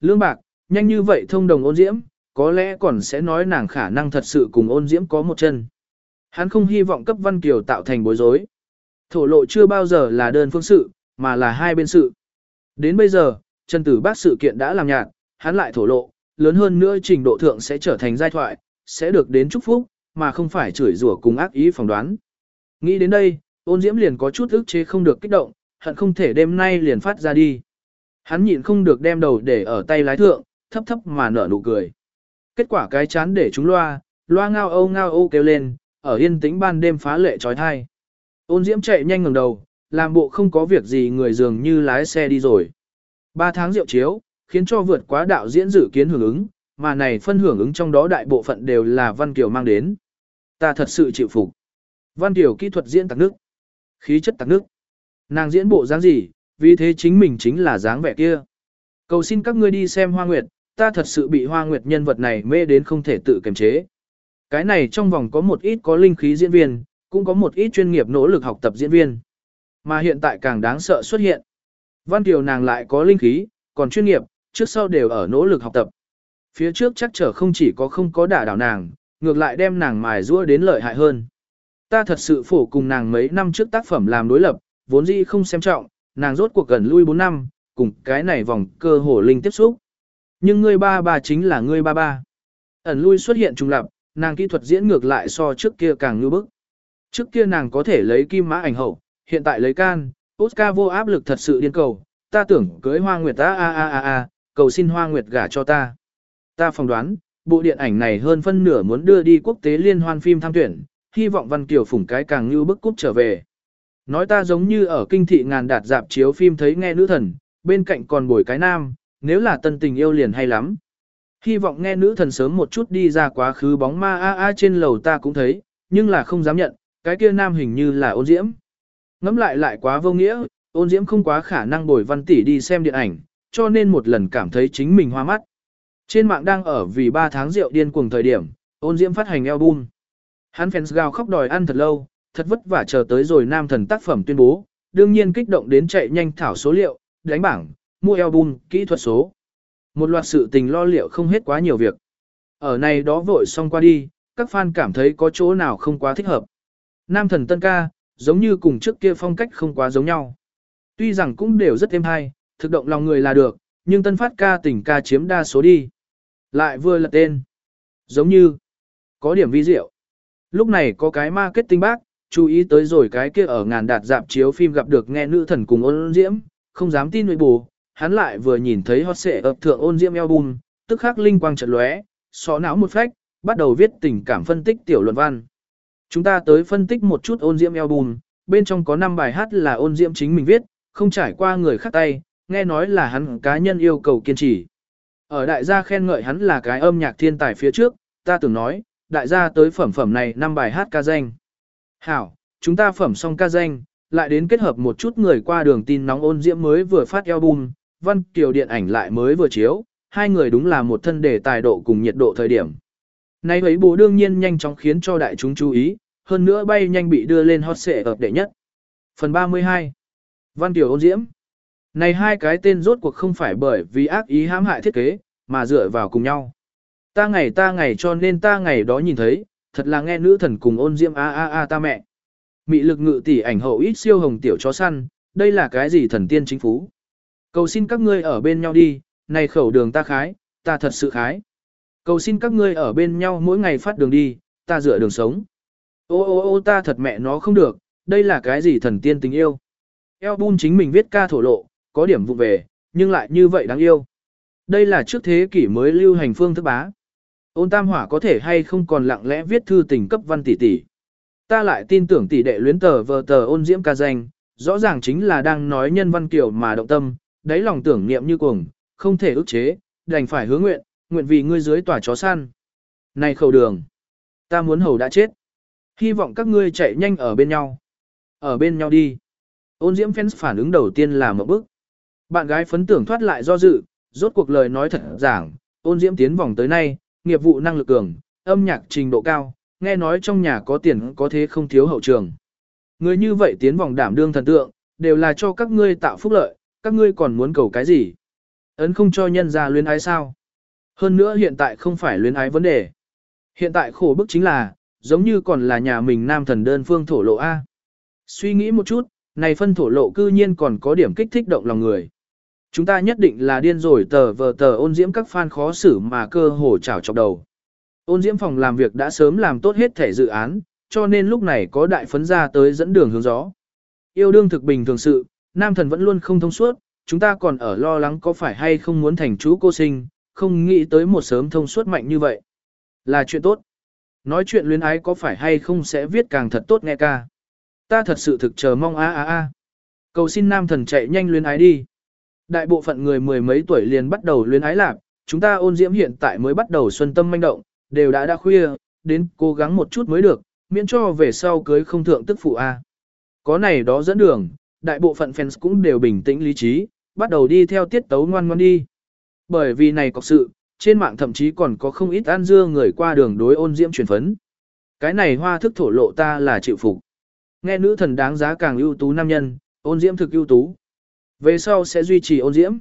lương bạc, nhanh như vậy thông đồng ôn diễm, có lẽ còn sẽ nói nàng khả năng thật sự cùng ôn diễm có một chân. Hắn không hy vọng cấp Văn Kiều tạo thành bối rối. Thổ lộ chưa bao giờ là đơn phương sự, mà là hai bên sự. Đến bây giờ, Trần Tử Bác sự kiện đã làm nhạt, hắn lại thổ lộ, lớn hơn nữa trình độ thượng sẽ trở thành giai thoại, sẽ được đến chúc phúc, mà không phải chửi rủa cùng ác ý phỏng đoán. Nghĩ đến đây, ôn diễm liền có chút ức chế không được kích động, hận không thể đêm nay liền phát ra đi. Hắn nhịn không được đem đầu để ở tay lái thượng, thấp thấp mà nở nụ cười. Kết quả cái chán để chúng loa, loa ngao âu ngao âu kêu lên, ở yên tĩnh ban đêm phá lệ trói thai. Ôn diễm chạy nhanh ngẩng đầu, làm bộ không có việc gì người dường như lái xe đi rồi. Ba tháng rượu chiếu, khiến cho vượt quá đạo diễn dự kiến hưởng ứng, mà này phân hưởng ứng trong đó đại bộ phận đều là Văn Kiều mang đến. Ta thật sự chịu phục. Văn Kiều kỹ thuật diễn tạc nước, khí chất tạc nước. Nàng diễn bộ dáng gì, vì thế chính mình chính là dáng vẻ kia. Cầu xin các ngươi đi xem Hoa Nguyệt, ta thật sự bị Hoa Nguyệt nhân vật này mê đến không thể tự kiềm chế. Cái này trong vòng có một ít có linh khí diễn viên, cũng có một ít chuyên nghiệp nỗ lực học tập diễn viên. Mà hiện tại càng đáng sợ xuất hiện. Văn Kiều nàng lại có linh khí, còn chuyên nghiệp, trước sau đều ở nỗ lực học tập. Phía trước chắc trở không chỉ có không có đả đảo nàng, ngược lại đem nàng mài rũa đến lợi hại hơn. Ta thật sự phổ cùng nàng mấy năm trước tác phẩm làm đối lập, vốn dĩ không xem trọng, nàng rốt cuộc gần lui 4 năm, cùng cái này vòng cơ hồ linh tiếp xúc. Nhưng ngươi ba ba chính là ngươi ba ba. Ẩn lui xuất hiện trùng lập, nàng kỹ thuật diễn ngược lại so trước kia càng như bức. Trước kia nàng có thể lấy kim mã ảnh hậu, hiện tại lấy can, Oscar vô áp lực thật sự điên cầu, ta tưởng cưới hoa nguyệt ta a a a a, cầu xin hoa nguyệt gả cho ta. Ta phỏng đoán, bộ điện ảnh này hơn phân nửa muốn đưa đi quốc tế liên hoan phim tham tuyển, hy vọng Văn Kiều phủng cái càng như bức cúp trở về. Nói ta giống như ở kinh thị ngàn đạt dạp chiếu phim thấy nghe nữ thần, bên cạnh còn bồi cái nam, nếu là tân tình yêu liền hay lắm. Hy vọng nghe nữ thần sớm một chút đi ra quá khứ bóng ma a a trên lầu ta cũng thấy, nhưng là không dám nhận, cái kia nam hình như là ôn diễm. Ngắm lại lại quá vô nghĩa, ôn diễm không quá khả năng bồi văn tỷ đi xem điện ảnh, cho nên một lần cảm thấy chính mình hoa mắt. Trên mạng đang ở vì 3 tháng rượu điên cuồng thời điểm, ôn diễm phát hành album. Hắn fans gào khóc đòi ăn thật lâu, thật vất vả chờ tới rồi nam thần tác phẩm tuyên bố, đương nhiên kích động đến chạy nhanh thảo số liệu, đánh bảng, mua album, kỹ thuật số. Một loạt sự tình lo liệu không hết quá nhiều việc. Ở này đó vội xong qua đi, các fan cảm thấy có chỗ nào không quá thích hợp. Nam thần tân ca, giống như cùng trước kia phong cách không quá giống nhau. Tuy rằng cũng đều rất êm hay, thực động lòng người là được, nhưng tân phát ca tình ca chiếm đa số đi. Lại vừa lật tên. Giống như, có điểm vi diệu. Lúc này có cái marketing bác, chú ý tới rồi cái kia ở ngàn đạt dạp chiếu phim gặp được nghe nữ thần cùng ôn diễm, không dám tin nội bù, hắn lại vừa nhìn thấy hot xệ ập thượng ôn diễm album, tức khắc linh quang chợt lóe, xó não một phách, bắt đầu viết tình cảm phân tích tiểu luận văn. Chúng ta tới phân tích một chút ôn diễm album, bên trong có 5 bài hát là ôn diễm chính mình viết, không trải qua người khác tay, nghe nói là hắn cá nhân yêu cầu kiên trì. Ở đại gia khen ngợi hắn là cái âm nhạc thiên tài phía trước, ta từng nói, đại gia tới phẩm phẩm này 5 bài hát ca danh. Hảo, chúng ta phẩm xong ca danh, lại đến kết hợp một chút người qua đường tin nóng ôn diễm mới vừa phát album, văn kiều điện ảnh lại mới vừa chiếu, hai người đúng là một thân đề tài độ cùng nhiệt độ thời điểm. Nay ấy bố đương nhiên nhanh chóng khiến cho đại chúng chú ý, hơn nữa bay nhanh bị đưa lên hot xệ ập đệ nhất. Phần 32 Văn Tiểu ôn diễm Này hai cái tên rốt cuộc không phải bởi vì ác ý hãm hại thiết kế, mà dựa vào cùng nhau. Ta ngày ta ngày cho nên ta ngày đó nhìn thấy, thật là nghe nữ thần cùng ôn diễm a a a ta mẹ. Mị lực ngự tỷ ảnh hậu ít siêu hồng tiểu chó săn, đây là cái gì thần tiên chính phú. Cầu xin các ngươi ở bên nhau đi, này khẩu đường ta khái, ta thật sự khái. Cầu xin các ngươi ở bên nhau mỗi ngày phát đường đi, ta dựa đường sống. Ô ô ô ta thật mẹ nó không được, đây là cái gì thần tiên tình yêu. Elbun chính mình viết ca thổ lộ, có điểm vụ về, nhưng lại như vậy đáng yêu. Đây là trước thế kỷ mới lưu hành phương thức bá. Ôn tam hỏa có thể hay không còn lặng lẽ viết thư tình cấp văn tỷ tỷ. Ta lại tin tưởng tỷ đệ luyến tờ vờ tờ ôn diễm ca danh, rõ ràng chính là đang nói nhân văn kiểu mà động tâm, đáy lòng tưởng niệm như cuồng, không thể ức chế, đành phải hứa nguyện, nguyện vì ngươi dưới tòa chó săn. Này khẩu đường, ta muốn hầu đã chết. Hy vọng các ngươi chạy nhanh ở bên nhau. Ở bên nhau đi. Ôn diễm fans phản ứng đầu tiên là một bức. Bạn gái phấn tưởng thoát lại do dự, rốt cuộc lời nói thật giảng, ôn diễm tiến vòng tới nay, nghiệp vụ năng lực cường, âm nhạc trình độ cao, nghe nói trong nhà có tiền có thế không thiếu hậu trường. Người như vậy tiến vòng đảm đương thần tượng, đều là cho các ngươi tạo phúc lợi, các ngươi còn muốn cầu cái gì? Ấn không cho nhân ra luyến ái sao. Hơn nữa hiện tại không phải luyến ái vấn đề. Hiện tại khổ bức chính là, giống như còn là nhà mình nam thần đơn phương thổ lộ A. Suy nghĩ một chút, này phân thổ lộ cư nhiên còn có điểm kích thích động lòng người. Chúng ta nhất định là điên rồi tờ vờ tờ ôn diễm các fan khó xử mà cơ hồ chảo chọc đầu. Ôn diễm phòng làm việc đã sớm làm tốt hết thể dự án, cho nên lúc này có đại phấn ra tới dẫn đường hướng gió. Yêu đương thực bình thường sự, nam thần vẫn luôn không thông suốt, chúng ta còn ở lo lắng có phải hay không muốn thành chú cô sinh, không nghĩ tới một sớm thông suốt mạnh như vậy. Là chuyện tốt. Nói chuyện luyến ái có phải hay không sẽ viết càng thật tốt nghe ca. Ta thật sự thực chờ mong a a a. Cầu xin nam thần chạy nhanh luyến ái đi. Đại bộ phận người mười mấy tuổi liền bắt đầu luyến ái lạc, chúng ta ôn diễm hiện tại mới bắt đầu xuân tâm manh động, đều đã đã khuya, đến cố gắng một chút mới được, miễn cho về sau cưới không thượng tức phụ A. Có này đó dẫn đường, đại bộ phận fans cũng đều bình tĩnh lý trí, bắt đầu đi theo tiết tấu ngoan ngoan đi. Bởi vì này có sự, trên mạng thậm chí còn có không ít ăn dưa người qua đường đối ôn diễm truyền phấn. Cái này hoa thức thổ lộ ta là chịu phục. Nghe nữ thần đáng giá càng ưu tú nam nhân, ôn diễm thực ưu tú. Về sau sẽ duy trì ôn diễm.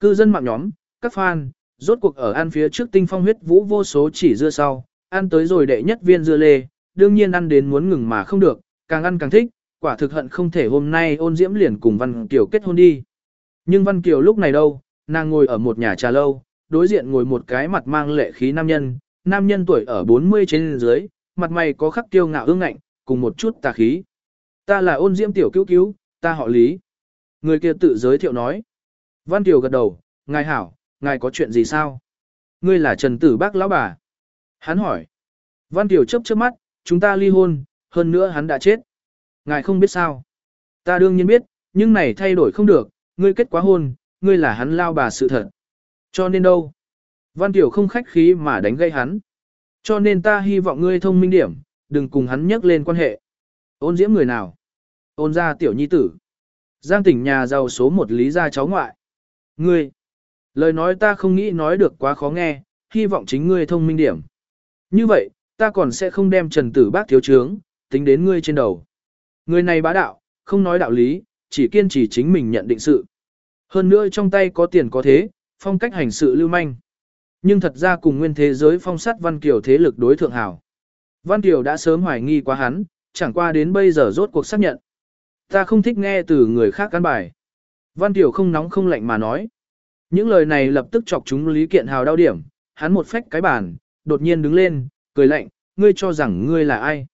Cư dân mạng nhóm, các fan, rốt cuộc ở ăn phía trước tinh phong huyết vũ vô số chỉ dưa sau, ăn tới rồi đệ nhất viên dưa lê, đương nhiên ăn đến muốn ngừng mà không được, càng ăn càng thích, quả thực hận không thể hôm nay ôn diễm liền cùng Văn Kiều kết hôn đi. Nhưng Văn Kiều lúc này đâu, nàng ngồi ở một nhà trà lâu, đối diện ngồi một cái mặt mang lệ khí nam nhân, nam nhân tuổi ở 40 trên dưới, mặt mày có khắc kiêu ngạo ương ngạnh, cùng một chút tà khí. Ta là ôn diễm tiểu cứu cứu, ta họ lý. Người kia tự giới thiệu nói. Văn Kiều gật đầu, ngài hảo, ngài có chuyện gì sao? Ngươi là Trần Tử Bác lão bà. Hắn hỏi. Văn Kiều chớp chớp mắt, chúng ta ly hôn, hơn nữa hắn đã chết. Ngài không biết sao. Ta đương nhiên biết, nhưng này thay đổi không được, ngươi kết quá hôn, ngươi là hắn lao bà sự thật. Cho nên đâu? Văn Kiều không khách khí mà đánh gây hắn. Cho nên ta hy vọng ngươi thông minh điểm, đừng cùng hắn nhắc lên quan hệ. Ôn diễm người nào? Ôn ra tiểu nhi tử. Giang tỉnh nhà giàu số một lý gia cháu ngoại. Ngươi. Lời nói ta không nghĩ nói được quá khó nghe, hy vọng chính ngươi thông minh điểm. Như vậy, ta còn sẽ không đem trần tử bác thiếu trướng, tính đến ngươi trên đầu. Người này bá đạo, không nói đạo lý, chỉ kiên trì chính mình nhận định sự. Hơn nữa trong tay có tiền có thế, phong cách hành sự lưu manh. Nhưng thật ra cùng nguyên thế giới phong sát Văn Kiều thế lực đối thượng hảo. Văn Kiều đã sớm hoài nghi quá hắn, chẳng qua đến bây giờ rốt cuộc xác nhận. Ta không thích nghe từ người khác căn bài. Văn tiểu không nóng không lạnh mà nói. Những lời này lập tức chọc chúng Lý Kiện Hào đau điểm, hắn một phách cái bàn, đột nhiên đứng lên, cười lạnh, ngươi cho rằng ngươi là ai?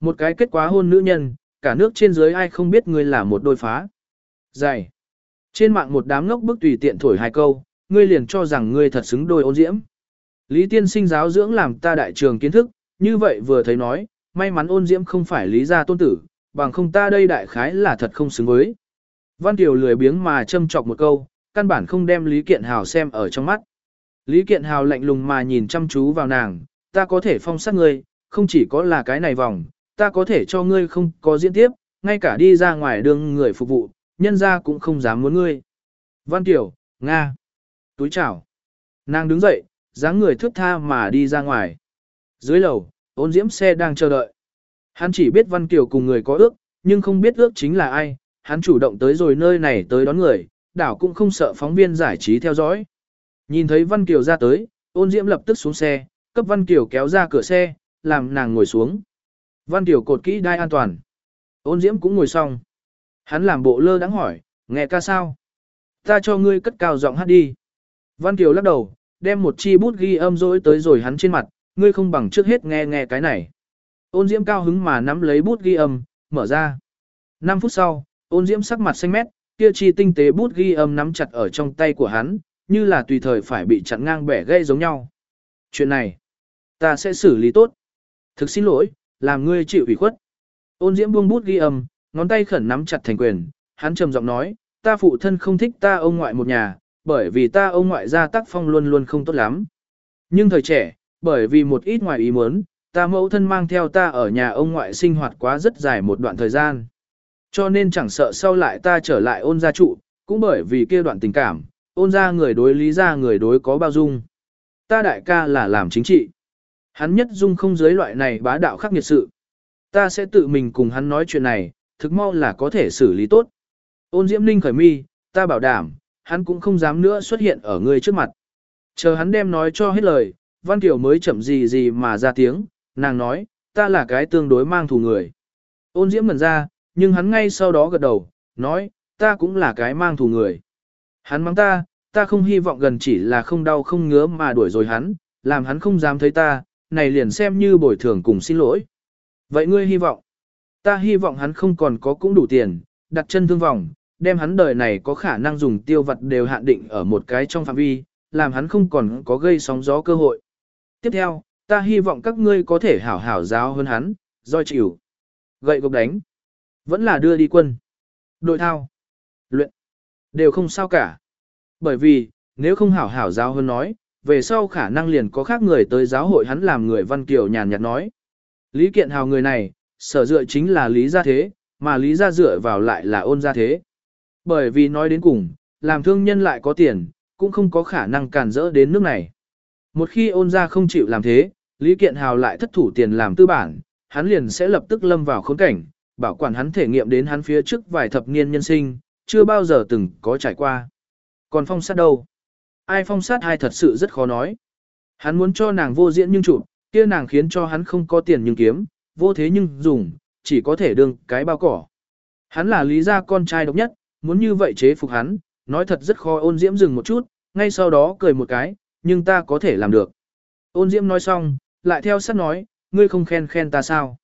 Một cái kết quá hôn nữ nhân, cả nước trên dưới ai không biết ngươi là một đôi phá. Dày. Trên mạng một đám ngốc bức tùy tiện thổi hai câu, ngươi liền cho rằng ngươi thật xứng đôi ôn diễm. Lý tiên sinh giáo dưỡng làm ta đại trường kiến thức, như vậy vừa thấy nói, may mắn ôn diễm không phải lý gia tôn tử, bằng không ta đây đại khái là thật không xứng với. Văn Tiểu lười biếng mà châm chọc một câu, căn bản không đem Lý Kiện Hào xem ở trong mắt. Lý Kiện Hào lạnh lùng mà nhìn chăm chú vào nàng, ta có thể phong sát ngươi, không chỉ có là cái này vòng, ta có thể cho ngươi không có diễn tiếp, ngay cả đi ra ngoài đường người phục vụ, nhân ra cũng không dám muốn ngươi. Văn Tiểu, Nga, túi chảo Nàng đứng dậy, dáng người thước tha mà đi ra ngoài. Dưới lầu, ôn diễm xe đang chờ đợi. Hắn chỉ biết Văn Kiều cùng người có ước, nhưng không biết ước chính là ai. Hắn chủ động tới rồi nơi này tới đón người, đảo cũng không sợ phóng viên giải trí theo dõi. Nhìn thấy Văn Kiều ra tới, ôn diễm lập tức xuống xe, cấp Văn Kiều kéo ra cửa xe, làm nàng ngồi xuống. Văn Kiều cột kỹ đai an toàn. Ôn diễm cũng ngồi xong. Hắn làm bộ lơ đắng hỏi, nghe ca sao? Ta cho ngươi cất cao giọng hát đi. Văn Kiều lắc đầu, đem một chi bút ghi âm dối tới rồi hắn trên mặt, ngươi không bằng trước hết nghe nghe cái này. Ôn diễm cao hứng mà nắm lấy bút ghi âm, mở ra. 5 phút sau, ôn diễm sắc mặt xanh mét, kia chi tinh tế bút ghi âm nắm chặt ở trong tay của hắn, như là tùy thời phải bị chặn ngang bẻ gây giống nhau. Chuyện này, ta sẽ xử lý tốt. Thực xin lỗi, làm ngươi chịu ủy khuất. Ôn diễm buông bút ghi âm, ngón tay khẩn nắm chặt thành quyền, hắn trầm giọng nói, ta phụ thân không thích ta ông ngoại một nhà, bởi vì ta ông ngoại gia tác phong luôn luôn không tốt lắm. Nhưng thời trẻ, bởi vì một ít ngoài ý muốn, ta mẫu thân mang theo ta ở nhà ông ngoại sinh hoạt quá rất dài một đoạn thời gian. Cho nên chẳng sợ sau lại ta trở lại ôn gia trụ, cũng bởi vì kia đoạn tình cảm, ôn gia người đối lý gia người đối có bao dung. Ta đại ca là làm chính trị. Hắn nhất dung không giới loại này bá đạo khắc nghiệt sự. Ta sẽ tự mình cùng hắn nói chuyện này, thực mau là có thể xử lý tốt. Ôn Diễm Ninh khởi mi, ta bảo đảm, hắn cũng không dám nữa xuất hiện ở ngươi trước mặt. Chờ hắn đem nói cho hết lời, Văn Kiều mới chậm gì gì mà ra tiếng, nàng nói, ta là cái tương đối mang thù người. Ôn diễm ngẩn ra, nhưng hắn ngay sau đó gật đầu, nói, ta cũng là cái mang thù người. Hắn mắng ta, ta không hy vọng gần chỉ là không đau không ngứa mà đuổi rồi hắn, làm hắn không dám thấy ta, này liền xem như bồi thường cùng xin lỗi. Vậy ngươi hy vọng? Ta hy vọng hắn không còn có cũng đủ tiền, đặt chân thương vòng, đem hắn đời này có khả năng dùng tiêu vật đều hạn định ở một cái trong phạm vi, làm hắn không còn có gây sóng gió cơ hội. Tiếp theo, ta hy vọng các ngươi có thể hảo hảo giáo hơn hắn, doi chịu. Gậy gộc đánh. Vẫn là đưa đi quân. Đội thao. Luyện. Đều không sao cả. Bởi vì, nếu không hảo hảo giáo hơn nói, về sau khả năng liền có khác người tới giáo hội hắn làm người văn kiều nhàn nhạt nói. Lý kiện hào người này, sở dựa chính là lý gia thế, mà lý gia dựa vào lại là ôn gia thế. Bởi vì nói đến cùng, làm thương nhân lại có tiền, cũng không có khả năng cản rỡ đến nước này. Một khi ôn gia không chịu làm thế, Lý Kiện Hào lại thất thủ tiền làm tư bản, hắn liền sẽ lập tức lâm vào khốn cảnh, bảo quản hắn thể nghiệm đến hắn phía trước vài thập niên nhân sinh, chưa bao giờ từng có trải qua. Còn phong sát đâu? Ai phong sát ai thật sự rất khó nói. Hắn muốn cho nàng vô diễn nhưng chủ, kia nàng khiến cho hắn không có tiền nhưng kiếm, vô thế nhưng dùng, chỉ có thể đương cái bao cỏ. Hắn là lý gia con trai độc nhất, muốn như vậy chế phục hắn, nói thật rất khó ôn diễm dừng một chút, ngay sau đó cười một cái, nhưng ta có thể làm được. Ôn diễm nói xong, lại theo sát nói, ngươi không khen khen ta sao?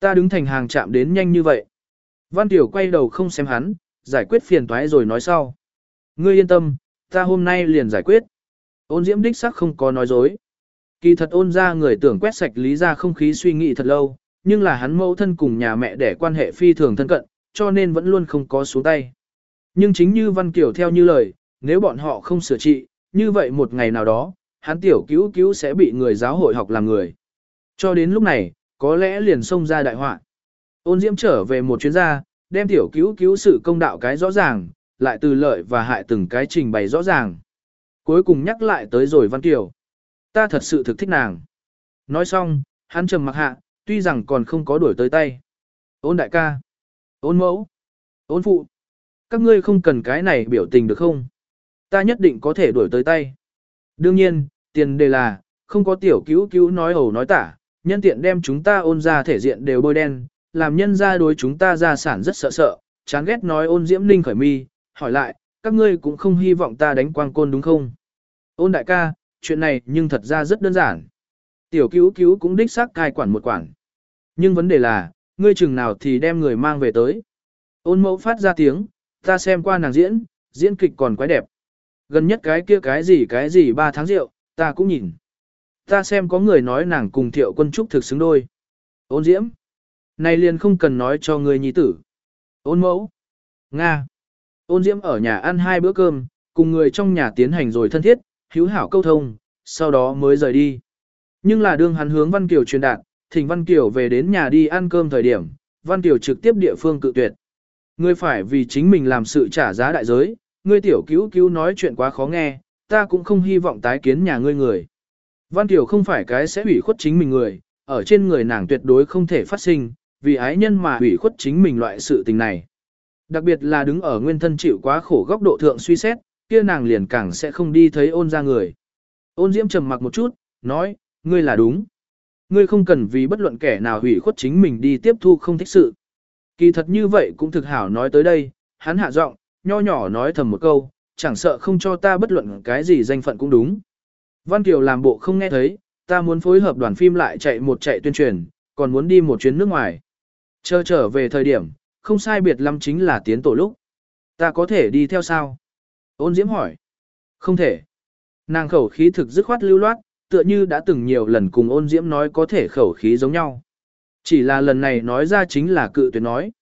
Ta đứng thành hàng chạm đến nhanh như vậy. Văn Tiểu quay đầu không xem hắn, giải quyết phiền toái rồi nói sau. Ngươi yên tâm, ta hôm nay liền giải quyết. Ôn diễm đích sắc không có nói dối. Kỳ thật ôn ra người tưởng quét sạch lý ra không khí suy nghĩ thật lâu, nhưng là hắn mẫu thân cùng nhà mẹ để quan hệ phi thường thân cận, cho nên vẫn luôn không có xuống tay. Nhưng chính như Văn Kiều theo như lời, nếu bọn họ không sửa trị, như vậy một ngày nào đó, hắn tiểu cứu cứu sẽ bị người giáo hội học làm người. Cho đến lúc này, có lẽ liền xông ra đại họa. Ôn Diễm trở về một chuyến gia, đem tiểu cứu cứu sự công đạo cái rõ ràng, lại từ lợi và hại từng cái trình bày rõ ràng. Cuối cùng nhắc lại tới rồi Văn Kiều. Ta thật sự thực thích nàng. Nói xong, hắn trầm mặc hạ, tuy rằng còn không có đuổi tới tay. Ôn đại ca. Ôn mẫu. Ôn phụ. Các ngươi không cần cái này biểu tình được không? Ta nhất định có thể đuổi tới tay. Đương nhiên, tiền đề là, không có tiểu cứu cứu nói ẩu nói tả, nhân tiện đem chúng ta ôn ra thể diện đều bôi đen, làm nhân ra đối chúng ta gia sản rất sợ sợ, chán ghét nói ôn diễm ninh khởi mi, hỏi lại, các ngươi cũng không hy vọng ta đánh quang côn đúng không? Ôn đại ca, chuyện này nhưng thật ra rất đơn giản. Tiểu cứu cứu cũng đích xác cai quản một quản. Nhưng vấn đề là, ngươi chừng nào thì đem người mang về tới. Ôn mẫu phát ra tiếng, ta xem qua nàng diễn, diễn kịch còn quái đẹp. Gần nhất cái kia cái gì cái gì ba tháng rượu, ta cũng nhìn. Ta xem có người nói nàng cùng thiệu quân trúc thực xứng đôi. Ôn diễm. Này liền không cần nói cho người nhi tử. Ôn mẫu. Nga. Ôn diễm ở nhà ăn hai bữa cơm, cùng người trong nhà tiến hành rồi thân thiết, hữu hảo câu thông, sau đó mới rời đi. Nhưng là đương hắn hướng Văn Kiều truyền đạt, thỉnh Văn Kiều về đến nhà đi ăn cơm thời điểm, Văn Kiều trực tiếp địa phương cự tuyệt. Ngươi phải vì chính mình làm sự trả giá đại giới, ngươi tiểu cứu cứu nói chuyện quá khó nghe, ta cũng không hy vọng tái kiến nhà ngươi người. Văn Kiều không phải cái sẽ ủy khuất chính mình người, ở trên người nàng tuyệt đối không thể phát sinh, vì ái nhân mà ủy khuất chính mình loại sự tình này. Đặc biệt là đứng ở nguyên thân chịu quá khổ góc độ thượng suy xét, kia nàng liền càng sẽ không đi thấy ôn ra người. Ôn diễm trầm mặc một chút, nói, ngươi là đúng. Ngươi không cần vì bất luận kẻ nào hủy khuất chính mình đi tiếp thu không thích sự. Kỳ thật như vậy cũng thực hảo nói tới đây, hắn hạ giọng, nho nhỏ nói thầm một câu, chẳng sợ không cho ta bất luận cái gì danh phận cũng đúng. Văn Kiều làm bộ không nghe thấy, ta muốn phối hợp đoàn phim lại chạy một chạy tuyên truyền, còn muốn đi một chuyến nước ngoài. Chờ trở về thời điểm, không sai biệt lắm chính là tiến tổ lúc. Ta có thể đi theo sao? Ôn Diễm hỏi. Không thể. Nàng khẩu khí thực dứt khoát lưu loát, tựa như đã từng nhiều lần cùng ôn Diễm nói có thể khẩu khí giống nhau. Chỉ là lần này nói ra chính là cự tuyệt nói.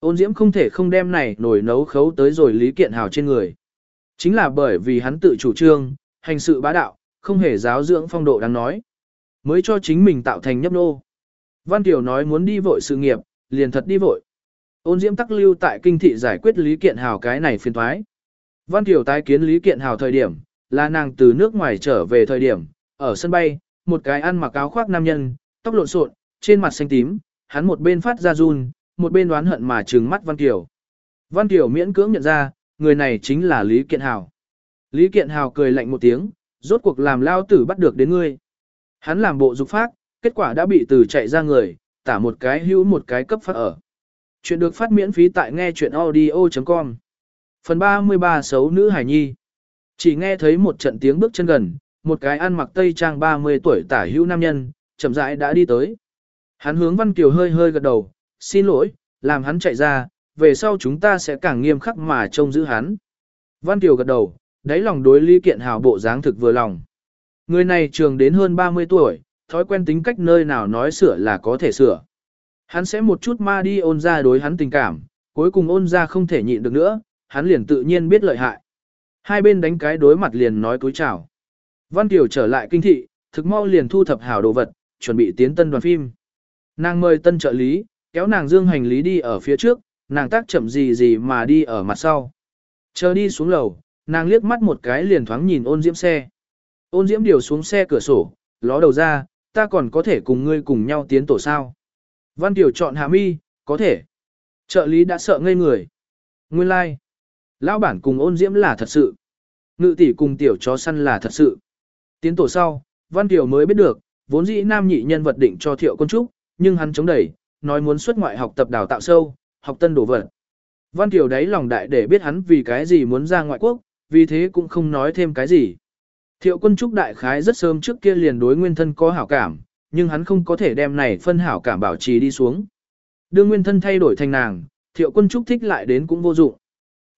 Ôn Diễm không thể không đem này nổi nấu khấu tới rồi Lý Kiện Hào trên người. Chính là bởi vì hắn tự chủ trương, hành sự bá đạo, không hề giáo dưỡng phong độ đáng nói. Mới cho chính mình tạo thành nhấp nô. Văn Tiểu nói muốn đi vội sự nghiệp, liền thật đi vội. Ôn Diễm tắc lưu tại kinh thị giải quyết Lý Kiện Hào cái này phiền thoái. Văn Tiểu tái kiến Lý Kiện Hào thời điểm, là nàng từ nước ngoài trở về thời điểm, ở sân bay, một cái ăn mặc áo khoác nam nhân, tóc lộn xộn, trên mặt xanh tím, hắn một bên phát ra run, một bên đoán hận mà trừng mắt Văn Tiểu. Văn Tiểu miễn cưỡng nhận ra, người này chính là Lý Kiện Hào. Lý Kiện Hào cười lạnh một tiếng, rốt cuộc làm lao tử bắt được đến ngươi. Hắn làm bộ dục phát, kết quả đã bị từ chạy ra người, tả một cái hữu một cái cấp phát ở. Chuyện được phát miễn phí tại nghe chuyện audio.com. Phần 33 xấu nữ hải nhi. Chỉ nghe thấy một trận tiếng bước chân gần, một cái ăn mặc tây trang 30 tuổi tả hữu nam nhân, chậm rãi đã đi tới. Hắn hướng Văn Kiều hơi hơi gật đầu, xin lỗi, làm hắn chạy ra, về sau chúng ta sẽ càng nghiêm khắc mà trông giữ hắn. Văn Kiều gật đầu, đáy lòng đối Lý Kiện Hào bộ dáng thực vừa lòng. Người này trường đến hơn 30 tuổi, thói quen tính cách nơi nào nói sửa là có thể sửa. Hắn sẽ một chút ma đi ôn ra đối hắn tình cảm, cuối cùng ôn ra không thể nhịn được nữa, hắn liền tự nhiên biết lợi hại. Hai bên đánh cái đối mặt liền nói cúi chào. Văn Kiều trở lại kinh thị, thực mau liền thu thập hảo đồ vật, chuẩn bị tiến tân đoàn phim. Nàng mời tân trợ lý, kéo nàng dương hành lý đi ở phía trước, nàng tác chậm gì gì mà đi ở mặt sau. Chờ đi xuống lầu, nàng liếc mắt một cái liền thoáng nhìn ôn diễm xe. Ôn diễm điều xuống xe cửa sổ, ló đầu ra, ta còn có thể cùng ngươi cùng nhau tiến tổ sao. Văn Tiểu chọn hạ mi, có thể. Trợ lý đã sợ ngây người. Nguyên lai. Like. Lão bản cùng ôn diễm là thật sự. Ngự tỷ cùng tiểu chó săn là thật sự. Tiến tổ sau, Văn Tiểu mới biết được, vốn dĩ nam nhị nhân vật định cho thiệu con trúc, nhưng hắn chống đẩy, nói muốn xuất ngoại học tập đào tạo sâu, học tân đồ vật. Văn Kiều đáy lòng đại để biết hắn vì cái gì muốn ra ngoại quốc, vì thế cũng không nói thêm cái gì. Thiệu quân trúc đại khái rất sớm trước kia liền đối nguyên thân có hảo cảm, nhưng hắn không có thể đem này phân hảo cảm bảo trì đi xuống. Đưa nguyên thân thay đổi thành nàng, thiệu quân trúc thích lại đến cũng vô dụng.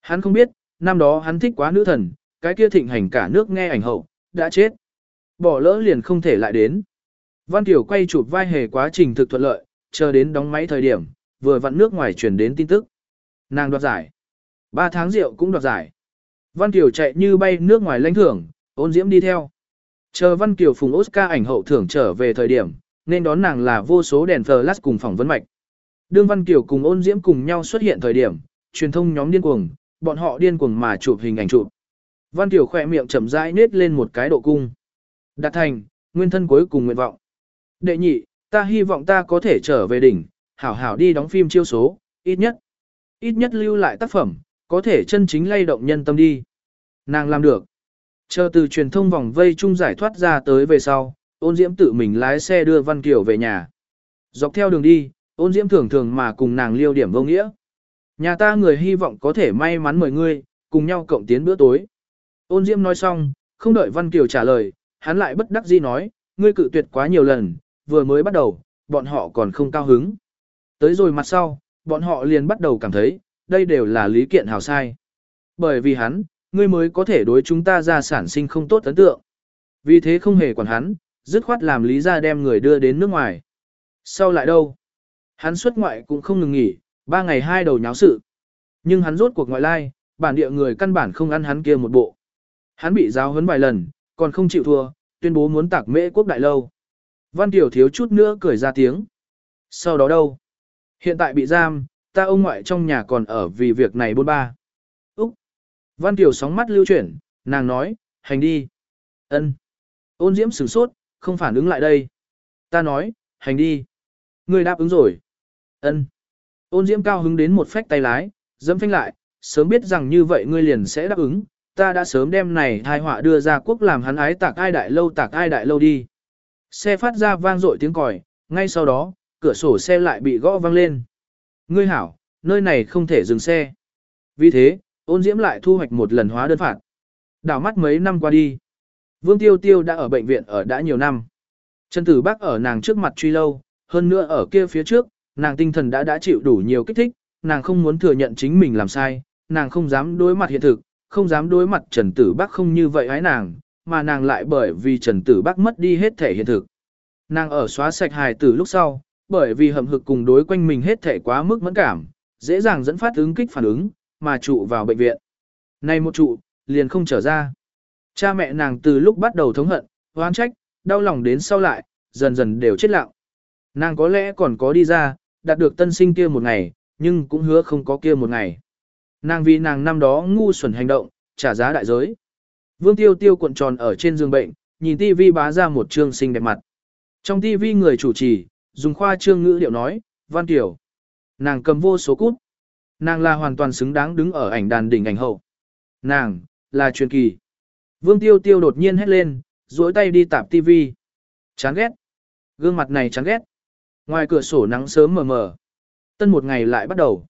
Hắn không biết, năm đó hắn thích quá nữ thần, cái kia thịnh hành cả nước nghe ảnh hậu, đã chết. Bỏ lỡ liền không thể lại đến. Văn Tiểu quay chụp vai hề quá trình thực thuận lợi, chờ đến đóng máy thời điểm, vừa vặn nước ngoài truyền đến tin tức. Nàng đoạt giải. Ba tháng rượu cũng đoạt giải. Văn Kiều chạy như bay nước ngoài lãnh thưởng, ôn diễm đi theo. Chờ Văn Kiều phùng Oscar ảnh hậu thưởng trở về thời điểm, nên đón nàng là vô số đèn flash cùng phỏng vấn mạch. Đương Văn Kiều cùng ôn diễm cùng nhau xuất hiện thời điểm, truyền thông nhóm điên cuồng, bọn họ điên cuồng mà chụp hình ảnh chụp. Văn Kiều khỏe miệng chậm rãi nết lên một cái độ cung. Đạt thành, nguyên thân cuối cùng nguyện vọng. Đệ nhị, ta hy vọng ta có thể trở về đỉnh, hảo hảo đi đóng phim chiêu số, ít nhất. Ít nhất lưu lại tác phẩm, có thể chân chính lay động nhân tâm đi. Nàng làm được. Chờ từ truyền thông vòng vây chung giải thoát ra tới về sau, ôn diễm tự mình lái xe đưa Văn Kiều về nhà. Dọc theo đường đi, ôn diễm thường thường mà cùng nàng liêu điểm vô nghĩa. Nhà ta người hy vọng có thể may mắn mời ngươi, cùng nhau cộng tiến bữa tối. Ôn diễm nói xong, không đợi Văn Kiều trả lời, hắn lại bất đắc dĩ nói, ngươi cự tuyệt quá nhiều lần, vừa mới bắt đầu, bọn họ còn không cao hứng. Tới rồi mặt sau, bọn họ liền bắt đầu cảm thấy, đây đều là lý kiện hào sai. Bởi vì hắn, ngươi mới có thể đối chúng ta ra sản sinh không tốt ấn tượng. Vì thế không hề quản hắn, dứt khoát làm lý ra đem người đưa đến nước ngoài. Sau lại đâu? Hắn xuất ngoại cũng không ngừng nghỉ, ba ngày hai đầu nháo sự. Nhưng hắn rốt cuộc ngoại lai, bản địa người căn bản không ăn hắn kia một bộ. Hắn bị giáo huấn vài lần, còn không chịu thua, tuyên bố muốn tạc mễ quốc đại lâu. Văn Tiểu thiếu chút nữa cười ra tiếng. Sau đó đâu? Hiện tại bị giam, ta ông ngoại trong nhà còn ở vì việc này bôn ba. Úc! Văn Tiểu sóng mắt lưu chuyển, nàng nói, hành đi. ân Ôn diễm sửng sốt, không phản ứng lại đây. Ta nói, hành đi. Người đáp ứng rồi. ân Ôn diễm cao hứng đến một phách tay lái, dẫm phanh lại, sớm biết rằng như vậy ngươi liền sẽ đáp ứng. Ta đã sớm đem này thai họa đưa ra quốc làm hắn ái tạc ai đại lâu tạc ai đại lâu đi. Xe phát ra vang dội tiếng còi, ngay sau đó, cửa sổ xe lại bị gõ vang lên. Ngươi hảo, nơi này không thể dừng xe. Vì thế, ôn diễm lại thu hoạch một lần hóa đơn phạt. Đảo mắt mấy năm qua đi. Vương Tiêu Tiêu đã ở bệnh viện ở đã nhiều năm. Trần Tử Bác ở nàng trước mặt truy lâu, hơn nữa ở kia phía trước, nàng tinh thần đã đã chịu đủ nhiều kích thích, nàng không muốn thừa nhận chính mình làm sai, nàng không dám đối mặt hiện thực, không dám đối mặt Trần Tử Bác không như vậy hái nàng, mà nàng lại bởi vì Trần Tử Bác mất đi hết thể hiện thực. Nàng ở xóa sạch hài tử lúc sau, bởi vì hầm hực cùng đối quanh mình hết thể quá mức mẫn cảm, dễ dàng dẫn phát ứng kích phản ứng, mà trụ vào bệnh viện. Này một trụ, liền không trở ra. Cha mẹ nàng từ lúc bắt đầu thống hận, oán trách, đau lòng đến sau lại, dần dần đều chết lặng. Nàng có lẽ còn có đi ra, đạt được tân sinh kia một ngày, nhưng cũng hứa không có kia một ngày. Nàng vì nàng năm đó ngu xuẩn hành động, trả giá đại giới. Vương Tiêu Tiêu cuộn tròn ở trên giường bệnh, nhìn TV bá ra một chương xinh đẹp mặt. Trong TV người chủ trì, dùng khoa trương ngữ điệu nói, Văn Tiểu. Nàng cầm vô số cút. Nàng là hoàn toàn xứng đáng đứng ở ảnh đàn đỉnh ảnh hậu, Nàng, là truyền kỳ. Vương Tiêu Tiêu đột nhiên hét lên, duỗi tay đi tạp tivi. Chán ghét. Gương mặt này chán ghét. Ngoài cửa sổ nắng sớm mờ mờ. Tân một ngày lại bắt đầu.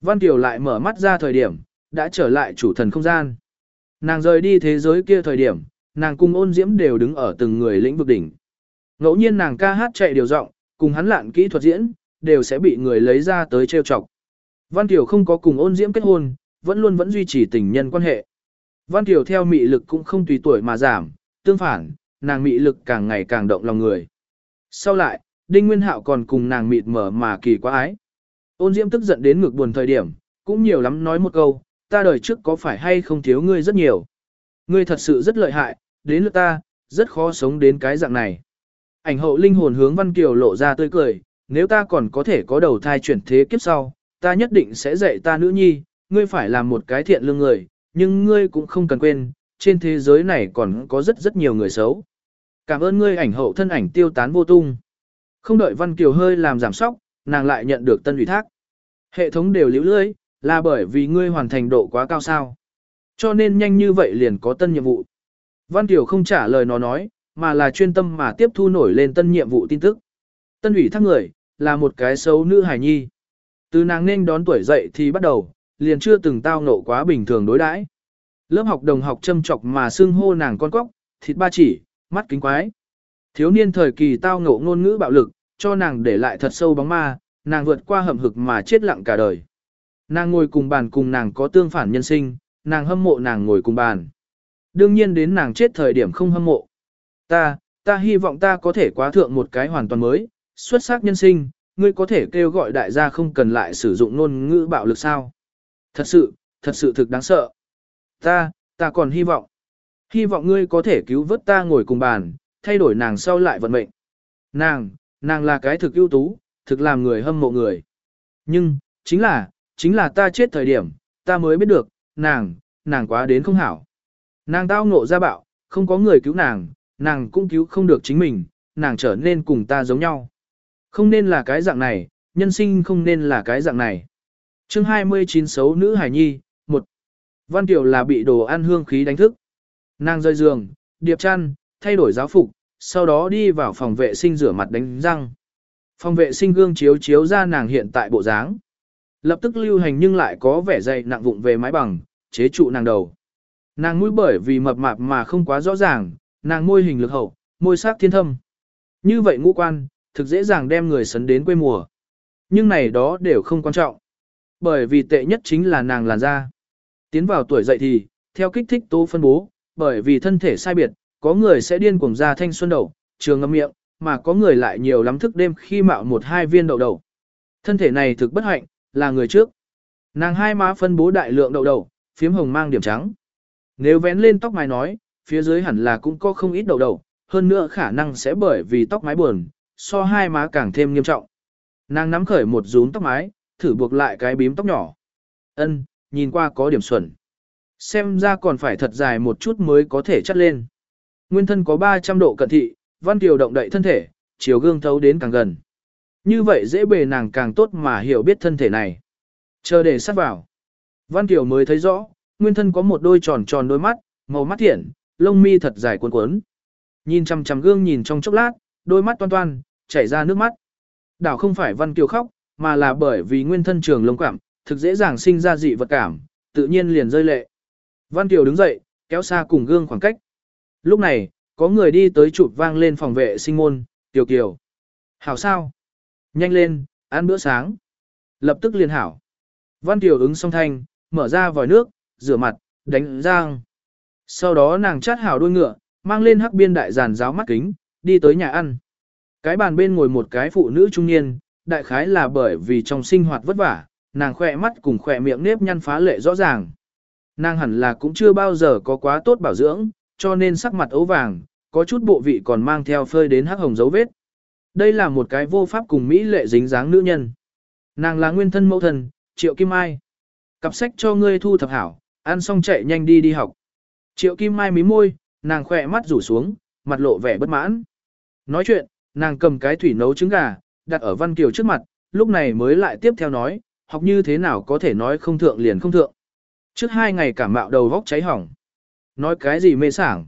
Văn Kiều lại mở mắt ra thời điểm, đã trở lại chủ thần không gian. Nàng rời đi thế giới kia thời điểm, nàng cùng ôn diễm đều đứng ở từng người lĩnh vực đỉnh. Ngẫu nhiên nàng ca hát chạy điều giọng, cùng hắn lạn kỹ thuật diễn, đều sẽ bị người lấy ra tới trêu chọc. Văn Kiều không có cùng ôn diễm kết hôn, vẫn luôn vẫn duy trì tình nhân quan hệ. Văn Kiều theo mị lực cũng không tùy tuổi mà giảm, tương phản, nàng mị lực càng ngày càng động lòng người. Sau lại, Đinh Nguyên Hạo còn cùng nàng mịt mở mà kỳ quá ái. Ôn Diễm tức giận đến ngực buồn thời điểm, cũng nhiều lắm nói một câu, ta đời trước có phải hay không thiếu ngươi rất nhiều. Ngươi thật sự rất lợi hại, đến lượt ta, rất khó sống đến cái dạng này. Ảnh hậu linh hồn hướng Văn Kiều lộ ra tươi cười, nếu ta còn có thể có đầu thai chuyển thế kiếp sau, ta nhất định sẽ dạy ta nữ nhi, ngươi phải làm một cái thiện lương người, nhưng ngươi cũng không cần quên, trên thế giới này còn có rất rất nhiều người xấu. Cảm ơn ngươi ảnh hậu thân ảnh tiêu tán vô tung. Không đợi Văn Kiều hơi làm giảm sóc, nàng lại nhận được tân ủy thác. Hệ thống đều liễu lưới, là bởi vì ngươi hoàn thành độ quá cao sao. Cho nên nhanh như vậy liền có tân nhiệm vụ. Văn Kiều không trả lời nó nói, mà là chuyên tâm mà tiếp thu nổi lên tân nhiệm vụ tin tức. Tân ủy thác người, là một cái xấu nữ hài nhi. Từ nàng nên đón tuổi dậy thì bắt đầu, liền chưa từng tao nộ quá bình thường đối đãi. Lớp học đồng học châm chọc mà xưng hô nàng con cóc, thịt ba chỉ, mắt kính quái. Thiếu niên thời kỳ tao ngộ ngôn ngữ bạo lực, cho nàng để lại thật sâu bóng ma, nàng vượt qua hầm hực mà chết lặng cả đời. Nàng ngồi cùng bàn cùng nàng có tương phản nhân sinh, nàng hâm mộ nàng ngồi cùng bàn. Đương nhiên đến nàng chết thời điểm không hâm mộ. Ta, ta hy vọng ta có thể quá thượng một cái hoàn toàn mới, xuất sắc nhân sinh, ngươi có thể kêu gọi đại gia không cần lại sử dụng ngôn ngữ bạo lực sao. Thật sự, thật sự thực đáng sợ. Ta, ta còn hy vọng. Hy vọng ngươi có thể cứu vớt ta ngồi cùng bàn, thay đổi nàng sau lại vận mệnh. Nàng, nàng là cái thực ưu tú, thực làm người hâm mộ người. Nhưng, chính là, chính là ta chết thời điểm, ta mới biết được, nàng, nàng quá đến không hảo. Nàng tao ngộ ra bạo, không có người cứu nàng, nàng cũng cứu không được chính mình, nàng trở nên cùng ta giống nhau. Không nên là cái dạng này, nhân sinh không nên là cái dạng này. chương 29 xấu nữ hải nhi, một Văn Kiều là bị đồ ăn hương khí đánh thức. Nàng rơi giường, điệp chăn, thay đổi giáo phục, sau đó đi vào phòng vệ sinh rửa mặt đánh răng. Phòng vệ sinh gương chiếu chiếu ra nàng hiện tại bộ dáng. Lập tức lưu hành nhưng lại có vẻ dày nặng vụng về mái bằng, chế trụ nàng đầu. Nàng mũi bởi vì mập mạp mà không quá rõ ràng, nàng môi hình lực hậu, môi sắc thiên thâm. Như vậy ngũ quan, thực dễ dàng đem người sấn đến quê mùa. Nhưng này đó đều không quan trọng. Bởi vì tệ nhất chính là nàng làn da. Tiến vào tuổi dậy thì, theo kích thích tố phân bố, bởi vì thân thể sai biệt, có người sẽ điên cuồng ra thanh xuân đầu, trường ngâm miệng, mà có người lại nhiều lắm thức đêm khi mạo một hai viên đậu đầu. Thân thể này thực bất hạnh, là người trước. Nàng hai má phân bố đại lượng đậu đầu, phiếm hồng mang điểm trắng. Nếu vén lên tóc mái nói, phía dưới hẳn là cũng có không ít đầu đầu, hơn nữa khả năng sẽ bởi vì tóc mái buồn, so hai má càng thêm nghiêm trọng. Nàng nắm khởi một rúm tóc mái, thử buộc lại cái bím tóc nhỏ. Ân, nhìn qua có điểm xuẩn. Xem ra còn phải thật dài một chút mới có thể chắt lên. Nguyên thân có 300 độ cận thị, văn kiều động đậy thân thể, chiều gương thấu đến càng gần. Như vậy dễ bề nàng càng tốt mà hiểu biết thân thể này. Chờ để sát vào. Văn kiều mới thấy rõ, nguyên thân có một đôi tròn tròn đôi mắt, màu mắt thiện, lông mi thật dài cuốn cuốn. Nhìn chằm chằm gương nhìn trong chốc lát, đôi mắt toan toan, chảy ra nước mắt. Đảo không phải Văn Kiều khóc, mà là bởi vì nguyên thân trường lông cảm, thực dễ dàng sinh ra dị vật cảm, tự nhiên liền rơi lệ. Văn Kiều đứng dậy, kéo xa cùng gương khoảng cách. Lúc này, có người đi tới chụp vang lên phòng vệ sinh môn, Tiểu Kiều. Hảo sao? Nhanh lên, ăn bữa sáng. Lập tức liền hảo. Văn Kiều ứng song thanh, mở ra vòi nước, rửa mặt, đánh răng. Sau đó nàng chát hảo đuôi ngựa, mang lên hắc biên đại giàn giáo mắt kính, đi tới nhà ăn. Cái bàn bên ngồi một cái phụ nữ trung niên, đại khái là bởi vì trong sinh hoạt vất vả, nàng khỏe mắt cùng khỏe miệng nếp nhăn phá lệ rõ ràng. Nàng hẳn là cũng chưa bao giờ có quá tốt bảo dưỡng, cho nên sắc mặt ấu vàng, có chút bộ vị còn mang theo phơi đến hắc hồng dấu vết. Đây là một cái vô pháp cùng Mỹ lệ dính dáng nữ nhân. Nàng là nguyên thân mẫu thân, Triệu Kim ai Cặp sách cho ngươi thu thập hảo, ăn xong chạy nhanh đi đi học. Triệu Kim Mai mí môi, nàng khỏe mắt rủ xuống, mặt lộ vẻ bất mãn. Nói chuyện, nàng cầm cái thủy nấu trứng gà, đặt ở Văn Kiều trước mặt, lúc này mới lại tiếp theo nói, học như thế nào có thể nói không thượng liền không thượng. Trước hai ngày cảm mạo đầu vóc cháy hỏng. Nói cái gì mê sảng.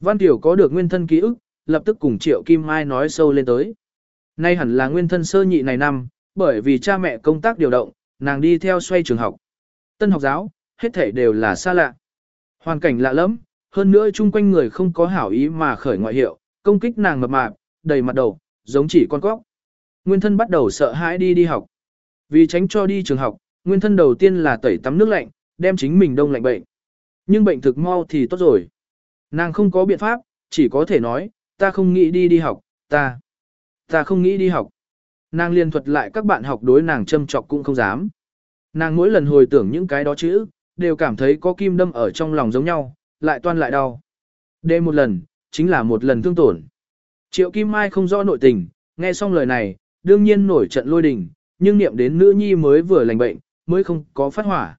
Văn Kiều có được nguyên thân ký ức, lập tức cùng Triệu Kim Mai nói sâu lên tới. Nay hẳn là nguyên thân sơ nhị này năm, bởi vì cha mẹ công tác điều động, nàng đi theo xoay trường học. Tân học giáo, hết thể đều là xa lạ. Hoàn cảnh lạ lắm, hơn nữa chung quanh người không có hảo ý mà khởi ngoại hiệu, công kích nàng mập mạp, đầy mặt đầu, giống chỉ con cóc. Nguyên thân bắt đầu sợ hãi đi đi học. Vì tránh cho đi trường học, nguyên thân đầu tiên là tẩy tắm nước lạnh, đem chính mình đông lạnh bệnh. Nhưng bệnh thực mau thì tốt rồi. Nàng không có biện pháp, chỉ có thể nói, ta không nghĩ đi đi học, ta, ta không nghĩ đi học. Nàng liên thuật lại các bạn học đối nàng châm chọc cũng không dám. Nàng mỗi lần hồi tưởng những cái đó chữ, đều cảm thấy có kim đâm ở trong lòng giống nhau, lại toan lại đau. Đê một lần, chính là một lần thương tổn. Triệu Kim Mai không rõ nội tình, nghe xong lời này, đương nhiên nổi trận lôi đình, nhưng niệm đến nữ nhi mới vừa lành bệnh, mới không có phát hỏa.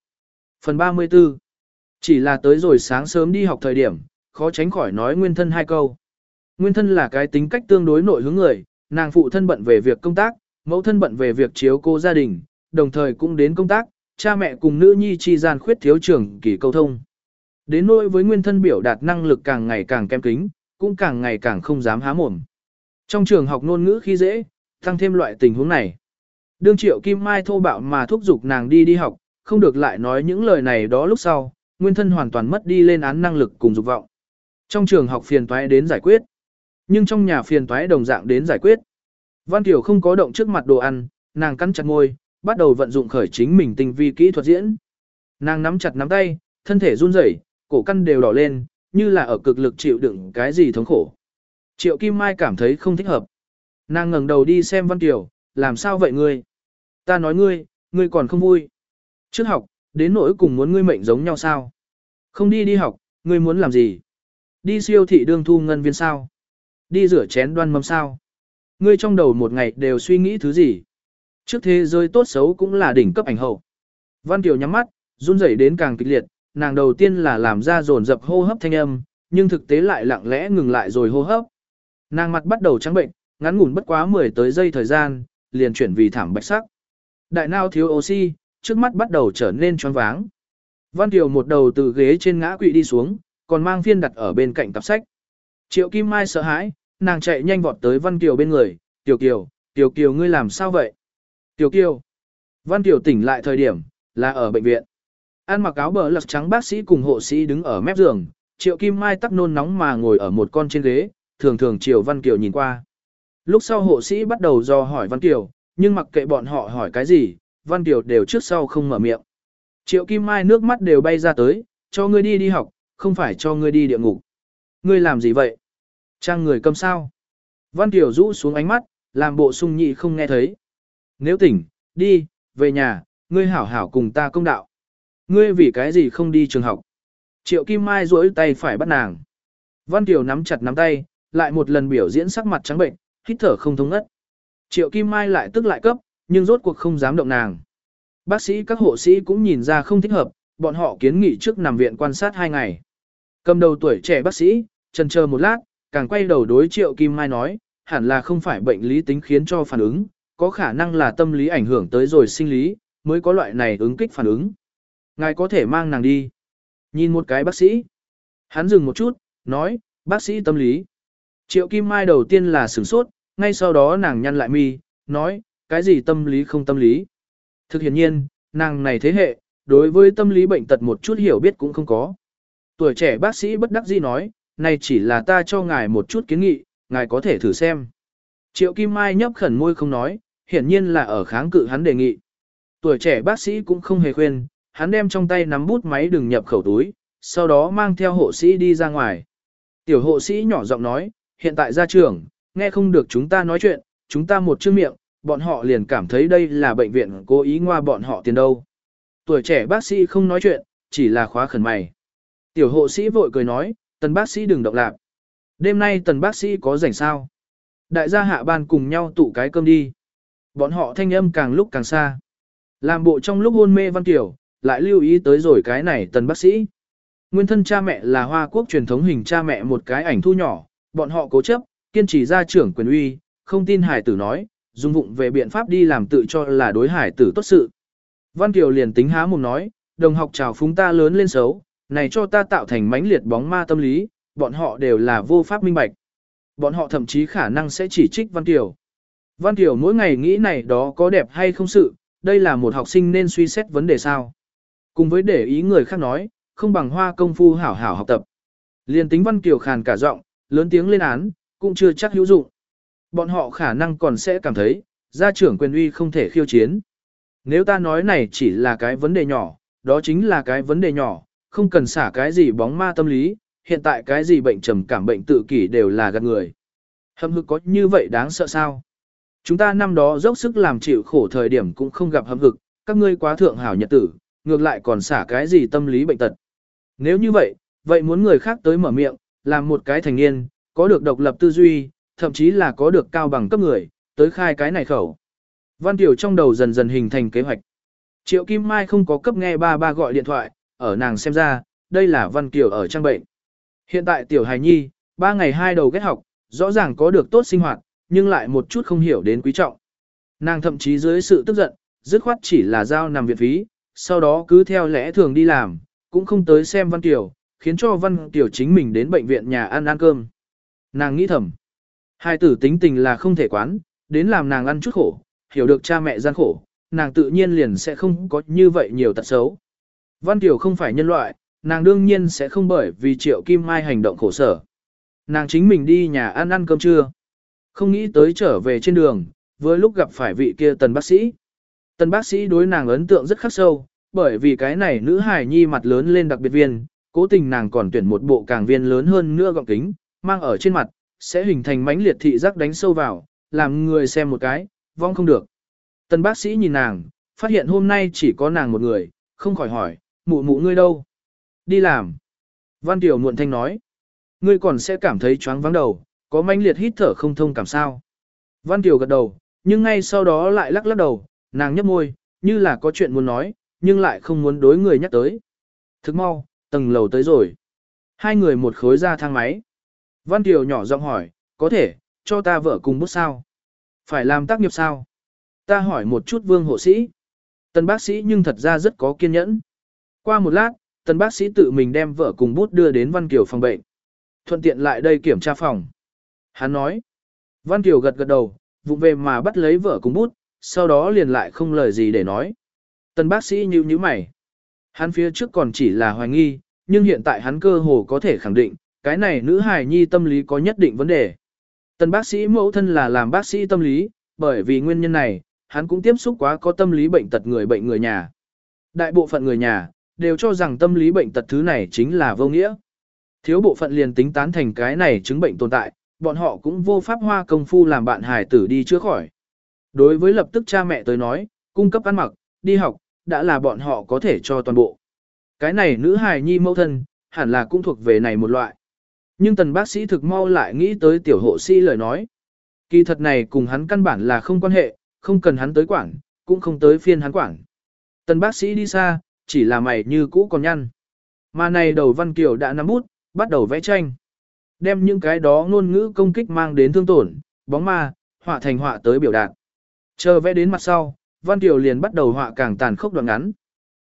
Phần 34 Chỉ là tới rồi sáng sớm đi học thời điểm, khó tránh khỏi nói nguyên thân hai câu. Nguyên thân là cái tính cách tương đối nội hướng người, nàng phụ thân bận về việc công tác, mẫu thân bận về việc chiếu cô gia đình, đồng thời cũng đến công tác, cha mẹ cùng nữ nhi chi gian khuyết thiếu trưởng kỳ câu thông. Đến nỗi với nguyên thân biểu đạt năng lực càng ngày càng kém kính, cũng càng ngày càng không dám há mồm. Trong trường học ngôn ngữ khi dễ, tăng thêm loại tình huống này. Đương triệu Kim Mai thô bạo mà thúc giục nàng đi đi học, không được lại nói những lời này đó lúc sau, nguyên thân hoàn toàn mất đi lên án năng lực cùng dục vọng. Trong trường học phiền toái đến giải quyết, nhưng trong nhà phiền toái đồng dạng đến giải quyết. Văn Tiểu không có động trước mặt đồ ăn, nàng cắn chặt môi, bắt đầu vận dụng khởi chính mình tinh vi kỹ thuật diễn. Nàng nắm chặt nắm tay, thân thể run rẩy, cổ căn đều đỏ lên, như là ở cực lực chịu đựng cái gì thống khổ. Triệu Kim Mai cảm thấy không thích hợp. Nàng ngẩng đầu đi xem Văn Tiểu, làm sao vậy ngươi? Ta nói ngươi, ngươi còn không vui. Trước học, đến nỗi cùng muốn ngươi mệnh giống nhau sao? Không đi đi học, ngươi muốn làm gì? Đi siêu thị đương thu ngân viên sao? Đi rửa chén đoan mâm sao? Ngươi trong đầu một ngày đều suy nghĩ thứ gì? Trước thế giới tốt xấu cũng là đỉnh cấp ảnh hậu. Văn Kiều nhắm mắt, run rẩy đến càng kịch liệt, nàng đầu tiên là làm ra dồn dập hô hấp thanh âm, nhưng thực tế lại lặng lẽ ngừng lại rồi hô hấp. Nàng mặt bắt đầu trắng bệnh, ngắn ngủn bất quá 10 tới giây thời gian, liền chuyển vì thảm bạch sắc. Đại não thiếu oxy, trước mắt bắt đầu trở nên choáng váng. Văn Kiều một đầu từ ghế trên ngã quỵ đi xuống, còn mang phiên đặt ở bên cạnh cặp sách. Triệu Kim Mai sợ hãi, nàng chạy nhanh vọt tới Văn Kiều bên người, Tiểu Kiều, Tiểu Kiều ngươi làm sao vậy? Tiểu Kiều. Văn Kiều tỉnh lại thời điểm, là ở bệnh viện. Ăn mặc áo bờ lật trắng bác sĩ cùng hộ sĩ đứng ở mép giường, Triệu Kim Mai tắc nôn nóng mà ngồi ở một con trên ghế, thường thường Triệu Văn Kiều nhìn qua. Lúc sau hộ sĩ bắt đầu do hỏi Văn Kiều, nhưng mặc kệ bọn họ hỏi cái gì, Văn Kiều đều trước sau không mở miệng. Triệu Kim Mai nước mắt đều bay ra tới, cho ngươi đi đi học, không phải cho ngươi đi địa ngục. Ngươi làm gì vậy? Trang người cầm sao? Văn Kiều rũ xuống ánh mắt, làm bộ sung nhị không nghe thấy. Nếu tỉnh, đi, về nhà, ngươi hảo hảo cùng ta công đạo. Ngươi vì cái gì không đi trường học? Triệu Kim Mai duỗi tay phải bắt nàng. Văn Kiều nắm chặt nắm tay, lại một lần biểu diễn sắc mặt trắng bệnh, hít thở không thông ngất. Triệu Kim Mai lại tức lại cấp, nhưng rốt cuộc không dám động nàng. Bác sĩ các hộ sĩ cũng nhìn ra không thích hợp, bọn họ kiến nghị trước nằm viện quan sát hai ngày. Cầm đầu tuổi trẻ bác sĩ, trần chờ một lát, càng quay đầu đối Triệu Kim Mai nói, hẳn là không phải bệnh lý tính khiến cho phản ứng, có khả năng là tâm lý ảnh hưởng tới rồi sinh lý, mới có loại này ứng kích phản ứng. Ngài có thể mang nàng đi. Nhìn một cái bác sĩ. Hắn dừng một chút, nói, bác sĩ tâm lý. Triệu Kim Mai đầu tiên là sửng sốt, ngay sau đó nàng nhăn lại mi, nói, cái gì tâm lý không tâm lý. Thực hiện nhiên, nàng này thế hệ, đối với tâm lý bệnh tật một chút hiểu biết cũng không có. Tuổi trẻ bác sĩ bất đắc dĩ nói, này chỉ là ta cho ngài một chút kiến nghị, ngài có thể thử xem. Triệu Kim Mai nhấp khẩn môi không nói, hiển nhiên là ở kháng cự hắn đề nghị. Tuổi trẻ bác sĩ cũng không hề khuyên, hắn đem trong tay nắm bút máy đừng nhập khẩu túi, sau đó mang theo hộ sĩ đi ra ngoài. Tiểu hộ sĩ nhỏ giọng nói, hiện tại ra trường, nghe không được chúng ta nói chuyện, chúng ta một chữ miệng, bọn họ liền cảm thấy đây là bệnh viện cố ý ngoa bọn họ tiền đâu. Tuổi trẻ bác sĩ không nói chuyện, chỉ là khóa khẩn mày. Tiểu hộ sĩ vội cười nói, tần bác sĩ đừng động lạc. Đêm nay tần bác sĩ có rảnh sao? Đại gia hạ ban cùng nhau tụ cái cơm đi. Bọn họ thanh âm càng lúc càng xa. Làm bộ trong lúc hôn mê văn tiểu, lại lưu ý tới rồi cái này tần bác sĩ. Nguyên thân cha mẹ là Hoa Quốc truyền thống hình cha mẹ một cái ảnh thu nhỏ, bọn họ cố chấp, kiên trì ra trưởng quyền uy, không tin hải tử nói, dùng vụng về biện pháp đi làm tự cho là đối hải tử tốt sự. Văn Kiều liền tính há mồm nói, đồng học chào phúng ta lớn lên xấu, này cho ta tạo thành mãnh liệt bóng ma tâm lý, bọn họ đều là vô pháp minh bạch. Bọn họ thậm chí khả năng sẽ chỉ trích Văn Kiều. Văn Kiều mỗi ngày nghĩ này đó có đẹp hay không sự, đây là một học sinh nên suy xét vấn đề sao. Cùng với để ý người khác nói, không bằng hoa công phu hảo hảo học tập. Liên tính Văn Kiều khàn cả giọng, lớn tiếng lên án, cũng chưa chắc hữu dụng. Bọn họ khả năng còn sẽ cảm thấy, gia trưởng quyền uy không thể khiêu chiến. Nếu ta nói này chỉ là cái vấn đề nhỏ, đó chính là cái vấn đề nhỏ, không cần xả cái gì bóng ma tâm lý, hiện tại cái gì bệnh trầm cảm bệnh tự kỷ đều là gạt người. Hâm hực có như vậy đáng sợ sao? Chúng ta năm đó dốc sức làm chịu khổ thời điểm cũng không gặp hâm hực, các ngươi quá thượng hảo nhật tử, ngược lại còn xả cái gì tâm lý bệnh tật. Nếu như vậy, vậy muốn người khác tới mở miệng, làm một cái thành niên, có được độc lập tư duy, thậm chí là có được cao bằng cấp người, tới khai cái này khẩu. Văn Tiểu trong đầu dần dần hình thành kế hoạch. Triệu Kim Mai không có cấp nghe ba ba gọi điện thoại, ở nàng xem ra, đây là Văn Kiều ở trang bệnh. Hiện tại Tiểu Hài Nhi, ba ngày hai đầu ghét học, rõ ràng có được tốt sinh hoạt, nhưng lại một chút không hiểu đến quý trọng. Nàng thậm chí dưới sự tức giận, dứt khoát chỉ là giao nằm viện phí, sau đó cứ theo lẽ thường đi làm, cũng không tới xem Văn Kiều, khiến cho Văn Kiều chính mình đến bệnh viện nhà ăn ăn cơm. Nàng nghĩ thầm, hai tử tính tình là không thể quán, đến làm nàng ăn chút khổ, hiểu được cha mẹ gian khổ, nàng tự nhiên liền sẽ không có như vậy nhiều tật xấu. Văn Kiều không phải nhân loại, nàng đương nhiên sẽ không bởi vì triệu kim mai hành động khổ sở. Nàng chính mình đi nhà ăn ăn cơm trưa. Không nghĩ tới trở về trên đường, vừa lúc gặp phải vị kia tần bác sĩ. Tần bác sĩ đối nàng ấn tượng rất khắc sâu, bởi vì cái này nữ hài nhi mặt lớn lên đặc biệt viên, cố tình nàng còn tuyển một bộ càng viên lớn hơn nữa gọng kính, mang ở trên mặt, sẽ hình thành mánh liệt thị giác đánh sâu vào, làm người xem một cái, vong không được. Tần bác sĩ nhìn nàng, phát hiện hôm nay chỉ có nàng một người, không khỏi hỏi, mụ mụ ngươi đâu? Đi làm. Văn Tiểu muộn thanh nói, ngươi còn sẽ cảm thấy choáng vắng đầu, có manh liệt hít thở không thông cảm sao. Văn Tiểu gật đầu, nhưng ngay sau đó lại lắc lắc đầu, nàng nhấp môi, như là có chuyện muốn nói, nhưng lại không muốn đối người nhắc tới. Thức mau, tầng lầu tới rồi. Hai người một khối ra thang máy. Văn Tiểu nhỏ giọng hỏi, có thể, cho ta vợ cùng bút sao? Phải làm tác nghiệp sao? Ta hỏi một chút vương hộ sĩ. Tần bác sĩ nhưng thật ra rất có kiên nhẫn. Qua một lát, tần bác sĩ tự mình đem vợ cùng bút đưa đến Văn Kiều phòng bệnh. Thuận tiện lại đây kiểm tra phòng. Hắn nói. Văn Kiều gật gật đầu, vụ về mà bắt lấy vợ cùng bút, sau đó liền lại không lời gì để nói. Tần bác sĩ nhíu nhíu mày. Hắn phía trước còn chỉ là hoài nghi, nhưng hiện tại hắn cơ hồ có thể khẳng định, cái này nữ hài nhi tâm lý có nhất định vấn đề. Tần bác sĩ mẫu thân là làm bác sĩ tâm lý, bởi vì nguyên nhân này, hắn cũng tiếp xúc quá có tâm lý bệnh tật người bệnh người nhà. Đại bộ phận người nhà, đều cho rằng tâm lý bệnh tật thứ này chính là vô nghĩa. Thiếu bộ phận liền tính tán thành cái này chứng bệnh tồn tại, bọn họ cũng vô pháp hoa công phu làm bạn hài tử đi chữa khỏi. Đối với lập tức cha mẹ tới nói, cung cấp ăn mặc, đi học, đã là bọn họ có thể cho toàn bộ. Cái này nữ hài nhi mẫu thân, hẳn là cũng thuộc về này một loại. Nhưng tần bác sĩ thực mau lại nghĩ tới tiểu hộ sĩ lời nói. Kỳ thật này cùng hắn căn bản là không quan hệ, không cần hắn tới quản, cũng không tới phiên hắn quản. Tần bác sĩ đi xa, chỉ là mày như cũ còn nhăn. Mà này đầu văn kiều đã nắm bút, bắt đầu vẽ tranh. Đem những cái đó ngôn ngữ công kích mang đến thương tổn, bóng ma, họa thành họa tới biểu đạt. Chờ vẽ đến mặt sau, văn kiều liền bắt đầu họa càng tàn khốc đoạn ngắn.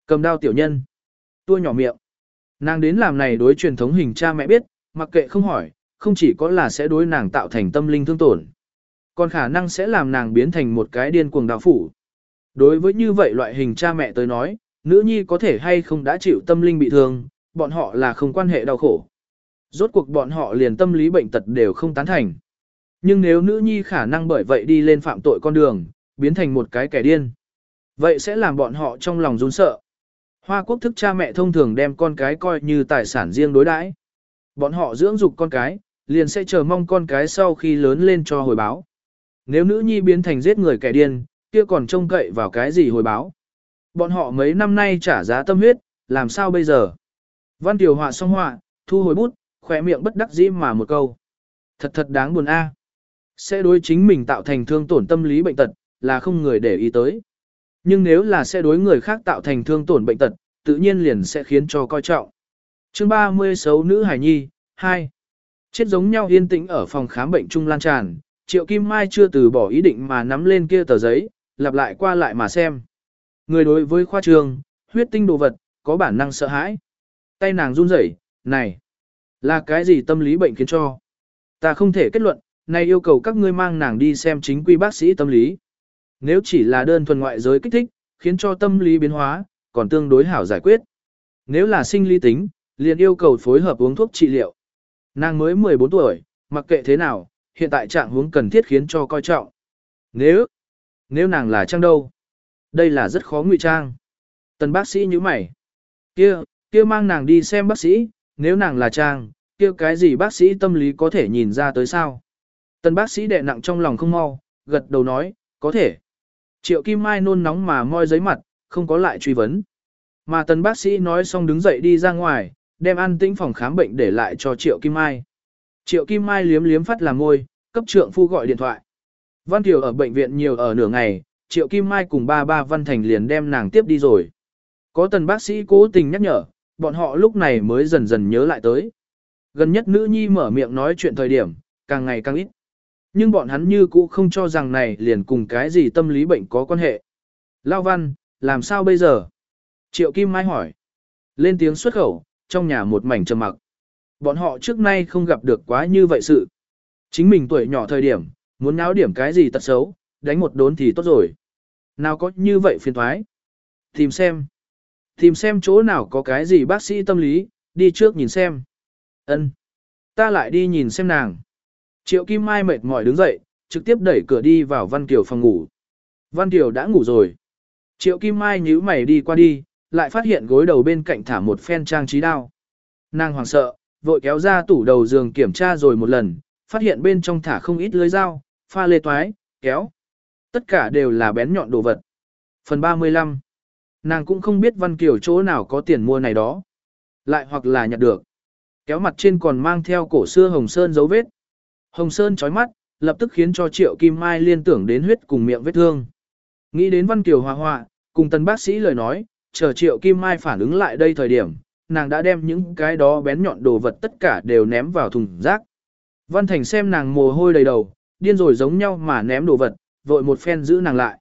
Cầm đao tiểu nhân. Tua nhỏ miệng. Nàng đến làm này đối truyền thống hình cha mẹ biết, mặc kệ không hỏi, không chỉ có là sẽ đối nàng tạo thành tâm linh thương tổn, còn khả năng sẽ làm nàng biến thành một cái điên cuồng đạo phủ. Đối với như vậy loại hình cha mẹ tới nói, nữ nhi có thể hay không đã chịu tâm linh bị thương, bọn họ là không quan hệ đau khổ. Rốt cuộc bọn họ liền tâm lý bệnh tật đều không tán thành. Nhưng nếu nữ nhi khả năng bởi vậy đi lên phạm tội con đường, biến thành một cái kẻ điên. Vậy sẽ làm bọn họ trong lòng run sợ. Hoa quốc thức cha mẹ thông thường đem con cái coi như tài sản riêng đối đãi. Bọn họ dưỡng dục con cái, liền sẽ chờ mong con cái sau khi lớn lên cho hồi báo. Nếu nữ nhi biến thành giết người kẻ điên, kia còn trông cậy vào cái gì hồi báo. Bọn họ mấy năm nay trả giá tâm huyết, làm sao bây giờ? Văn Tiểu họa xong họa, thu hồi bút, khỏe miệng bất đắc dĩ mà một câu. Thật thật đáng buồn a. Sẽ đối chính mình tạo thành thương tổn tâm lý bệnh tật, là không người để ý tới. Nhưng nếu là sẽ đối người khác tạo thành thương tổn bệnh tật, tự nhiên liền sẽ khiến cho coi trọng. Chương 30 xấu nữ hải nhi, 2. Chết giống nhau yên tĩnh ở phòng khám bệnh trung lan tràn, Triệu Kim Mai chưa từ bỏ ý định mà nắm lên kia tờ giấy, lặp lại qua lại mà xem. Người đối với khoa trường, huyết tinh đồ vật, có bản năng sợ hãi. Tay nàng run rẩy, này, là cái gì tâm lý bệnh khiến cho? Ta không thể kết luận, này yêu cầu các ngươi mang nàng đi xem chính quy bác sĩ tâm lý. Nếu chỉ là đơn thuần ngoại giới kích thích, khiến cho tâm lý biến hóa, còn tương đối hảo giải quyết. Nếu là sinh lý tính, liền yêu cầu phối hợp uống thuốc trị liệu. Nàng mới 14 tuổi, mặc kệ thế nào, hiện tại trạng huống cần thiết khiến cho coi trọng. Nếu, nếu nàng là trang đâu? Đây là rất khó ngụy trang. Tần bác sĩ như mày. Kia, kia mang nàng đi xem bác sĩ, nếu nàng là trang, kia cái gì bác sĩ tâm lý có thể nhìn ra tới sao? Tần bác sĩ đè nặng trong lòng không mau, gật đầu nói, có thể. Triệu Kim Mai nôn nóng mà moi giấy mặt, không có lại truy vấn. Mà tần bác sĩ nói xong đứng dậy đi ra ngoài, đem an tĩnh phòng khám bệnh để lại cho Triệu Kim Mai. Triệu Kim Mai liếm liếm phát làm môi, cấp trượng phu gọi điện thoại. Văn Kiều ở bệnh viện nhiều ở nửa ngày, Triệu Kim Mai cùng ba ba Văn Thành liền đem nàng tiếp đi rồi. Có tần bác sĩ cố tình nhắc nhở, bọn họ lúc này mới dần dần nhớ lại tới. Gần nhất nữ nhi mở miệng nói chuyện thời điểm, càng ngày càng ít. Nhưng bọn hắn như cũ không cho rằng này liền cùng cái gì tâm lý bệnh có quan hệ. Lao văn, làm sao bây giờ? Triệu Kim Mai hỏi. Lên tiếng xuất khẩu, trong nhà một mảnh trầm mặc. Bọn họ trước nay không gặp được quá như vậy sự. Chính mình tuổi nhỏ thời điểm, muốn náo điểm cái gì tật xấu, đánh một đốn thì tốt rồi. Nào có như vậy phiền thoái. Tìm xem. Tìm xem chỗ nào có cái gì bác sĩ tâm lý, đi trước nhìn xem. Ân, Ta lại đi nhìn xem nàng. Triệu Kim Mai mệt mỏi đứng dậy, trực tiếp đẩy cửa đi vào Văn Kiều phòng ngủ. Văn Kiều đã ngủ rồi. Triệu Kim Mai nhíu mày đi qua đi, lại phát hiện gối đầu bên cạnh thả một phen trang trí đao. Nàng hoảng sợ, vội kéo ra tủ đầu giường kiểm tra rồi một lần, phát hiện bên trong thả không ít lưới dao, pha lê toái, kéo. Tất cả đều là bén nhọn đồ vật. Phần 35 Nàng cũng không biết Văn Kiều chỗ nào có tiền mua này đó. Lại hoặc là nhặt được. Kéo mặt trên còn mang theo cổ xưa Hồng Sơn dấu vết. Hồng Sơn chói mắt, lập tức khiến cho Triệu Kim Mai liên tưởng đến huyết cùng miệng vết thương. Nghĩ đến Văn Kiều hòa hòa, cùng tần bác sĩ lời nói, chờ Triệu Kim Mai phản ứng lại đây thời điểm, nàng đã đem những cái đó bén nhọn đồ vật tất cả đều ném vào thùng rác. Văn Thành xem nàng mồ hôi đầy đầu, điên rồi giống nhau mà ném đồ vật, vội một phen giữ nàng lại.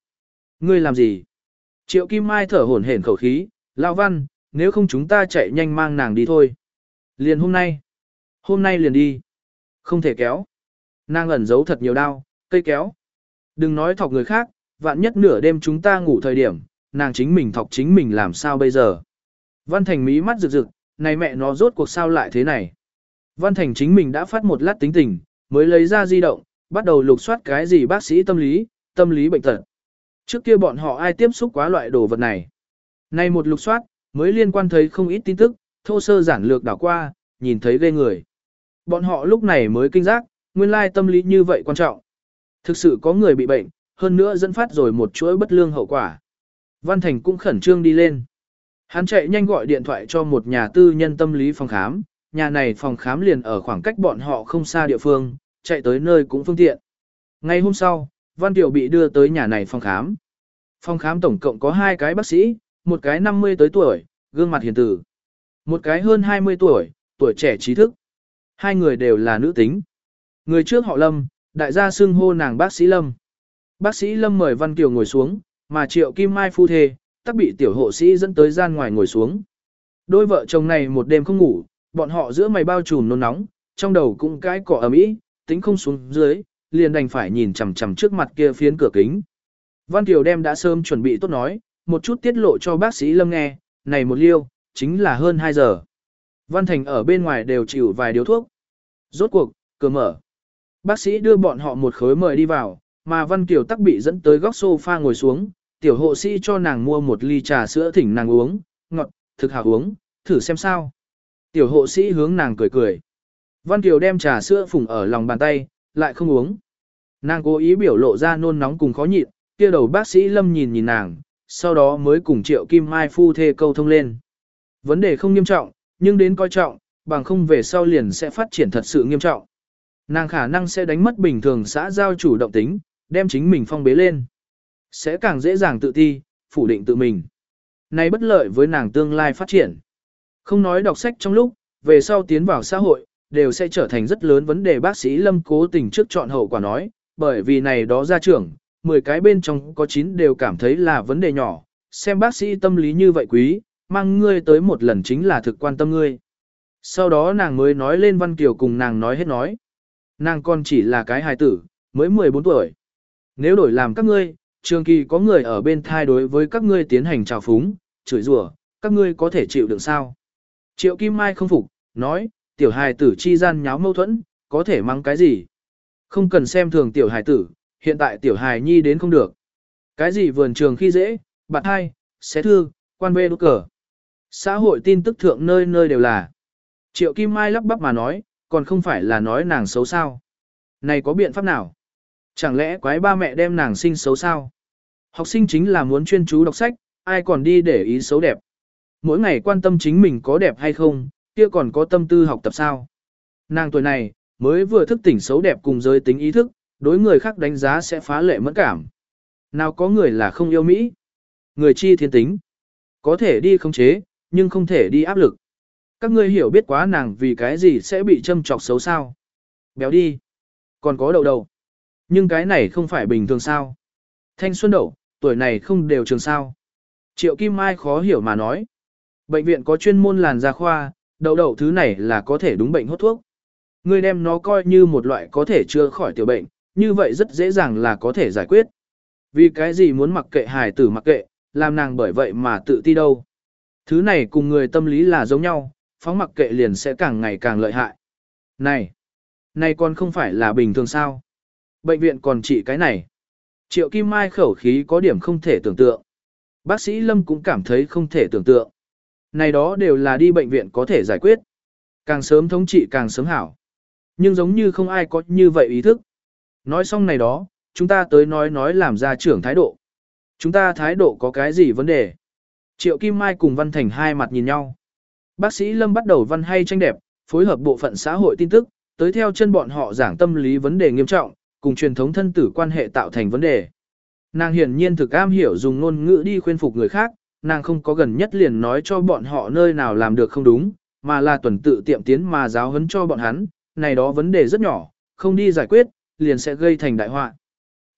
Ngươi làm gì? Triệu Kim Mai thở hổn hển khẩu khí, Lão Văn, nếu không chúng ta chạy nhanh mang nàng đi thôi. Liền hôm nay. Hôm nay liền đi. Không thể kéo. Nàng ẩn giấu thật nhiều đau, cây kéo. Đừng nói thọc người khác, vạn nhất nửa đêm chúng ta ngủ thời điểm, nàng chính mình thọc chính mình làm sao bây giờ. Văn Thành mí mắt rực rực, này mẹ nó rốt cuộc sao lại thế này. Văn Thành chính mình đã phát một lát tính tình, mới lấy ra di động, bắt đầu lục soát cái gì bác sĩ tâm lý, tâm lý bệnh tật. Trước kia bọn họ ai tiếp xúc quá loại đồ vật này. Nay một lục soát, mới liên quan thấy không ít tin tức, thô sơ giản lược đảo qua, nhìn thấy ghê người. Bọn họ lúc này mới kinh giác, nguyên lai tâm lý như vậy quan trọng. Thực sự có người bị bệnh, hơn nữa dẫn phát rồi một chuỗi bất lương hậu quả. Văn Thành cũng khẩn trương đi lên. Hắn chạy nhanh gọi điện thoại cho một nhà tư nhân tâm lý phòng khám, nhà này phòng khám liền ở khoảng cách bọn họ không xa địa phương, chạy tới nơi cũng phương tiện. Ngày hôm sau, Văn Tiểu bị đưa tới nhà này phòng khám. Phòng khám tổng cộng có hai cái bác sĩ, một cái 50 tới tuổi, gương mặt hiền tử. Một cái hơn 20 tuổi, tuổi trẻ trí thức. Hai người đều là nữ tính. Người trước họ Lâm, đại gia xưng hô nàng bác sĩ Lâm. Bác sĩ Lâm mời Văn Kiều ngồi xuống, mà Triệu Kim Mai phu thê, tắc bị tiểu hộ sĩ dẫn tới gian ngoài ngồi xuống. Đôi vợ chồng này một đêm không ngủ, bọn họ giữa mày bao trùm nôn nóng, trong đầu cũng cái cỏ ấm ý, tính không xuống dưới, liền đành phải nhìn chằm chằm trước mặt kia phiến cửa kính. Văn Kiều đem đã sớm chuẩn bị tốt nói, một chút tiết lộ cho bác sĩ Lâm nghe, này một liêu, chính là hơn 2 giờ. Văn Thành ở bên ngoài đều chịu vài điếu thuốc. Rốt cuộc, cửa mở. Bác sĩ đưa bọn họ một khối mời đi vào, mà Văn Kiều tắc bị dẫn tới góc sofa ngồi xuống, tiểu hộ sĩ cho nàng mua một ly trà sữa thỉnh nàng uống, ngọt, thực hảo uống, thử xem sao. Tiểu hộ sĩ hướng nàng cười cười. Văn Kiều đem trà sữa phùng ở lòng bàn tay, lại không uống. Nàng cố ý biểu lộ ra nôn nóng cùng khó nhịn, kia đầu bác sĩ Lâm nhìn nhìn nàng, sau đó mới cùng Triệu Kim Mai phu thê câu thông lên. Vấn đề không nghiêm trọng, nhưng đến coi trọng, bằng không về sau liền sẽ phát triển thật sự nghiêm trọng. Nàng khả năng sẽ đánh mất bình thường xã giao chủ động tính, đem chính mình phong bế lên. Sẽ càng dễ dàng tự ti, phủ định tự mình. Này bất lợi với nàng tương lai phát triển. Không nói đọc sách trong lúc, về sau tiến vào xã hội, đều sẽ trở thành rất lớn vấn đề bác sĩ Lâm cố tình trước chọn hậu quả nói, bởi vì này đó ra trưởng, 10 cái bên trong có 9 đều cảm thấy là vấn đề nhỏ, xem bác sĩ tâm lý như vậy quý, mang ngươi tới một lần chính là thực quan tâm ngươi. Sau đó nàng mới nói lên Văn Kiều cùng nàng nói hết nói. Nàng còn chỉ là cái hài tử, mới 14 tuổi. Nếu đổi làm các ngươi, trường kỳ có người ở bên thai đối với các ngươi tiến hành trào phúng, chửi rủa, các ngươi có thể chịu đựng sao? Triệu Kim Mai không phục, nói, tiểu hài tử chi gian nháo mâu thuẫn, có thể mang cái gì? Không cần xem thường tiểu hài tử, hiện tại tiểu hài nhi đến không được. Cái gì vườn trường khi dễ, bạn hai, xé thư, quan bê đốt cờ. Xã hội tin tức thượng nơi nơi đều là. Triệu Kim Mai lắp bắp mà nói, còn không phải là nói nàng xấu sao. Này có biện pháp nào? Chẳng lẽ quái ba mẹ đem nàng sinh xấu sao? Học sinh chính là muốn chuyên chú đọc sách, ai còn đi để ý xấu đẹp. Mỗi ngày quan tâm chính mình có đẹp hay không, kia còn có tâm tư học tập sao. Nàng tuổi này, mới vừa thức tỉnh xấu đẹp cùng giới tính ý thức, đối người khác đánh giá sẽ phá lệ mẫn cảm. Nào có người là không yêu Mỹ. Người chi thiên tính. Có thể đi không chế, nhưng không thể đi áp lực. Các ngươi hiểu biết quá nàng vì cái gì sẽ bị châm trọc xấu sao. Béo đi. Còn có đầu đầu. Nhưng cái này không phải bình thường sao. Thanh xuân đậu, tuổi này không đều trường sao. Triệu Kim Mai khó hiểu mà nói. Bệnh viện có chuyên môn làn da khoa, đậu đậu thứ này là có thể đúng bệnh hốt thuốc. Ngươi đem nó coi như một loại có thể chữa khỏi tiểu bệnh, như vậy rất dễ dàng là có thể giải quyết. Vì cái gì muốn mặc kệ hài tử mặc kệ, làm nàng bởi vậy mà tự ti đâu. Thứ này cùng người tâm lý là giống nhau, phóng mặc kệ liền sẽ càng ngày càng lợi hại. Này, này còn không phải là bình thường sao? Bệnh viện còn trị cái này. Triệu Kim Mai khẩu khí có điểm không thể tưởng tượng. Bác sĩ Lâm cũng cảm thấy không thể tưởng tượng. Này đó đều là đi bệnh viện có thể giải quyết. Càng sớm thống trị càng sớm hảo. Nhưng giống như không ai có như vậy ý thức. Nói xong này đó, chúng ta tới nói nói làm ra trưởng thái độ. Chúng ta thái độ có cái gì vấn đề? Triệu Kim Mai cùng Văn Thành hai mặt nhìn nhau. Bác sĩ Lâm bắt đầu văn hay tranh đẹp, phối hợp bộ phận xã hội tin tức, tới theo chân bọn họ giảng tâm lý vấn đề nghiêm trọng, cùng truyền thống thân tử quan hệ tạo thành vấn đề. Nàng hiển nhiên thực am hiểu dùng ngôn ngữ đi khuyên phục người khác, nàng không có gần nhất liền nói cho bọn họ nơi nào làm được không đúng, mà là tuần tự tiệm tiến mà giáo huấn cho bọn hắn, này đó vấn đề rất nhỏ, không đi giải quyết, liền sẽ gây thành đại họa.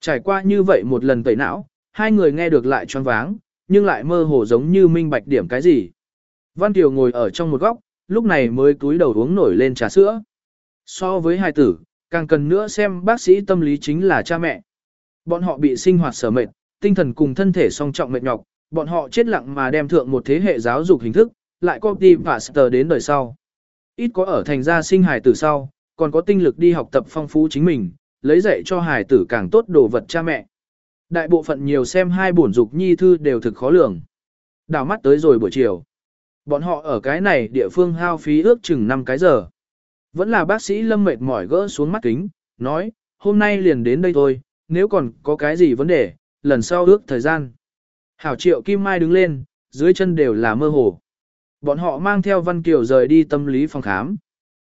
Trải qua như vậy một lần tẩy não, hai người nghe được lại choáng váng, nhưng lại mơ hồ giống như minh bạch điểm cái gì. Văn Kiều ngồi ở trong một góc, lúc này mới túi đầu uống nổi lên trà sữa. So với hai tử, càng cần nữa xem bác sĩ tâm lý chính là cha mẹ. Bọn họ bị sinh hoạt sở mệt, tinh thần cùng thân thể song trọng mệt nhọc, bọn họ chết lặng mà đem thượng một thế hệ giáo dục hình thức, lại copy pastor đến đời sau. Ít có ở thành gia sinh hài tử sau, còn có tinh lực đi học tập phong phú chính mình, lấy dạy cho hài tử càng tốt đồ vật cha mẹ. Đại bộ phận nhiều xem hai bổn dục nhi thư đều thực khó lường. Đào mắt tới rồi buổi chiều. Bọn họ ở cái này địa phương hao phí ước chừng 5 cái giờ. Vẫn là bác sĩ lâm mệt mỏi gỡ xuống mắt kính, nói, hôm nay liền đến đây thôi, nếu còn có cái gì vấn đề, lần sau ước thời gian. Hảo triệu Kim Mai đứng lên, dưới chân đều là mơ hồ. Bọn họ mang theo Văn Kiều rời đi tâm lý phòng khám.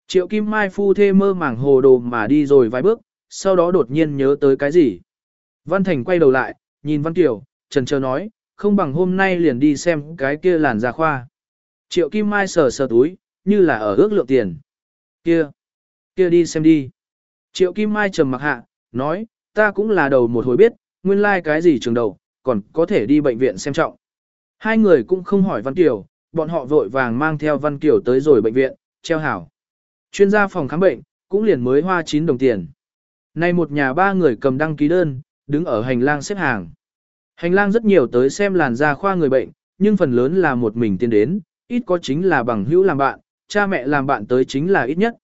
Triệu Kim Mai phu thê mơ màng hồ đồ mà đi rồi vài bước, sau đó đột nhiên nhớ tới cái gì. Văn Thành quay đầu lại, nhìn Văn Kiều, trần trờ nói, không bằng hôm nay liền đi xem cái kia làn da khoa. Triệu Kim Mai sờ sờ túi, như là ở ước lượng tiền. Kia, kia đi xem đi. Triệu Kim Mai trầm mặc hạ, nói, ta cũng là đầu một hồi biết, nguyên lai like cái gì trường đầu, còn có thể đi bệnh viện xem trọng. Hai người cũng không hỏi Văn Kiều, bọn họ vội vàng mang theo Văn Kiều tới rồi bệnh viện, treo hảo. Chuyên gia phòng khám bệnh, cũng liền mới hoa 9 đồng tiền. Nay một nhà ba người cầm đăng ký đơn, đứng ở hành lang xếp hàng. Hành lang rất nhiều tới xem làn da khoa người bệnh, nhưng phần lớn là một mình tiến đến, ít có chính là bằng hữu làm bạn, cha mẹ làm bạn tới chính là ít nhất.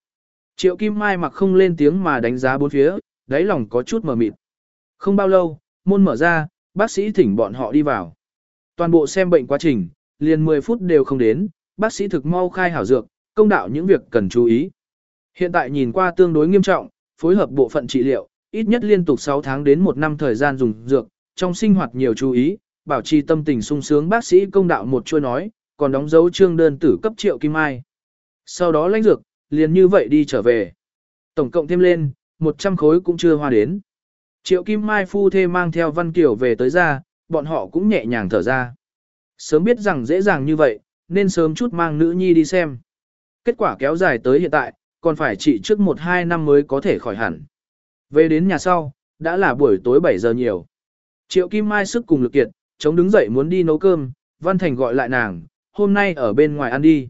Triệu Kim Mai mặc không lên tiếng mà đánh giá bốn phía, đáy lòng có chút mờ mịt. Không bao lâu, môn mở ra, bác sĩ thỉnh bọn họ đi vào. Toàn bộ xem bệnh quá trình, liền 10 phút đều không đến, bác sĩ thực mau khai hảo dược, công đạo những việc cần chú ý. Hiện tại nhìn qua tương đối nghiêm trọng, phối hợp bộ phận trị liệu, ít nhất liên tục 6 tháng đến 1 năm thời gian dùng dược, trong sinh hoạt nhiều chú ý, bảo trì tâm tình sung sướng bác sĩ công đạo một chua nói, còn đóng dấu trương đơn tử cấp triệu kim Ai. Sau đó lãnh dược, liền như vậy đi trở về. Tổng cộng thêm lên, 100 khối cũng chưa hoa đến. Triệu kim mai phu thê mang theo văn Kiều về tới ra, bọn họ cũng nhẹ nhàng thở ra. Sớm biết rằng dễ dàng như vậy, nên sớm chút mang nữ nhi đi xem. Kết quả kéo dài tới hiện tại, còn phải trị trước 1-2 năm mới có thể khỏi hẳn. Về đến nhà sau, đã là buổi tối 7 giờ nhiều. Triệu Kim Mai sức cùng lực kiệt, chống đứng dậy muốn đi nấu cơm, Văn Thành gọi lại nàng, hôm nay ở bên ngoài ăn đi.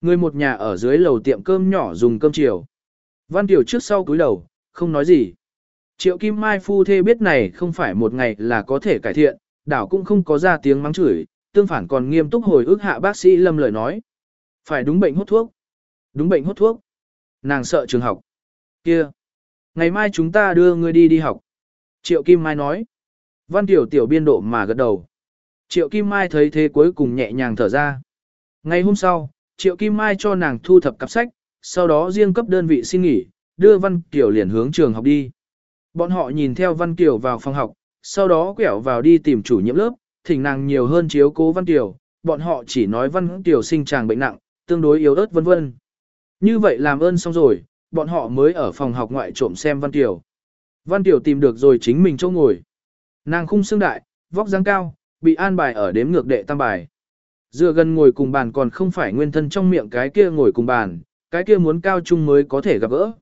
Người một nhà ở dưới lầu tiệm cơm nhỏ dùng cơm chiều. Văn Tiểu trước sau cúi đầu, không nói gì. Triệu Kim Mai phu thê biết này không phải một ngày là có thể cải thiện, đảo cũng không có ra tiếng mắng chửi, tương phản còn nghiêm túc hồi ức hạ bác sĩ Lâm lời nói. Phải đúng bệnh hút thuốc. Đúng bệnh hút thuốc. Nàng sợ trường học. Kia. Ngày mai chúng ta đưa ngươi đi đi học. Triệu Kim Mai nói. Văn Tiểu tiểu biên độ mà gật đầu. Triệu Kim Mai thấy thế cuối cùng nhẹ nhàng thở ra. Ngày hôm sau, Triệu Kim Mai cho nàng thu thập cặp sách, sau đó riêng cấp đơn vị xin nghỉ, đưa Văn Kiều liền hướng trường học đi. Bọn họ nhìn theo Văn Kiều vào phòng học, sau đó quẹo vào đi tìm chủ nhiệm lớp, thỉnh nàng nhiều hơn chiếu cố Văn Kiều, bọn họ chỉ nói Văn Kiều sinh tràng bệnh nặng, tương đối yếu ớt vân vân. Như vậy làm ơn xong rồi, bọn họ mới ở phòng học ngoại trộm xem Văn Kiều. Văn Kiều tìm được rồi chính mình chỗ ngồi. Nàng khung xương đại, vóc dáng cao, bị an bài ở đếm ngược đệ tam bài. Dựa gần ngồi cùng bàn còn không phải nguyên thân trong miệng cái kia ngồi cùng bàn, cái kia muốn cao trung mới có thể gặp gỡ.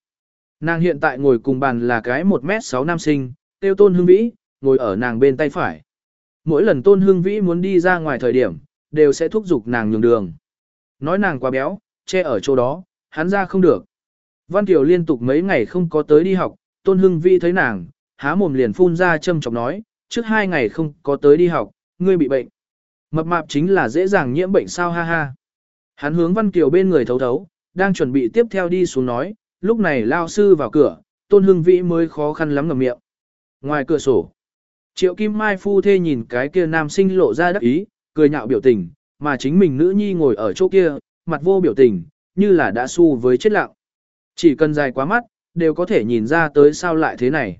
Nàng hiện tại ngồi cùng bàn là cái 1m6 nam sinh, tiêu tôn hương vĩ, ngồi ở nàng bên tay phải. Mỗi lần tôn hương vĩ muốn đi ra ngoài thời điểm, đều sẽ thúc giục nàng nhường đường. Nói nàng quá béo, che ở chỗ đó, hắn ra không được. Văn Kiều liên tục mấy ngày không có tới đi học, tôn hương vĩ thấy nàng, há mồm liền phun ra châm chọc nói, trước hai ngày không có tới đi học, ngươi bị bệnh. Mập mạp chính là dễ dàng nhiễm bệnh sao ha ha. Hắn hướng Văn Kiều bên người thấu thấu, đang chuẩn bị tiếp theo đi xuống nói, lúc này lao sư vào cửa, tôn hương vĩ mới khó khăn lắm ngầm miệng. Ngoài cửa sổ, triệu kim mai phu thê nhìn cái kia nam sinh lộ ra đắc ý, cười nhạo biểu tình, mà chính mình nữ nhi ngồi ở chỗ kia, mặt vô biểu tình, như là đã su với chết lặng. Chỉ cần dài quá mắt, đều có thể nhìn ra tới sao lại thế này.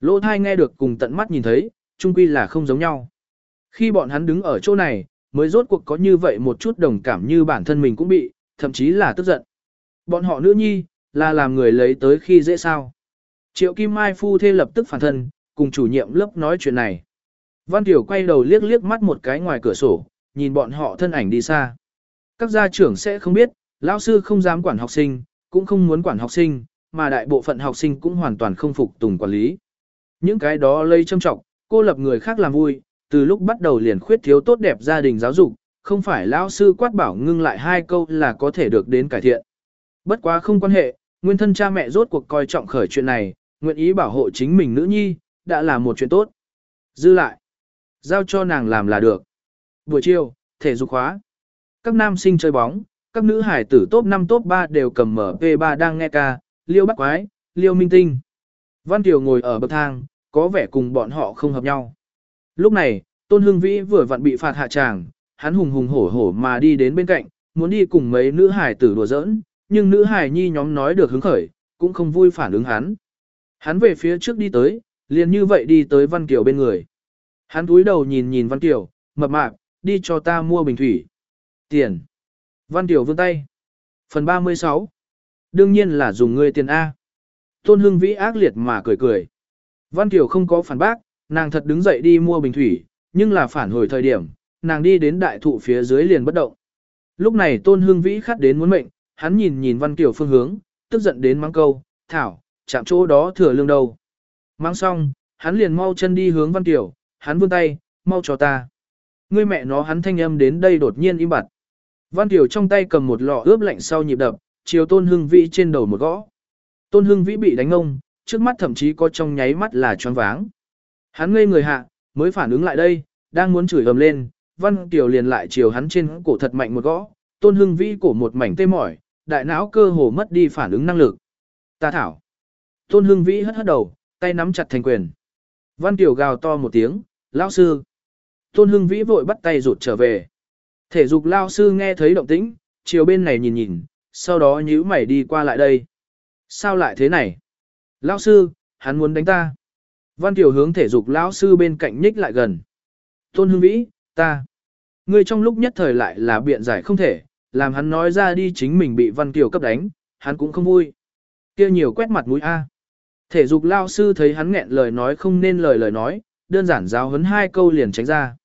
Lỗ thai nghe được cùng tận mắt nhìn thấy, chung quy là không giống nhau. Khi bọn hắn đứng ở chỗ này, mới rốt cuộc có như vậy một chút đồng cảm như bản thân mình cũng bị, thậm chí là tức giận. Bọn họ nữ nhi, là làm người lấy tới khi dễ sao. Triệu Kim Mai phu thê lập tức phản thân, cùng chủ nhiệm lớp nói chuyện này. Văn Tiểu quay đầu liếc liếc mắt một cái ngoài cửa sổ, nhìn bọn họ thân ảnh đi xa. Các gia trưởng sẽ không biết, lão sư không dám quản học sinh, cũng không muốn quản học sinh, mà đại bộ phận học sinh cũng hoàn toàn không phục tùng quản lý. Những cái đó lây châm trọng, cô lập người khác làm vui, từ lúc bắt đầu liền khuyết thiếu tốt đẹp gia đình giáo dục, không phải lão sư quát bảo ngưng lại hai câu là có thể được đến cải thiện. Bất quá không quan hệ, nguyên thân cha mẹ rốt cuộc coi trọng khởi chuyện này, nguyện ý bảo hộ chính mình nữ nhi, đã là một chuyện tốt. Dư lại, giao cho nàng làm là được. Buổi chiều, thể dục khóa. Các nam sinh chơi bóng, các nữ hải tử top 5 top 3 đều cầm mở P3 đang nghe ca, liêu bắt quái, liêu minh tinh. Văn Kiều ngồi ở bậc thang, có vẻ cùng bọn họ không hợp nhau. Lúc này, Tôn Hương Vĩ vừa vặn bị phạt hạ tràng, hắn hùng hùng hổ hổ mà đi đến bên cạnh, muốn đi cùng mấy nữ hải tử đùa giỡn, nhưng nữ hải nhi nhóm nói được hứng khởi, cũng không vui phản ứng hắn. Hắn về phía trước đi tới, liền như vậy đi tới Văn Kiều bên người. Hắn túi đầu nhìn nhìn Văn Kiều, mập mạp, đi cho ta mua bình thủy. Tiền. Văn Kiều vươn tay. Phần 36. Đương nhiên là dùng ngươi tiền A. Tôn Hưng Vĩ ác liệt mà cười cười. Văn Kiều không có phản bác, nàng thật đứng dậy đi mua bình thủy, nhưng là phản hồi thời điểm, nàng đi đến đại thụ phía dưới liền bất động. Lúc này Tôn Hưng Vĩ khát đến muốn mệnh, hắn nhìn nhìn Văn Kiều phương hướng, tức giận đến mắng câu, thảo, chạm chỗ đó thừa lương đầu. Mang xong, hắn liền mau chân đi hướng Văn Kiều, hắn vươn tay, mau cho ta. Ngươi mẹ nó hắn thanh âm đến đây đột nhiên im bặt. Văn Kiều trong tay cầm một lọ ướp lạnh sau nhịp đập, chiều Tôn Hưng Vĩ trên đầu một gõ. Tôn Hưng Vĩ bị đánh ông, trước mắt thậm chí có trong nháy mắt là choáng váng. Hắn ngây người hạ, mới phản ứng lại đây, đang muốn chửi ầm lên, Văn Kiều liền lại chiều hắn trên cổ thật mạnh một gõ, Tôn Hưng Vĩ cổ một mảnh tê mỏi, đại não cơ hồ mất đi phản ứng năng lực. Ta thảo. Tôn Hưng Vĩ hất hất đầu, tay nắm chặt thành quyền. Văn Tiểu gào to một tiếng, lão sư. Tôn Hưng Vĩ vội bắt tay rụt trở về. Thể dục Lão sư nghe thấy động tĩnh, chiều bên này nhìn nhìn, sau đó nhíu mày đi qua lại đây. Sao lại thế này? Lão sư, hắn muốn đánh ta. Văn Tiểu hướng thể dục lão sư bên cạnh nhích lại gần. Tôn Hưng Vĩ, ta. Ngươi trong lúc nhất thời lại là biện giải không thể, làm hắn nói ra đi chính mình bị Văn Kiều cấp đánh, hắn cũng không vui. kia nhiều quét mặt mũi A. À. Thể dục lao sư thấy hắn nghẹn lời nói không nên lời lời nói, đơn giản giáo huấn hai câu liền tránh ra.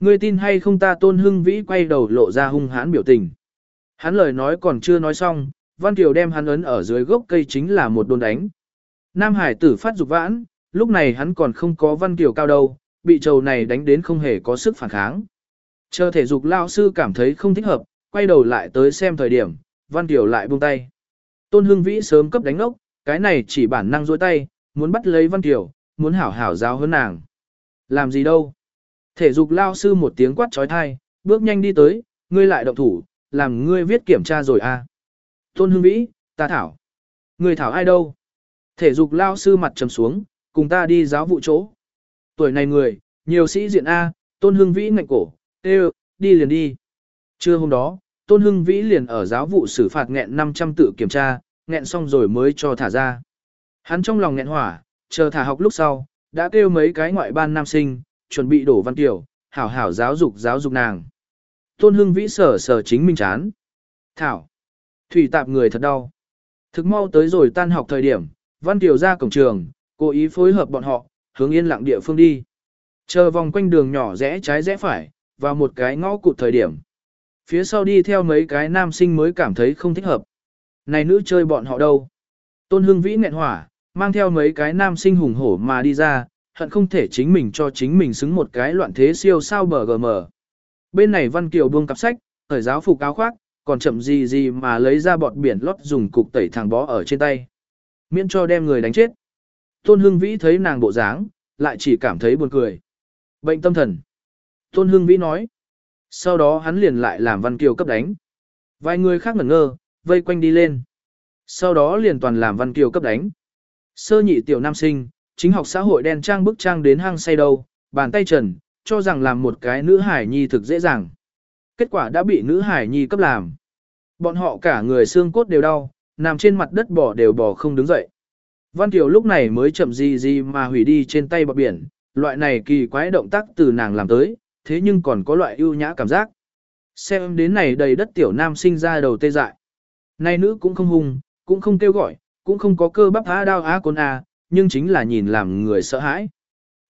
Ngươi tin hay không ta tôn hưng vĩ quay đầu lộ ra hung hãn biểu tình. Hắn lời nói còn chưa nói xong, Văn Kiều đem hắn ấn ở dưới gốc cây chính là một đồn đánh. Nam Hải tử phát dục vãn, lúc này hắn còn không có Văn Kiều cao đâu, bị trầu này đánh đến không hề có sức phản kháng. Chờ thể dục lao sư cảm thấy không thích hợp, quay đầu lại tới xem thời điểm, Văn Kiều lại buông tay. Tôn Hưng Vĩ sớm cấp đánh ngốc, cái này chỉ bản năng dối tay, muốn bắt lấy Văn Kiều, muốn hảo hảo giáo hơn nàng. Làm gì đâu? Thể dục lao sư một tiếng quát trói thai, bước nhanh đi tới, ngươi lại động thủ, làm ngươi viết kiểm tra rồi à. Tôn Hưng Vĩ, ta thảo. Ngươi thảo ai đâu? Thể dục lao sư mặt trầm xuống, cùng ta đi giáo vụ chỗ. Tuổi này người, nhiều sĩ diện A, Tôn Hưng Vĩ ngạnh cổ, Ê, đi liền đi. Trưa hôm đó, Tôn Hưng Vĩ liền ở giáo vụ xử phạt nghẹn 500 tự kiểm tra, nghẹn xong rồi mới cho thả ra. Hắn trong lòng nghẹn hỏa, chờ thả học lúc sau, đã kêu mấy cái ngoại ban nam sinh, chuẩn bị đổ văn tiểu, hảo hảo giáo dục giáo dục nàng. Tôn Hưng Vĩ sở sở chính mình chán. Thảo. Thủy tạp người thật đau. Thực mau tới rồi tan học thời điểm, Văn Tiểu ra cổng trường, cố ý phối hợp bọn họ, hướng yên lặng địa phương đi. Chờ vòng quanh đường nhỏ rẽ trái rẽ phải, vào một cái ngõ cụt thời điểm. Phía sau đi theo mấy cái nam sinh mới cảm thấy không thích hợp. Này nữ chơi bọn họ đâu? Tôn Hưng Vĩ nghẹn hỏa, mang theo mấy cái nam sinh hùng hổ mà đi ra, hận không thể chính mình cho chính mình xứng một cái loạn thế siêu sao bờ gm. Bên này Văn Kiều buông cặp sách, thời giáo phục áo khoác, còn chậm gì gì mà lấy ra bọt biển lót dùng cục tẩy thằng bó ở trên tay. Miễn cho đem người đánh chết. Tôn Hưng Vĩ thấy nàng bộ dáng, lại chỉ cảm thấy buồn cười. Bệnh tâm thần. Tôn Hưng Vĩ nói. Sau đó hắn liền lại làm Văn Kiều cấp đánh. Vài người khác ngẩn ngơ, vây quanh đi lên. Sau đó liền toàn làm Văn Kiều cấp đánh. Sơ nhị tiểu nam sinh, chính học xã hội đen trang bức trang đến hang say đầu, bàn tay trần, cho rằng làm một cái nữ hải nhi thực dễ dàng. Kết quả đã bị nữ hải nhi cấp làm. Bọn họ cả người xương cốt đều đau, nằm trên mặt đất bỏ đều bỏ không đứng dậy. Văn Kiều lúc này mới chậm gì gì mà hủy đi trên tay bọc biển, loại này kỳ quái động tác từ nàng làm tới, thế nhưng còn có loại ưu nhã cảm giác. Xem đến này đầy đất tiểu nam sinh ra đầu tê dại. nay nữ cũng không hung, cũng không kêu gọi, cũng không có cơ bắp á đao á côn a, nhưng chính là nhìn làm người sợ hãi.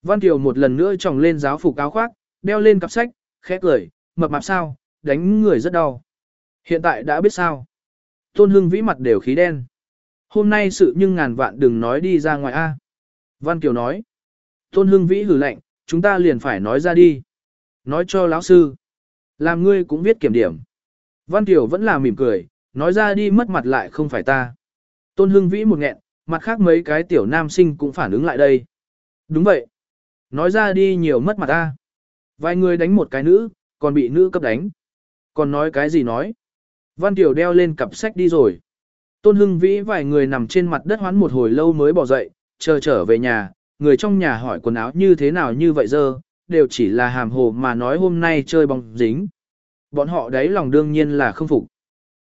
Văn Kiều một lần nữa tròng lên giáo phục áo khoác, đeo lên cặp sách, khẽ cười, mập mạp sao, đánh người rất đau. Hiện tại đã biết sao. Tôn Hưng vĩ mặt đều khí đen. Hôm nay sự nhưng ngàn vạn đừng nói đi ra ngoài A. Văn Kiều nói. Tôn Hưng vĩ hử lạnh, chúng ta liền phải nói ra đi. Nói cho lão sư. Làm ngươi cũng viết kiểm điểm. Văn Kiều vẫn là mỉm cười, nói ra đi mất mặt lại không phải ta. Tôn Hưng vĩ một nghẹn, mặt khác mấy cái tiểu nam sinh cũng phản ứng lại đây. Đúng vậy. Nói ra đi nhiều mất mặt ta. Vài người đánh một cái nữ, còn bị nữ cấp đánh. Còn nói cái gì nói. Văn Kiều đeo lên cặp sách đi rồi. Tôn Hưng Vĩ vài người nằm trên mặt đất hoán một hồi lâu mới bỏ dậy, chờ trở về nhà, người trong nhà hỏi quần áo như thế nào như vậy giờ đều chỉ là hàm hồ mà nói hôm nay chơi bóng dính. Bọn họ đấy lòng đương nhiên là không phục.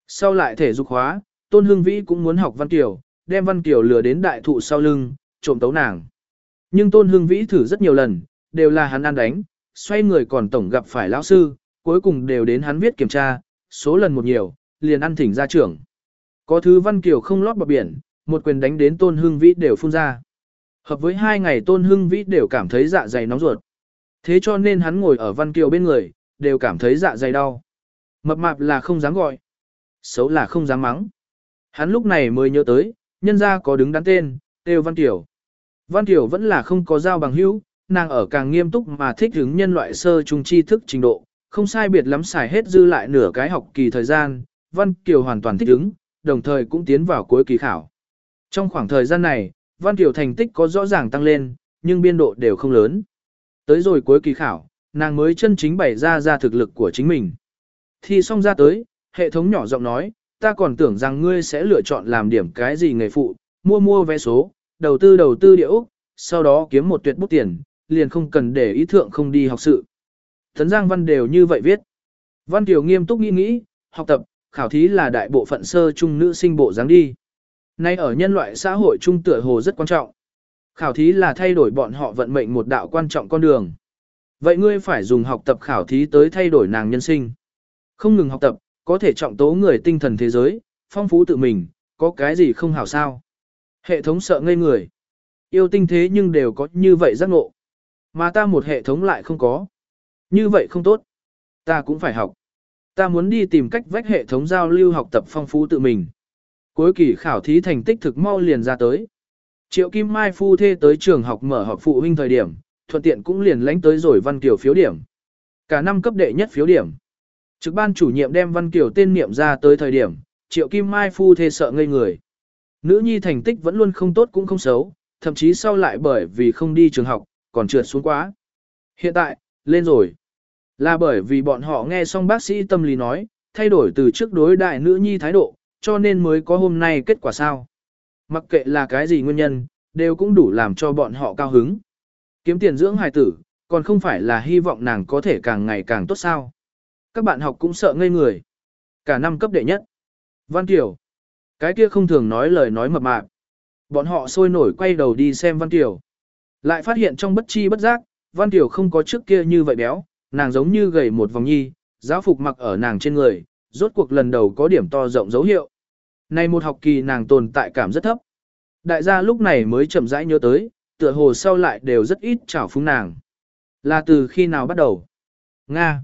Sau lại thể dục hóa, Tôn Hưng Vĩ cũng muốn học Văn Kiều, đem Văn Kiều lừa đến đại thụ sau lưng, trộm tấu nàng. Nhưng Tôn Hưng Vĩ thử rất nhiều lần, đều là hắn ăn đánh, xoay người còn tổng gặp phải lão sư, cuối cùng đều đến hắn viết kiểm tra, số lần một nhiều, liền ăn thỉnh ra trưởng. Có thứ Văn Kiều không lót bọc biển, một quyền đánh đến Tôn Hưng Vĩ đều phun ra. Hợp với hai ngày Tôn Hưng Vĩ đều cảm thấy dạ dày nóng ruột. Thế cho nên hắn ngồi ở Văn Kiều bên người, đều cảm thấy dạ dày đau. Mập mạp là không dám gọi. Xấu là không dám mắng. Hắn lúc này mới nhớ tới, nhân ra có đứng đắn tên, Têu Văn Kiều. Văn Kiều vẫn là không có giao bằng hữu, nàng ở càng nghiêm túc mà thích ứng nhân loại sơ trung tri thức trình độ, không sai biệt lắm xài hết dư lại nửa cái học kỳ thời gian, Văn Kiều hoàn toàn thích ứng, đồng thời cũng tiến vào cuối kỳ khảo. Trong khoảng thời gian này, Văn Kiều thành tích có rõ ràng tăng lên, nhưng biên độ đều không lớn. Tới rồi cuối kỳ khảo, nàng mới chân chính bày ra ra thực lực của chính mình. Thi xong ra tới, hệ thống nhỏ giọng nói, ta còn tưởng rằng ngươi sẽ lựa chọn làm điểm cái gì nghề phụ, mua mua vé số, đầu tư đầu tư địa Úc, sau đó kiếm một tuyệt bút tiền, liền không cần để ý thượng không đi học sự. Thấn Giang Văn đều như vậy viết. Văn Kiều nghiêm túc nghĩ nghĩ, học tập, khảo thí là đại bộ phận sơ trung nữ sinh bộ dáng đi. Nay ở nhân loại xã hội trung tựa hồ rất quan trọng. Khảo thí là thay đổi bọn họ vận mệnh một đạo quan trọng con đường. Vậy ngươi phải dùng học tập khảo thí tới thay đổi nàng nhân sinh. Không ngừng học tập, có thể trọng tố người tinh thần thế giới, phong phú tự mình, có cái gì không hảo sao. Hệ thống sợ ngây người. Yêu tinh thế nhưng đều có như vậy giác ngộ. Mà ta một hệ thống lại không có. Như vậy không tốt. Ta cũng phải học. Ta muốn đi tìm cách vách hệ thống giao lưu học tập phong phú tự mình. Cuối kỳ khảo thí thành tích thực mau liền ra tới. Triệu Kim Mai phu thê tới trường học mở họp phụ huynh thời điểm, thuận tiện cũng liền lánh tới rồi văn kiểu phiếu điểm. Cả năm cấp đệ nhất phiếu điểm. Trực ban chủ nhiệm đem Văn Kiều tên niệm ra tới thời điểm, Triệu Kim Mai phu thê sợ ngây người. Nữ nhi thành tích vẫn luôn không tốt cũng không xấu, thậm chí sau lại bởi vì không đi trường học, còn trượt xuống quá. Hiện tại, lên rồi. Là bởi vì bọn họ nghe xong bác sĩ tâm lý nói, thay đổi từ trước đối đại nữ nhi thái độ, cho nên mới có hôm nay kết quả sao. Mặc kệ là cái gì nguyên nhân, đều cũng đủ làm cho bọn họ cao hứng. Kiếm tiền dưỡng hài tử, còn không phải là hy vọng nàng có thể càng ngày càng tốt sao. Các bạn học cũng sợ ngây người. Cả năm cấp đệ nhất. Văn Kiều. Cái kia không thường nói lời nói mập mạp. Bọn họ sôi nổi quay đầu đi xem Văn Kiều. Lại phát hiện trong bất chi bất giác, Văn Kiều không có trước kia như vậy béo, nàng giống như gầy một vòng nhi, giáo phục mặc ở nàng trên người, rốt cuộc lần đầu có điểm to rộng dấu hiệu. Này một học kỳ nàng tồn tại cảm rất thấp. Đại gia lúc này mới chậm rãi nhớ tới, tựa hồ sau lại đều rất ít chảo phúng nàng. Là từ khi nào bắt đầu? Nga.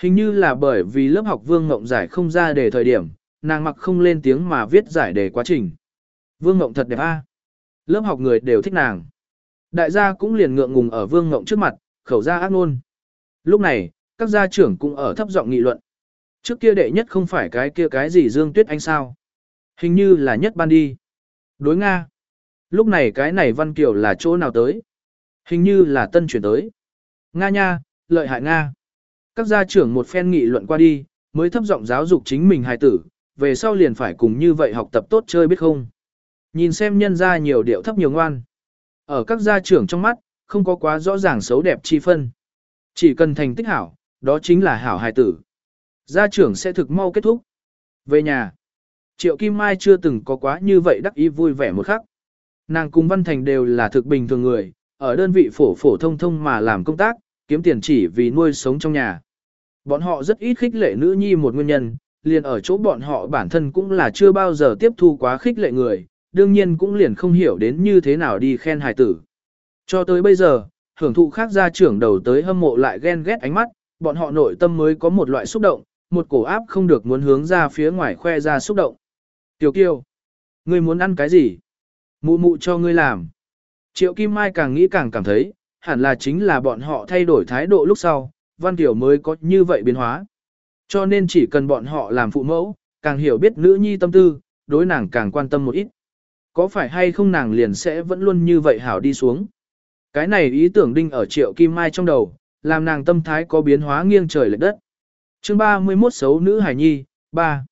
Hình như là bởi vì lớp học Vương Ngộng giải không ra đề thời điểm, nàng mặc không lên tiếng mà viết giải đề quá trình. Vương Ngộng thật đẹp a. Lớp học người đều thích nàng. Đại gia cũng liền ngượng ngùng ở Vương Ngộng trước mặt, khẩu ra ác ngôn. Lúc này, các gia trưởng cũng ở thấp giọng nghị luận. Trước kia đệ nhất không phải cái kia cái gì Dương Tuyết Anh sao? Hình như là nhất ban đi. Đối Nga. Lúc này cái này Văn Kiều là chỗ nào tới? Hình như là tân chuyển tới. Nga nha, lợi hại Nga. Các gia trưởng một phen nghị luận qua đi, mới thấp giọng giáo dục chính mình hài tử, về sau liền phải cùng như vậy học tập tốt chơi biết không. Nhìn xem nhân gia nhiều điệu thấp nhiều ngoan. Ở các gia trưởng trong mắt, không có quá rõ ràng xấu đẹp chi phân. Chỉ cần thành tích hảo, đó chính là hảo hài tử. Gia trưởng sẽ thực mau kết thúc. Về nhà, Triệu Kim Mai chưa từng có quá như vậy đắc ý vui vẻ một khắc. Nàng cùng Văn Thành đều là thực bình thường người, ở đơn vị phổ phổ thông thông mà làm công tác, kiếm tiền chỉ vì nuôi sống trong nhà. Bọn họ rất ít khích lệ nữ nhi một nguyên nhân, liền ở chỗ bọn họ bản thân cũng là chưa bao giờ tiếp thu quá khích lệ người, đương nhiên cũng liền không hiểu đến như thế nào đi khen hài tử. Cho tới bây giờ, hưởng thụ khác gia trưởng đầu tới hâm mộ lại ghen ghét ánh mắt, bọn họ nội tâm mới có một loại xúc động, một cổ áp không được muốn hướng ra phía ngoài khoe ra xúc động. Tiểu kiều, ngươi muốn ăn cái gì? Mụ mụ cho ngươi làm. Triệu Kim Mai càng nghĩ càng cảm thấy, hẳn là chính là bọn họ thay đổi thái độ lúc sau, Văn Tiểu mới có như vậy biến hóa. Cho nên chỉ cần bọn họ làm phụ mẫu, càng hiểu biết nữ nhi tâm tư, đối nàng càng quan tâm một ít. Có phải hay không nàng liền sẽ vẫn luôn như vậy hảo đi xuống. Cái này ý tưởng đinh ở triệu kim mai trong đầu, làm nàng tâm thái có biến hóa nghiêng trời lệch đất. chương 31 xấu nữ hải nhi, 3.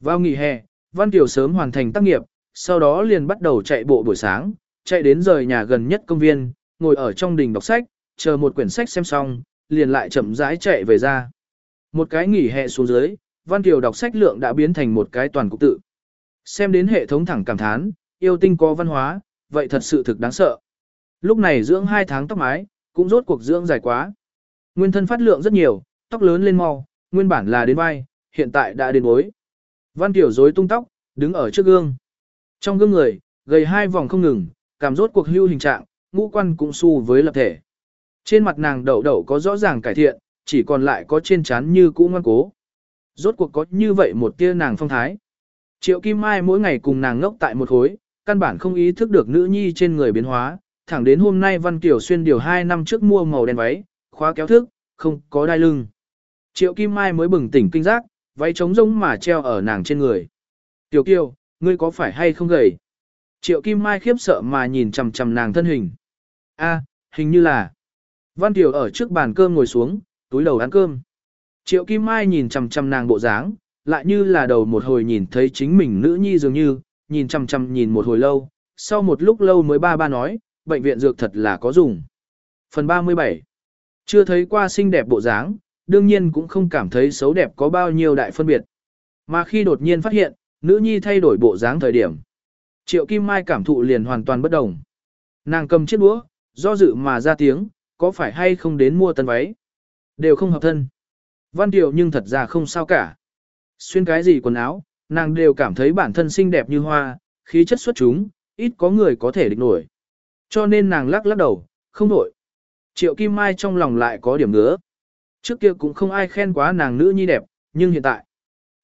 Vào nghỉ hè, Văn Kiều sớm hoàn thành tác nghiệp, sau đó liền bắt đầu chạy bộ buổi sáng, chạy đến rời nhà gần nhất công viên, ngồi ở trong đình đọc sách, chờ một quyển sách xem xong, liền lại chậm rãi chạy về ra. Một cái nghỉ hè xuống dưới, Văn Kiều đọc sách lượng đã biến thành một cái toàn cục tự. Xem đến hệ thống thẳng cảm thán, yêu tinh có văn hóa, vậy thật sự thực đáng sợ. Lúc này dưỡng 2 tháng tóc mái, cũng rốt cuộc dưỡng dài quá. Nguyên thân phát lượng rất nhiều, tóc lớn lên mau, nguyên bản là đến vai, hiện tại đã đến bối. Văn tiểu rối tung tóc, đứng ở trước gương. Trong gương người, gầy hai vòng không ngừng, cảm rốt cuộc hưu hình trạng, ngũ quan cũng xu với lập thể. Trên mặt nàng đậu đậu có rõ ràng cải thiện, chỉ còn lại có trên trán như cũ ngoan cố. Rốt cuộc có như vậy một tia nàng phong thái. Triệu Kim Mai mỗi ngày cùng nàng ngốc tại một khối, căn bản không ý thức được nữ nhi trên người biến hóa, thẳng đến hôm nay Văn Kiều xuyên điều 2 năm trước mua màu đen váy, khóa kéo thước, không có đai lưng. Triệu Kim Mai mới bừng tỉnh kinh giác, váy trống rỗng mà treo ở nàng trên người. Tiểu Kiều, ngươi có phải hay không gầy? Triệu Kim Mai khiếp sợ mà nhìn chằm chằm nàng thân hình. A, hình như là. Văn tiểu ở trước bàn cơm ngồi xuống, túi đầu ăn cơm. Triệu Kim Mai nhìn chằm chằm nàng bộ dáng, lại như là đầu một hồi nhìn thấy chính mình nữ nhi dường như, nhìn chằm chằm nhìn một hồi lâu, sau một lúc lâu mới ba ba nói, bệnh viện dược thật là có dùng. Phần 37 Chưa thấy qua xinh đẹp bộ dáng, đương nhiên cũng không cảm thấy xấu đẹp có bao nhiêu đại phân biệt. Mà khi đột nhiên phát hiện, nữ nhi thay đổi bộ dáng thời điểm. Triệu Kim Mai cảm thụ liền hoàn toàn bất đồng. Nàng cầm chiếc đũa, do dự mà ra tiếng, có phải hay không đến mua tân váy. Đều không hợp thân. Văn Tiểu nhưng thật ra không sao cả. Xuyên cái gì quần áo, nàng đều cảm thấy bản thân xinh đẹp như hoa, khí chất xuất chúng, ít có người có thể địch nổi. Cho nên nàng lắc lắc đầu, không nổi. Triệu Kim Mai trong lòng lại có điểm ngứa. Trước kia cũng không ai khen quá nàng nữ nhi đẹp, nhưng hiện tại.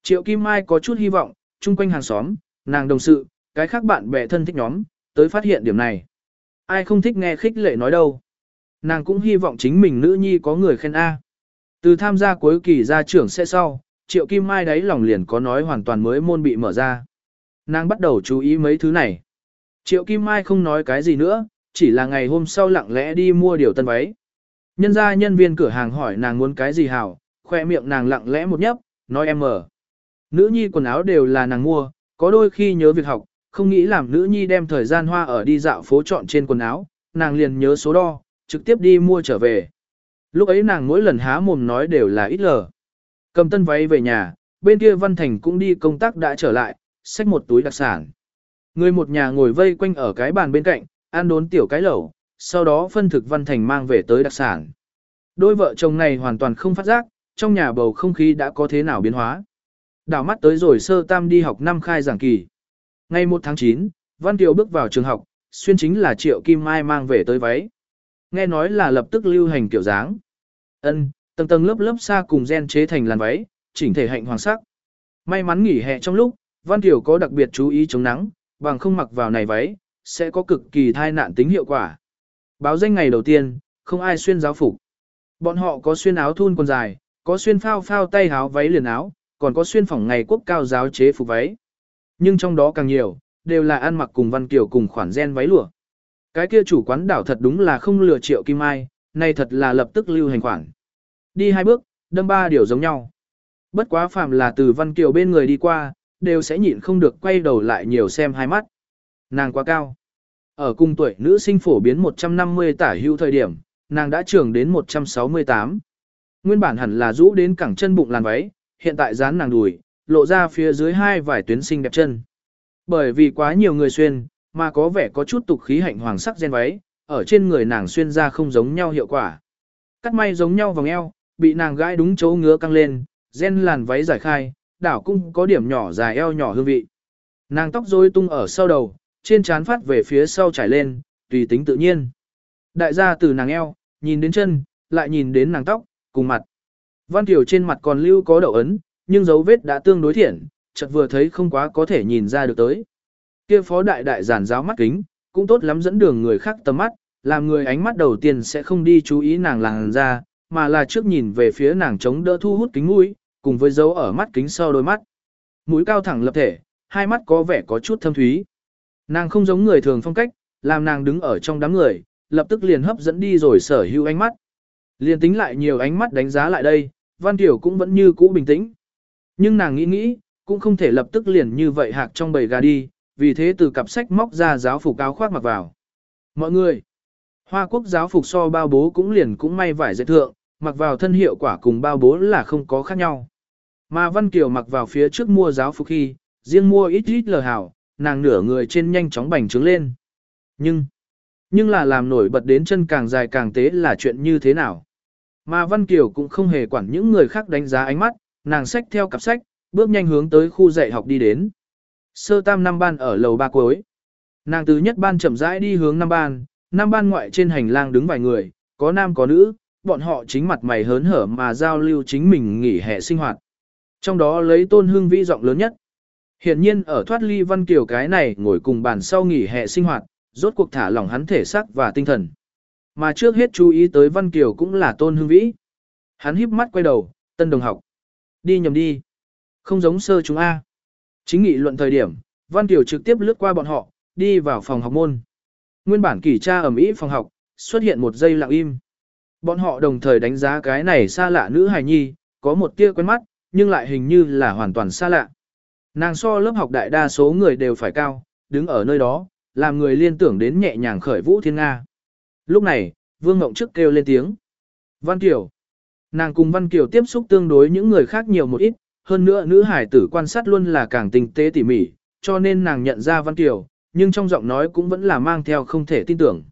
Triệu Kim Mai có chút hy vọng, chung quanh hàng xóm, nàng đồng sự, cái khác bạn bè thân thích nhóm, tới phát hiện điểm này. Ai không thích nghe khích lệ nói đâu. Nàng cũng hy vọng chính mình nữ nhi có người khen A. Từ tham gia cuối kỳ ra trưởng sẽ sau, Triệu Kim Mai đấy lòng liền có nói hoàn toàn mới môn bị mở ra. Nàng bắt đầu chú ý mấy thứ này. Triệu Kim Mai không nói cái gì nữa, chỉ là ngày hôm sau lặng lẽ đi mua điều tân váy. Nhân ra nhân viên cửa hàng hỏi nàng muốn cái gì hảo, khoe miệng nàng lặng lẽ một nhấp, nói em mở. Nữ nhi quần áo đều là nàng mua, có đôi khi nhớ việc học, không nghĩ làm nữ nhi đem thời gian hoa ở đi dạo phố chọn trên quần áo, nàng liền nhớ số đo, trực tiếp đi mua trở về. Lúc ấy nàng mỗi lần há mồm nói đều là ít lờ. Cầm tân váy về nhà, bên kia Văn Thành cũng đi công tác đã trở lại, xách một túi đặc sản. Người một nhà ngồi vây quanh ở cái bàn bên cạnh, ăn đốn tiểu cái lẩu, sau đó phân thực Văn Thành mang về tới đặc sản. Đôi vợ chồng này hoàn toàn không phát giác, trong nhà bầu không khí đã có thế nào biến hóa. Đảo mắt tới rồi sơ tam đi học năm khai giảng kỳ. Ngày 1 tháng 9, Văn Kiều bước vào trường học, xuyên chính là Triệu Kim Mai mang về tới váy. Nghe nói là lập tức lưu hành kiểu dáng. Ân, tầng tầng lớp lớp xa cùng gen chế thành làn váy, chỉnh thể hạnh hoàng sắc. May mắn nghỉ hè trong lúc, Văn Kiều có đặc biệt chú ý chống nắng, bằng không mặc vào này váy, sẽ có cực kỳ thai nạn tính hiệu quả. Báo danh ngày đầu tiên, không ai xuyên giáo phục. Bọn họ có xuyên áo thun quần dài, có xuyên phao phao tay áo váy liền áo, còn có xuyên phỏng ngày quốc cao giáo chế phục váy. Nhưng trong đó càng nhiều, đều là ăn mặc cùng Văn kiểu cùng khoản gen váy lụa. Cái kia chủ quán đảo thật đúng là không lừa triệu kim ai, này thật là lập tức lưu hành khoản. Đi hai bước, đâm ba điều giống nhau. Bất quá phàm là từ Văn Kiều bên người đi qua, đều sẽ nhịn không được quay đầu lại nhiều xem hai mắt. Nàng quá cao. Ở cùng tuổi nữ sinh phổ biến 150 tả hưu thời điểm, nàng đã trưởng đến 168. Nguyên bản hẳn là rũ đến cẳng chân bụng làn váy, hiện tại dán nàng đùi, lộ ra phía dưới hai vải tuyến sinh đẹp chân. Bởi vì quá nhiều người xuyên, mà có vẻ có chút tục khí hạnh hoàng sắc gen váy, ở trên người nàng xuyên ra không giống nhau hiệu quả. Cắt may giống nhau vòng eo, bị nàng gãi đúng chỗ ngứa căng lên, gen làn váy giải khai, đảo cung có điểm nhỏ dài eo nhỏ hương vị. Nàng tóc rối tung ở sau đầu, trên trán phát về phía sau trải lên, tùy tính tự nhiên. Đại gia từ nàng eo, nhìn đến chân, lại nhìn đến nàng tóc, cùng mặt. Văn Kiều trên mặt còn lưu có đậu ấn, nhưng dấu vết đã tương đối thiện, chợt vừa thấy không quá có thể nhìn ra được tới. Kia phó đại đại giản giáo mắt kính, cũng tốt lắm dẫn đường người khác tầm mắt, làm người ánh mắt đầu tiên sẽ không đi chú ý nàng làng ra, mà là trước nhìn về phía nàng chống đỡ thu hút kính mũi, cùng với dấu ở mắt kính sau đôi mắt. Mũi cao thẳng lập thể, hai mắt có vẻ có chút thâm thúy. Nàng không giống người thường phong cách, làm nàng đứng ở trong đám người, lập tức liền hấp dẫn đi rồi sở hữu ánh mắt. Liền tính lại nhiều ánh mắt đánh giá lại đây, Văn Tiểu cũng vẫn như cũ bình tĩnh. Nhưng nàng nghĩ nghĩ, cũng không thể lập tức liền như vậy hạc trong bầy gà đi, vì thế từ cặp sách móc ra giáo phục áo khoác mặc vào. Mọi người, Hoa quốc giáo phục so bao bố cũng liền cũng may vải dễ thượng, mặc vào thân hiệu quả cùng bao bố là không có khác nhau. Mà Văn Kiều mặc vào phía trước mua giáo phục khi, riêng mua ít ít lờ hảo, nàng nửa người trên nhanh chóng bành trướng lên. Nhưng, nhưng là làm nổi bật đến chân càng dài càng tế là chuyện như thế nào. Mà Văn Kiều cũng không hề quản những người khác đánh giá ánh mắt, nàng xách theo cặp sách, bước nhanh hướng tới khu dạy học đi đến. Sơ tam năm ban ở lầu ba cuối. Nàng từ nhất ban chậm rãi đi hướng năm ban, năm ban ngoại trên hành lang đứng vài người, có nam có nữ, bọn họ chính mặt mày hớn hở mà giao lưu chính mình nghỉ hè sinh hoạt. Trong đó lấy tôn hương vĩ giọng lớn nhất. Hiện nhiên ở thoát ly văn kiều cái này ngồi cùng bàn sau nghỉ hè sinh hoạt, rốt cuộc thả lỏng hắn thể xác và tinh thần. Mà trước hết chú ý tới văn kiều cũng là tôn hương vĩ. Hắn híp mắt quay đầu, tân đồng học. Đi nhầm đi. Không giống sơ chúng A. Chính nghị luận thời điểm, văn kiều trực tiếp lướt qua bọn họ, đi vào phòng học môn. Nguyên bản kỷ tra ẩm ý phòng học, xuất hiện một giây lặng im. Bọn họ đồng thời đánh giá cái này xa lạ nữ hài nhi, có một tia quen mắt, nhưng lại hình như là hoàn toàn xa lạ. Nàng so lớp học đại đa số người đều phải cao, đứng ở nơi đó, làm người liên tưởng đến nhẹ nhàng khởi vũ thiên Nga. Lúc này, Vương Ngộng trước kêu lên tiếng. Văn Kiều. Nàng cùng Văn Kiều tiếp xúc tương đối những người khác nhiều một ít, hơn nữa nữ hải tử quan sát luôn là càng tinh tế tỉ mỉ, cho nên nàng nhận ra Văn Kiều, nhưng trong giọng nói cũng vẫn là mang theo không thể tin tưởng.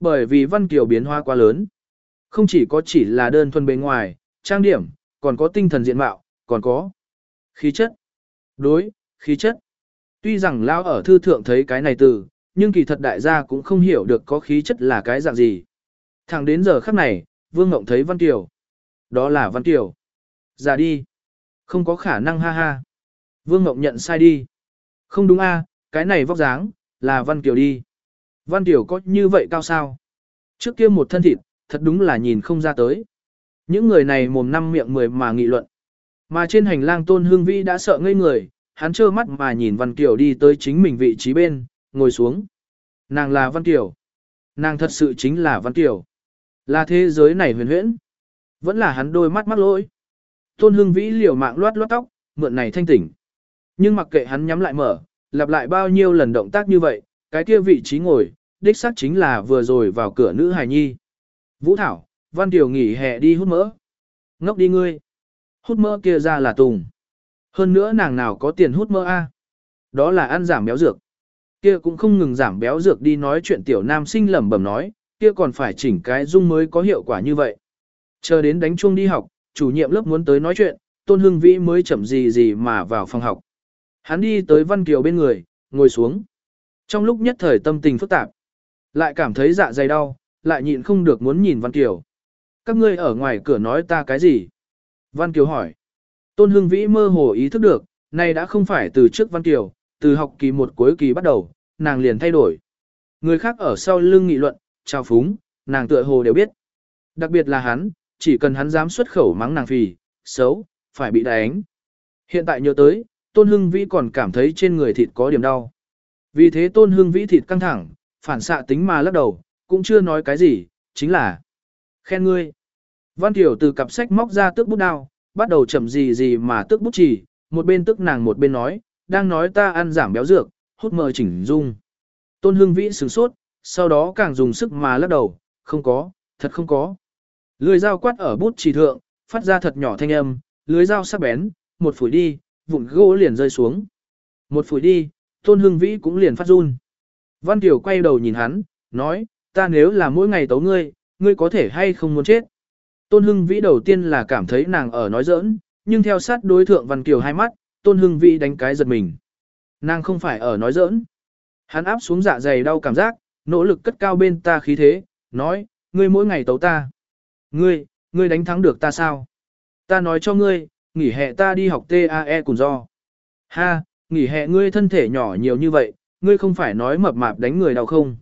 Bởi vì Văn Kiều biến hóa quá lớn. Không chỉ có chỉ là đơn thuần bề ngoài, trang điểm, còn có tinh thần diện mạo, còn có khí chất. Đối, khí chất. Tuy rằng lao ở thư thượng thấy cái này từ, nhưng kỳ thật đại gia cũng không hiểu được có khí chất là cái dạng gì. Thẳng đến giờ khắc này, Vương Ngộng thấy Văn Kiều. Đó là Văn Kiều. Già đi. Không có khả năng ha ha. Vương Ngộng nhận sai đi. Không đúng a, cái này vóc dáng, là Văn Kiều đi. Văn Kiều có như vậy cao sao? Trước kia một thân thịt, thật đúng là nhìn không ra tới. Những người này mồm năm miệng mười mà nghị luận. Mà trên hành lang Tôn Hương Vĩ đã sợ ngây người, hắn trơ mắt mà nhìn Văn Kiều đi tới chính mình vị trí bên, ngồi xuống. Nàng là Văn Kiều. Nàng thật sự chính là Văn Kiều. Là thế giới này huyền huyễn. Vẫn là hắn đôi mắt mắc lỗi. Tôn Hương Vĩ liều mạng loát loát tóc, mượn này thanh tỉnh. Nhưng mặc kệ hắn nhắm lại mở, lặp lại bao nhiêu lần động tác như vậy, cái kia vị trí ngồi, đích xác chính là vừa rồi vào cửa nữ hài nhi. Vũ Thảo, Văn Kiều nghỉ hè đi hút mỡ. Ngốc đi ngươi. Hút mỡ kia ra là tùng. Hơn nữa nàng nào có tiền hút mỡ a? Đó là ăn giảm béo dược. Kia cũng không ngừng giảm béo dược đi nói chuyện tiểu nam sinh lẩm bẩm nói, kia còn phải chỉnh cái dung mới có hiệu quả như vậy. Chờ đến đánh chuông đi học, chủ nhiệm lớp muốn tới nói chuyện, Tôn Hưng Vĩ mới chậm gì gì mà vào phòng học. Hắn đi tới Văn Kiều bên người, ngồi xuống. Trong lúc nhất thời tâm tình phức tạp, lại cảm thấy dạ dày đau, lại nhịn không được muốn nhìn Văn Kiều. Các ngươi ở ngoài cửa nói ta cái gì? Văn Kiều hỏi. Tôn Hưng Vĩ mơ hồ ý thức được, này đã không phải từ trước Văn Kiều, từ học kỳ một cuối kỳ bắt đầu, nàng liền thay đổi. Người khác ở sau lưng nghị luận, trao phúng, nàng tựa hồ đều biết. Đặc biệt là hắn, chỉ cần hắn dám xuất khẩu mắng nàng phì, xấu, phải bị đánh. Hiện tại nhớ tới, Tôn Hưng Vĩ còn cảm thấy trên người thịt có điểm đau. Vì thế Tôn Hưng Vĩ thịt căng thẳng, phản xạ tính mà lắc đầu, cũng chưa nói cái gì, chính là khen ngươi. Văn Tiểu từ cặp sách móc ra tước bút đao, bắt đầu chậm gì gì mà tước bút chỉ, một bên tức nàng một bên nói, đang nói ta ăn giảm béo dược, hút mờ chỉnh dung. Tôn Hưng Vĩ sửng sốt, sau đó càng dùng sức mà lắc đầu, không có, thật không có. Lưới dao quát ở bút chỉ thượng, phát ra thật nhỏ thanh âm, lưới dao sắc bén, một phủi đi, vụn gỗ liền rơi xuống. Một phủi đi, Tôn Hưng Vĩ cũng liền phát run. Văn Tiểu quay đầu nhìn hắn, nói, ta nếu là mỗi ngày tấu ngươi, ngươi có thể hay không muốn chết. Tôn Hưng Vĩ đầu tiên là cảm thấy nàng ở nói giỡn, nhưng theo sát đối thượng Văn Kiều hai mắt, Tôn Hưng Vĩ đánh cái giật mình. Nàng không phải ở nói giỡn. Hắn áp xuống dạ dày đau cảm giác, nỗ lực cất cao bên ta khí thế, nói, ngươi mỗi ngày tấu ta. Ngươi, ngươi đánh thắng được ta sao? Ta nói cho ngươi, nghỉ hè ta đi học TAE cùng do. Ha, nghỉ hè ngươi thân thể nhỏ nhiều như vậy, ngươi không phải nói mập mạp đánh người đau không?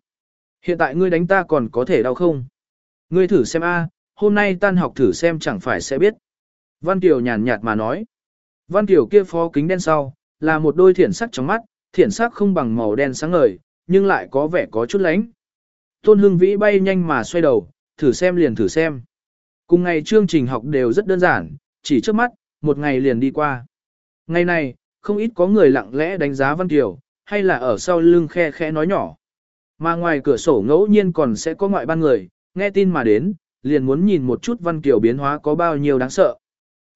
Hiện tại ngươi đánh ta còn có thể đau không? Ngươi thử xem a, hôm nay tan học thử xem chẳng phải sẽ biết. Văn Kiều nhàn nhạt mà nói. Văn Kiều kia phó kính đen sau, là một đôi thiển sắc trong mắt, thiển sắc không bằng màu đen sáng ngời, nhưng lại có vẻ có chút lánh. Tôn Hưng Vĩ bay nhanh mà xoay đầu, thử xem liền thử xem. Cùng ngày chương trình học đều rất đơn giản, chỉ trước mắt, một ngày liền đi qua. Ngày này, không ít có người lặng lẽ đánh giá Văn Kiều, hay là ở sau lưng khe khẽ nói nhỏ. Mà ngoài cửa sổ ngẫu nhiên còn sẽ có ngoại ban người, nghe tin mà đến, liền muốn nhìn một chút Văn Kiều biến hóa có bao nhiêu đáng sợ.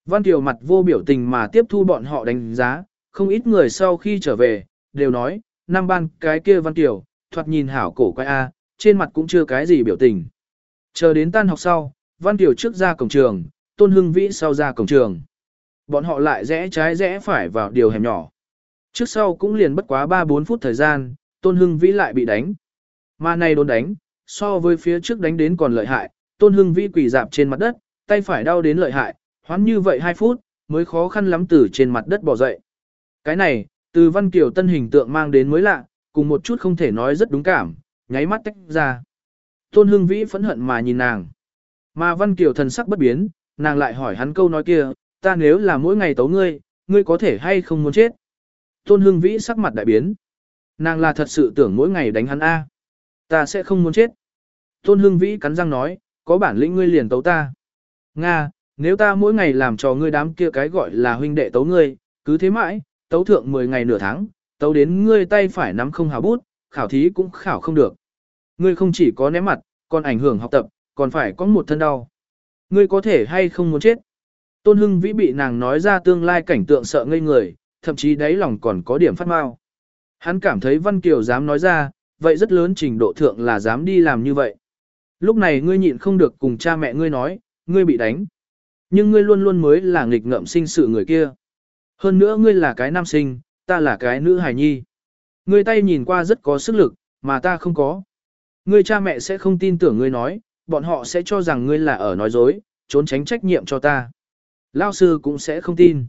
Văn Kiều mặt vô biểu tình mà tiếp thu bọn họ đánh giá, không ít người sau khi trở về, đều nói, năm ban cái kia Văn Kiều, thoạt nhìn hảo cổ quay A, trên mặt cũng chưa cái gì biểu tình. Chờ đến tan học sau, Văn Kiều trước ra cổng trường, Tôn Hưng Vĩ sau ra cổng trường. Bọn họ lại rẽ trái rẽ phải vào điều hẻm nhỏ. Trước sau cũng liền bất quá 3-4 phút thời gian, Tôn Hưng Vĩ lại bị đánh. Mà này đốn đánh, so với phía trước đánh đến còn lợi hại, Tôn Hưng Vĩ quỳ dạp trên mặt đất, tay phải đau đến lợi hại, hoán như vậy 2 phút, mới khó khăn lắm từ trên mặt đất bỏ dậy. Cái này, từ Văn Kiều tân hình tượng mang đến mới lạ, cùng một chút không thể nói rất đúng cảm, nháy mắt tách ra. Tôn Hưng Vĩ phẫn hận mà nhìn nàng. Mà Văn Kiều thần sắc bất biến, nàng lại hỏi hắn câu nói kia, ta nếu là mỗi ngày tấu ngươi, ngươi có thể hay không muốn chết. Tôn Hưng Vĩ sắc mặt đại biến. Nàng là thật sự tưởng mỗi ngày đánh hắn A. Ta sẽ không muốn chết. Tôn Hưng Vĩ cắn răng nói, có bản lĩnh ngươi liền tấu ta. Nga, nếu ta mỗi ngày làm cho ngươi đám kia cái gọi là huynh đệ tấu ngươi, cứ thế mãi, tấu thượng 10 ngày nửa tháng, tấu đến ngươi tay phải nắm không hào bút, khảo thí cũng khảo không được. Ngươi không chỉ có ném mặt, còn ảnh hưởng học tập, còn phải có một thân đau. Ngươi có thể hay không muốn chết. Tôn Hưng Vĩ bị nàng nói ra tương lai cảnh tượng sợ ngây người, thậm chí đáy lòng còn có điểm phát mau. Hắn cảm thấy Văn Kiều dám nói ra, vậy rất lớn trình độ thượng là dám đi làm như vậy. Lúc này ngươi nhịn không được cùng cha mẹ ngươi nói, ngươi bị đánh. Nhưng ngươi luôn luôn mới là nghịch ngợm sinh sự người kia. Hơn nữa ngươi là cái nam sinh, ta là cái nữ hài nhi. Ngươi tay nhìn qua rất có sức lực, mà ta không có. Ngươi cha mẹ sẽ không tin tưởng ngươi nói, bọn họ sẽ cho rằng ngươi là ở nói dối, trốn tránh trách nhiệm cho ta. Lao sư cũng sẽ không tin.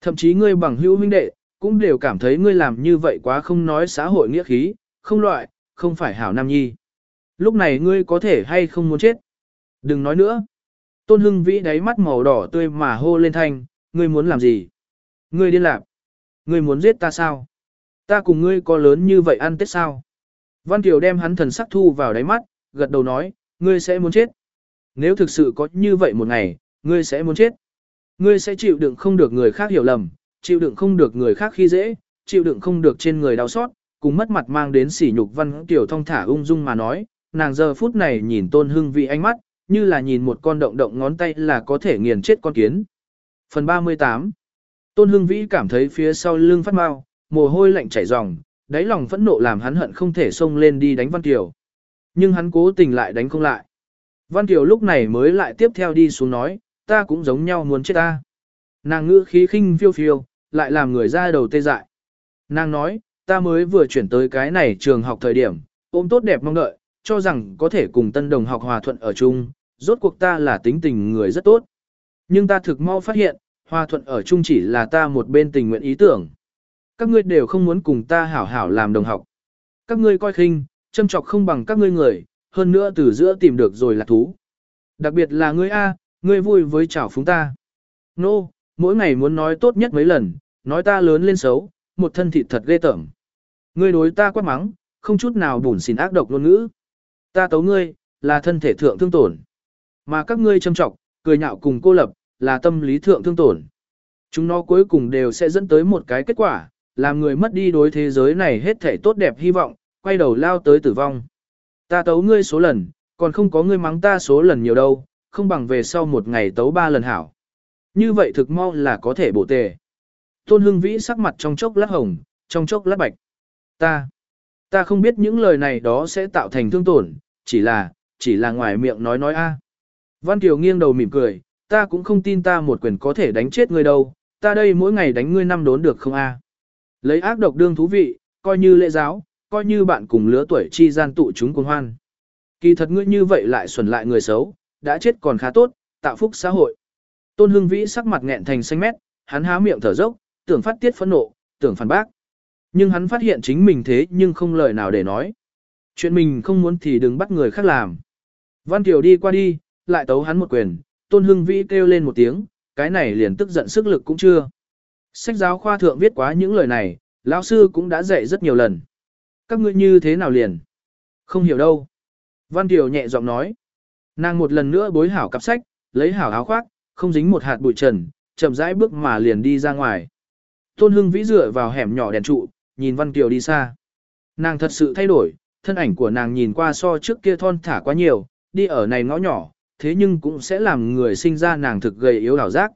Thậm chí ngươi bằng hữu huynh đệ, cũng đều cảm thấy ngươi làm như vậy quá không nói xã hội nghĩa khí, không loại, không phải hảo nam nhi. Lúc này ngươi có thể hay không muốn chết. Đừng nói nữa. Tôn Hưng Vĩ đáy mắt màu đỏ tươi mà hô lên thanh, ngươi muốn làm gì? Ngươi điên lạc. Ngươi muốn giết ta sao? Ta cùng ngươi có lớn như vậy ăn tết sao? Văn Kiều đem hắn thần sắc thu vào đáy mắt, gật đầu nói, ngươi sẽ muốn chết. Nếu thực sự có như vậy một ngày, ngươi sẽ muốn chết. Ngươi sẽ chịu đựng không được người khác hiểu lầm, chịu đựng không được người khác khi dễ, chịu đựng không được trên người đau xót, cùng mất mặt mang đến sỉ nhục Văn Kiều thong thả ung dung mà nói, nàng giờ phút này nhìn Tôn Hưng vị ánh mắt, như là nhìn một con động động ngón tay là có thể nghiền chết con kiến. Phần 38 Tôn Hưng Vĩ cảm thấy phía sau lưng phát mau, mồ hôi lạnh chảy ròng, đáy lòng phẫn nộ làm hắn hận không thể xông lên đi đánh Văn Kiều. Nhưng hắn cố tình lại đánh không lại. Văn Kiều lúc này mới lại tiếp theo đi xuống nói, ta cũng giống nhau muốn chết ta. Nàng ngữ khí khinh phiêu phiêu, lại làm người ra đầu tê dại. Nàng nói, ta mới vừa chuyển tới cái này trường học thời điểm, ôm tốt đẹp mong đợi, cho rằng có thể cùng tân đồng học hòa thuận ở chung, rốt cuộc ta là tính tình người rất tốt. Nhưng ta thực mau phát hiện, hòa thuận ở chung chỉ là ta một bên tình nguyện ý tưởng. Các ngươi đều không muốn cùng ta hảo hảo làm đồng học. Các ngươi coi khinh, châm chọc không bằng các ngươi người, hơn nữa từ giữa tìm được rồi là thú. Đặc biệt là ngươi A, ngươi vui với chảo phúng ta. Nô, no, mỗi ngày muốn nói tốt nhất mấy lần, nói ta lớn lên xấu, một thân thịt thật ghê tởm. Ngươi đối ta quát mắng, không chút nào bùn xỉn ác độc ngôn ngữ. Ta tấu ngươi, là thân thể thượng thương tổn. Mà các ngươi châm trọng, cười nhạo cùng cô lập, là tâm lý thượng thương tổn. Chúng nó cuối cùng đều sẽ dẫn tới một cái kết quả, làm người mất đi đối thế giới này hết thể tốt đẹp hy vọng, quay đầu lao tới tử vong. Ta tấu ngươi số lần, còn không có ngươi mắng ta số lần nhiều đâu, không bằng về sau một ngày tấu ba lần hảo. Như vậy thực mau là có thể bổ tề. Tôn Hưng Vĩ sắc mặt trong chốc lát hồng, trong chốc lát bạch. Ta, ta không biết những lời này đó sẽ tạo thành thương tổn, chỉ là, chỉ là ngoài miệng nói nói a. Văn Kiều nghiêng đầu mỉm cười, ta cũng không tin ta một quyền có thể đánh chết ngươi đâu, ta đây mỗi ngày đánh ngươi năm đốn được không a? Lấy ác độc đương thú vị, coi như lễ giáo, coi như bạn cùng lứa tuổi chi gian tụ chúng cùng hoan. Kỳ thật ngươi như vậy lại xuẩn lại người xấu, đã chết còn khá tốt, tạo phúc xã hội. Tôn Hưng Vĩ sắc mặt nghẹn thành xanh mét, hắn há miệng thở dốc, tưởng phát tiết phẫn nộ, tưởng phản bác. Nhưng hắn phát hiện chính mình thế nhưng không lời nào để nói. Chuyện mình không muốn thì đừng bắt người khác làm. Văn Kiều đi qua đi, lại tấu hắn một quyền, Tôn Hưng Vĩ kêu lên một tiếng, cái này liền tức giận sức lực cũng chưa. Sách giáo khoa thượng viết quá những lời này, lão sư cũng đã dạy rất nhiều lần. Các ngươi như thế nào liền? Không hiểu đâu. Văn Kiều nhẹ giọng nói. Nàng một lần nữa bối hảo cặp sách, lấy hảo áo khoác, không dính một hạt bụi trần, chậm rãi bước mà liền đi ra ngoài. Tôn Hưng Vĩ dựa vào hẻm nhỏ đèn trụ, nhìn Văn Kiều đi xa. Nàng thật sự thay đổi, thân ảnh của nàng nhìn qua so trước kia thon thả quá nhiều, đi ở này ngõ nhỏ, thế nhưng cũng sẽ làm người sinh ra nàng thực gầy yếu đảo giác.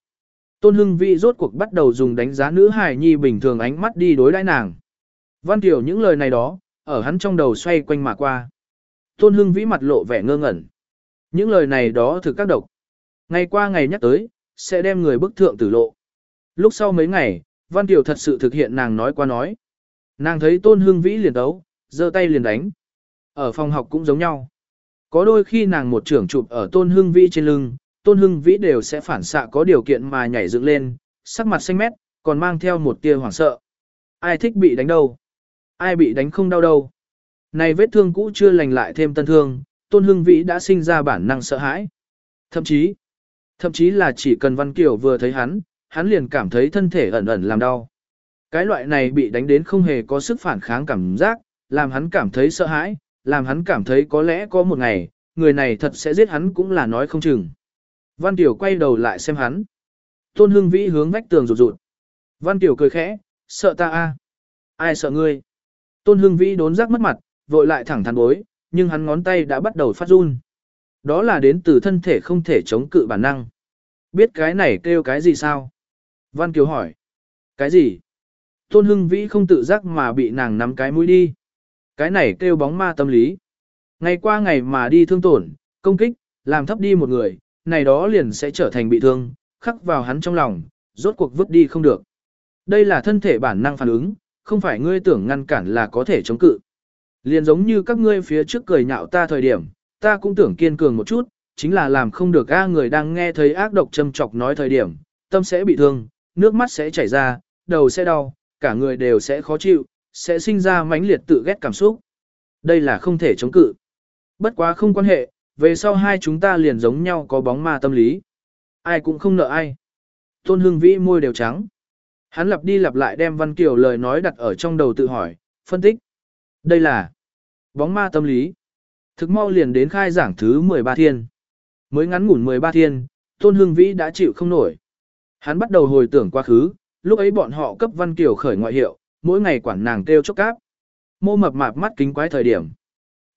Tôn Hưng Vĩ rốt cuộc bắt đầu dùng đánh giá nữ hài nhi bình thường ánh mắt đi đối đãi nàng. Văn Kiều những lời này đó, ở hắn trong đầu xoay quanh mà qua. Tôn Hưng Vĩ mặt lộ vẻ ngơ ngẩn. Những lời này đó thực các độc. Ngày qua ngày nhắc tới, sẽ đem người bức thượng tử lộ. Lúc sau mấy ngày, Văn Kiều thật sự thực hiện nàng nói qua nói. Nàng thấy Tôn Hưng Vĩ liền đấu, giơ tay liền đánh. Ở phòng học cũng giống nhau. Có đôi khi nàng một trưởng chụp ở Tôn Hưng Vĩ trên lưng, Tôn Hưng Vĩ đều sẽ phản xạ có điều kiện mà nhảy dựng lên, sắc mặt xanh mét, còn mang theo một tia hoảng sợ. Ai thích bị đánh đâu? Ai bị đánh không đau đâu? Này vết thương cũ chưa lành lại thêm tân thương, Tôn Hưng Vĩ đã sinh ra bản năng sợ hãi. Thậm chí, thậm chí là chỉ cần Văn Kiều vừa thấy hắn, hắn liền cảm thấy thân thể ẩn ẩn làm đau. Cái loại này bị đánh đến không hề có sức phản kháng cảm giác, làm hắn cảm thấy sợ hãi, làm hắn cảm thấy có lẽ có một ngày, người này thật sẽ giết hắn cũng là nói không chừng. Văn Tiểu quay đầu lại xem hắn. Tôn Hưng Vĩ hướng vách tường rụt rụt. Văn Tiểu cười khẽ, sợ ta a? Ai sợ ngươi? Tôn Hưng Vĩ đốn giác mất mặt, vội lại thẳng thắn bối, nhưng hắn ngón tay đã bắt đầu phát run. Đó là đến từ thân thể không thể chống cự bản năng. Biết cái này kêu cái gì sao? Văn Kiều hỏi. Cái gì? Tôn Hưng Vĩ không tự giác mà bị nàng nắm cái mũi đi. Cái này kêu bóng ma tâm lý. Ngày qua ngày mà đi thương tổn, công kích, làm thấp đi một người, này đó liền sẽ trở thành bị thương, khắc vào hắn trong lòng, rốt cuộc vứt đi không được. Đây là thân thể bản năng phản ứng, không phải ngươi tưởng ngăn cản là có thể chống cự. Liền giống như các ngươi phía trước cười nhạo ta thời điểm, ta cũng tưởng kiên cường một chút, chính là làm không được a người đang nghe thấy ác độc châm chọc nói thời điểm, tâm sẽ bị thương, nước mắt sẽ chảy ra, đầu sẽ đau, cả người đều sẽ khó chịu, sẽ sinh ra mãnh liệt tự ghét cảm xúc. Đây là không thể chống cự. Bất quá không quan hệ, về sau hai chúng ta liền giống nhau có bóng ma tâm lý. Ai cũng không nợ ai. Tôn Hưng Vĩ môi đều trắng. Hắn lặp đi lặp lại đem Văn Kiều lời nói đặt ở trong đầu tự hỏi, phân tích. Đây là bóng ma tâm lý. Thực mau liền đến khai giảng thứ 13 thiên. Mới ngắn ngủn 13 thiên, Tôn Hưng Vĩ đã chịu không nổi. Hắn bắt đầu hồi tưởng quá khứ, lúc ấy bọn họ cấp Văn Kiều khởi ngoại hiệu, mỗi ngày quản nàng kêu chốc cáp. Mô mập mạp mắt kính quái thời điểm.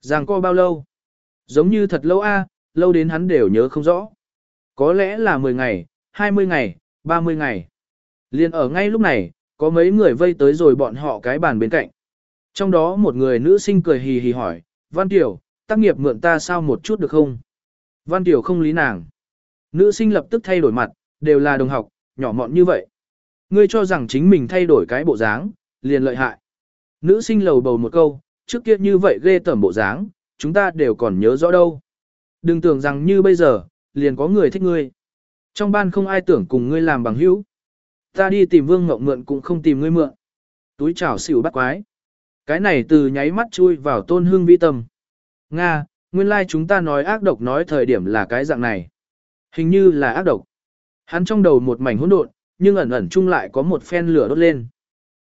giang co bao lâu? Giống như thật lâu a, lâu đến hắn đều nhớ không rõ. Có lẽ là 10 ngày, 20 ngày, 30 ngày. Liên ở ngay lúc này, có mấy người vây tới rồi bọn họ cái bàn bên cạnh. Trong đó một người nữ sinh cười hì hì hỏi, Văn Tiểu, tác nghiệp mượn ta sao một chút được không? Văn Tiểu không lý nàng. Nữ sinh lập tức thay đổi mặt, đều là đồng học, nhỏ mọn như vậy. Ngươi cho rằng chính mình thay đổi cái bộ dáng, liền lợi hại. Nữ sinh lầu bầu một câu, trước kia như vậy ghê tởm bộ dáng, chúng ta đều còn nhớ rõ đâu. Đừng tưởng rằng như bây giờ, liền có người thích ngươi. Trong ban không ai tưởng cùng ngươi làm bằng hữu. Ta đi tìm vương Ngọc mượn cũng không tìm ngươi mượn. Túi chảo xỉu bắt quái. Cái này từ nháy mắt chui vào tôn hương vi tâm. Nga, nguyên lai like chúng ta nói ác độc nói thời điểm là cái dạng này. Hình như là ác độc. Hắn trong đầu một mảnh hỗn độn, nhưng ẩn ẩn chung lại có một phen lửa đốt lên.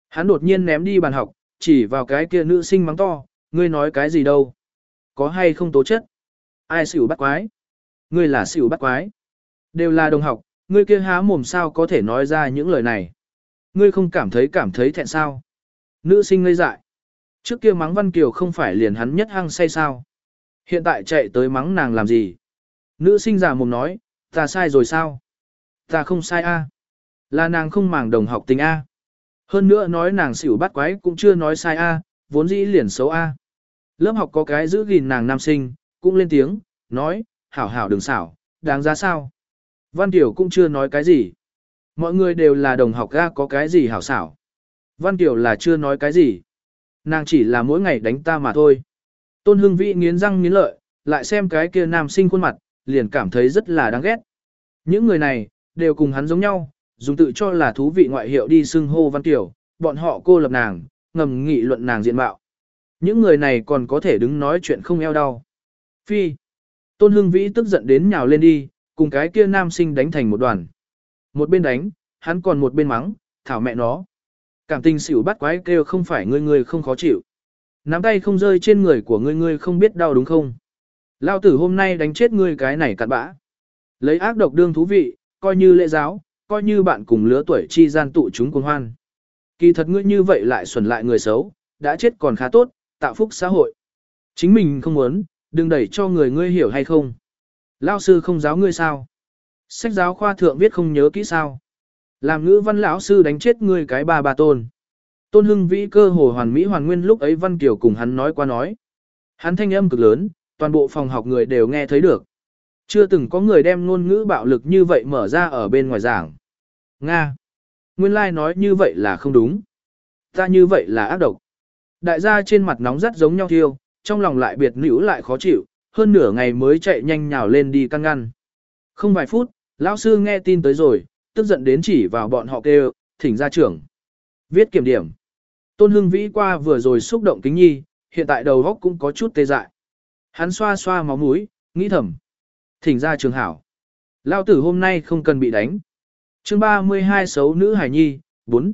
Hắn đột nhiên ném đi bàn học, chỉ vào cái kia nữ sinh mắng to, ngươi nói cái gì đâu? Có hay không tố chất? Ai xỉu bắt quái? Ngươi là xỉu bắt quái. Đều là đồng học, ngươi kia há mồm sao có thể nói ra những lời này. Ngươi không cảm thấy cảm thấy thẹn sao. Nữ sinh ngây dại. Trước kia mắng Văn Kiều không phải liền hắn nhất hăng say sao. Hiện tại chạy tới mắng nàng làm gì. Nữ sinh giả mồm nói, ta sai rồi sao? Ta không sai a, là nàng không màng đồng học tình a. Hơn nữa nói nàng xỉu bắt quái cũng chưa nói sai a, vốn dĩ liền xấu a. Lớp học có cái giữ gìn nàng nam sinh, cũng lên tiếng, nói, hảo hảo đừng xảo, đáng giá sao. Văn Tiểu cũng chưa nói cái gì. Mọi người đều là đồng học ga có cái gì hảo xảo. Văn Tiểu là chưa nói cái gì. Nàng chỉ là mỗi ngày đánh ta mà thôi. Tôn Hưng Vĩ nghiến răng nghiến lợi, lại xem cái kia nam sinh khuôn mặt, liền cảm thấy rất là đáng ghét. Những người này, đều cùng hắn giống nhau, dùng tự cho là thú vị ngoại hiệu đi xưng hô Văn Tiểu, bọn họ cô lập nàng, ngầm nghị luận nàng diện mạo. Những người này còn có thể đứng nói chuyện không eo đau. Phi. Tôn Hưng Vĩ tức giận đến nhào lên đi, cùng cái kia nam sinh đánh thành một đoàn. Một bên đánh, hắn còn một bên mắng, thảo mẹ nó. Cảm tình xỉu bắt quái kêu không phải ngươi ngươi không khó chịu. Nắm tay không rơi trên người của ngươi ngươi không biết đau đúng không? Lao tử hôm nay đánh chết ngươi cái này cặn bã. Lấy ác độc đương thú vị, coi như lễ giáo, coi như bạn cùng lứa tuổi chi gian tụ chúng cùng hoan. Kỳ thật ngươi như vậy lại xuẩn lại người xấu, đã chết còn khá tốt, tạo phúc xã hội. Chính mình không muốn, đừng đẩy cho người ngươi hiểu hay không. Lao sư không giáo ngươi sao? Sách giáo khoa thượng viết không nhớ kỹ sao? Làm ngữ văn lão sư đánh chết ngươi cái bà bà tôn. Tôn hưng vĩ cơ hồ hoàn mỹ hoàn nguyên lúc ấy Văn Kiều cùng hắn nói qua nói. Hắn thanh âm cực lớn, toàn bộ phòng học người đều nghe thấy được. Chưa từng có người đem ngôn ngữ bạo lực như vậy mở ra ở bên ngoài giảng. Nga. Nguyên lai like nói như vậy là không đúng. Ta như vậy là ác độc. Đại gia trên mặt nóng rất giống nhau thiêu, trong lòng lại biệt nữ lại khó chịu, hơn nửa ngày mới chạy nhanh nhào lên đi căn ngăn. Không vài phút, lão sư nghe tin tới rồi, tức giận đến chỉ vào bọn họ kêu, thỉnh ra trưởng. Viết kiểm điểm. Tôn Hưng Vĩ qua vừa rồi xúc động kính nhi, hiện tại đầu góc cũng có chút tê dại. Hắn xoa xoa máu mũi, nghĩ thầm. Thỉnh ra trường hảo. Lao tử hôm nay không cần bị đánh. chương 32 xấu nữ hải nhi, 4.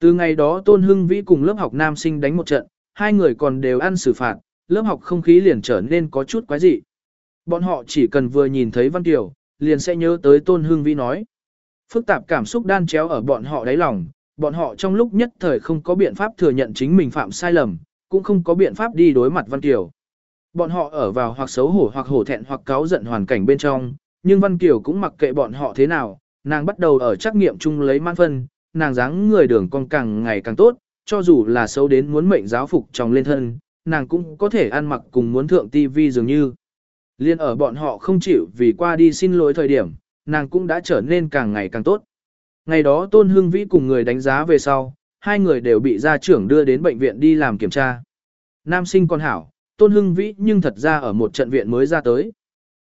Từ ngày đó Tôn Hưng Vĩ cùng lớp học nam sinh đánh một trận, hai người còn đều ăn xử phạt, lớp học không khí liền trở nên có chút quái dị. Bọn họ chỉ cần vừa nhìn thấy Văn Kiều, liền sẽ nhớ tới Tôn Hưng Vĩ nói. Phức tạp cảm xúc đan chéo ở bọn họ đáy lòng, bọn họ trong lúc nhất thời không có biện pháp thừa nhận chính mình phạm sai lầm, cũng không có biện pháp đi đối mặt Văn Kiều. Bọn họ ở vào hoặc xấu hổ hoặc hổ thẹn hoặc cáu giận hoàn cảnh bên trong, nhưng Văn Kiều cũng mặc kệ bọn họ thế nào, nàng bắt đầu ở trắc nghiệm chung lấy man phân, nàng dáng người đường con càng ngày càng tốt, cho dù là xấu đến muốn mệnh giáo phục trong lên thân, nàng cũng có thể ăn mặc cùng muốn thượng tivi dường như. Liên ở bọn họ không chịu vì qua đi xin lỗi thời điểm, nàng cũng đã trở nên càng ngày càng tốt. Ngày đó Tôn Hưng Vĩ cùng người đánh giá về sau, hai người đều bị gia trưởng đưa đến bệnh viện đi làm kiểm tra. Nam sinh con hảo, Tôn Hưng Vĩ nhưng thật ra ở một trận viện mới ra tới.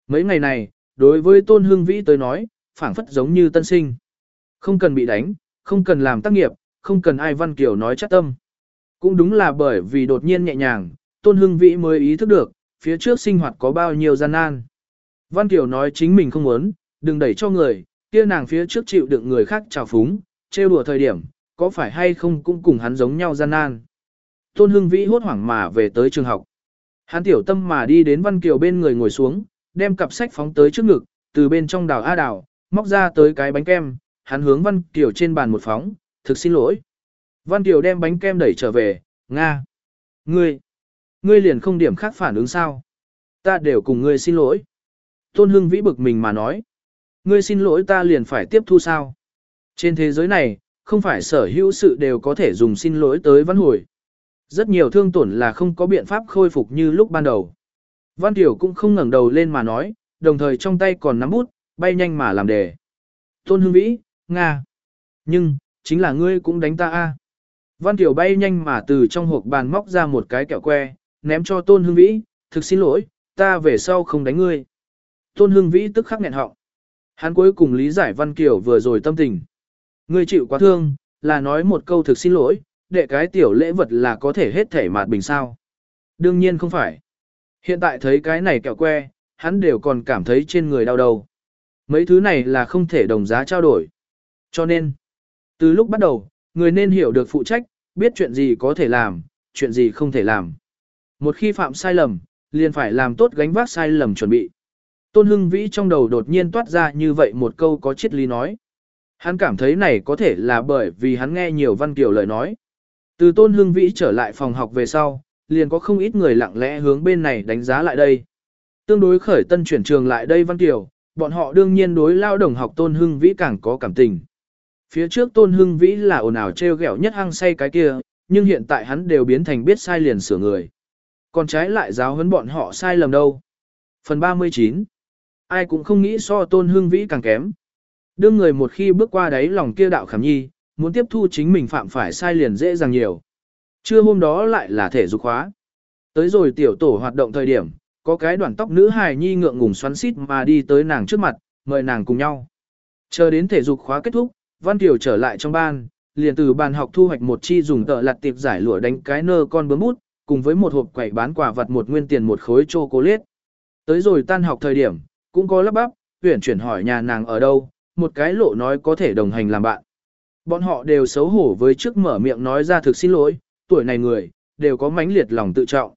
Mấy ngày này, đối với Tôn Hưng Vĩ tới nói, phảng phất giống như tân sinh. Không cần bị đánh, không cần làm tác nghiệp, không cần ai văn kiểu nói chắc tâm. Cũng đúng là bởi vì đột nhiên nhẹ nhàng, Tôn Hưng Vĩ mới ý thức được, phía trước sinh hoạt có bao nhiêu gian nan. Văn Kiều nói chính mình không muốn, đừng đẩy cho người, kia nàng phía trước chịu đựng người khác trào phúng, trêu đùa thời điểm, có phải hay không cũng cùng hắn giống nhau gian nan. Tôn Hưng Vĩ hốt hoảng mà về tới trường học. Hắn tiểu tâm mà đi đến Văn Kiều bên người ngồi xuống, đem cặp sách phóng tới trước ngực, từ bên trong đào a đào, móc ra tới cái bánh kem, hắn hướng Văn Kiều trên bàn một phóng, thực xin lỗi. Văn Kiều đem bánh kem đẩy trở về, Nga. Ngươi, ngươi liền không điểm khác phản ứng sao? Ta đều cùng ngươi xin lỗi. Tôn Hưng Vĩ bực mình mà nói. Ngươi xin lỗi ta liền phải tiếp thu sao? Trên thế giới này, không phải sở hữu sự đều có thể dùng xin lỗi tới văn hồi. Rất nhiều thương tổn là không có biện pháp khôi phục như lúc ban đầu. Văn Tiểu cũng không ngẩng đầu lên mà nói, đồng thời trong tay còn nắm bút, bay nhanh mà làm đề. Tôn Hưng Vĩ, Nga. Nhưng, chính là ngươi cũng đánh ta a. Văn Tiểu bay nhanh mà từ trong hộp bàn móc ra một cái kẹo que, ném cho Tôn Hưng Vĩ, thực xin lỗi, ta về sau không đánh ngươi. Tôn Hưng Vĩ tức khắc nghẹn họng. Hắn cuối cùng lý giải Văn Kiều vừa rồi tâm tình. Ngươi chịu quá thương, là nói một câu thực xin lỗi, để cái tiểu lễ vật là có thể hết thể mạt bình sao. Đương nhiên không phải. Hiện tại thấy cái này kẹo que, hắn đều còn cảm thấy trên người đau đầu. Mấy thứ này là không thể đồng giá trao đổi. Cho nên, từ lúc bắt đầu, người nên hiểu được phụ trách, biết chuyện gì có thể làm, chuyện gì không thể làm. Một khi phạm sai lầm, liền phải làm tốt gánh vác sai lầm chuẩn bị. Tôn Hưng Vĩ trong đầu đột nhiên toát ra như vậy một câu có triết lý nói. Hắn cảm thấy này có thể là bởi vì hắn nghe nhiều văn kiểu lời nói. Từ Tôn Hưng Vĩ trở lại phòng học về sau, liền có không ít người lặng lẽ hướng bên này đánh giá lại đây. Tương đối khởi tân chuyển trường lại đây văn Kiều, bọn họ đương nhiên đối lao đồng học Tôn Hưng Vĩ càng có cảm tình. Phía trước Tôn Hưng Vĩ là ồn ào treo gẹo nhất hăng say cái kia, nhưng hiện tại hắn đều biến thành biết sai liền sửa người. Còn trái lại giáo huấn bọn họ sai lầm đâu. Phần 39 Ai cũng không nghĩ so Tôn Hưng Vĩ càng kém. Đương người một khi bước qua đáy lòng kia đạo khảm nhi, muốn tiếp thu chính mình phạm phải sai liền dễ dàng nhiều. Trưa hôm đó lại là thể dục khóa. Tới rồi tiểu tổ hoạt động thời điểm, có cái đoàn tóc nữ hài nhi ngượng ngùng xoắn xít mà đi tới nàng trước mặt, mời nàng cùng nhau. Chờ đến thể dục khóa kết thúc, Văn Tiểu trở lại trong ban, liền từ bàn học thu hoạch một chi dùng tợ lặt tiệp giải lụa đánh cái nơ con bướm bút, cùng với một hộp quẩy bán quả vật một nguyên tiền một khối chocolate. Tới rồi tan học thời điểm, cũng có lắp bắp, tuyển chuyển hỏi nhà nàng ở đâu, một cái lộ nói có thể đồng hành làm bạn. Bọn họ đều xấu hổ với trước mở miệng nói ra thực xin lỗi, tuổi này người, đều có mãnh liệt lòng tự trọng.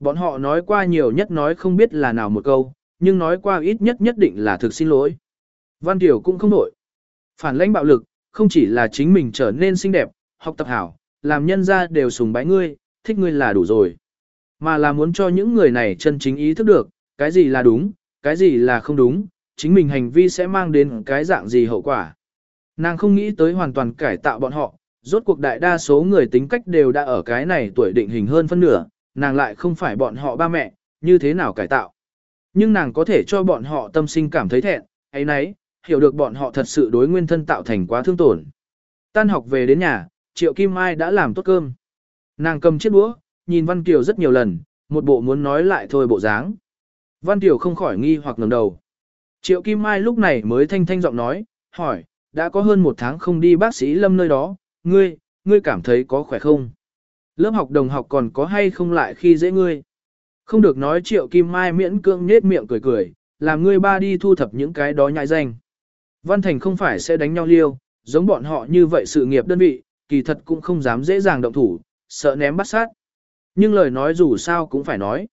Bọn họ nói qua nhiều nhất nói không biết là nào một câu, nhưng nói qua ít nhất nhất định là thực xin lỗi. Văn Tiểu cũng không nổi. Phản lãnh bạo lực, không chỉ là chính mình trở nên xinh đẹp, học tập hảo, làm nhân ra đều sùng bái ngươi, thích ngươi là đủ rồi. Mà là muốn cho những người này chân chính ý thức được, cái gì là đúng, cái gì là không đúng, chính mình hành vi sẽ mang đến cái dạng gì hậu quả. Nàng không nghĩ tới hoàn toàn cải tạo bọn họ, rốt cuộc đại đa số người tính cách đều đã ở cái này tuổi định hình hơn phân nửa, nàng lại không phải bọn họ ba mẹ, như thế nào cải tạo. Nhưng nàng có thể cho bọn họ tâm sinh cảm thấy thẹn, ấy nấy, hiểu được bọn họ thật sự đối nguyên thân tạo thành quá thương tổn. Tan học về đến nhà, Triệu Kim Mai đã làm tốt cơm. Nàng cầm chiếc đũa, nhìn Văn Kiều rất nhiều lần, một bộ muốn nói lại thôi bộ dáng. Văn Kiều không khỏi nghi hoặc ngẩng đầu. Triệu Kim Mai lúc này mới thanh thanh giọng nói, hỏi, đã có hơn một tháng không đi bác sĩ Lâm nơi đó, ngươi, ngươi cảm thấy có khỏe không? Lớp học đồng học còn có hay không lại khi dễ ngươi? Không được nói Triệu Kim Mai miễn cưỡng nết miệng cười cười, làm ngươi ba đi thu thập những cái đó nhại danh. Văn Thành không phải sẽ đánh nhau liêu, giống bọn họ như vậy sự nghiệp đơn vị, kỳ thật cũng không dám dễ dàng động thủ, sợ ném bắt sát. Nhưng lời nói dù sao cũng phải nói.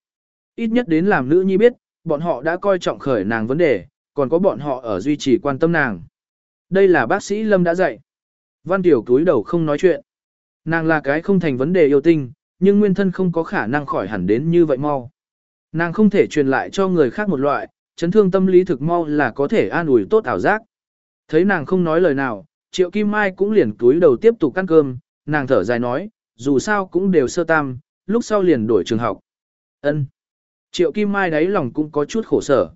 Ít nhất đến làm nữ nhi biết, bọn họ đã coi trọng khởi nàng vấn đề, còn có bọn họ ở duy trì quan tâm nàng. Đây là bác sĩ Lâm đã dạy. Văn Tiểu cúi đầu không nói chuyện. Nàng là cái không thành vấn đề yêu tinh, nhưng nguyên thân không có khả năng khỏi hẳn đến như vậy mau. Nàng không thể truyền lại cho người khác một loại, chấn thương tâm lý thực mau là có thể an ủi tốt ảo giác. Thấy nàng không nói lời nào, Triệu Kim Mai cũng liền cúi đầu tiếp tục ăn cơm, nàng thở dài nói, dù sao cũng đều sơ tam, lúc sau liền đổi trường học. Ân. Triệu Kim Mai đáy lòng cũng có chút khổ sở.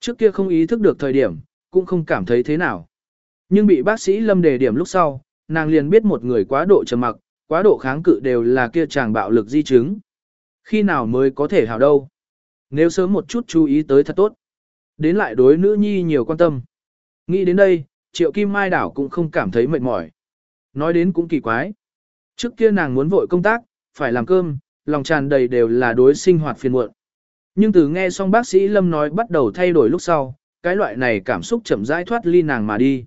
Trước kia không ý thức được thời điểm, cũng không cảm thấy thế nào. Nhưng bị bác sĩ lâm đề điểm lúc sau, nàng liền biết một người quá độ trầm mặc, quá độ kháng cự đều là kia chàng bạo lực di chứng. Khi nào mới có thể hảo đâu? Nếu sớm một chút chú ý tới thật tốt. Đến lại đối nữ nhi nhiều quan tâm. Nghĩ đến đây, triệu kim mai đảo cũng không cảm thấy mệt mỏi. Nói đến cũng kỳ quái. Trước kia nàng muốn vội công tác, phải làm cơm, lòng tràn đầy đều là đối sinh hoạt phiền muộn. Nhưng từ nghe xong bác sĩ Lâm nói bắt đầu thay đổi lúc sau, cái loại này cảm xúc chậm rãi thoát ly nàng mà đi.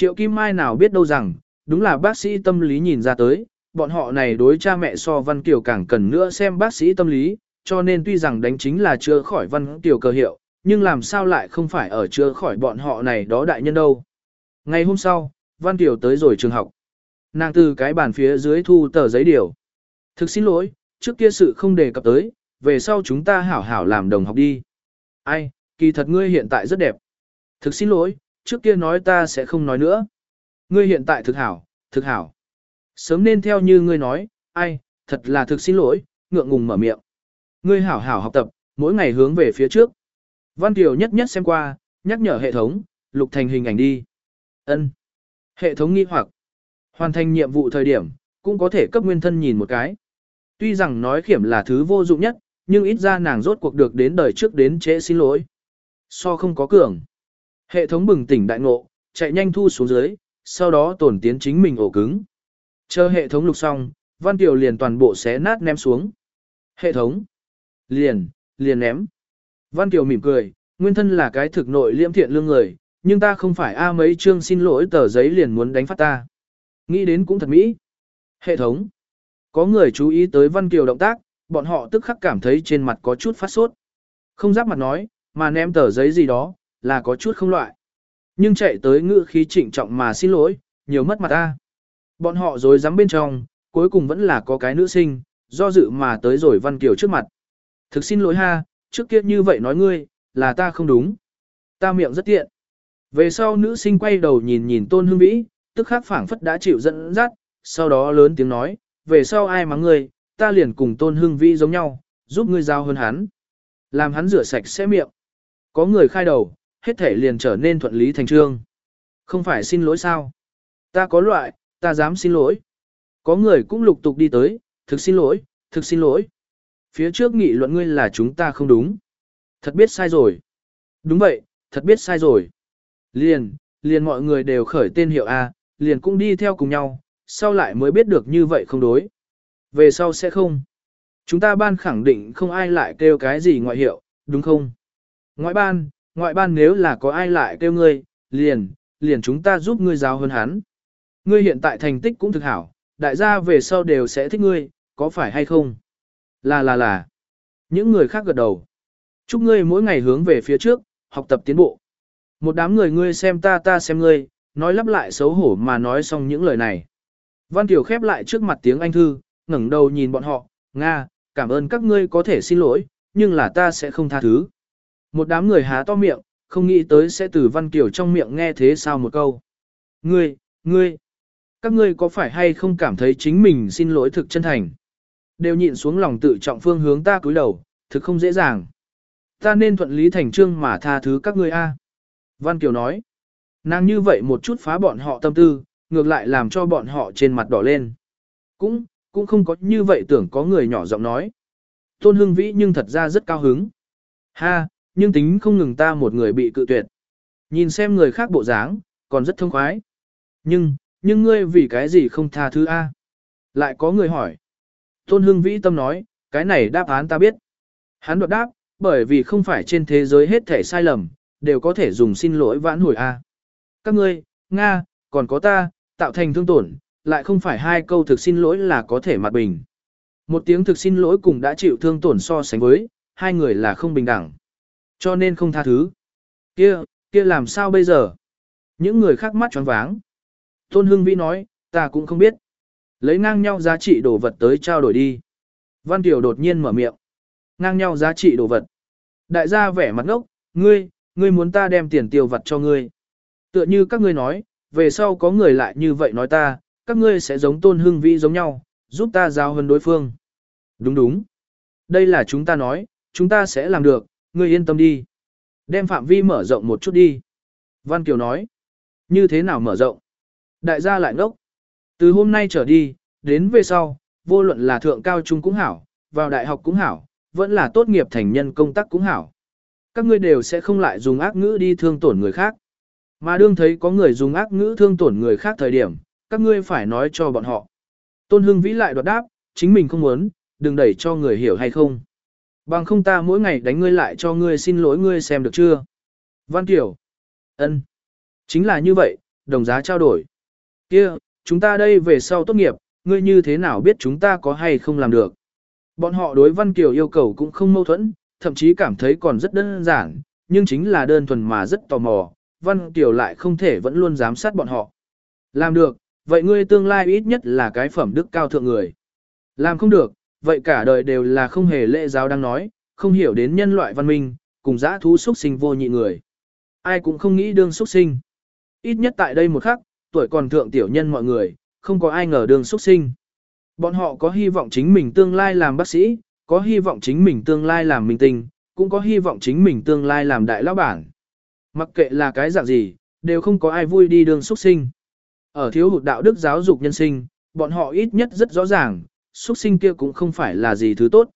Triệu Kim Mai nào biết đâu rằng, đúng là bác sĩ tâm lý nhìn ra tới, bọn họ này đối cha mẹ so Văn Kiều càng cần nữa xem bác sĩ tâm lý, cho nên tuy rằng đánh chính là chưa khỏi Văn Kiều cơ hiệu, nhưng làm sao lại không phải ở chưa khỏi bọn họ này đó đại nhân đâu. Ngày hôm sau, Văn Kiều tới rồi trường học. Nàng từ cái bàn phía dưới thu tờ giấy điều. Thực xin lỗi, trước kia sự không đề cập tới, về sau chúng ta hảo hảo làm đồng học đi. Ai, kỳ thật ngươi hiện tại rất đẹp. Thực xin lỗi, trước kia nói ta sẽ không nói nữa. Ngươi hiện tại thực hảo, thực hảo. Sớm nên theo như ngươi nói, ai, thật là thực xin lỗi, ngượng ngùng mở miệng. Ngươi hảo hảo học tập, mỗi ngày hướng về phía trước. Văn Kiều nhất nhất xem qua, nhắc nhở hệ thống, lục thành hình ảnh đi. Ân. Hệ thống nghi hoặc. Hoàn thành nhiệm vụ thời điểm, cũng có thể cấp nguyên thân nhìn một cái. Tuy rằng nói khiểm là thứ vô dụng nhất, nhưng ít ra nàng rốt cuộc được đến đời trước đến trễ xin lỗi. So không có cường. Hệ thống bừng tỉnh đại ngộ, chạy nhanh thu xuống dưới, sau đó tổn tiến chính mình ổ cứng. Chờ hệ thống lục xong, Văn Kiều liền toàn bộ xé nát ném xuống. Hệ thống. Liền, liền ném. Văn Kiều mỉm cười, nguyên thân là cái thực nội liêm thiện lương người, nhưng ta không phải a mấy chương xin lỗi tờ giấy liền muốn đánh phát ta. Nghĩ đến cũng thật mỹ. Hệ thống. Có người chú ý tới Văn Kiều động tác, bọn họ tức khắc cảm thấy trên mặt có chút phát sốt. Không giáp mặt nói, mà ném tờ giấy gì đó, là có chút không loại. Nhưng chạy tới ngữ khí trịnh trọng mà xin lỗi, nhiều mất mặt ta. Bọn họ rồi dám bên trong, cuối cùng vẫn là có cái nữ sinh, do dự mà tới rồi Văn Kiều trước mặt. Thực xin lỗi ha, trước kia như vậy nói ngươi, là ta không đúng. Ta miệng rất tiện. Về sau nữ sinh quay đầu nhìn nhìn tôn hương vĩ, tức khắc phảng phất đã chịu dẫn dắt, sau đó lớn tiếng nói, về sau ai mắng ngươi, ta liền cùng tôn hương vĩ giống nhau, giúp ngươi giao hơn hắn. Làm hắn rửa sạch sẽ miệng. Có người khai đầu, hết thể liền trở nên thuận lý thành trương. Không phải xin lỗi sao? Ta có loại, ta dám xin lỗi. Có người cũng lục tục đi tới, thực xin lỗi, thực xin lỗi. Phía trước nghị luận ngươi là chúng ta không đúng. Thật biết sai rồi. Đúng vậy, thật biết sai rồi. Liền, liền mọi người đều khởi tên hiệu A, liền cũng đi theo cùng nhau, sau lại mới biết được như vậy không đối. Về sau sẽ không. Chúng ta ban khẳng định không ai lại kêu cái gì ngoại hiệu, đúng không? Ngoại ban, ngoại ban nếu là có ai lại kêu ngươi, liền, liền chúng ta giúp ngươi giáo hơn hắn. Ngươi hiện tại thành tích cũng thực hảo, đại gia về sau đều sẽ thích ngươi, có phải hay không? Là là là. Những người khác gật đầu. Chúc ngươi mỗi ngày hướng về phía trước, học tập tiến bộ. Một đám người ngươi xem ta ta xem ngươi, nói lắp lại xấu hổ mà nói xong những lời này. Văn Kiều khép lại trước mặt tiếng Anh thư, ngẩng đầu nhìn bọn họ, Nga, cảm ơn các ngươi có thể xin lỗi, nhưng là ta sẽ không tha thứ. Một đám người há to miệng, không nghĩ tới sẽ từ Văn Kiều trong miệng nghe thế sao một câu. Ngươi, ngươi, các ngươi có phải hay không cảm thấy chính mình xin lỗi thực chân thành? Đều nhịn xuống lòng tự trọng phương hướng ta cúi đầu, thực không dễ dàng. Ta nên thuận lý thành trương mà tha thứ các ngươi a. Văn Kiều nói, nàng như vậy một chút phá bọn họ tâm tư, ngược lại làm cho bọn họ trên mặt đỏ lên. Cũng, cũng không có như vậy tưởng có người nhỏ giọng nói. Tôn Hưng Vĩ nhưng thật ra rất cao hứng. Ha, nhưng tính không ngừng ta một người bị cự tuyệt. Nhìn xem người khác bộ dáng, còn rất thông khoái. Nhưng, nhưng ngươi vì cái gì không tha thứ A? Lại có người hỏi. Tôn Hưng Vĩ tâm nói, cái này đáp án ta biết. Hắn đột đáp, bởi vì không phải trên thế giới hết thể sai lầm, đều có thể dùng xin lỗi vãn hồi A. Các ngươi, Nga, còn có ta, tạo thành thương tổn, lại không phải hai câu thực xin lỗi là có thể mặt bình. Một tiếng thực xin lỗi cùng đã chịu thương tổn so sánh với, hai người là không bình đẳng. Cho nên không tha thứ. Kia, kia làm sao bây giờ? Những người khác mắt choáng váng. Tôn Hưng Vĩ nói, ta cũng không biết. Lấy ngang nhau giá trị đồ vật tới trao đổi đi. Văn Tiểu đột nhiên mở miệng. Ngang nhau giá trị đồ vật. Đại gia vẻ mặt ngốc, ngươi, ngươi muốn ta đem tiền tiêu vật cho ngươi. Tựa như các ngươi nói, về sau có người lại như vậy nói ta, các ngươi sẽ giống tôn hưng vĩ giống nhau, giúp ta giao hơn đối phương. Đúng đúng. Đây là chúng ta nói, chúng ta sẽ làm được, ngươi yên tâm đi. Đem phạm vi mở rộng một chút đi. Văn Kiều nói. Như thế nào mở rộng? Đại gia lại ngốc. Từ hôm nay trở đi, đến về sau, vô luận là thượng cao trung cũng hảo, vào đại học cũng hảo, vẫn là tốt nghiệp thành nhân công tác cũng hảo. Các ngươi đều sẽ không lại dùng ác ngữ đi thương tổn người khác. Mà đương thấy có người dùng ác ngữ thương tổn người khác thời điểm, các ngươi phải nói cho bọn họ. Tôn Hưng Vĩ lại đoạt đáp, chính mình không muốn, đừng đẩy cho người hiểu hay không. Bằng không ta mỗi ngày đánh ngươi lại cho ngươi xin lỗi ngươi xem được chưa? Văn Tiểu. ân, Chính là như vậy, đồng giá trao đổi. kia chúng ta đây về sau tốt nghiệp, ngươi như thế nào biết chúng ta có hay không làm được? Bọn họ đối Văn Kiều yêu cầu cũng không mâu thuẫn, thậm chí cảm thấy còn rất đơn giản, nhưng chính là đơn thuần mà rất tò mò, Văn Kiều lại không thể vẫn luôn giám sát bọn họ. Làm được, vậy ngươi tương lai ít nhất là cái phẩm đức cao thượng người. Làm không được, vậy cả đời đều là không hề lễ giáo đang nói, không hiểu đến nhân loại văn minh, cùng dã thú xuất sinh vô nhị người. Ai cũng không nghĩ đương xuất sinh. Ít nhất tại đây một khắc, tuổi còn thượng tiểu nhân mọi người, không có ai ngờ đương xuất sinh. Bọn họ có hy vọng chính mình tương lai làm bác sĩ, có hy vọng chính mình tương lai làm minh tinh, cũng có hy vọng chính mình tương lai làm đại lão bản. Mặc kệ là cái dạng gì, đều không có ai vui đi đường xuất sinh. Ở thiếu hụt đạo đức giáo dục nhân sinh, bọn họ ít nhất rất rõ ràng, xuất sinh kia cũng không phải là gì thứ tốt.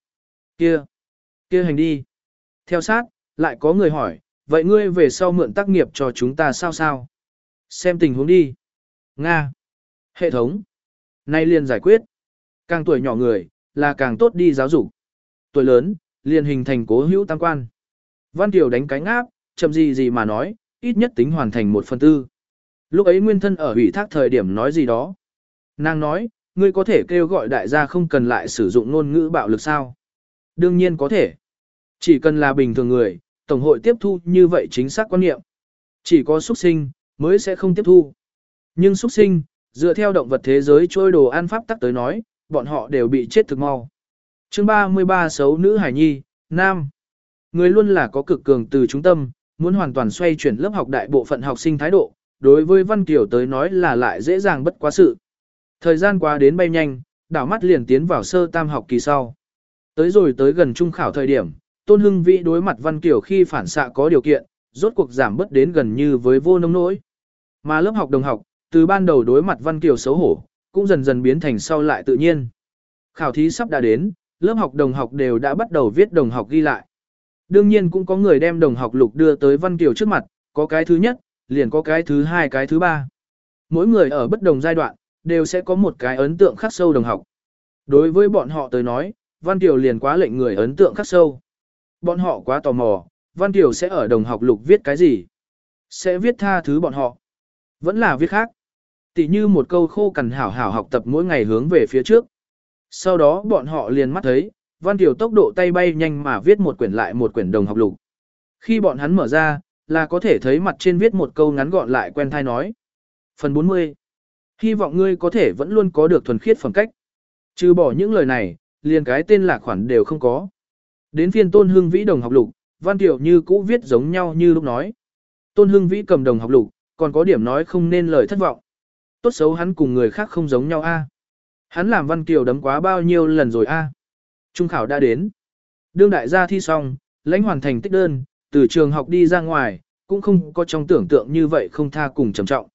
Kia, kia hành đi. Theo sát, lại có người hỏi, vậy ngươi về sau mượn tác nghiệp cho chúng ta sao sao? Xem tình huống đi. Nga. Hệ thống. Nay liền giải quyết. Càng tuổi nhỏ người, là càng tốt đi giáo dục. Tuổi lớn, liền hình thành cố hữu tăng quan. Văn Kiều đánh cánh áp, chậm gì gì mà nói, ít nhất tính hoàn thành một phần tư. Lúc ấy nguyên thân ở ủy thác thời điểm nói gì đó. Nàng nói, ngươi có thể kêu gọi đại gia không cần lại sử dụng ngôn ngữ bạo lực sao? Đương nhiên có thể. Chỉ cần là bình thường người, Tổng hội tiếp thu như vậy chính xác quan niệm. Chỉ có xuất sinh, mới sẽ không tiếp thu. Nhưng xuất sinh, dựa theo động vật thế giới trôi đồ ăn pháp tắc tới nói, bọn họ đều bị chết thực mau. chương 33 xấu nữ hải nhi, nam. Người luôn là có cực cường từ trung tâm, muốn hoàn toàn xoay chuyển lớp học đại bộ phận học sinh thái độ, đối với Văn Kiều tới nói là lại dễ dàng bất quá sự. Thời gian qua đến bay nhanh, đảo mắt liền tiến vào sơ tam học kỳ sau. Tới rồi tới gần trung khảo thời điểm, Tôn Hưng Vĩ đối mặt Văn Kiều khi phản xạ có điều kiện, rốt cuộc giảm bớt đến gần như với vô nông nỗi. Mà lớp học đồng học, từ ban đầu đối mặt Văn Kiều xấu hổ, cũng dần dần biến thành sau lại tự nhiên. Khảo thí sắp đã đến, lớp học đồng học đều đã bắt đầu viết đồng học ghi lại. Đương nhiên cũng có người đem đồng học lục đưa tới Văn Kiều trước mặt, có cái thứ nhất, liền có cái thứ hai cái thứ ba. Mỗi người ở bất đồng giai đoạn, đều sẽ có một cái ấn tượng khắc sâu đồng học. Đối với bọn họ tới nói, Văn Kiều liền quá lệnh người ấn tượng khắc sâu. Bọn họ quá tò mò, Văn Kiều sẽ ở đồng học lục viết cái gì? Sẽ viết tha thứ bọn họ. Vẫn là viết khác. Tỷ như một câu khô cằn hảo hảo học tập mỗi ngày hướng về phía trước. Sau đó bọn họ liền mắt thấy, Văn Kiều tốc độ tay bay nhanh mà viết một quyển lại một quyển đồng học lục. Khi bọn hắn mở ra, là có thể thấy mặt trên viết một câu ngắn gọn lại quen thai nói. Phần 40. Hy vọng ngươi có thể vẫn luôn có được thuần khiết phẩm cách. Trừ bỏ những lời này, liền cái tên lạc khoản đều không có. Đến phiên Tôn Hưng Vĩ đồng học lục, Văn Tiểu như cũ viết giống nhau như lúc nói. Tôn Hưng Vĩ cầm đồng học lục, còn có điểm nói không nên lời thất vọng. Tốt xấu hắn cùng người khác không giống nhau a. Hắn làm Văn Kiều đấm quá bao nhiêu lần rồi a. Trung khảo đã đến. Đương đại gia thi xong, lãnh hoàn thành tích đơn, từ trường học đi ra ngoài, cũng không có trong tưởng tượng như vậy không tha cùng trầm trọng.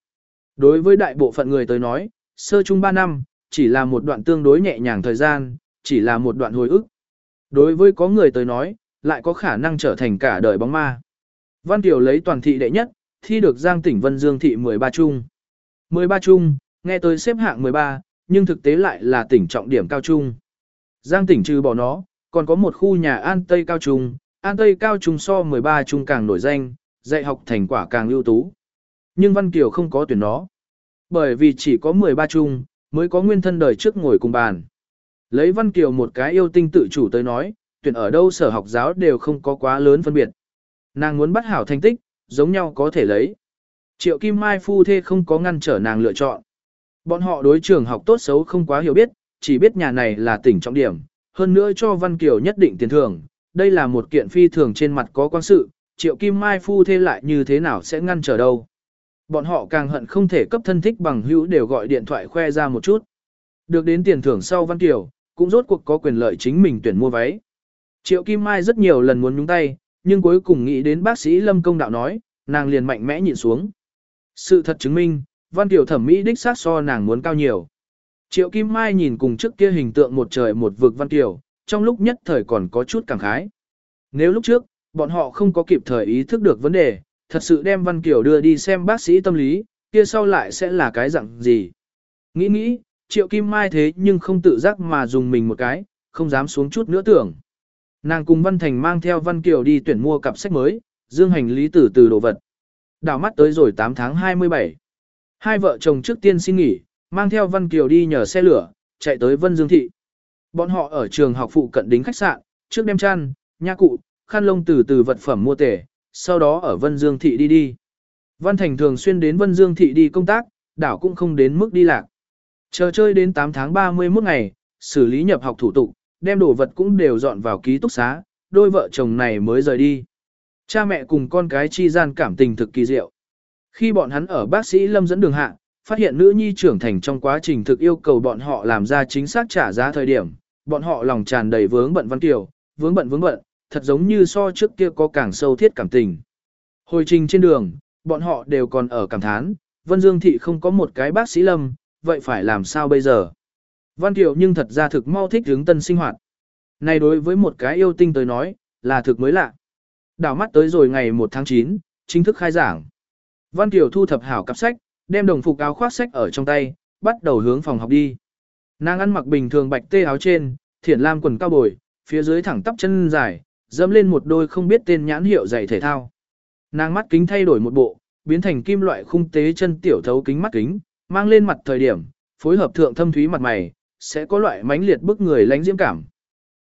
Đối với đại bộ phận người tới nói, sơ trung 3 năm, chỉ là một đoạn tương đối nhẹ nhàng thời gian, chỉ là một đoạn hồi ức. Đối với có người tới nói, lại có khả năng trở thành cả đời bóng ma. Văn Kiều lấy toàn thị đệ nhất, thi được Giang tỉnh Vân Dương thị 13 trung. 13 trung, nghe tới xếp hạng 13, nhưng thực tế lại là tỉnh trọng điểm cao trung. Giang tỉnh trừ bỏ nó, còn có một khu nhà An Tây cao trung, An Tây cao trung so 13 trung càng nổi danh, dạy học thành quả càng ưu tú. Nhưng Văn Kiều không có tuyển nó. Bởi vì chỉ có 13 trung, mới có nguyên thân đời trước ngồi cùng bàn. Lấy Văn Kiều một cái yêu tinh tự chủ tới nói, tuyển ở đâu sở học giáo đều không có quá lớn phân biệt. Nàng muốn bắt hảo thành tích, giống nhau có thể lấy. Triệu Kim Mai phu thê không có ngăn trở nàng lựa chọn. Bọn họ đối trường học tốt xấu không quá hiểu biết, chỉ biết nhà này là tỉnh trọng điểm, hơn nữa cho Văn Kiều nhất định tiền thưởng. Đây là một kiện phi thường trên mặt có quan sự, Triệu Kim Mai phu thê lại như thế nào sẽ ngăn trở đâu. Bọn họ càng hận không thể cấp thân thích bằng hữu đều gọi điện thoại khoe ra một chút. Được đến tiền thưởng sau Văn Kiều, cũng rốt cuộc có quyền lợi chính mình tuyển mua váy. Triệu Kim Mai rất nhiều lần muốn nhúng tay, nhưng cuối cùng nghĩ đến bác sĩ Lâm Công Đạo nói, nàng liền mạnh mẽ nhìn xuống. Sự thật chứng minh, Văn Kiều thẩm mỹ đích xác so nàng muốn cao nhiều. Triệu Kim Mai nhìn cùng trước kia hình tượng một trời một vực Văn Kiều, trong lúc nhất thời còn có chút cảm khái. Nếu lúc trước, bọn họ không có kịp thời ý thức được vấn đề, thật sự đem Văn Kiều đưa đi xem bác sĩ tâm lý, kia sau lại sẽ là cái dạng gì. Nghĩ nghĩ, Triệu Kim Mai thế nhưng không tự giác mà dùng mình một cái, không dám xuống chút nữa tưởng. Nàng cùng Văn Thành mang theo Văn Kiều đi tuyển mua cặp sách mới, dương hành lý từ từ đồ vật. Đảo mắt tới rồi 8 tháng 27. Hai vợ chồng trước tiên xin nghỉ, mang theo Văn Kiều đi nhờ xe lửa, chạy tới Vân Dương Thị. Bọn họ ở trường học phụ cận đính khách sạn, trước đem chăn, nha cụ, khăn lông từ từ vật phẩm mua tể, sau đó ở Vân Dương Thị đi đi. Văn Thành thường xuyên đến Vân Dương Thị đi công tác, đảo cũng không đến mức đi lạc. Chờ chơi đến 8 tháng 31 ngày, xử lý nhập học thủ tục, đem đồ vật cũng đều dọn vào ký túc xá, đôi vợ chồng này mới rời đi. Cha mẹ cùng con cái chi gian cảm tình thực kỳ diệu. Khi bọn hắn ở bác sĩ Lâm dẫn đường hạ, phát hiện nữ nhi trưởng thành trong quá trình thực yêu cầu bọn họ làm ra chính xác trả giá thời điểm, bọn họ lòng tràn đầy vướng bận văn kiều, vướng bận vướng bận, thật giống như so trước kia có càng sâu thiết cảm tình. Hồi trình trên đường, bọn họ đều còn ở cảm thán, Vân Dương Thị không có một cái bác sĩ Lâm, vậy phải làm sao bây giờ? Văn Kiều nhưng thật ra thực mau thích hướng tân sinh hoạt. Này đối với một cái yêu tinh tới nói, là thực mới lạ. Đảo mắt tới rồi ngày 1 tháng 9, chính thức khai giảng. Văn Kiều thu thập hảo cặp sách, đem đồng phục áo khoác sách ở trong tay, bắt đầu hướng phòng học đi. Nàng ăn mặc bình thường bạch tê áo trên, thiển lam quần cao bồi, phía dưới thẳng tắp chân dài, dẫm lên một đôi không biết tên nhãn hiệu giày thể thao. Nàng mắt kính thay đổi một bộ, biến thành kim loại khung tế chân tiểu thấu kính mắt kính, mang lên mặt thời điểm, phối hợp thượng thâm thúy mặt mày, sẽ có loại mánh liệt bức người lánh diễm cảm.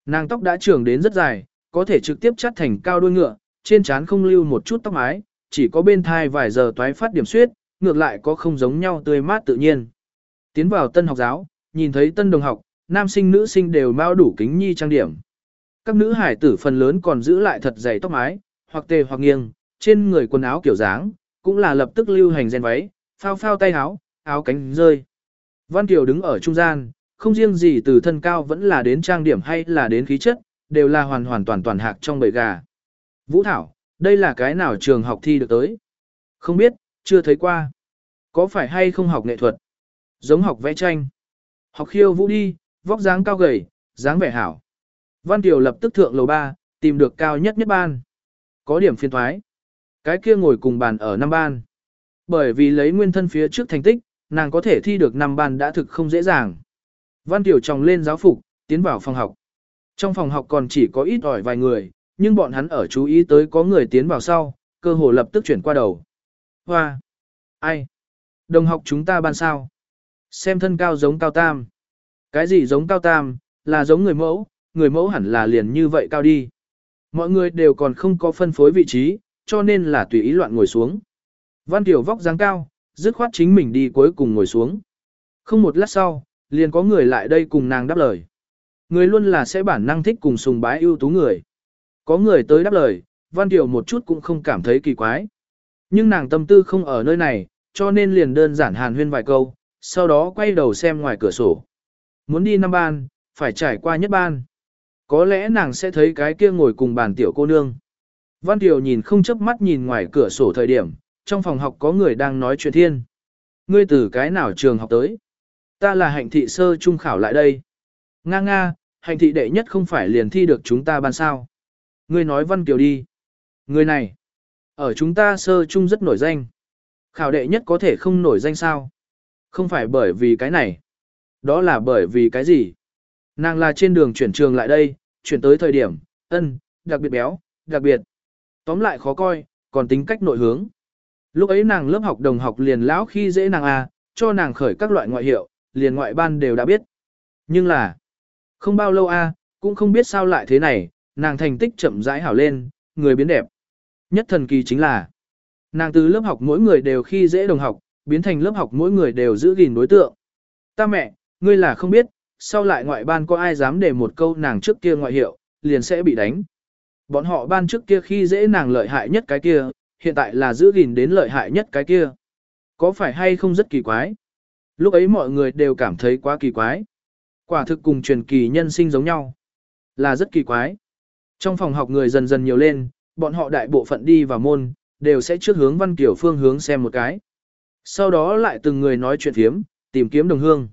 Nàng tóc đã trưởng đến rất dài, có thể trực tiếp chắt thành cao đuôi ngựa, trên trán không lưu một chút tóc mái, chỉ có bên thai vài giờ toái phát điểm suyết, ngược lại có không giống nhau tươi mát tự nhiên. Tiến vào tân học giáo, nhìn thấy tân đồng học, nam sinh nữ sinh đều mau đủ kính nhi trang điểm. Các nữ hải tử phần lớn còn giữ lại thật dày tóc mái, hoặc tề hoặc nghiêng, trên người quần áo kiểu dáng, cũng là lập tức lưu hành gen váy, phao phao tay áo, áo cánh rơi. Văn Kiều đứng ở trung gian, không riêng gì từ thân cao vẫn là đến trang điểm hay là đến khí chất, đều là hoàn hoàn toàn toàn hạc trong bầy gà. Vũ Thảo, đây là cái nào trường học thi được tới? Không biết, chưa thấy qua. Có phải hay không học nghệ thuật? Giống học vẽ tranh. Học khiêu vũ đi, vóc dáng cao gầy, dáng vẻ hảo. Văn Kiều lập tức thượng lầu 3, tìm được cao nhất nhất ban. Có điểm phiên thoái. Cái kia ngồi cùng bàn ở năm ban. Bởi vì lấy nguyên thân phía trước thành tích, nàng có thể thi được năm ban đã thực không dễ dàng. Văn Kiều tròng lên giáo phục, tiến vào phòng học. Trong phòng học còn chỉ có ít ỏi vài người, nhưng bọn hắn ở chú ý tới có người tiến vào sau, cơ hồ lập tức chuyển qua đầu. Hoa! Ai? Đồng học chúng ta ban sao? Xem thân cao giống cao tam. Cái gì giống cao tam, là giống người mẫu, người mẫu hẳn là liền như vậy cao đi. Mọi người đều còn không có phân phối vị trí, cho nên là tùy ý loạn ngồi xuống. Văn Tiểu vóc dáng cao, dứt khoát chính mình đi cuối cùng ngồi xuống. Không một lát sau, liền có người lại đây cùng nàng đáp lời. Người luôn là sẽ bản năng thích cùng sùng bái ưu tú người. Có người tới đáp lời, Văn Tiểu một chút cũng không cảm thấy kỳ quái. Nhưng nàng tâm tư không ở nơi này, cho nên liền đơn giản hàn huyên vài câu, sau đó quay đầu xem ngoài cửa sổ. Muốn đi năm ban, phải trải qua nhất ban. Có lẽ nàng sẽ thấy cái kia ngồi cùng bàn tiểu cô nương. Văn Tiểu nhìn không chớp mắt nhìn ngoài cửa sổ thời điểm, trong phòng học có người đang nói chuyện thiên. Ngươi từ cái nào trường học tới? Ta là hạnh thị sơ trung khảo lại đây. Nga nga, hạnh thị đệ nhất không phải liền thi được chúng ta ban sao. Ngươi nói Văn Kiều đi. Người này, ở chúng ta sơ trung rất nổi danh. Khảo đệ nhất có thể không nổi danh sao? Không phải bởi vì cái này. Đó là bởi vì cái gì? Nàng là trên đường chuyển trường lại đây, chuyển tới thời điểm, ân, đặc biệt béo, đặc biệt. Tóm lại khó coi, còn tính cách nội hướng. Lúc ấy nàng lớp học đồng học liền lão khi dễ nàng A, cho nàng khởi các loại ngoại hiệu, liền ngoại ban đều đã biết. Nhưng là, không bao lâu A, cũng không biết sao lại thế này, nàng thành tích chậm rãi hảo lên, người biến đẹp. Nhất thần kỳ chính là, nàng từ lớp học mỗi người đều khi dễ đồng học, biến thành lớp học mỗi người đều giữ gìn đối tượng. Ta mẹ, ngươi là không biết, sau lại ngoại ban có ai dám để một câu nàng trước kia ngoại hiệu, liền sẽ bị đánh. Bọn họ ban trước kia khi dễ nàng lợi hại nhất cái kia, hiện tại là giữ gìn đến lợi hại nhất cái kia. Có phải hay không rất kỳ quái? Lúc ấy mọi người đều cảm thấy quá kỳ quái. Quả thực cùng truyền kỳ nhân sinh giống nhau. Là rất kỳ quái. Trong phòng học người dần dần nhiều lên, bọn họ đại bộ phận đi vào môn, đều sẽ trước hướng văn kiểu phương hướng xem một cái. Sau đó lại từng người nói chuyện phiếm, tìm kiếm đồng hương.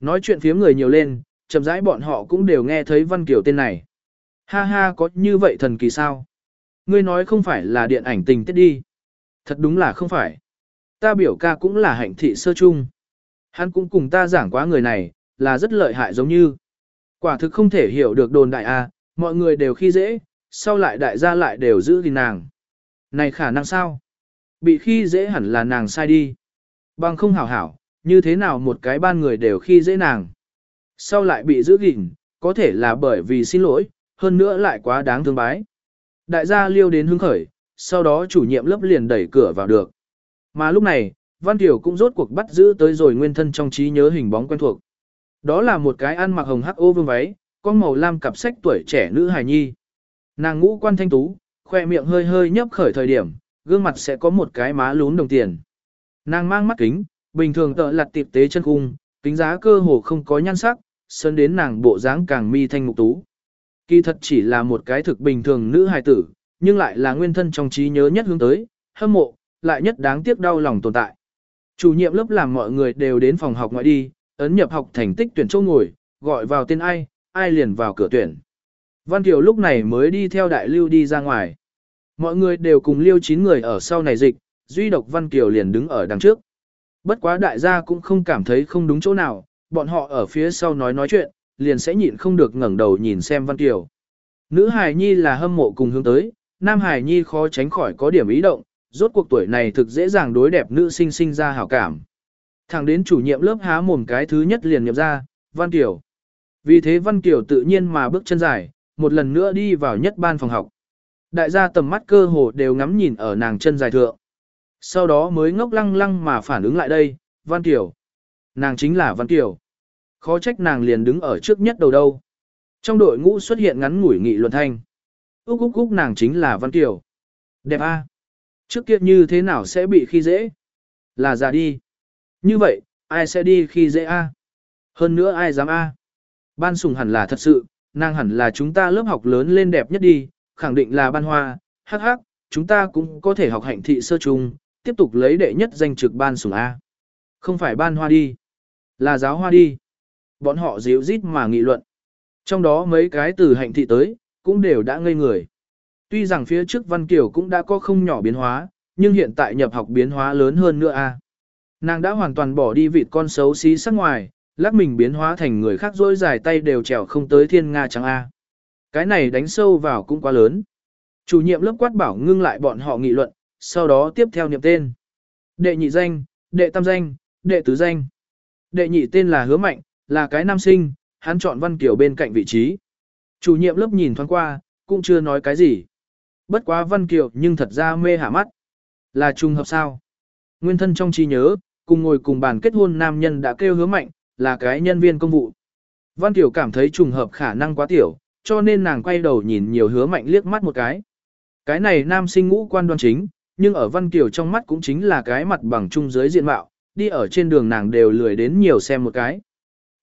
Nói chuyện phía người nhiều lên, chậm rãi bọn họ cũng đều nghe thấy văn kiều tên này. Ha ha có như vậy thần kỳ sao? Ngươi nói không phải là điện ảnh tình tiết đi. Thật đúng là không phải. Ta biểu ca cũng là hạnh thị sơ chung. Hắn cũng cùng ta giảng quá người này, là rất lợi hại giống như. Quả thực không thể hiểu được đồn đại A, Mọi người đều khi dễ, sau lại đại gia lại đều giữ gìn nàng. Này khả năng sao? Bị khi dễ hẳn là nàng sai đi. Bằng không hảo hảo, như thế nào một cái ban người đều khi dễ nàng. Sau lại bị giữ gìn, có thể là bởi vì xin lỗi, hơn nữa lại quá đáng thương bái. Đại gia liêu đến hứng khởi, sau đó chủ nhiệm lớp liền đẩy cửa vào được. Mà lúc này, Văn Tiểu cũng rốt cuộc bắt giữ tới rồi nguyên thân trong trí nhớ hình bóng quen thuộc. Đó là một cái ăn mặc hồng hắc ô vương váy, con màu lam cặp sách tuổi trẻ nữ hài nhi. Nàng ngũ quan thanh tú, khoe miệng hơi hơi nhấp khởi thời điểm, gương mặt sẽ có một cái má lún đồng tiền. Nàng mang mắt kính, bình thường tợ lặt tiệp tế chân khung, kính giá cơ hồ không có nhan sắc, sơn đến nàng bộ dáng càng mi thanh mục tú. Kỳ thật chỉ là một cái thực bình thường nữ hài tử, nhưng lại là nguyên thân trong trí nhớ nhất hướng tới, hâm mộ, lại nhất đáng tiếc đau lòng tồn tại. Chủ nhiệm lớp làm mọi người đều đến phòng học ngoại đi, ấn nhập học thành tích tuyển châu ngồi, gọi vào tên ai, ai liền vào cửa tuyển. Văn Kiều lúc này mới đi theo đại lưu đi ra ngoài. Mọi người đều cùng liêu chín người ở sau này dịch, duy độc Văn Kiều liền đứng ở đằng trước. Bất quá đại gia cũng không cảm thấy không đúng chỗ nào, bọn họ ở phía sau nói nói chuyện, liền sẽ nhịn không được ngẩng đầu nhìn xem Văn Kiều. Nữ hải nhi là hâm mộ cùng hướng tới, nam hải nhi khó tránh khỏi có điểm ý động, rốt cuộc tuổi này thực dễ dàng đối đẹp nữ sinh sinh ra hảo cảm. Thẳng đến chủ nhiệm lớp há mồm cái thứ nhất liền nhập ra, Văn Kiều. Vì thế Văn Kiều tự nhiên mà bước chân dài, một lần nữa đi vào nhất ban phòng học. Đại gia tầm mắt cơ hồ đều ngắm nhìn ở nàng chân dài thượng. Sau đó mới ngốc lăng lăng mà phản ứng lại đây, Văn Kiều. Nàng chính là Văn Kiều. Khó trách nàng liền đứng ở trước nhất đầu đâu. Trong đội ngũ xuất hiện ngắn ngủi nghị luận thanh. Úc Úc Úc nàng chính là Văn Kiều. Đẹp a. Trước kia như thế nào sẽ bị khi dễ? Là già đi. Như vậy, ai sẽ đi khi dễ a? Hơn nữa ai dám a? Ban sùng hẳn là thật sự, nàng hẳn là chúng ta lớp học lớn lên đẹp nhất đi, khẳng định là ban hoa, hắc hắc, chúng ta cũng có thể học hạnh thị sơ trung, tiếp tục lấy đệ nhất danh trực ban sùng A. Không phải ban hoa đi, là giáo hoa đi. Bọn họ díu rít mà nghị luận. Trong đó mấy cái từ hạnh thị tới, cũng đều đã ngây người. Tuy rằng phía trước Văn Kiều cũng đã có không nhỏ biến hóa, nhưng hiện tại nhập học biến hóa lớn hơn nữa a. Nàng đã hoàn toàn bỏ đi vịt con xấu xí sắc ngoài, lắc mình biến hóa thành người khác dối dài tay đều trèo không tới thiên nga trắng A. Cái này đánh sâu vào cũng quá lớn. Chủ nhiệm lớp quát bảo ngưng lại bọn họ nghị luận, sau đó tiếp theo niệm tên. Đệ nhị danh, đệ tam danh, đệ tứ danh. Đệ nhị tên là Hứa Mạnh, là cái nam sinh, hắn chọn Văn Kiều bên cạnh vị trí. Chủ nhiệm lớp nhìn thoáng qua, cũng chưa nói cái gì. Bất quá Văn Kiều nhưng thật ra mê hạ mắt. Là trùng hợp sao? Nguyên thân trong trí nhớ, cùng ngồi cùng bàn kết hôn nam nhân đã kêu Hứa Mạnh, là cái nhân viên công vụ. Văn Kiều cảm thấy trùng hợp khả năng quá tiểu, cho nên nàng quay đầu nhìn nhiều hứa mạnh liếc mắt một cái. Cái này nam sinh ngũ quan đoan chính, nhưng ở Văn Kiều trong mắt cũng chính là cái mặt bằng trung dưới diện mạo, đi ở trên đường nàng đều lười đến nhiều xem một cái.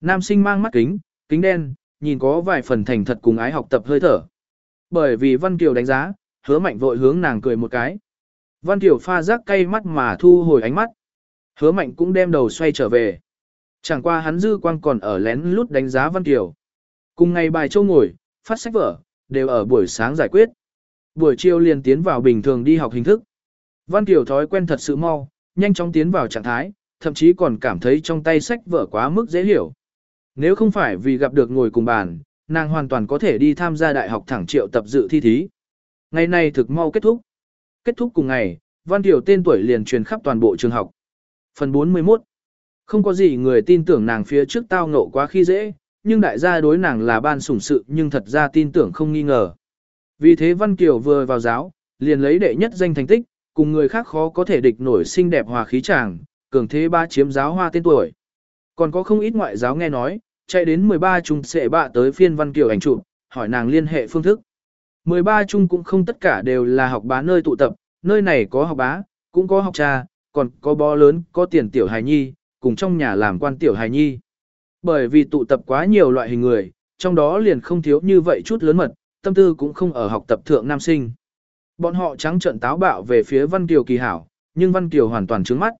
Nam sinh mang mắt kính, kính đen, nhìn có vài phần thành thật cùng ái học tập hơi thở. Bởi vì Văn Kiều đánh giá, hứa mạnh vội hướng nàng cười một cái. Văn Kiều pha rác cay mắt mà thu hồi ánh mắt. Hứa mạnh cũng đem đầu xoay trở về. Chẳng qua hắn dư quang còn ở lén lút đánh giá Văn Kiều. Cùng ngày bài châu ngồi, phát sách vở, đều ở buổi sáng giải quyết. Buổi chiều liền tiến vào bình thường đi học hình thức. Văn Kiều thói quen thật sự mau, nhanh chóng tiến vào trạng thái, thậm chí còn cảm thấy trong tay sách vở quá mức dễ hiểu. Nếu không phải vì gặp được ngồi cùng bàn, nàng hoàn toàn có thể đi tham gia đại học thẳng triệu tập dự thi thí. Ngày này thực mau kết thúc. Kết thúc cùng ngày, Văn Kiều tên tuổi liền truyền khắp toàn bộ trường học. Phần 41 Không có gì người tin tưởng nàng phía trước tao ngộ quá khi dễ, nhưng đại gia đối nàng là ban sủng sự nhưng thật ra tin tưởng không nghi ngờ. Vì thế Văn Kiều vừa vào giáo, liền lấy đệ nhất danh thành tích, cùng người khác khó có thể địch nổi xinh đẹp hòa khí chàng, cường thế ba chiếm giáo hoa tên tuổi. Còn có không ít ngoại giáo nghe nói, chạy đến 13 trung sẽ bạ tới phiên Văn Kiều ảnh chụp, hỏi nàng liên hệ phương thức. 13 trung cũng không tất cả đều là học bá nơi tụ tập, nơi này có học bá, cũng có học cha, còn có bó lớn, có tiền tiểu hài nhi, cùng trong nhà làm quan tiểu hài nhi. Bởi vì tụ tập quá nhiều loại hình người, trong đó liền không thiếu như vậy chút lớn mật, tâm tư cũng không ở học tập thượng nam sinh. Bọn họ trắng trợn táo bạo về phía Văn Kiều kỳ hảo, nhưng Văn Kiều hoàn toàn trướng mắt.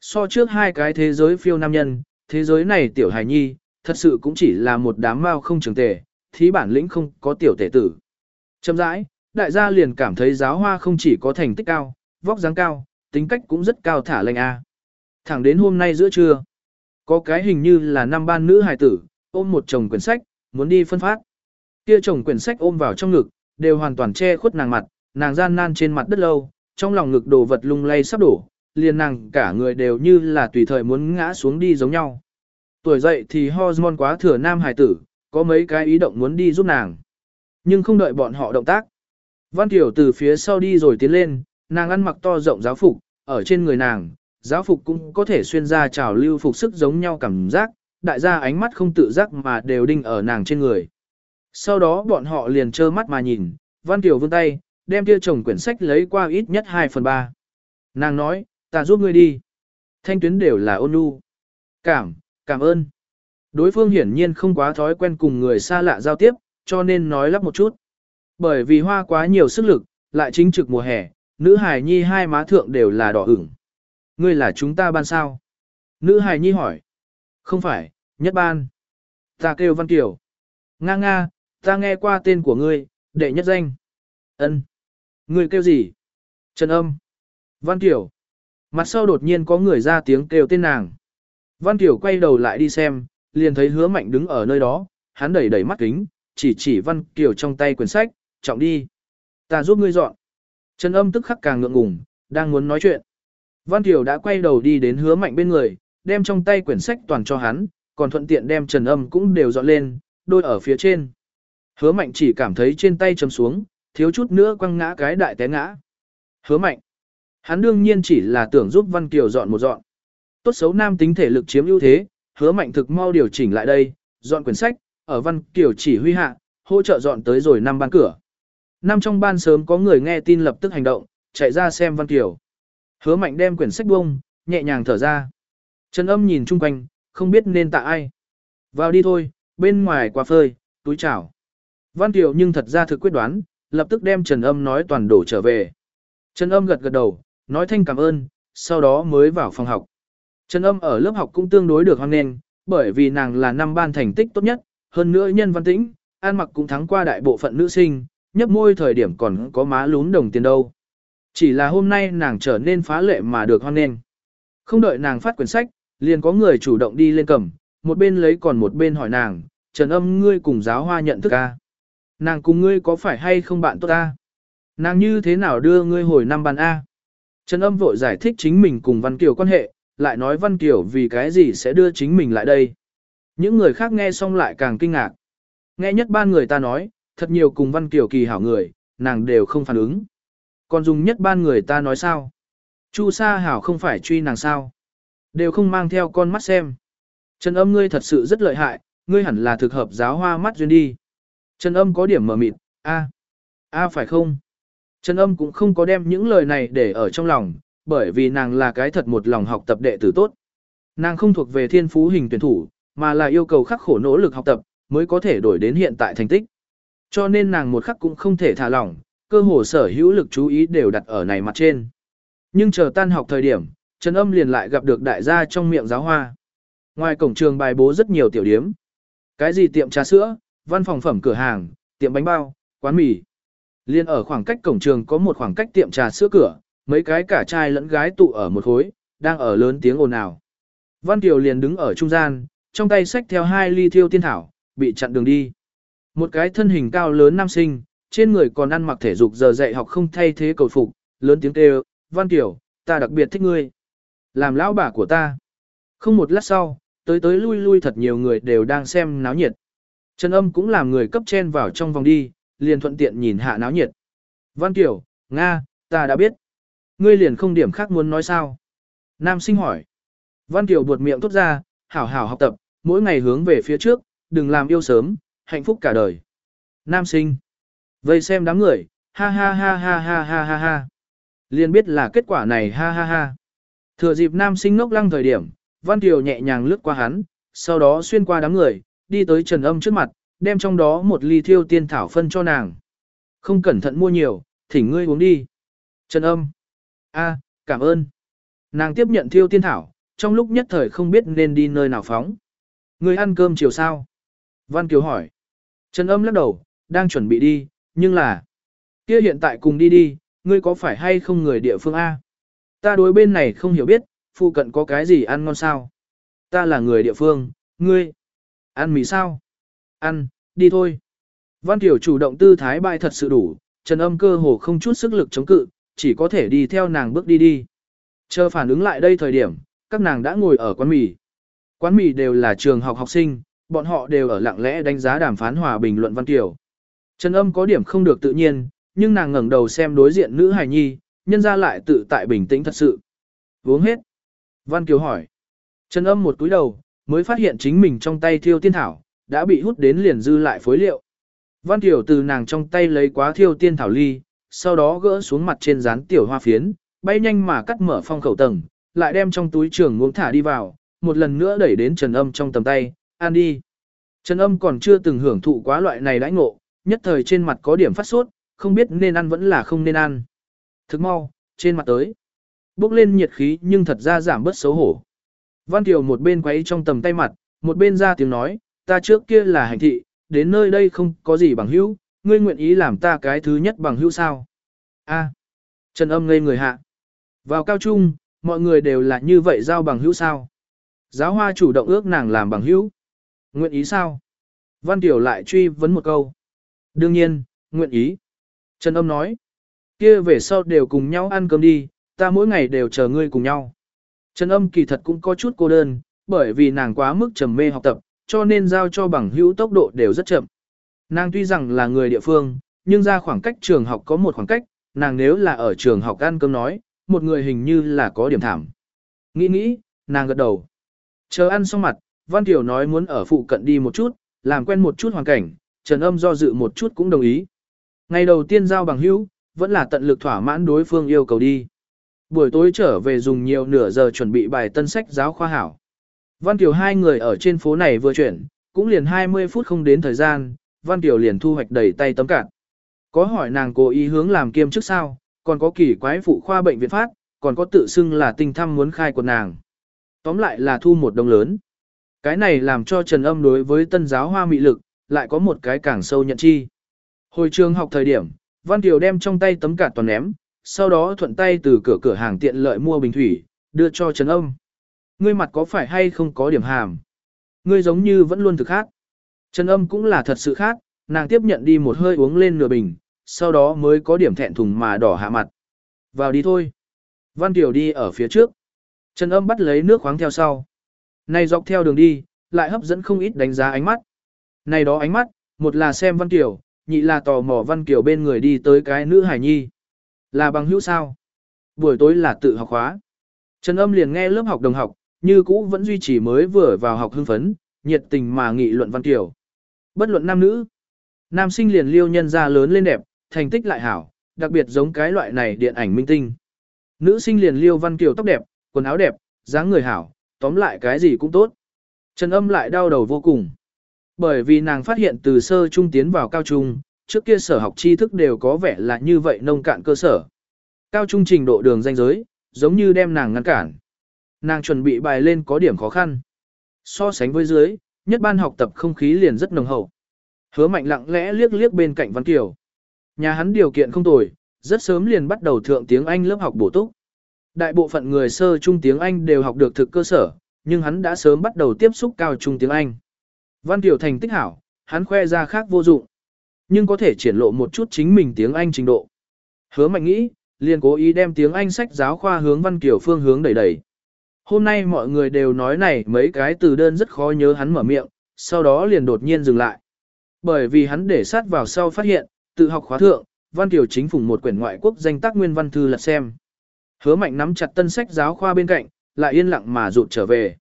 So trước hai cái thế giới phiêu nam nhân, thế giới này tiểu hài nhi, thật sự cũng chỉ là một đám mao không trường tề, thí bản lĩnh không có tiểu tể tử. Chậm rãi, đại gia liền cảm thấy giáo hoa không chỉ có thành tích cao, vóc dáng cao, tính cách cũng rất cao thả lành a. Thẳng đến hôm nay giữa trưa, có cái hình như là năm ban nữ hài tử, ôm một chồng quyển sách, muốn đi phân phát. Kia chồng quyển sách ôm vào trong ngực, đều hoàn toàn che khuất nàng mặt, nàng gian nan trên mặt đất lâu, trong lòng ngực đồ vật lung lay sắp đổ, liền nàng cả người đều như là tùy thời muốn ngã xuống đi giống nhau. Tuổi dậy thì hormone quá thừa nam hài tử, có mấy cái ý động muốn đi giúp nàng. Nhưng không đợi bọn họ động tác. Văn Tiểu từ phía sau đi rồi tiến lên, nàng ăn mặc to rộng giáo phục, ở trên người nàng, giáo phục cũng có thể xuyên ra trào lưu phục sức giống nhau cảm giác, đại gia ánh mắt không tự giác mà đều đinh ở nàng trên người. Sau đó bọn họ liền trơ mắt mà nhìn, Văn Tiểu vươn tay, đem kia chồng quyển sách lấy qua ít nhất 2 phần 3. Nàng nói, ta giúp ngươi đi. Thanh tuyến đều là ôn nhu. Cảm, cảm ơn. Đối phương hiển nhiên không quá thói quen cùng người xa lạ giao tiếp, cho nên nói lắp một chút. Bởi vì hoa quá nhiều sức lực, lại chính trực mùa hè, nữ hài nhi hai má thượng đều là đỏ ửng. Ngươi là chúng ta ban sao? Nữ hài nhi hỏi. Không phải, nhất ban. Ta kêu Văn Kiều. Nga nga, ta nghe qua tên của ngươi, đệ nhất danh. Ân người kêu gì? Trần âm. Văn Tiểu, Mặt sau đột nhiên có người ra tiếng kêu tên nàng. Văn Tiểu quay đầu lại đi xem, liền thấy hứa mạnh đứng ở nơi đó, hắn đẩy đẩy mắt kính, chỉ chỉ Văn Tiểu trong tay quyển sách, trọng đi. Ta giúp ngươi dọn. Trần âm tức khắc càng ngượng ngùng, đang muốn nói chuyện. Văn Tiểu đã quay đầu đi đến hứa mạnh bên người, đem trong tay quyển sách toàn cho hắn, còn thuận tiện đem Trần âm cũng đều dọn lên, đôi ở phía trên. Hứa mạnh chỉ cảm thấy trên tay chấm xuống, thiếu chút nữa quăng ngã cái đại té ngã. Hứa mạnh. Hắn đương nhiên chỉ là tưởng giúp Văn Kiều dọn một dọn. Tốt xấu nam tính thể lực chiếm ưu thế, hứa mạnh thực mau điều chỉnh lại đây, dọn quyển sách, ở Văn Kiều chỉ huy hạ, hỗ trợ dọn tới rồi năm ban cửa. Năm trong ban sớm có người nghe tin lập tức hành động, chạy ra xem Văn Kiều. Hứa mạnh đem quyển sách bông, nhẹ nhàng thở ra. Trần âm nhìn chung quanh, không biết nên tạ ai. Vào đi thôi, bên ngoài quá phơi, túi chảo. Văn Kiều nhưng thật ra thực quyết đoán, lập tức đem Trần âm nói toàn đổ trở về. Trần âm gật gật đầu, nói thanh cảm ơn, sau đó mới vào phòng học. Trần âm ở lớp học cũng tương đối được hoan nghênh, bởi vì nàng là năm ban thành tích tốt nhất, hơn nữa nhân văn tĩnh, an mặc cũng thắng qua đại bộ phận nữ sinh, nhấp môi thời điểm còn có má lún đồng tiền đâu. Chỉ là hôm nay nàng trở nên phá lệ mà được hoan nghênh. Không đợi nàng phát quyển sách, liền có người chủ động đi lên cầm, một bên lấy còn một bên hỏi nàng, Trần âm ngươi cùng giáo hoa nhận thức a? Nàng cùng ngươi có phải hay không bạn tốt a? Nàng như thế nào đưa ngươi hồi năm bàn A? Trần âm vội giải thích chính mình cùng Văn Kiều quan hệ, lại nói Văn Kiều vì cái gì sẽ đưa chính mình lại đây. Những người khác nghe xong lại càng kinh ngạc. Nghe nhất ban người ta nói, thật nhiều cùng Văn Kiều kỳ hảo người, nàng đều không phản ứng. Còn dùng nhất ban người ta nói sao? Chu Sa Hảo không phải truy nàng sao? Đều không mang theo con mắt xem. Trần âm ngươi thật sự rất lợi hại, ngươi hẳn là thực hợp giáo hoa mắt duyên đi. Trần âm có điểm mở mịt, a, a phải không? Trần âm cũng không có đem những lời này để ở trong lòng, bởi vì nàng là cái thật một lòng học tập đệ tử tốt. Nàng không thuộc về thiên phú hình tuyển thủ, mà là yêu cầu khắc khổ nỗ lực học tập, mới có thể đổi đến hiện tại thành tích. Cho nên nàng một khắc cũng không thể thả lỏng, cơ hồ sở hữu lực chú ý đều đặt ở này mặt trên. Nhưng chờ tan học thời điểm, Trần Âm liền lại gặp được đại gia trong miệng giáo hoa. Ngoài cổng trường bài bố rất nhiều tiểu điếm. Cái gì tiệm trà sữa, văn phòng phẩm cửa hàng, tiệm bánh bao, quán mì. Liên ở khoảng cách cổng trường có một khoảng cách tiệm trà sữa cửa, mấy cái cả trai lẫn gái tụ ở một khối, đang ở lớn tiếng ồn ào. Văn Kiều liền đứng ở trung gian, trong tay xách theo hai ly thiêu tiên thảo, bị chặn đường đi. Một cái thân hình cao lớn nam sinh, trên người còn ăn mặc thể dục giờ dạy học không thay thế cầu phục, lớn tiếng kêu, Văn Kiều, ta đặc biệt thích ngươi. Làm lão bà của ta. Không một lát sau, tới tới lui lui thật nhiều người đều đang xem náo nhiệt. Trần âm cũng làm người cấp chen vào trong vòng đi, liền thuận tiện nhìn hạ náo nhiệt. Văn Kiều, Nga, ta đã biết. Ngươi liền không điểm khác muốn nói sao? Nam sinh hỏi. Văn Kiều buột miệng tốt ra, hảo hảo học tập, mỗi ngày hướng về phía trước, đừng làm yêu sớm, hạnh phúc cả đời. Nam sinh. Vây xem đám người, ha ha ha ha ha ha ha ha. Liền biết là kết quả này ha ha ha. Thừa dịp nam sinh ngốc lăng thời điểm, Văn Kiều nhẹ nhàng lướt qua hắn, sau đó xuyên qua đám người, đi tới Trần Âm trước mặt, đem trong đó một ly thiêu tiên thảo phân cho nàng. Không cẩn thận mua nhiều, thỉnh ngươi uống đi. Trần Âm. a, cảm ơn. Nàng tiếp nhận thiêu tiên thảo, trong lúc nhất thời không biết nên đi nơi nào phóng. Ngươi ăn cơm chiều sao? Văn Kiều hỏi. Trần Âm lắc đầu, đang chuẩn bị đi, nhưng là... Kia hiện tại cùng đi đi, ngươi có phải hay không người địa phương A? Ta đối bên này không hiểu biết, phụ cận có cái gì ăn ngon sao? Ta là người địa phương, ngươi. Ăn mì sao? Ăn, đi thôi. Văn Kiều chủ động tư thái bại thật sự đủ, Trần Âm cơ hồ không chút sức lực chống cự, chỉ có thể đi theo nàng bước đi đi. Chờ phản ứng lại đây thời điểm, các nàng đã ngồi ở quán mì. Quán mì đều là trường học học sinh, bọn họ đều ở lặng lẽ đánh giá đàm phán hòa bình luận Văn Kiều. Trần Âm có điểm không được tự nhiên, nhưng nàng ngẩng đầu xem đối diện nữ hài nhi, nhân ra lại tự tại bình tĩnh thật sự. Uống hết. Văn Kiều hỏi. Trần Âm một cúi đầu, mới phát hiện chính mình trong tay thiêu tiên thảo, đã bị hút đến liền dư lại phối liệu. Văn Kiều từ nàng trong tay lấy quá thiêu tiên thảo ly, sau đó gỡ xuống mặt trên dán tiểu hoa phiến, bay nhanh mà cắt mở phong khẩu tầng, lại đem trong túi trường muỗng thả đi vào, một lần nữa đẩy đến Trần Âm trong tầm tay, ăn đi. Trần Âm còn chưa từng hưởng thụ quá loại này đãi ngộ, nhất thời trên mặt có điểm phát sốt, không biết nên ăn vẫn là không nên ăn. Thức mau, trên mặt tới. bước lên nhiệt khí nhưng thật ra giảm bớt xấu hổ. Văn Kiều một bên quấy trong tầm tay mặt, một bên ra tiếng nói, ta trước kia là hành thị, đến nơi đây không có gì bằng hữu, ngươi nguyện ý làm ta cái thứ nhất bằng hữu sao? A. Trần âm ngây người hạ. Vào cao trung, mọi người đều là như vậy giao bằng hữu sao? Giáo hoa chủ động ước nàng làm bằng hữu. Nguyện ý sao? Văn Tiểu lại truy vấn một câu. Đương nhiên, nguyện ý. Trần âm nói. kia về sau đều cùng nhau ăn cơm đi, ta mỗi ngày đều chờ ngươi cùng nhau. Trần âm kỳ thật cũng có chút cô đơn, bởi vì nàng quá mức trầm mê học tập, cho nên giao cho bằng hữu tốc độ đều rất chậm. Nàng tuy rằng là người địa phương, nhưng ra khoảng cách trường học có một khoảng cách, nàng nếu là ở trường học ăn cơm nói, một người hình như là có điểm thảm. Nghĩ nghĩ, nàng gật đầu. Chờ ăn xong mặt, Văn Tiểu nói muốn ở phụ cận đi một chút, làm quen một chút hoàn cảnh, Trần Âm do dự một chút cũng đồng ý. Ngày đầu tiên giao bằng hữu, vẫn là tận lực thỏa mãn đối phương yêu cầu đi. Buổi tối trở về dùng nhiều nửa giờ chuẩn bị bài tân sách giáo khoa hảo. Văn Kiều hai người ở trên phố này vừa chuyển, cũng liền 20 phút không đến thời gian, Văn Kiều liền thu hoạch đầy tay tấm cạn. Có hỏi nàng cố ý hướng làm kiêm chức sao, còn có kỳ quái phụ khoa bệnh viện phát, còn có tự xưng là tinh thăm muốn khai của nàng. Tóm lại là thu một đồng lớn. Cái này làm cho Trần Âm đối với tân giáo hoa mị lực, lại có một cái càng sâu nhận chi. Hồi trường học thời điểm, Văn Kiều đem trong tay tấm cạn toàn ném, sau đó thuận tay từ cửa cửa hàng tiện lợi mua bình thủy, đưa cho Trần Âm. Ngươi mặt có phải hay không có điểm hàm? Ngươi giống như vẫn luôn thực khác. Trần Âm cũng là thật sự khác, nàng tiếp nhận đi một hơi uống lên nửa bình, sau đó mới có điểm thẹn thùng mà đỏ hạ mặt. Vào đi thôi. Văn tiểu đi ở phía trước. Trần Âm bắt lấy nước khoáng theo sau. Này dọc theo đường đi, lại hấp dẫn không ít đánh giá ánh mắt. Này đó ánh mắt, một là xem Văn Kiều, nhị là tò mò Văn Kiều bên người đi tới cái nữ hải nhi. Là bằng hữu sao? Buổi tối là tự học khóa. Trần Âm liền nghe lớp học đồng học, như cũ vẫn duy trì mới vừa vào học hưng phấn, nhiệt tình mà nghị luận Văn kiểu. Bất luận nam nữ, nam sinh liền liêu nhân ra lớn lên đẹp, thành tích lại hảo, đặc biệt giống cái loại này điện ảnh minh tinh. Nữ sinh liền liêu Văn Kiều tóc đẹp, quần áo đẹp, dáng người hảo, tóm lại cái gì cũng tốt. Trần Âm lại đau đầu vô cùng. Bởi vì nàng phát hiện từ sơ trung tiến vào cao trung, trước kia sở học tri thức đều có vẻ là như vậy nông cạn cơ sở. Cao trung trình độ đường danh giới, giống như đem nàng ngăn cản. Nàng chuẩn bị bài lên có điểm khó khăn. So sánh với dưới, nhất ban học tập không khí liền rất nồng hậu. Hứa mạnh lặng lẽ liếc liếc bên cạnh Văn Kiều. Nhà hắn điều kiện không tồi, rất sớm liền bắt đầu thượng tiếng Anh lớp học bổ túc. Đại bộ phận người sơ trung tiếng Anh đều học được thực cơ sở, nhưng hắn đã sớm bắt đầu tiếp xúc cao trung tiếng Anh. Văn Kiều thành tích hảo, hắn khoe ra khác vô dụng. Nhưng có thể triển lộ một chút chính mình tiếng Anh trình độ. Hứa mạnh nghĩ, liền cố ý đem tiếng Anh sách giáo khoa hướng Văn Kiều phương hướng đẩy đẩy. Hôm nay mọi người đều nói này mấy cái từ đơn rất khó nhớ hắn mở miệng, sau đó liền đột nhiên dừng lại. Bởi vì hắn để sát vào sau phát hiện, tự học khóa thượng, Văn Kiều chính phủ một quyển ngoại quốc danh tác nguyên văn thư lật xem. Hứa mạnh nắm chặt tân sách giáo khoa bên cạnh, lại yên lặng mà rụt trở về.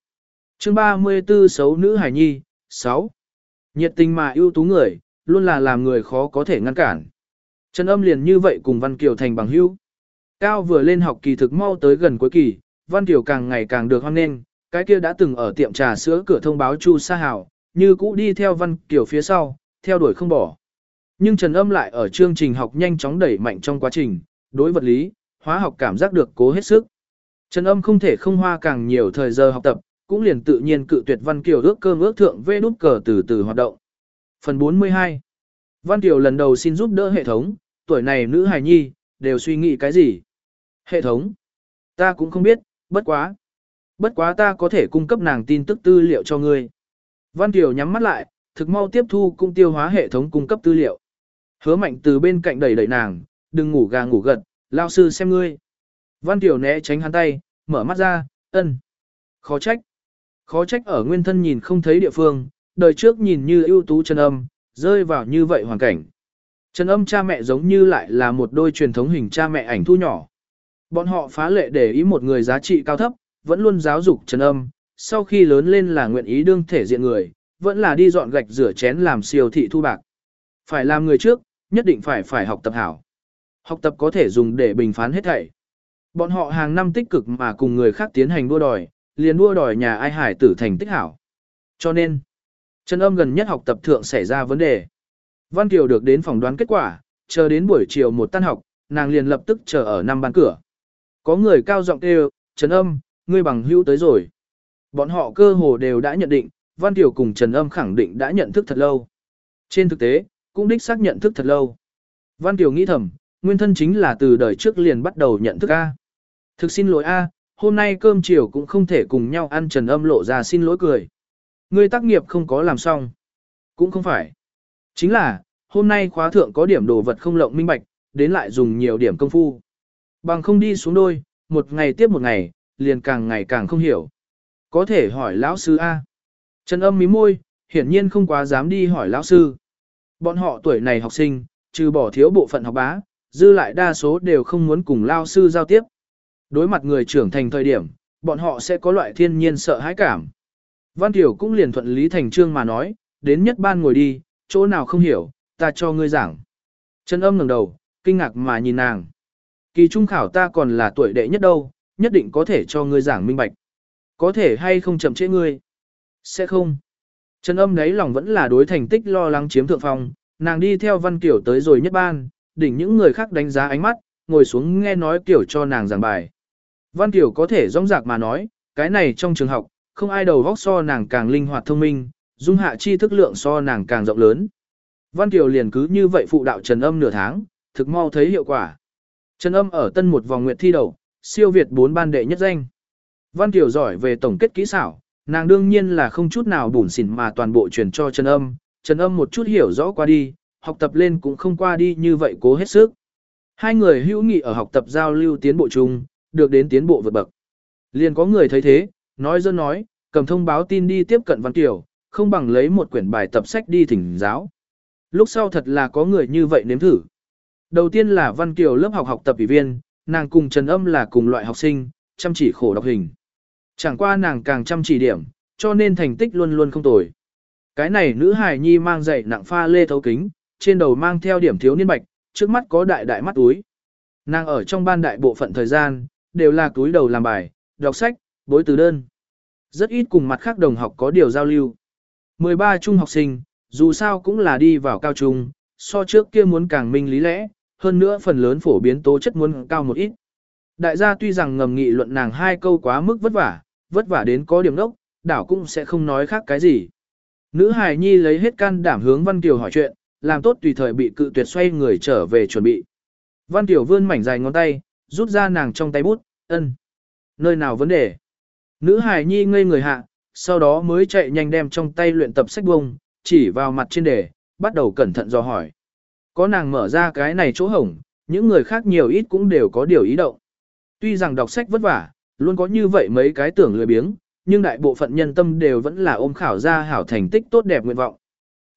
chương 34 xấu nữ hải nhi, 6. Nhiệt tình mà ưu tú người, luôn là làm người khó có thể ngăn cản. Trần âm liền như vậy cùng Văn Kiều thành bằng hữu. Cao vừa lên học kỳ thực mau tới gần cuối kỳ, Văn Kiều càng ngày càng được hoan nghênh, cái kia đã từng ở tiệm trà sữa cửa thông báo Chu Sa Hảo, như cũ đi theo Văn Kiều phía sau, theo đuổi không bỏ. Nhưng Trần Âm lại ở chương trình học nhanh chóng đẩy mạnh trong quá trình, đối vật lý, hóa học cảm giác được cố hết sức. Trần Âm không thể không hoa càng nhiều thời giờ học tập, cũng liền tự nhiên cự tuyệt Văn Kiều ước cơm ước thượng vê đút cờ từ từ hoạt động. Phần 42 Văn Kiều lần đầu xin giúp đỡ hệ thống, tuổi này nữ hài nhi, đều suy nghĩ cái gì? Hệ thống? Ta cũng không biết, bất quá. Bất quá ta có thể cung cấp nàng tin tức tư liệu cho ngươi. Văn Kiều nhắm mắt lại, thực mau tiếp thu cũng tiêu hóa hệ thống cung cấp tư liệu. Hứa mạnh từ bên cạnh đẩy đẩy nàng, đừng ngủ gà ngủ gật, lao sư xem ngươi. Văn Tiểu né tránh hắn tay, mở mắt ra, ân. Khó trách. Khó trách ở nguyên thân nhìn không thấy địa phương, đời trước nhìn như ưu tú chân âm, rơi vào như vậy hoàn cảnh. Trần âm cha mẹ giống như lại là một đôi truyền thống hình cha mẹ ảnh thu nhỏ. Bọn họ phá lệ để ý một người giá trị cao thấp, vẫn luôn giáo dục Trần âm, sau khi lớn lên là nguyện ý đương thể diện người, vẫn là đi dọn gạch rửa chén làm siêu thị thu bạc. Phải làm người trước, nhất định phải phải học tập hảo. Học tập có thể dùng để bình phán hết thảy. Bọn họ hàng năm tích cực mà cùng người khác tiến hành đua đòi, liền đua đòi nhà ai hải tử thành tích hảo. Cho nên, Trần âm gần nhất học tập thượng xảy ra vấn đề. Văn Kiều được đến phỏng đoán kết quả, chờ đến buổi chiều một tan học, nàng liền lập tức chờ ở năm ban cửa. Có người cao giọng kêu, Trần âm, ngươi bằng hữu tới rồi. Bọn họ cơ hồ đều đã nhận định, Văn Kiều cùng Trần âm khẳng định đã nhận thức thật lâu. Trên thực tế, cũng đích xác nhận thức thật lâu. Văn Kiều nghĩ thầm, nguyên thân chính là từ đời trước liền bắt đầu nhận thức A. Thực xin lỗi A, hôm nay cơm chiều cũng không thể cùng nhau ăn Trần âm lộ ra xin lỗi cười. Ngươi tác nghiệp không có làm xong. Cũng không phải. Chính là, hôm nay khóa thượng có điểm đồ vật không lộng minh bạch, đến lại dùng nhiều điểm công phu. Bằng không đi xuống đôi, một ngày tiếp một ngày, liền càng ngày càng không hiểu. Có thể hỏi lão sư A. Trần âm mí môi, hiển nhiên không quá dám đi hỏi lão sư. Bọn họ tuổi này học sinh, trừ bỏ thiếu bộ phận học bá, dư lại đa số đều không muốn cùng lao sư giao tiếp. Đối mặt người trưởng thành thời điểm, bọn họ sẽ có loại thiên nhiên sợ hãi cảm. Văn Tiểu cũng liền thuận lý thành trương mà nói, đến nhất ban ngồi đi, chỗ nào không hiểu, ta cho ngươi giảng. Trần âm ngẩng đầu, kinh ngạc mà nhìn nàng. Kỳ trung khảo ta còn là tuổi đệ nhất đâu, nhất định có thể cho ngươi giảng minh bạch. Có thể hay không chậm trễ ngươi? Sẽ không. Trần âm đấy lòng vẫn là đối thành tích lo lắng chiếm thượng phong, nàng đi theo văn kiểu tới rồi nhất ban, đỉnh những người khác đánh giá ánh mắt, ngồi xuống nghe nói kiểu cho nàng giảng bài. Văn kiểu có thể rong rạc mà nói, cái này trong trường học, không ai đầu vóc so nàng càng linh hoạt thông minh, dung hạ chi thức lượng so nàng càng rộng lớn. Văn Kiều liền cứ như vậy phụ đạo Trần Âm nửa tháng, thực mau thấy hiệu quả. Trần Âm ở tân một vòng nguyện thi đầu, siêu việt bốn ban đệ nhất danh. Văn Kiều giỏi về tổng kết kỹ xảo, nàng đương nhiên là không chút nào bủn xỉn mà toàn bộ truyền cho Trần Âm, Trần Âm một chút hiểu rõ qua đi, học tập lên cũng không qua đi như vậy cố hết sức. Hai người hữu nghị ở học tập giao lưu tiến bộ chung, được đến tiến bộ vượt bậc. Liền có người thấy thế, nói dân nói, cầm thông báo tin đi tiếp cận Văn Kiều, không bằng lấy một quyển bài tập sách đi thỉnh giáo. Lúc sau thật là có người như vậy nếm thử. Đầu tiên là Văn Kiều lớp học học tập ủy viên, nàng cùng Trần Âm là cùng loại học sinh, chăm chỉ khổ đọc hình. Chẳng qua nàng càng chăm chỉ điểm, cho nên thành tích luôn luôn không tồi. Cái này nữ hài nhi mang dậy nặng pha lê thấu kính, trên đầu mang theo điểm thiếu niên bạch, trước mắt có đại đại mắt túi. Nàng ở trong ban đại bộ phận thời gian, đều là túi đầu làm bài, đọc sách, bối từ đơn. Rất ít cùng mặt khác đồng học có điều giao lưu. 13 trung học sinh, dù sao cũng là đi vào cao trung, so trước kia muốn càng minh lý lẽ, hơn nữa phần lớn phổ biến tố chất muốn cao một ít. Đại gia tuy rằng ngầm nghị luận nàng hai câu quá mức vất vả, vất vả đến có điểm đốc, đảo cũng sẽ không nói khác cái gì. Nữ hài nhi lấy hết can đảm hướng Văn Kiều hỏi chuyện, làm tốt tùy thời bị cự tuyệt xoay người trở về chuẩn bị. Văn Kiều vươn mảnh dài ngón tay, rút ra nàng trong tay bút, ân. Nơi nào vấn đề? Nữ hài nhi ngây người hạ, sau đó mới chạy nhanh đem trong tay luyện tập sách bông, chỉ vào mặt trên đề, bắt đầu cẩn thận dò hỏi. Có nàng mở ra cái này chỗ hổng, những người khác nhiều ít cũng đều có điều ý động. Tuy rằng đọc sách vất vả, luôn có như vậy mấy cái tưởng lười biếng, nhưng đại bộ phận nhân tâm đều vẫn là ôm khảo ra hảo thành tích tốt đẹp nguyện vọng.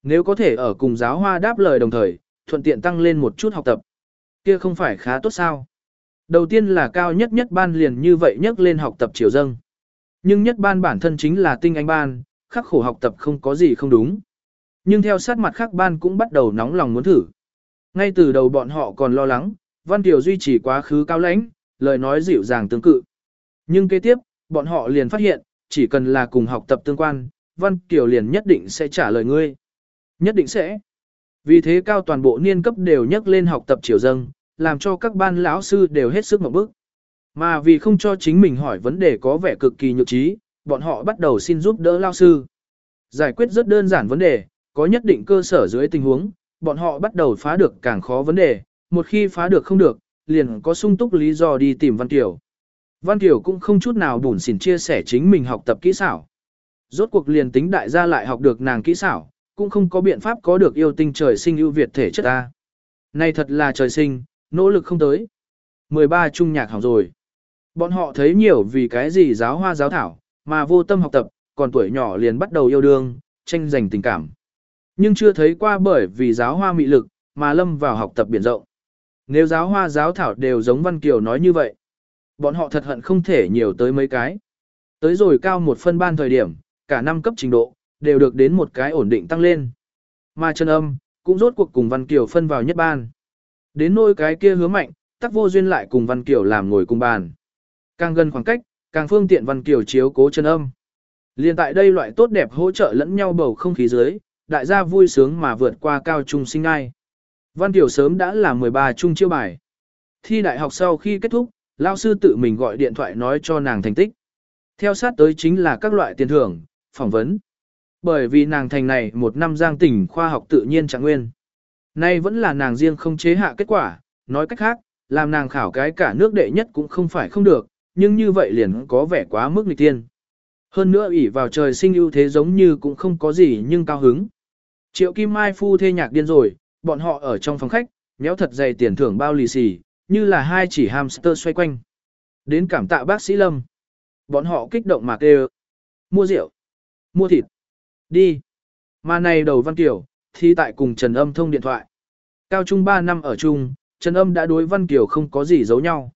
Nếu có thể ở cùng giáo hoa đáp lời đồng thời, thuận tiện tăng lên một chút học tập, kia không phải khá tốt sao? Đầu tiên là cao nhất nhất ban liền như vậy nhắc lên học tập chiều dâng. Nhưng nhất ban bản thân chính là tinh anh ban, khắc khổ học tập không có gì không đúng. Nhưng theo sát mặt khác ban cũng bắt đầu nóng lòng muốn thử. Ngay từ đầu bọn họ còn lo lắng, Văn Kiều duy trì quá khứ cao lãnh, lời nói dịu dàng tương cự. Nhưng kế tiếp, bọn họ liền phát hiện, chỉ cần là cùng học tập tương quan, Văn Kiều liền nhất định sẽ trả lời ngươi. Nhất định sẽ. Vì thế cao toàn bộ niên cấp đều nhắc lên học tập chiều dâng, làm cho các ban lão sư đều hết sức một bức mà vì không cho chính mình hỏi vấn đề có vẻ cực kỳ nhược trí, bọn họ bắt đầu xin giúp đỡ lao sư. Giải quyết rất đơn giản vấn đề, có nhất định cơ sở dưới tình huống, bọn họ bắt đầu phá được càng khó vấn đề, một khi phá được không được, liền có sung túc lý do đi tìm Văn Kiều. Văn Kiều cũng không chút nào bùn xỉn chia sẻ chính mình học tập kỹ xảo. Rốt cuộc liền tính đại gia lại học được nàng kỹ xảo, cũng không có biện pháp có được yêu tinh trời sinh ưu việt thể chất ta. Này thật là trời sinh, nỗ lực không tới. 13 trung nhạc hỏng rồi. Bọn họ thấy nhiều vì cái gì giáo hoa giáo thảo, mà vô tâm học tập, còn tuổi nhỏ liền bắt đầu yêu đương, tranh giành tình cảm. Nhưng chưa thấy qua bởi vì giáo hoa mị lực, mà lâm vào học tập biển rộng. Nếu giáo hoa giáo thảo đều giống Văn Kiều nói như vậy, bọn họ thật hận không thể nhiều tới mấy cái. Tới rồi cao một phân ban thời điểm, cả năm cấp trình độ, đều được đến một cái ổn định tăng lên. Mà chân âm, cũng rốt cuộc cùng Văn Kiều phân vào nhất ban. Đến nôi cái kia hứa mạnh, tắc vô duyên lại cùng Văn Kiều làm ngồi cùng bàn. Càng gần khoảng cách, càng phương tiện Văn Kiều chiếu cố chân âm. Liên tại đây loại tốt đẹp hỗ trợ lẫn nhau bầu không khí dưới, đại gia vui sướng mà vượt qua cao trung sinh ai. Văn Kiều sớm đã là 13 trung chiêu bài. Thi đại học sau khi kết thúc, lao sư tự mình gọi điện thoại nói cho nàng thành tích. Theo sát tới chính là các loại tiền thưởng, phỏng vấn. Bởi vì nàng thành này một năm giang tỉnh khoa học tự nhiên trạng nguyên. Nay vẫn là nàng riêng không chế hạ kết quả, nói cách khác, làm nàng khảo cái cả nước đệ nhất cũng không phải không được, nhưng như vậy liền có vẻ quá mức nghịch tiên. Hơn nữa ỷ vào trời sinh ưu thế giống như cũng không có gì nhưng cao hứng. Triệu Kim Mai phu thê nhạc điên rồi, bọn họ ở trong phòng khách, méo thật dày tiền thưởng bao lì xì, như là hai chỉ hamster xoay quanh. Đến cảm tạ bác sĩ Lâm. Bọn họ kích động mà kêu. Mua rượu. Mua thịt. Đi. Mà này đầu Văn Kiều, thì tại cùng Trần Âm thông điện thoại. Cao trung 3 năm ở chung, Trần Âm đã đối Văn Kiều không có gì giấu nhau.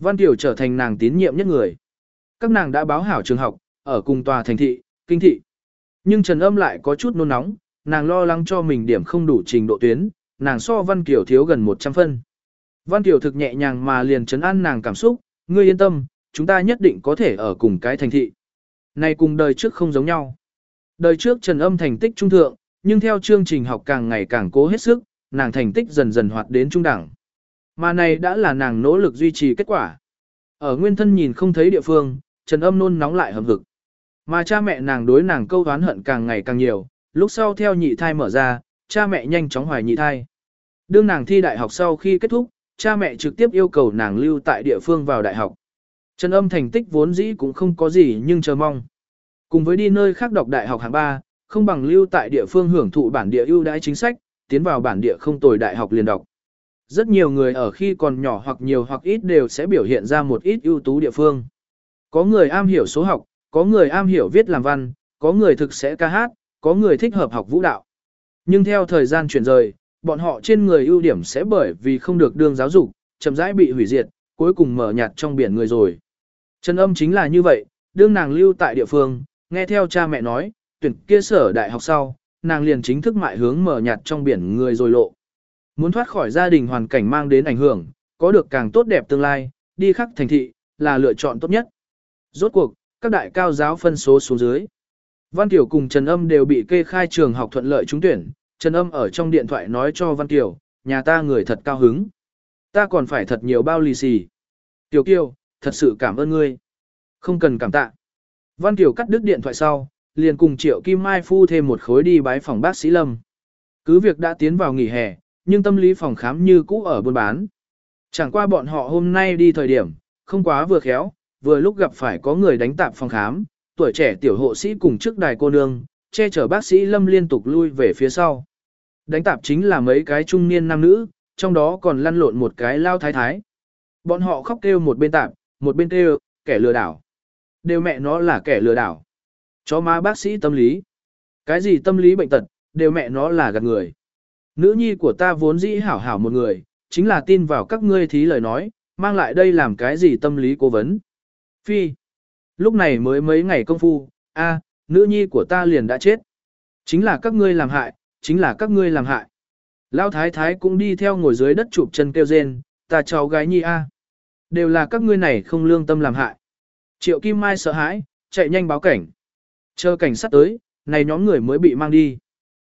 Văn Kiều trở thành nàng tín nhiệm nhất người. Các nàng đã báo hảo trường học, ở cùng tòa thành thị, kinh thị. Nhưng Trần Âm lại có chút nôn nóng, nàng lo lắng cho mình điểm không đủ trình độ tuyến, nàng so Văn Kiều thiếu gần 100 phân. Văn Kiều thực nhẹ nhàng mà liền chấn an nàng cảm xúc, ngươi yên tâm, chúng ta nhất định có thể ở cùng cái thành thị. Này cùng đời trước không giống nhau. Đời trước Trần Âm thành tích trung thượng, nhưng theo chương trình học càng ngày càng cố hết sức, nàng thành tích dần dần hoạt đến trung đẳng. Mà này đã là nàng nỗ lực duy trì kết quả. Ở nguyên thân nhìn không thấy địa phương, Trần Âm nôn nóng lại hầm hực. Mà cha mẹ nàng đối nàng câu oán hận càng ngày càng nhiều, lúc sau theo nhị thai mở ra, cha mẹ nhanh chóng hoài nhị thai. Đương nàng thi đại học sau khi kết thúc, cha mẹ trực tiếp yêu cầu nàng lưu tại địa phương vào đại học. Trần âm thành tích vốn dĩ cũng không có gì nhưng chờ mong. Cùng với đi nơi khác đọc đại học hạng 3, không bằng lưu tại địa phương hưởng thụ bản địa ưu đãi chính sách, tiến vào bản địa không tồi đại học liền đọc. Rất nhiều người ở khi còn nhỏ hoặc nhiều hoặc ít đều sẽ biểu hiện ra một ít ưu tú địa phương. Có người am hiểu số học, có người am hiểu viết làm văn, có người thực sẽ ca hát, có người thích hợp học vũ đạo. Nhưng theo thời gian chuyển rời, bọn họ trên người ưu điểm sẽ bởi vì không được đương giáo dục, chậm rãi bị hủy diệt, cuối cùng mở nhạt trong biển người rồi. Trần âm chính là như vậy, đương nàng lưu tại địa phương, nghe theo cha mẹ nói, tuyển kia sở đại học sau, nàng liền chính thức mại hướng mở nhạt trong biển người rồi lộ. Muốn thoát khỏi gia đình hoàn cảnh mang đến ảnh hưởng, có được càng tốt đẹp tương lai, đi khắc thành thị, là lựa chọn tốt nhất. Rốt cuộc, các đại cao giáo phân số xuống dưới. Văn Tiểu cùng Trần Âm đều bị kê khai trường học thuận lợi trúng tuyển, Trần Âm ở trong điện thoại nói cho Văn Tiểu, nhà ta người thật cao hứng. Ta còn phải thật nhiều bao lì xì. Tiểu Kiều, thật sự cảm ơn ngươi. Không cần cảm tạ. Văn Tiểu cắt đứt điện thoại sau, liền cùng Triệu Kim Mai phu thêm một khối đi bái phòng bác sĩ Lâm. Cứ việc đã tiến vào nghỉ hè, nhưng tâm lý phòng khám như cũ ở buôn bán. Chẳng qua bọn họ hôm nay đi thời điểm, không quá vừa khéo, vừa lúc gặp phải có người đánh tạp phòng khám, tuổi trẻ tiểu hộ sĩ cùng trước đài cô nương, che chở bác sĩ Lâm liên tục lui về phía sau. Đánh tạp chính là mấy cái trung niên nam nữ, trong đó còn lăn lộn một cái lao thái thái. Bọn họ khóc kêu một bên tạp, một bên kêu, kẻ lừa đảo. Đều mẹ nó là kẻ lừa đảo. Chó má bác sĩ tâm lý. Cái gì tâm lý bệnh tật, đều mẹ nó là gạt người. Nữ nhi của ta vốn dĩ hảo hảo một người, chính là tin vào các ngươi thí lời nói, mang lại đây làm cái gì tâm lý cố vấn. Phi. Lúc này mới mấy ngày công phu, a, nữ nhi của ta liền đã chết. Chính là các ngươi làm hại, chính là các ngươi làm hại. Lão thái thái cũng đi theo ngồi dưới đất chụp chân kêu rên, ta cháu gái nhi a. Đều là các ngươi này không lương tâm làm hại. Triệu Kim Mai sợ hãi, chạy nhanh báo cảnh. Chờ cảnh sát tới, này nhóm người mới bị mang đi.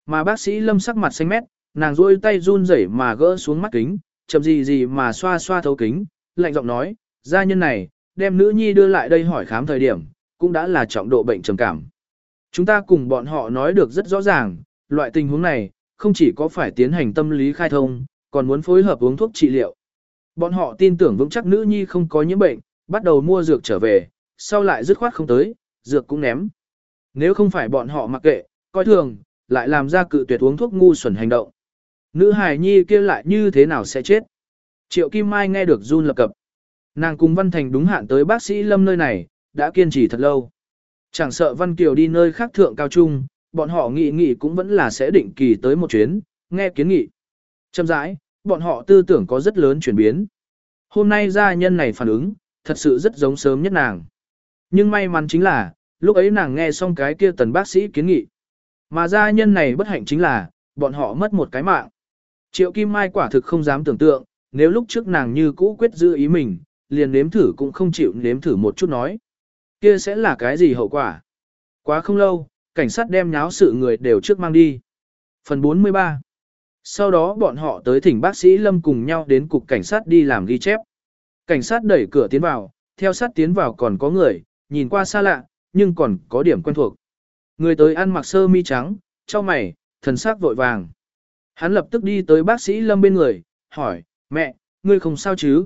Mà bác sĩ lâm sắc mặt xanh mét, nàng rôi tay run rẩy mà gỡ xuống mắt kính, chậm gì gì mà xoa xoa thấu kính, lạnh giọng nói, gia nhân này, đem nữ nhi đưa lại đây hỏi khám thời điểm, cũng đã là trọng độ bệnh trầm cảm. Chúng ta cùng bọn họ nói được rất rõ ràng, loại tình huống này, không chỉ có phải tiến hành tâm lý khai thông, còn muốn phối hợp uống thuốc trị liệu. Bọn họ tin tưởng vững chắc nữ nhi không có nhiễm bệnh, bắt đầu mua dược trở về, sau lại dứt khoát không tới, dược cũng ném. Nếu không phải bọn họ mặc kệ, coi thường, lại làm ra cự tuyệt uống thuốc ngu xuẩn hành động. Nữ hài nhi kia lại như thế nào sẽ chết? Triệu Kim Mai nghe được run lập cập. Nàng cùng Văn Thành đúng hạn tới bác sĩ Lâm nơi này, đã kiên trì thật lâu. Chẳng sợ Văn Kiều đi nơi khác thượng cao trung, bọn họ nghị nghị cũng vẫn là sẽ định kỳ tới một chuyến, nghe kiến nghị. Châm rãi, bọn họ tư tưởng có rất lớn chuyển biến. Hôm nay gia nhân này phản ứng, thật sự rất giống sớm nhất nàng. Nhưng may mắn chính là, lúc ấy nàng nghe xong cái kia tần bác sĩ kiến nghị. Mà gia nhân này bất hạnh chính là, bọn họ mất một cái mạng. Triệu Kim Mai quả thực không dám tưởng tượng, nếu lúc trước nàng như cũ quyết giữ ý mình, liền nếm thử cũng không chịu nếm thử một chút nói. Kia sẽ là cái gì hậu quả? Quá không lâu, cảnh sát đem nháo sự người đều trước mang đi. Phần 43 Sau đó bọn họ tới thỉnh bác sĩ Lâm cùng nhau đến cục cảnh sát đi làm ghi chép. Cảnh sát đẩy cửa tiến vào, theo sát tiến vào còn có người, nhìn qua xa lạ, nhưng còn có điểm quen thuộc. Người tới ăn mặc sơ mi trắng, cho mày, thần sắc vội vàng. Hắn lập tức đi tới bác sĩ Lâm bên người, hỏi, mẹ, ngươi không sao chứ?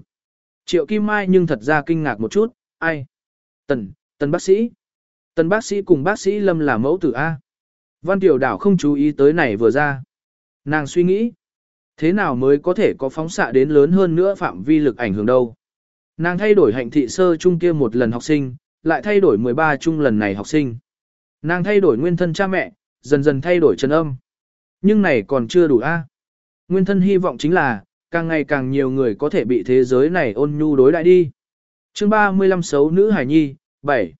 Triệu Kim Mai nhưng thật ra kinh ngạc một chút, ai? Tần, tần bác sĩ. Tần bác sĩ cùng bác sĩ Lâm là mẫu tử A. Văn Tiểu Đảo không chú ý tới này vừa ra. Nàng suy nghĩ, thế nào mới có thể có phóng xạ đến lớn hơn nữa phạm vi lực ảnh hưởng đâu. Nàng thay đổi hạnh thị sơ trung kia một lần học sinh, lại thay đổi 13 trung lần này học sinh. Nàng thay đổi nguyên thân cha mẹ, dần dần thay đổi chân âm. Nhưng này còn chưa đủ a. Nguyên thân hy vọng chính là, càng ngày càng nhiều người có thể bị thế giới này ôn nhu đối đại đi. chương 35 xấu nữ hải nhi, 7.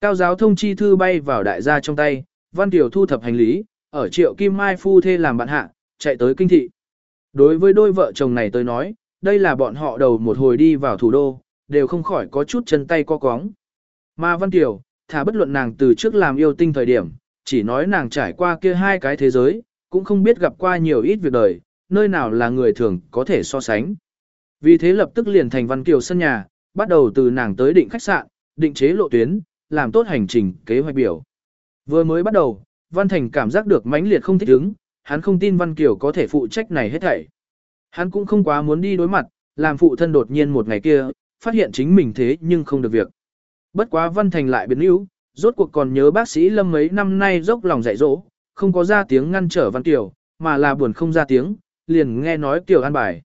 Cao giáo thông chi thư bay vào đại gia trong tay, Văn Tiểu thu thập hành lý, ở triệu Kim Mai phu thê làm bạn hạ, chạy tới kinh thị. Đối với đôi vợ chồng này tôi nói, đây là bọn họ đầu một hồi đi vào thủ đô, đều không khỏi có chút chân tay co quóng. Mà Văn Tiểu, thả bất luận nàng từ trước làm yêu tinh thời điểm, chỉ nói nàng trải qua kia hai cái thế giới, cũng không biết gặp qua nhiều ít việc đời, nơi nào là người thường có thể so sánh. Vì thế lập tức liền thành Văn Kiều sân nhà, bắt đầu từ nàng tới định khách sạn, định chế lộ tuyến, làm tốt hành trình, kế hoạch biểu. Vừa mới bắt đầu, Văn Thành cảm giác được mãnh liệt không thích ứng, hắn không tin Văn Kiều có thể phụ trách này hết thảy. Hắn cũng không quá muốn đi đối mặt, làm phụ thân đột nhiên một ngày kia, phát hiện chính mình thế nhưng không được việc. Bất quá Văn Thành lại biến yếu, rốt cuộc còn nhớ bác sĩ Lâm mấy năm nay dốc lòng dạy dỗ, không có ra tiếng ngăn trở Văn Kiều, mà là buồn không ra tiếng, liền nghe nói Kiều an bài.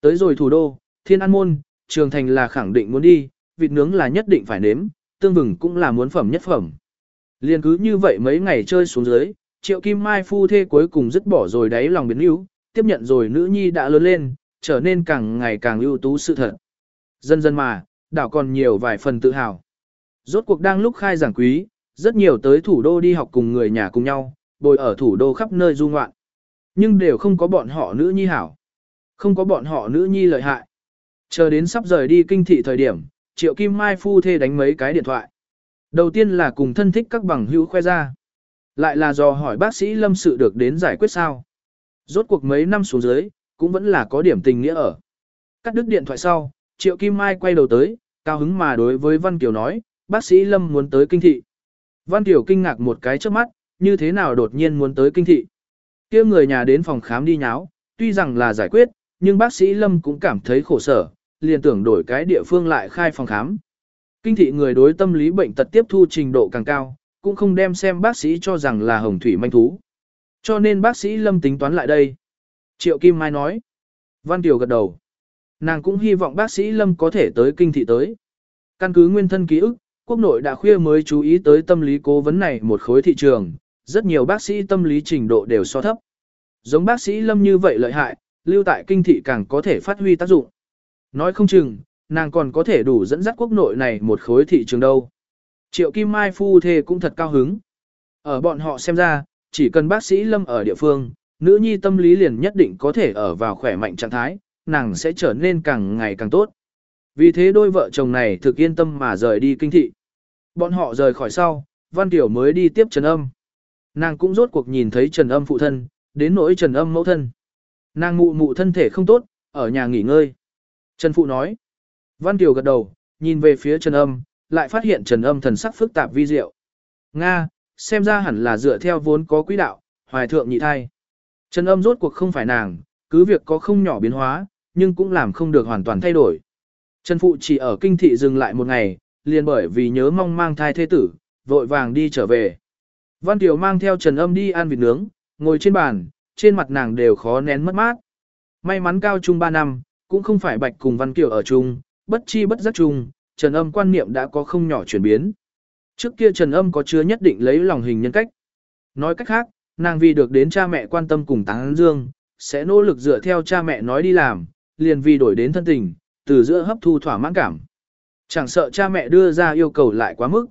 Tới rồi thủ đô, Thiên An Môn, Trường Thành là khẳng định muốn đi, vịt nướng là nhất định phải nếm, tương vừng cũng là muốn phẩm nhất phẩm. Liền cứ như vậy mấy ngày chơi xuống dưới, Triệu Kim Mai phu thê cuối cùng dứt bỏ rồi đáy lòng biến yếu, tiếp nhận rồi nữ nhi đã lớn lên, trở nên càng ngày càng ưu tú sự thật. Dần dần mà, đảo còn nhiều vài phần tự hào. Rốt cuộc đang lúc khai giảng quý, rất nhiều tới thủ đô đi học cùng người nhà cùng nhau, bồi ở thủ đô khắp nơi du ngoạn. Nhưng đều không có bọn họ nữ nhi hảo. Không có bọn họ nữ nhi lợi hại. Chờ đến sắp rời đi kinh thị thời điểm, Triệu Kim Mai phu thê đánh mấy cái điện thoại. Đầu tiên là cùng thân thích các bằng hữu khoe ra. Lại là do hỏi bác sĩ lâm sự được đến giải quyết sao. Rốt cuộc mấy năm xuống dưới, cũng vẫn là có điểm tình nghĩa ở. Cắt đứt điện thoại sau, Triệu Kim Mai quay đầu tới, cao hứng mà đối với Văn Kiều nói, bác sĩ Lâm muốn tới kinh thị. Văn Kiều kinh ngạc một cái trước mắt, như thế nào đột nhiên muốn tới kinh thị. kia người nhà đến phòng khám đi nháo, tuy rằng là giải quyết, nhưng bác sĩ Lâm cũng cảm thấy khổ sở, liền tưởng đổi cái địa phương lại khai phòng khám. Kinh thị người đối tâm lý bệnh tật tiếp thu trình độ càng cao, cũng không đem xem bác sĩ cho rằng là hồng thủy manh thú. Cho nên bác sĩ Lâm tính toán lại đây. Triệu Kim Mai nói. Văn Tiểu gật đầu. Nàng cũng hy vọng bác sĩ Lâm có thể tới kinh thị tới. Căn cứ nguyên thân ký ức, quốc nội đã khuya mới chú ý tới tâm lý cố vấn này một khối thị trường, rất nhiều bác sĩ tâm lý trình độ đều so thấp. Giống bác sĩ Lâm như vậy lợi hại, lưu tại kinh thị càng có thể phát huy tác dụng. Nói không chừng, nàng còn có thể đủ dẫn dắt quốc nội này một khối thị trường đâu. Triệu Kim Mai phu thê cũng thật cao hứng. Ở bọn họ xem ra, chỉ cần bác sĩ Lâm ở địa phương, nữ nhi tâm lý liền nhất định có thể ở vào khỏe mạnh trạng thái, nàng sẽ trở nên càng ngày càng tốt. Vì thế đôi vợ chồng này thực yên tâm mà rời đi kinh thị. Bọn họ rời khỏi sau, Văn Tiểu mới đi tiếp Trần Âm. Nàng cũng rốt cuộc nhìn thấy Trần Âm phụ thân, đến nỗi Trần Âm mẫu thân. Nàng mụ mụ thân thể không tốt, ở nhà nghỉ ngơi. Trần Phụ nói. Văn Kiều gật đầu, nhìn về phía Trần Âm, lại phát hiện Trần Âm thần sắc phức tạp vi diệu. Nga, xem ra hẳn là dựa theo vốn có quỹ đạo, hoài thượng nhị thai. Trần Âm rốt cuộc không phải nàng, cứ việc có không nhỏ biến hóa, nhưng cũng làm không được hoàn toàn thay đổi. Trần Phụ chỉ ở kinh thị dừng lại một ngày, liền bởi vì nhớ mong mang thai thế tử, vội vàng đi trở về. Văn Tiểu mang theo Trần Âm đi ăn vịt nướng, ngồi trên bàn, trên mặt nàng đều khó nén mất mát. May mắn cao trung 3 năm, cũng không phải bạch cùng Văn Kiều ở chung, bất chi bất giác chung, Trần Âm quan niệm đã có không nhỏ chuyển biến. Trước kia Trần Âm có chứa nhất định lấy lòng hình nhân cách. Nói cách khác, nàng vì được đến cha mẹ quan tâm cùng táng dương, sẽ nỗ lực dựa theo cha mẹ nói đi làm, liền vì đổi đến thân tình, từ giữa hấp thu thỏa mãn cảm. Chẳng sợ cha mẹ đưa ra yêu cầu lại quá mức.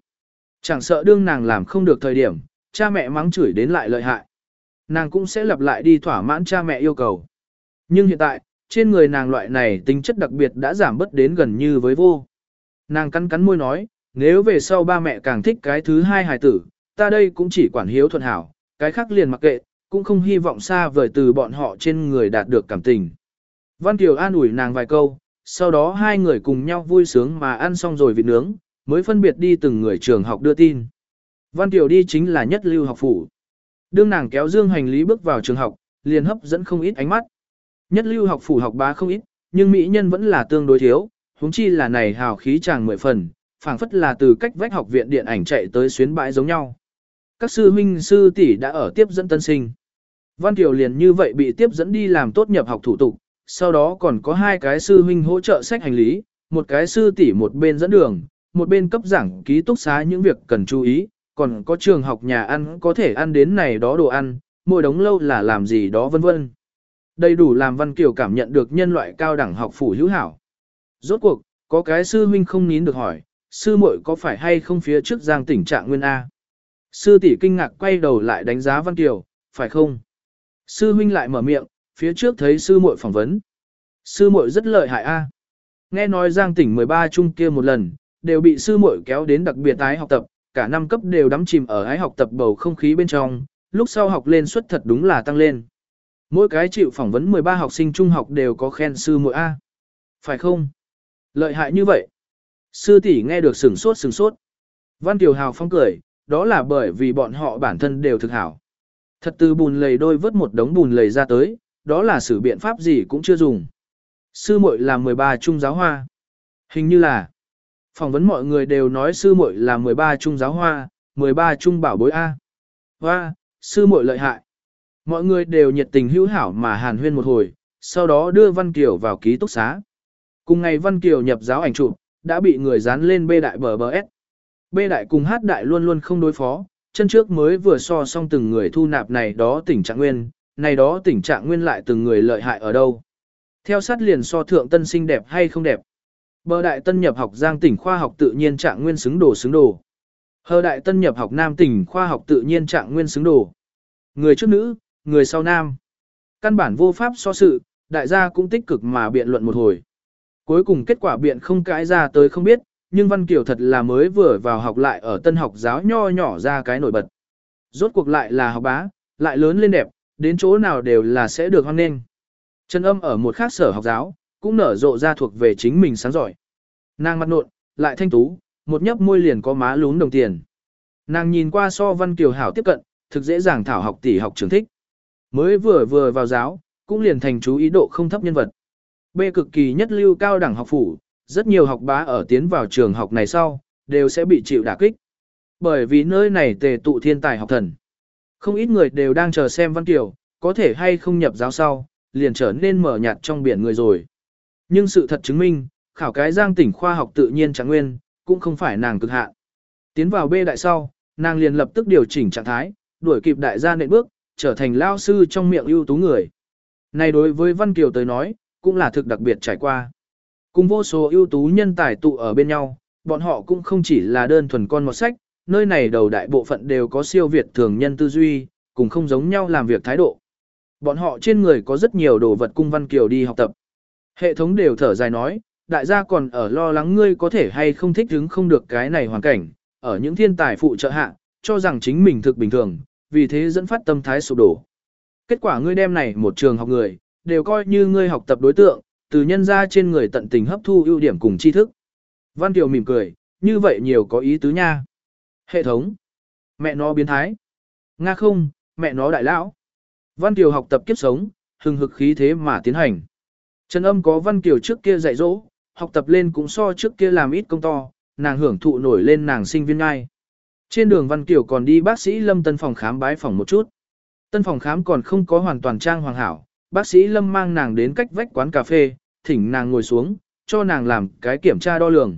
Chẳng sợ đương nàng làm không được thời điểm, cha mẹ mắng chửi đến lại lợi hại. Nàng cũng sẽ lặp lại đi thỏa mãn cha mẹ yêu cầu. Nhưng hiện tại, trên người nàng loại này tính chất đặc biệt đã giảm bớt đến gần như với vô. Nàng cắn cắn môi nói, nếu về sau ba mẹ càng thích cái thứ hai hài tử, ta đây cũng chỉ quản hiếu thuận hảo, cái khác liền mặc kệ, cũng không hy vọng xa vời từ bọn họ trên người đạt được cảm tình. Văn Kiều an ủi nàng vài câu, sau đó hai người cùng nhau vui sướng mà ăn xong rồi vịt nướng, mới phân biệt đi từng người trường học đưa tin. Văn Kiều đi chính là nhất lưu học phủ. Đương nàng kéo dương hành lý bước vào trường học, liền hấp dẫn không ít ánh mắt. Nhất lưu học phủ học bá không ít, nhưng mỹ nhân vẫn là tương đối thiếu, huống chi là này hào khí chàng mười phần, phảng phất là từ cách vách học viện điện ảnh chạy tới xuyến bãi giống nhau. Các sư huynh sư tỷ đã ở tiếp dẫn tân sinh. Văn Kiều liền như vậy bị tiếp dẫn đi làm tốt nhập học thủ tục, sau đó còn có hai cái sư huynh hỗ trợ sách hành lý, một cái sư tỷ một bên dẫn đường, một bên cấp giảng ký túc xá những việc cần chú ý, còn có trường học nhà ăn có thể ăn đến này đó đồ ăn, mỗi đống lâu là làm gì đó vân vân. Đầy đủ làm Văn Kiều cảm nhận được nhân loại cao đẳng học phủ hữu hảo. Rốt cuộc, có cái sư huynh không nín được hỏi, sư muội có phải hay không phía trước giang tỉnh trạng nguyên A. Sư tỷ kinh ngạc quay đầu lại đánh giá Văn Kiều, phải không? Sư huynh lại mở miệng, phía trước thấy sư muội phỏng vấn. Sư muội rất lợi hại A. Nghe nói giang tỉnh 13 trung kia một lần, đều bị sư muội kéo đến đặc biệt tái học tập, cả năm cấp đều đắm chìm ở ái học tập bầu không khí bên trong, lúc sau học lên suất thật đúng là tăng lên. Mỗi cái chịu phỏng vấn 13 học sinh trung học đều có khen sư muội A. Phải không? Lợi hại như vậy. Sư tỷ nghe được sừng sốt sừng sốt. Văn Tiểu Hào phong cười, đó là bởi vì bọn họ bản thân đều thực hảo. Thật từ bùn lầy đôi vớt một đống bùn lầy ra tới, đó là sử biện pháp gì cũng chưa dùng. Sư muội là 13 trung giáo hoa. Hình như là, phỏng vấn mọi người đều nói sư muội là 13 trung giáo hoa, 13 trung bảo bối A. Hoa, sư muội lợi hại. Mọi người đều nhiệt tình hữu hảo mà hàn huyên một hồi, sau đó đưa Văn Kiều vào ký túc xá. Cùng ngày Văn Kiều nhập giáo ảnh chụp, đã bị người dán lên bê đại bờ bờ S. Bê đại cùng hát đại luôn luôn không đối phó, chân trước mới vừa so xong từng người thu nạp này đó tỉnh trạng nguyên, này đó tỉnh trạng nguyên lại từng người lợi hại ở đâu. Theo sát liền so thượng tân sinh đẹp hay không đẹp. Bờ đại tân nhập học giang tỉnh khoa học tự nhiên trạng nguyên xứng đồ xứng đồ. Hờ đại tân nhập học nam tỉnh khoa học tự nhiên trạng nguyên xứng đồ. Người trước nữ, người sau nam. Căn bản vô pháp so sự, đại gia cũng tích cực mà biện luận một hồi. Cuối cùng kết quả biện không cãi ra tới không biết, nhưng Văn Kiều thật là mới vừa vào học lại ở tân học giáo nho nhỏ ra cái nổi bật. Rốt cuộc lại là học bá, lại lớn lên đẹp, đến chỗ nào đều là sẽ được hoan nghênh. Trần âm ở một khác sở học giáo, cũng nở rộ ra thuộc về chính mình sáng giỏi. Nàng mặt nộn, lại thanh tú, một nhấp môi liền có má lún đồng tiền. Nàng nhìn qua so Văn Kiều hảo tiếp cận, thực dễ dàng thảo học tỷ học trường thích. Mới vừa vừa vào giáo, cũng liền thành chú ý độ không thấp nhân vật. B cực kỳ nhất lưu cao đẳng học phủ, rất nhiều học bá ở tiến vào trường học này sau, đều sẽ bị chịu đả kích. Bởi vì nơi này tề tụ thiên tài học thần. Không ít người đều đang chờ xem Văn Kiều, có thể hay không nhập giáo sau, liền trở nên mở nhạt trong biển người rồi. Nhưng sự thật chứng minh, khảo cái giang tỉnh khoa học tự nhiên trạng nguyên, cũng không phải nàng cực hạn. Tiến vào B đại sau, nàng liền lập tức điều chỉnh trạng thái, đuổi kịp đại gia nện bước, trở thành lao sư trong miệng ưu tú người. Này đối với Văn Kiều tới nói, cũng là thực đặc biệt trải qua. Cùng vô số ưu tú nhân tài tụ ở bên nhau, bọn họ cũng không chỉ là đơn thuần con một sách, nơi này đầu đại bộ phận đều có siêu việt thường nhân tư duy, cùng không giống nhau làm việc thái độ. Bọn họ trên người có rất nhiều đồ vật cung Văn Kiều đi học tập. Hệ thống đều thở dài nói, đại gia còn ở lo lắng ngươi có thể hay không thích đứng không được cái này hoàn cảnh, ở những thiên tài phụ trợ hạ, cho rằng chính mình thực bình thường, vì thế dẫn phát tâm thái sụp đổ. Kết quả ngươi đem này một trường học người, đều coi như ngươi học tập đối tượng, từ nhân ra trên người tận tình hấp thu ưu điểm cùng tri thức. Văn Kiều mỉm cười, như vậy nhiều có ý tứ nha. Hệ thống. Mẹ nó biến thái. Nga không, mẹ nó đại lão. Văn Kiều học tập kiếp sống, hừng hực khí thế mà tiến hành. Trần âm có Văn Kiều trước kia dạy dỗ, học tập lên cũng so trước kia làm ít công to, nàng hưởng thụ nổi lên nàng sinh viên ngai. Trên đường Văn Kiều còn đi bác sĩ Lâm tân phòng khám bái phòng một chút. Tân phòng khám còn không có hoàn toàn trang hoàng hảo, bác sĩ Lâm mang nàng đến cách vách quán cà phê, thỉnh nàng ngồi xuống, cho nàng làm cái kiểm tra đo lường.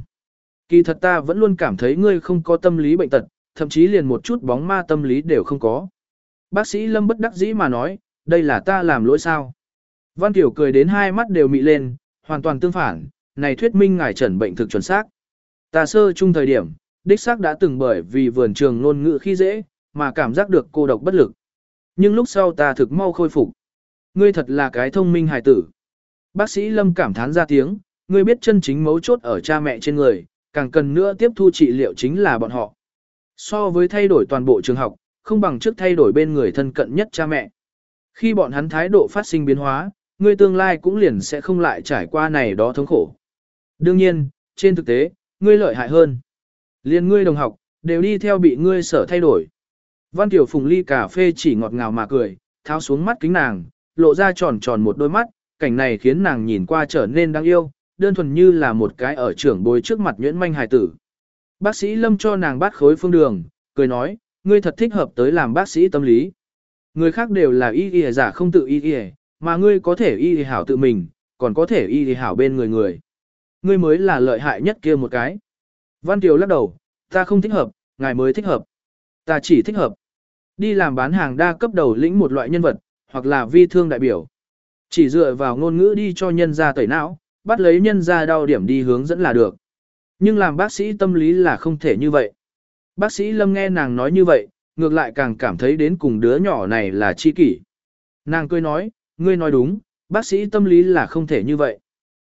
Kỳ thật ta vẫn luôn cảm thấy ngươi không có tâm lý bệnh tật, thậm chí liền một chút bóng ma tâm lý đều không có. Bác sĩ Lâm bất đắc dĩ mà nói, đây là ta làm lỗi sao. Văn Tiểu cười đến hai mắt đều mị lên, hoàn toàn tương phản, này thuyết minh ngài trần bệnh thực chuẩn xác. Ta sơ chung thời điểm, đích xác đã từng bởi vì vườn trường ngôn ngữ khi dễ, mà cảm giác được cô độc bất lực. Nhưng lúc sau ta thực mau khôi phục. Ngươi thật là cái thông minh hài tử. Bác sĩ Lâm cảm thán ra tiếng, ngươi biết chân chính mấu chốt ở cha mẹ trên người, càng cần nữa tiếp thu trị liệu chính là bọn họ. So với thay đổi toàn bộ trường học, không bằng trước thay đổi bên người thân cận nhất cha mẹ. Khi bọn hắn thái độ phát sinh biến hóa, ngươi tương lai cũng liền sẽ không lại trải qua này đó thống khổ. Đương nhiên, trên thực tế, ngươi lợi hại hơn. liền ngươi đồng học, đều đi theo bị ngươi sở thay đổi. Văn Tiểu Phùng ly cà phê chỉ ngọt ngào mà cười, tháo xuống mắt kính nàng, lộ ra tròn tròn một đôi mắt, cảnh này khiến nàng nhìn qua trở nên đáng yêu, đơn thuần như là một cái ở trưởng bối trước mặt nhuyễn manh hài tử. Bác sĩ Lâm cho nàng bát khối phương đường, cười nói, ngươi thật thích hợp tới làm bác sĩ tâm lý. Người khác đều là y y giả không tự y y, mà ngươi có thể y thì hảo tự mình, còn có thể y thì hảo bên người người. Ngươi mới là lợi hại nhất kia một cái. Văn Kiều lắc đầu, ta không thích hợp, ngài mới thích hợp. Ta chỉ thích hợp. Đi làm bán hàng đa cấp đầu lĩnh một loại nhân vật, hoặc là vi thương đại biểu. Chỉ dựa vào ngôn ngữ đi cho nhân ra tẩy não, bắt lấy nhân ra đau điểm đi hướng dẫn là được. Nhưng làm bác sĩ tâm lý là không thể như vậy. Bác sĩ Lâm nghe nàng nói như vậy, ngược lại càng cảm thấy đến cùng đứa nhỏ này là chi kỷ. Nàng cười nói, ngươi nói đúng, bác sĩ tâm lý là không thể như vậy.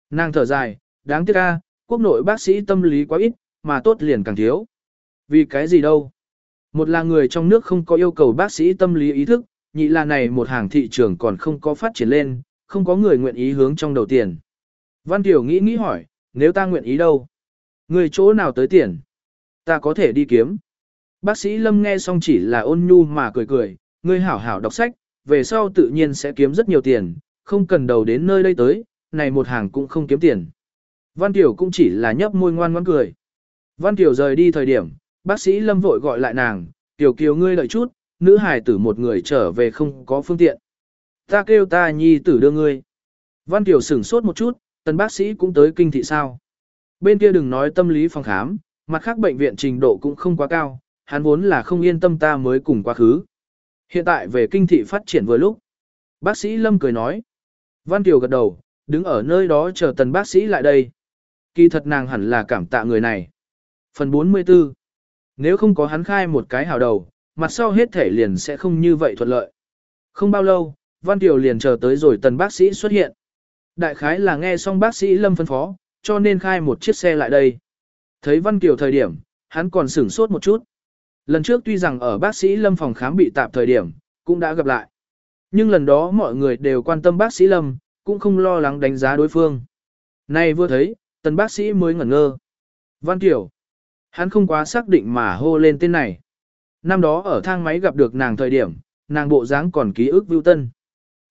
Nàng thở dài, đáng tiếc a, quốc nội bác sĩ tâm lý quá ít, mà tốt liền càng thiếu. Vì cái gì đâu? Một là người trong nước không có yêu cầu bác sĩ tâm lý ý thức, nhị là này một hàng thị trường còn không có phát triển lên, không có người nguyện ý hướng trong đầu tiền. Văn Tiểu nghĩ nghĩ hỏi, nếu ta nguyện ý đâu? Người chỗ nào tới tiền? Ta có thể đi kiếm. Bác sĩ Lâm nghe xong chỉ là ôn nhu mà cười cười, ngươi hảo hảo đọc sách, về sau tự nhiên sẽ kiếm rất nhiều tiền, không cần đầu đến nơi đây tới, này một hàng cũng không kiếm tiền. Văn Tiểu cũng chỉ là nhấp môi ngoan ngoãn cười. Văn Tiểu rời đi thời điểm, bác sĩ Lâm vội gọi lại nàng, Tiểu Kiều ngươi đợi chút, nữ hài tử một người trở về không có phương tiện. Ta kêu ta nhi tử đưa ngươi. Văn Tiểu sửng sốt một chút, tần bác sĩ cũng tới kinh thị sao. Bên kia đừng nói tâm lý phòng khám, mặt khác bệnh viện trình độ cũng không quá cao, hắn vốn là không yên tâm ta mới cùng quá khứ. Hiện tại về kinh thị phát triển vừa lúc. Bác sĩ Lâm cười nói. Văn Kiều gật đầu, đứng ở nơi đó chờ tần bác sĩ lại đây. Kỳ thật nàng hẳn là cảm tạ người này. Phần 44 Nếu không có hắn khai một cái hào đầu, mặt sau hết thể liền sẽ không như vậy thuận lợi. Không bao lâu, Văn Kiều liền chờ tới rồi tần bác sĩ xuất hiện. Đại khái là nghe xong bác sĩ Lâm phân phó, cho nên khai một chiếc xe lại đây. Thấy Văn Kiều thời điểm, hắn còn sửng sốt một chút. Lần trước tuy rằng ở bác sĩ Lâm phòng khám bị tạp thời điểm, cũng đã gặp lại. Nhưng lần đó mọi người đều quan tâm bác sĩ Lâm, cũng không lo lắng đánh giá đối phương. Nay vừa thấy, tần bác sĩ mới ngẩn ngơ. Văn Kiểu. Hắn không quá xác định mà hô lên tên này. Năm đó ở thang máy gặp được nàng thời điểm, nàng bộ dáng còn ký ức vưu tân.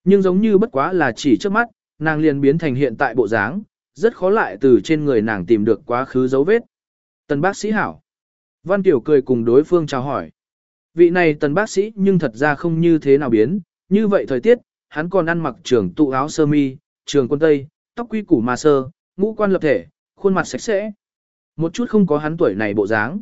Nhưng giống như bất quá là chỉ trước mắt, nàng liền biến thành hiện tại bộ dáng, rất khó lại từ trên người nàng tìm được quá khứ dấu vết. Tần bác sĩ hảo. Văn Tiểu cười cùng đối phương chào hỏi. Vị này tần bác sĩ nhưng thật ra không như thế nào biến, như vậy thời tiết, hắn còn ăn mặc trường tụ áo sơ mi, trường quân tây, tóc quy củ mà sơ, ngũ quan lập thể, khuôn mặt sạch sẽ. Một chút không có hắn tuổi này bộ dáng.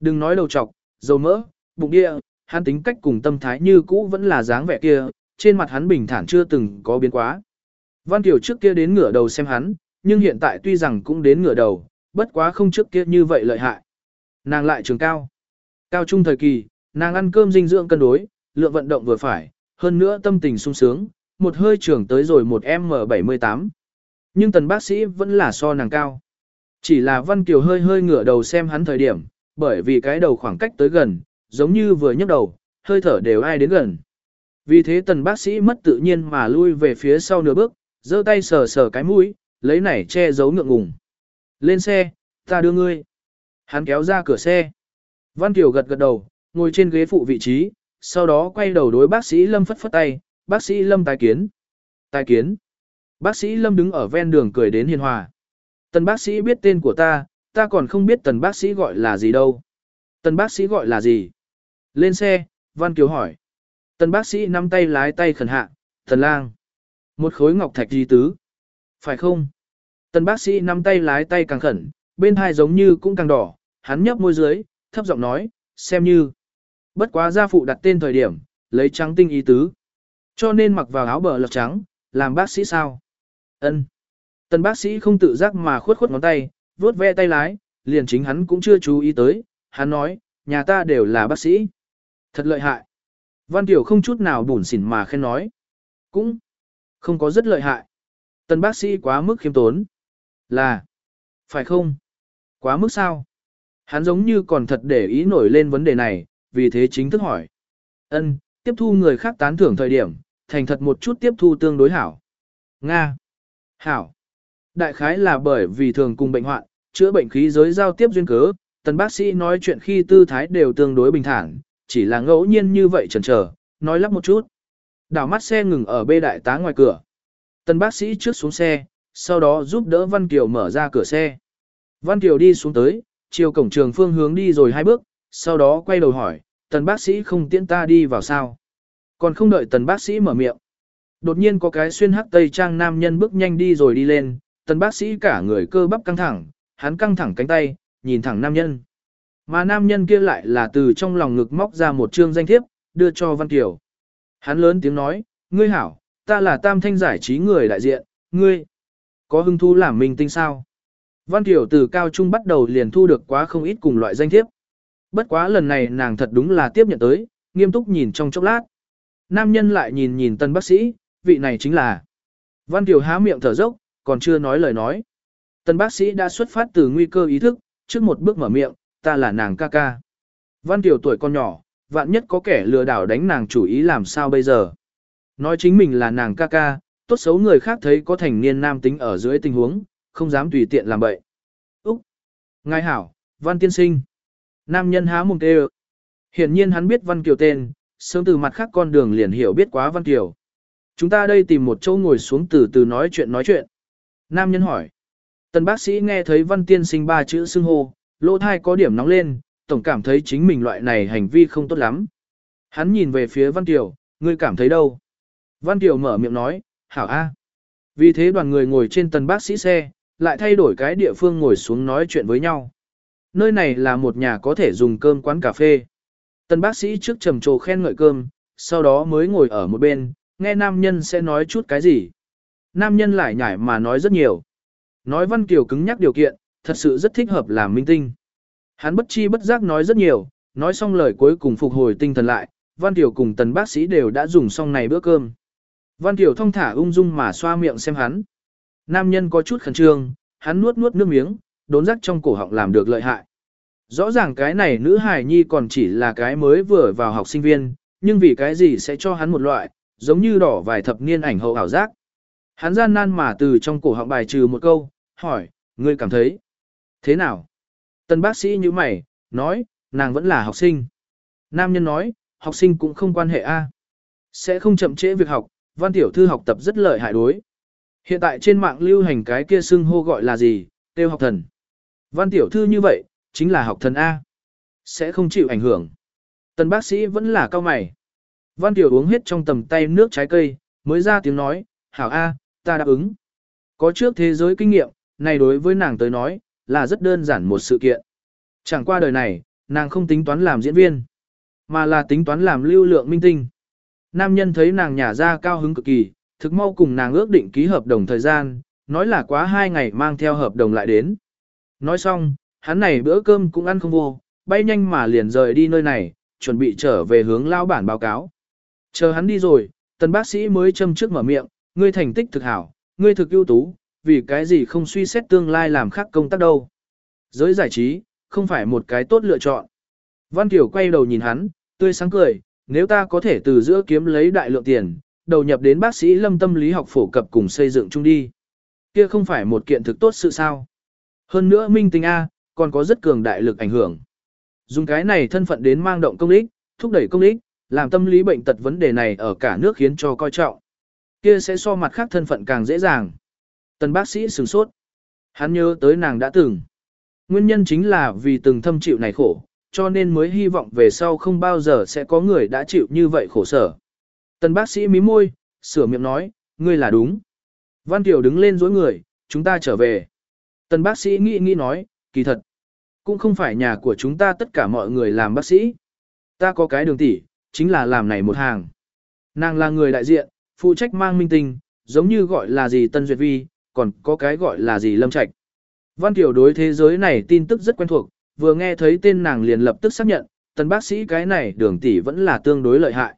Đừng nói đầu trọc, dầu mỡ, bụng địa, hắn tính cách cùng tâm thái như cũ vẫn là dáng vẻ kia, trên mặt hắn bình thản chưa từng có biến quá. Văn Kiều trước kia đến ngửa đầu xem hắn, nhưng hiện tại tuy rằng cũng đến ngửa đầu, bất quá không trước kia như vậy lợi hại. Nàng lại trường cao. Cao trung thời kỳ, nàng ăn cơm dinh dưỡng cân đối, lượng vận động vừa phải, hơn nữa tâm tình sung sướng, một hơi trưởng tới rồi một M78. Nhưng tần bác sĩ vẫn là so nàng cao. Chỉ là Văn Kiều hơi hơi ngửa đầu xem hắn thời điểm, bởi vì cái đầu khoảng cách tới gần, giống như vừa nhấc đầu, hơi thở đều ai đến gần. Vì thế tần bác sĩ mất tự nhiên mà lui về phía sau nửa bước, giơ tay sờ sờ cái mũi, lấy nảy che giấu ngượng ngùng. Lên xe, ta đưa ngươi. Hắn kéo ra cửa xe. Văn Kiều gật gật đầu, ngồi trên ghế phụ vị trí, sau đó quay đầu đối bác sĩ Lâm phất phất tay, bác sĩ Lâm tài kiến. Tài kiến. Bác sĩ Lâm đứng ở ven đường cười đến hiền hòa. Tần bác sĩ biết tên của ta, ta còn không biết tần bác sĩ gọi là gì đâu. Tần bác sĩ gọi là gì? Lên xe, Văn Kiều hỏi. Tần bác sĩ nắm tay lái tay khẩn hạ, thần lang. Một khối ngọc thạch di tứ. Phải không? Tần bác sĩ nắm tay lái tay càng khẩn, bên hai giống như cũng càng đỏ, hắn nhấp môi dưới, thấp giọng nói, xem như. Bất quá gia phụ đặt tên thời điểm, lấy trắng tinh ý tứ. Cho nên mặc vào áo bờ lọc trắng, làm bác sĩ sao? Ân. tân bác sĩ không tự giác mà khuất khuất ngón tay, vuốt ve tay lái, liền chính hắn cũng chưa chú ý tới, hắn nói, nhà ta đều là bác sĩ. Thật lợi hại. Văn Tiểu không chút nào bủn xỉn mà khen nói. Cũng không có rất lợi hại. tân bác sĩ quá mức khiêm tốn. Là. Phải không? Quá mức sao? Hắn giống như còn thật để ý nổi lên vấn đề này, vì thế chính thức hỏi. Ân, tiếp thu người khác tán thưởng thời điểm, thành thật một chút tiếp thu tương đối hảo. Nga. Hảo. Đại khái là bởi vì thường cùng bệnh hoạn, chữa bệnh khí giới giao tiếp duyên cớ, tần bác sĩ nói chuyện khi tư thái đều tương đối bình thản, chỉ là ngẫu nhiên như vậy chần chờ, nói lắp một chút. Đảo mắt xe ngừng ở bê đại tá ngoài cửa. Tần bác sĩ trước xuống xe, sau đó giúp đỡ Văn Kiều mở ra cửa xe. Văn Kiều đi xuống tới, chiều cổng trường phương hướng đi rồi hai bước, sau đó quay đầu hỏi, tần bác sĩ không tiễn ta đi vào sao. Còn không đợi tần bác sĩ mở miệng. Đột nhiên có cái xuyên hắc tây trang nam nhân bước nhanh đi rồi đi lên, tần bác sĩ cả người cơ bắp căng thẳng, hắn căng thẳng cánh tay, nhìn thẳng nam nhân. Mà nam nhân kia lại là từ trong lòng ngực móc ra một chương danh thiếp, đưa cho Văn Kiều. Hắn lớn tiếng nói, ngươi hảo, ta là tam thanh giải trí người đại diện, ngươi có hứng thú làm minh tinh sao? Văn Kiều từ cao trung bắt đầu liền thu được quá không ít cùng loại danh thiếp. Bất quá lần này nàng thật đúng là tiếp nhận tới, nghiêm túc nhìn trong chốc lát. Nam nhân lại nhìn nhìn tân bác sĩ, vị này chính là. Văn Kiều há miệng thở dốc, còn chưa nói lời nói. Tân bác sĩ đã xuất phát từ nguy cơ ý thức, trước một bước mở miệng, ta là nàng ca ca. Văn Kiều tuổi con nhỏ, vạn nhất có kẻ lừa đảo đánh nàng chủ ý làm sao bây giờ. Nói chính mình là nàng ca ca, tốt xấu người khác thấy có thành niên nam tính ở dưới tình huống, không dám tùy tiện làm bậy. Úc! Ngài hảo, Văn Tiên Sinh. Nam nhân há mồm kêu. Hiển nhiên hắn biết Văn Kiều tên, sớm từ mặt khác con đường liền hiểu biết quá Văn Kiều. Chúng ta đây tìm một chỗ ngồi xuống từ từ nói chuyện nói chuyện. Nam nhân hỏi. Tần bác sĩ nghe thấy Văn Tiên Sinh ba chữ xưng hô, lỗ thai có điểm nóng lên, tổng cảm thấy chính mình loại này hành vi không tốt lắm. Hắn nhìn về phía Văn Kiều, ngươi cảm thấy đâu? Văn Kiều mở miệng nói, hảo a. Vì thế đoàn người ngồi trên tần bác sĩ xe, lại thay đổi cái địa phương ngồi xuống nói chuyện với nhau. Nơi này là một nhà có thể dùng cơm quán cà phê. Tần bác sĩ trước trầm trồ khen ngợi cơm, sau đó mới ngồi ở một bên, nghe nam nhân sẽ nói chút cái gì. Nam nhân lại nhảy mà nói rất nhiều. Nói Văn Kiều cứng nhắc điều kiện, thật sự rất thích hợp làm minh tinh. Hắn bất chi bất giác nói rất nhiều, nói xong lời cuối cùng phục hồi tinh thần lại, Văn Kiều cùng tần bác sĩ đều đã dùng xong này bữa cơm. Văn Kiều thong thả ung dung mà xoa miệng xem hắn. Nam nhân có chút khẩn trương, hắn nuốt nuốt nước miếng, đốn rắc trong cổ họng làm được lợi hại. Rõ ràng cái này nữ hài nhi còn chỉ là cái mới vừa vào học sinh viên, nhưng vì cái gì sẽ cho hắn một loại, giống như đỏ vài thập niên ảnh hậu ảo giác. Hắn gian nan mà từ trong cổ họng bài trừ một câu, hỏi, ngươi cảm thấy thế nào? Tân bác sĩ như mày, nói, nàng vẫn là học sinh. Nam nhân nói, học sinh cũng không quan hệ A. Sẽ không chậm trễ việc học, văn tiểu thư học tập rất lợi hại đối. Hiện tại trên mạng lưu hành cái kia xưng hô gọi là gì, tiêu học thần. Văn tiểu thư như vậy, chính là học thần A. Sẽ không chịu ảnh hưởng. Tần bác sĩ vẫn là cao mày. Văn tiểu uống hết trong tầm tay nước trái cây, mới ra tiếng nói, hảo A, ta đáp ứng. Có trước thế giới kinh nghiệm, này đối với nàng tới nói, là rất đơn giản một sự kiện. Chẳng qua đời này, nàng không tính toán làm diễn viên, mà là tính toán làm lưu lượng minh tinh. Nam nhân thấy nàng nhả ra cao hứng cực kỳ, thực mau cùng nàng ước định ký hợp đồng thời gian, nói là quá hai ngày mang theo hợp đồng lại đến. Nói xong, hắn này bữa cơm cũng ăn không vô, bay nhanh mà liền rời đi nơi này, chuẩn bị trở về hướng lao bản báo cáo. Chờ hắn đi rồi, tần bác sĩ mới châm trước mở miệng, ngươi thành tích thực hảo, ngươi thực ưu tú, vì cái gì không suy xét tương lai làm khác công tác đâu. Giới giải trí, không phải một cái tốt lựa chọn. Văn Kiều quay đầu nhìn hắn, tươi sáng cười, nếu ta có thể từ giữa kiếm lấy đại lượng tiền, đầu nhập đến bác sĩ lâm tâm lý học phổ cập cùng xây dựng chung đi. Kia không phải một kiện thực tốt sự sao. Hơn nữa minh tinh A, còn có rất cường đại lực ảnh hưởng. Dùng cái này thân phận đến mang động công ích, thúc đẩy công ích, làm tâm lý bệnh tật vấn đề này ở cả nước khiến cho coi trọng. Kia sẽ so mặt khác thân phận càng dễ dàng. Tần bác sĩ sửng sốt. Hắn nhớ tới nàng đã từng. Nguyên nhân chính là vì từng thâm chịu này khổ, cho nên mới hy vọng về sau không bao giờ sẽ có người đã chịu như vậy khổ sở. Tần bác sĩ mí môi, sửa miệng nói, ngươi là đúng. Văn Kiều đứng lên dối người, chúng ta trở về. Tần bác sĩ nghĩ nghĩ nói, kỳ thật. Cũng không phải nhà của chúng ta tất cả mọi người làm bác sĩ. Ta có cái đường tỷ, chính là làm này một hàng. Nàng là người đại diện, phụ trách mang minh tinh, giống như gọi là gì Tân Duyệt Vi, còn có cái gọi là gì Lâm Trạch. Văn Kiều đối thế giới này tin tức rất quen thuộc, vừa nghe thấy tên nàng liền lập tức xác nhận, tần bác sĩ cái này đường tỷ vẫn là tương đối lợi hại.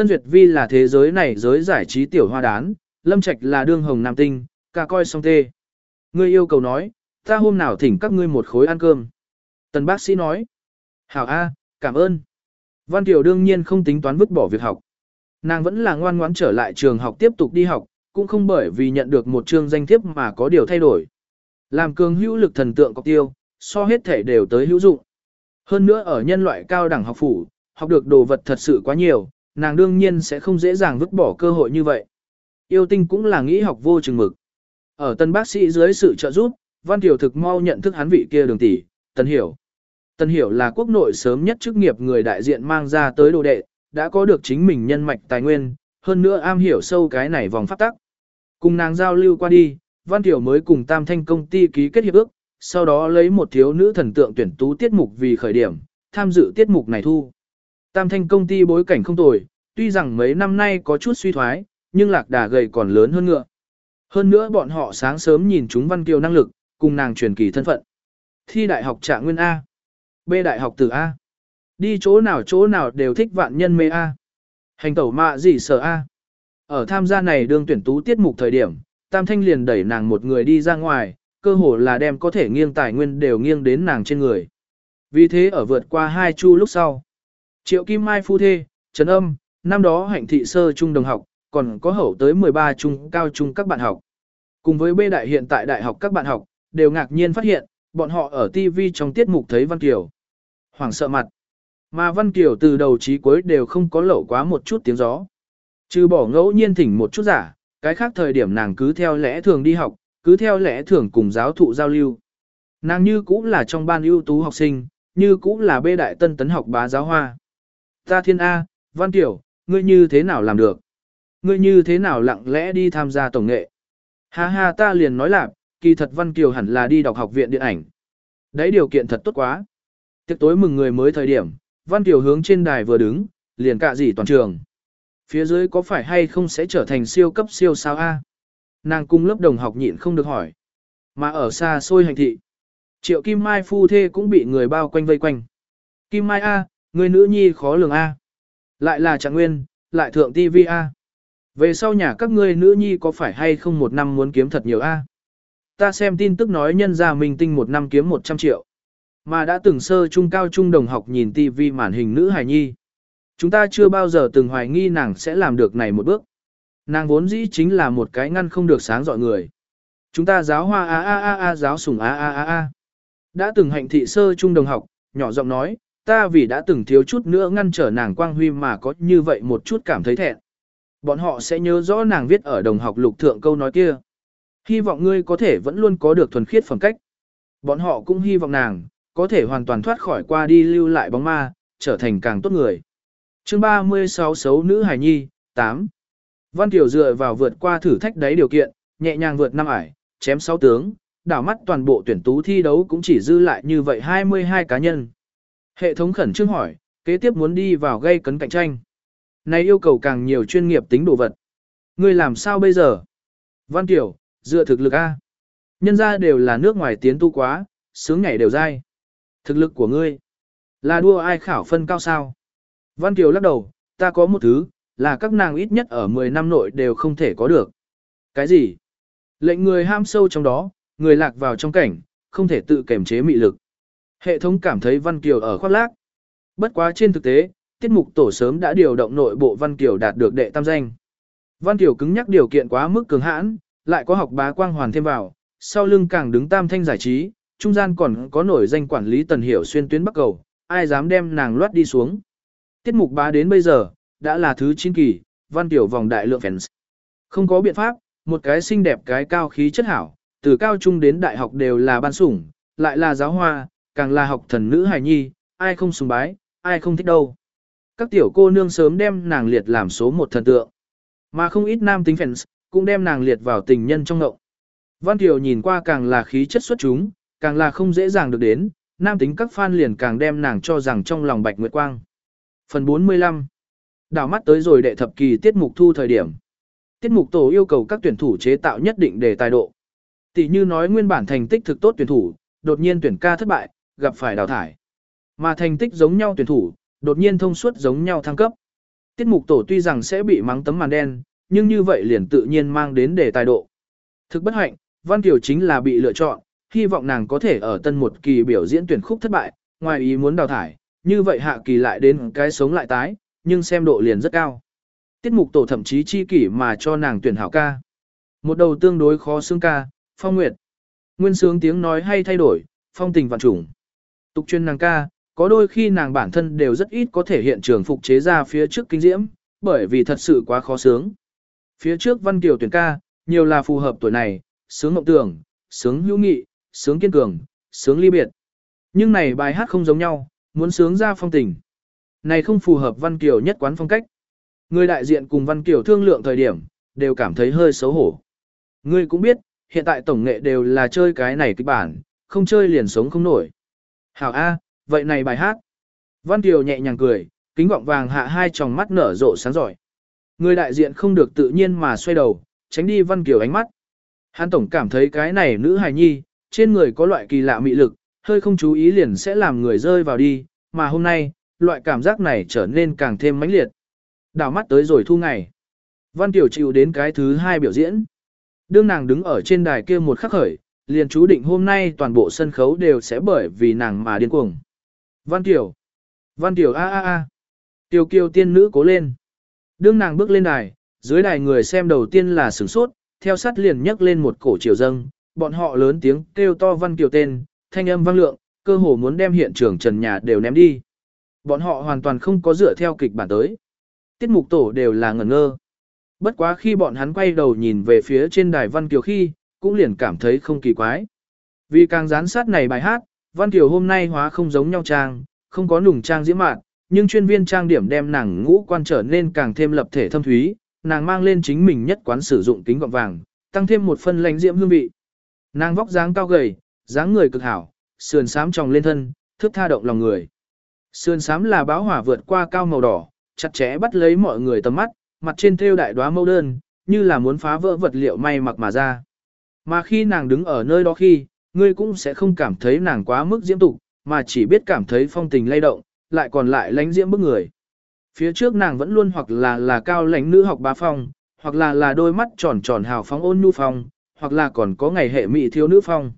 Tân Duyệt Vi là thế giới này giới giải trí tiểu hoa đán, Lâm Trạch là đương hồng nam tinh, ca coi song tê. Ngươi yêu cầu nói, ta hôm nào thỉnh các ngươi một khối ăn cơm. Tần bác sĩ nói, hảo A, cảm ơn. Văn Kiều đương nhiên không tính toán vứt bỏ việc học. Nàng vẫn là ngoan ngoãn trở lại trường học tiếp tục đi học, cũng không bởi vì nhận được một chương danh thiếp mà có điều thay đổi. Làm cường hữu lực thần tượng cọc tiêu, so hết thể đều tới hữu dụng. Hơn nữa ở nhân loại cao đẳng học phủ, học được đồ vật thật sự quá nhiều, nàng đương nhiên sẽ không dễ dàng vứt bỏ cơ hội như vậy. Yêu tinh cũng là nghĩ học vô chừng mực. Ở tân bác sĩ dưới sự trợ giúp, Văn Tiểu thực mau nhận thức hắn vị kia đường tỷ, Tân Hiểu. Tân Hiểu là quốc nội sớm nhất chức nghiệp người đại diện mang ra tới đồ đệ, đã có được chính mình nhân mạch tài nguyên, hơn nữa am hiểu sâu cái này vòng pháp tắc. Cùng nàng giao lưu qua đi, Văn Tiểu mới cùng Tam Thanh công ty ký kết hiệp ước, sau đó lấy một thiếu nữ thần tượng tuyển tú tiết mục vì khởi điểm, tham dự tiết mục này thu. Tam Thanh công ty bối cảnh không tồi, tuy rằng mấy năm nay có chút suy thoái, nhưng lạc đà gầy còn lớn hơn ngựa. Hơn nữa bọn họ sáng sớm nhìn chúng Văn Kiều năng lực, cùng nàng truyền kỳ thân phận. Thi đại học trạng nguyên A. B đại học từ A. Đi chỗ nào chỗ nào đều thích vạn nhân mê A. Hành tẩu mạ gì sợ A. Ở tham gia này đương tuyển tú tiết mục thời điểm, Tam Thanh liền đẩy nàng một người đi ra ngoài, cơ hồ là đem có thể nghiêng tài nguyên đều nghiêng đến nàng trên người. Vì thế ở vượt qua hai chu lúc sau, Triệu Kim Mai phu thê, Trấn Âm, năm đó hạnh thị sơ trung đồng học, còn có hậu tới 13 trung cao trung các bạn học. Cùng với bê đại hiện tại đại học các bạn học, đều ngạc nhiên phát hiện, bọn họ ở TV trong tiết mục thấy Văn Kiều. hoảng sợ mặt. Mà Văn Kiều từ đầu chí cuối đều không có lẩu quá một chút tiếng gió. Trừ bỏ ngẫu nhiên thỉnh một chút giả, cái khác thời điểm nàng cứ theo lẽ thường đi học, cứ theo lẽ thường cùng giáo thụ giao lưu. Nàng như cũng là trong ban ưu tú học sinh, như cũng là bê đại tân tấn học bá giáo hoa. Ta thiên A, Văn Tiểu, ngươi như thế nào làm được? Ngươi như thế nào lặng lẽ đi tham gia tổng nghệ? Ha ha ta liền nói là, kỳ thật Văn Kiều hẳn là đi đọc học viện điện ảnh. Đấy điều kiện thật tốt quá. Tiếc tối mừng người mới thời điểm, Văn Kiều hướng trên đài vừa đứng, liền cạ gì toàn trường. Phía dưới có phải hay không sẽ trở thành siêu cấp siêu sao A? Nàng cung lớp đồng học nhịn không được hỏi. Mà ở xa xôi hành thị. Triệu Kim Mai phu thê cũng bị người bao quanh vây quanh. Kim Mai A, người nữ nhi khó lường A. Lại là trạng nguyên, lại thượng TV A. Về sau nhà các ngươi nữ nhi có phải hay không một năm muốn kiếm thật nhiều A. Ta xem tin tức nói nhân gia minh tinh một năm kiếm 100 triệu. Mà đã từng sơ trung cao trung đồng học nhìn TV màn hình nữ hài nhi. Chúng ta chưa bao giờ từng hoài nghi nàng sẽ làm được này một bước. Nàng vốn dĩ chính là một cái ngăn không được sáng dọi người. Chúng ta giáo hoa a a a a giáo sủng a a a a. Đã từng hạnh thị sơ trung đồng học, nhỏ giọng nói, ta vì đã từng thiếu chút nữa ngăn trở nàng quang huy mà có như vậy một chút cảm thấy thẹn. Bọn họ sẽ nhớ rõ nàng viết ở đồng học lục thượng câu nói kia. Hy vọng ngươi có thể vẫn luôn có được thuần khiết phẩm cách. Bọn họ cũng hy vọng nàng, có thể hoàn toàn thoát khỏi qua đi lưu lại bóng ma, trở thành càng tốt người. chương 36 xấu nữ hài nhi, 8. Văn Tiểu dựa vào vượt qua thử thách đấy điều kiện, nhẹ nhàng vượt năm ải, chém 6 tướng, đảo mắt toàn bộ tuyển tú thi đấu cũng chỉ dư lại như vậy 22 cá nhân. Hệ thống khẩn trương hỏi, kế tiếp muốn đi vào gây cấn cạnh tranh. Này yêu cầu càng nhiều chuyên nghiệp tính đồ vật. Ngươi làm sao bây giờ? Văn Kiều, dựa thực lực A. Nhân ra đều là nước ngoài tiến tu quá, sướng nhảy đều dai. Thực lực của ngươi, là đua ai khảo phân cao sao? Văn Kiều lắc đầu, ta có một thứ, là các nàng ít nhất ở 10 năm nội đều không thể có được. Cái gì? Lệnh người ham sâu trong đó, người lạc vào trong cảnh, không thể tự kiểm chế mị lực. Hệ thống cảm thấy Văn Kiều ở khoác lác. Bất quá trên thực tế, tiết mục tổ sớm đã điều động nội bộ Văn Kiều đạt được đệ tam danh. Văn Kiều cứng nhắc điều kiện quá mức cường hãn, lại có học bá quang hoàn thêm vào, sau lưng càng đứng tam thanh giải trí, trung gian còn có nổi danh quản lý tần hiểu xuyên tuyến bắc cầu, ai dám đem nàng loát đi xuống. Tiết mục bá đến bây giờ, đã là thứ 9 kỳ, Văn Kiều vòng đại lượng fans. Không có biện pháp, một cái xinh đẹp cái cao khí chất hảo, từ cao trung đến đại học đều là ban sủng, lại là giáo hoa, càng là học thần nữ hài nhi, ai không sùng bái, ai không thích đâu. Các tiểu cô nương sớm đem nàng liệt làm số một thần tượng. Mà không ít nam tính fans, cũng đem nàng liệt vào tình nhân trong ngậu. Văn Tiểu nhìn qua càng là khí chất xuất chúng, càng là không dễ dàng được đến, nam tính các fan liền càng đem nàng cho rằng trong lòng bạch nguyệt quang. Phần 45 Đảo mắt tới rồi đệ thập kỳ tiết mục thu thời điểm. Tiết mục tổ yêu cầu các tuyển thủ chế tạo nhất định để tài độ. Tỷ như nói nguyên bản thành tích thực tốt tuyển thủ, đột nhiên tuyển ca thất bại, gặp phải đào thải. Mà thành tích giống nhau tuyển thủ, đột nhiên thông suốt giống nhau thăng cấp. Tiết mục tổ tuy rằng sẽ bị mắng tấm màn đen, nhưng như vậy liền tự nhiên mang đến đề tài độ. Thực bất hạnh, Văn Kiều chính là bị lựa chọn, hy vọng nàng có thể ở tân một kỳ biểu diễn tuyển khúc thất bại, ngoài ý muốn đào thải, như vậy hạ kỳ lại đến cái sống lại tái, nhưng xem độ liền rất cao. Tiết mục tổ thậm chí chi kỷ mà cho nàng tuyển hảo ca. Một đầu tương đối khó xương ca, phong nguyệt. Nguyên sướng tiếng nói hay thay đổi, phong tình vạn trùng. Tục chuyên nàng ca, có đôi khi nàng bản thân đều rất ít có thể hiện trường phục chế ra phía trước kinh diễm, bởi vì thật sự quá khó sướng. Phía trước văn kiều tuyển ca, nhiều là phù hợp tuổi này, sướng mộng tưởng, sướng hữu nghị, sướng kiên cường, sướng ly biệt. Nhưng này bài hát không giống nhau, muốn sướng ra phong tình. Này không phù hợp văn kiều nhất quán phong cách. Người đại diện cùng văn kiều thương lượng thời điểm, đều cảm thấy hơi xấu hổ. Ngươi cũng biết, hiện tại tổng nghệ đều là chơi cái này kịch bản, không chơi liền sống không nổi. Hảo A, vậy này bài hát. Văn Kiều nhẹ nhàng cười, kính gọng vàng hạ hai tròng mắt nở rộ sáng giỏi. Người đại diện không được tự nhiên mà xoay đầu, tránh đi Văn Kiều ánh mắt. Hắn tổng cảm thấy cái này nữ hài nhi, trên người có loại kỳ lạ mị lực, hơi không chú ý liền sẽ làm người rơi vào đi, mà hôm nay, loại cảm giác này trở nên càng thêm mãnh liệt. Đảo mắt tới rồi thu ngày. Văn Kiều chịu đến cái thứ hai biểu diễn. Đương nàng đứng ở trên đài kia một khắc khởi, liền chú định hôm nay toàn bộ sân khấu đều sẽ bởi vì nàng mà điên cuồng. Văn Tiểu. Văn Tiểu a a a. Tiểu kiều tiên nữ cố lên. Đương nàng bước lên đài, dưới đài người xem đầu tiên là sửng sốt, theo sát liền nhấc lên một cổ chiều dâng, bọn họ lớn tiếng kêu to Văn Kiều tên, thanh âm vang lượng, cơ hồ muốn đem hiện trường trần nhà đều ném đi. Bọn họ hoàn toàn không có dựa theo kịch bản tới. Tiết mục tổ đều là ngẩn ngơ. Bất quá khi bọn hắn quay đầu nhìn về phía trên đài Văn Kiều khi, cũng liền cảm thấy không kỳ quái. Vì càng gián sát này bài hát, Văn Kiều hôm nay hóa không giống nhau trang, không có nùng trang diễm mạn, nhưng chuyên viên trang điểm đem nàng ngũ quan trở nên càng thêm lập thể thâm thúy, nàng mang lên chính mình nhất quán sử dụng kính gọng vàng, tăng thêm một phân lãnh diễm hương vị. Nàng vóc dáng cao gầy, dáng người cực hảo, sườn xám tròng lên thân, thước tha động lòng người. Sườn xám là báo hỏa vượt qua cao màu đỏ, chặt chẽ bắt lấy mọi người tầm mắt, mặt trên thêu đại đóa mâu đơn, như là muốn phá vỡ vật liệu may mặc mà ra. Mà khi nàng đứng ở nơi đó khi, ngươi cũng sẽ không cảm thấy nàng quá mức diễm tục, mà chỉ biết cảm thấy phong tình lay động, lại còn lại lánh diễm bức người. Phía trước nàng vẫn luôn hoặc là là cao lãnh nữ học bá phong, hoặc là là đôi mắt tròn tròn hào phóng ôn nhu phong, hoặc là còn có ngày hệ mị thiếu nữ phong.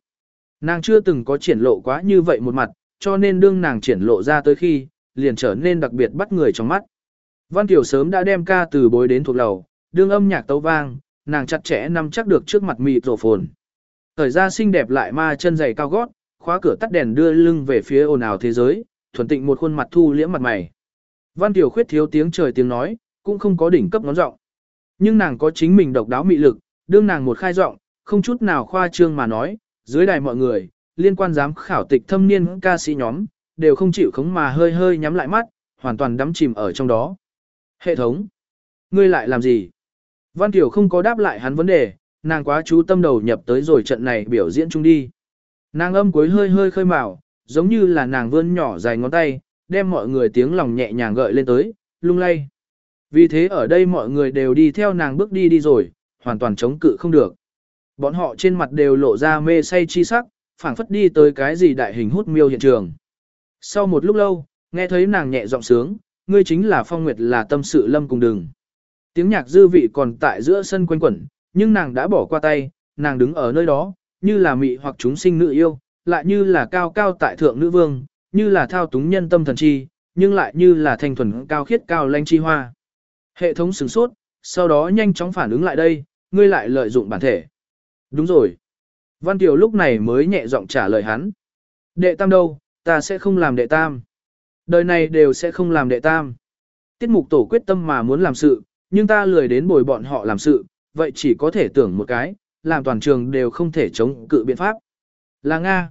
Nàng chưa từng có triển lộ quá như vậy một mặt, cho nên đương nàng triển lộ ra tới khi, liền trở nên đặc biệt bắt người trong mắt. Văn Tiểu sớm đã đem ca từ bối đến thuộc lầu, đương âm nhạc tấu vang, nàng chặt chẽ nắm chắc được trước mặt mịt rổ phồn. Thời ra xinh đẹp lại ma chân dày cao gót, khóa cửa tắt đèn đưa lưng về phía ồn ào thế giới, thuần tịnh một khuôn mặt thu liễm mặt mày. Văn Tiểu khuyết thiếu tiếng trời tiếng nói, cũng không có đỉnh cấp ngón giọng. Nhưng nàng có chính mình độc đáo mị lực, đương nàng một khai giọng, không chút nào khoa trương mà nói, dưới đài mọi người, liên quan giám khảo tịch thâm niên ca sĩ nhóm, đều không chịu khống mà hơi hơi nhắm lại mắt, hoàn toàn đắm chìm ở trong đó. Hệ thống, ngươi lại làm gì? Văn Tiểu không có đáp lại hắn vấn đề, nàng quá chú tâm đầu nhập tới rồi trận này biểu diễn chung đi. Nàng âm cuối hơi hơi khơi mào, giống như là nàng vươn nhỏ dài ngón tay, đem mọi người tiếng lòng nhẹ nhàng gợi lên tới, lung lay. Vì thế ở đây mọi người đều đi theo nàng bước đi đi rồi, hoàn toàn chống cự không được. Bọn họ trên mặt đều lộ ra mê say chi sắc, phảng phất đi tới cái gì đại hình hút miêu hiện trường. Sau một lúc lâu, nghe thấy nàng nhẹ giọng sướng, ngươi chính là phong nguyệt là tâm sự lâm cùng đừng. Tiếng nhạc dư vị còn tại giữa sân quanh quẩn, nhưng nàng đã bỏ qua tay, nàng đứng ở nơi đó, như là mị hoặc chúng sinh nữ yêu, lại như là cao cao tại thượng nữ vương, như là thao túng nhân tâm thần chi, nhưng lại như là thanh thuần cao khiết cao lanh chi hoa. Hệ thống sửng sốt, sau đó nhanh chóng phản ứng lại đây, ngươi lại lợi dụng bản thể. Đúng rồi. Văn Kiều lúc này mới nhẹ giọng trả lời hắn. Đệ tam đâu, ta sẽ không làm đệ tam. Đời này đều sẽ không làm đệ tam. Tiết mục tổ quyết tâm mà muốn làm sự, nhưng ta lười đến bồi bọn họ làm sự, vậy chỉ có thể tưởng một cái, làm toàn trường đều không thể chống cự biện pháp. Là Nga.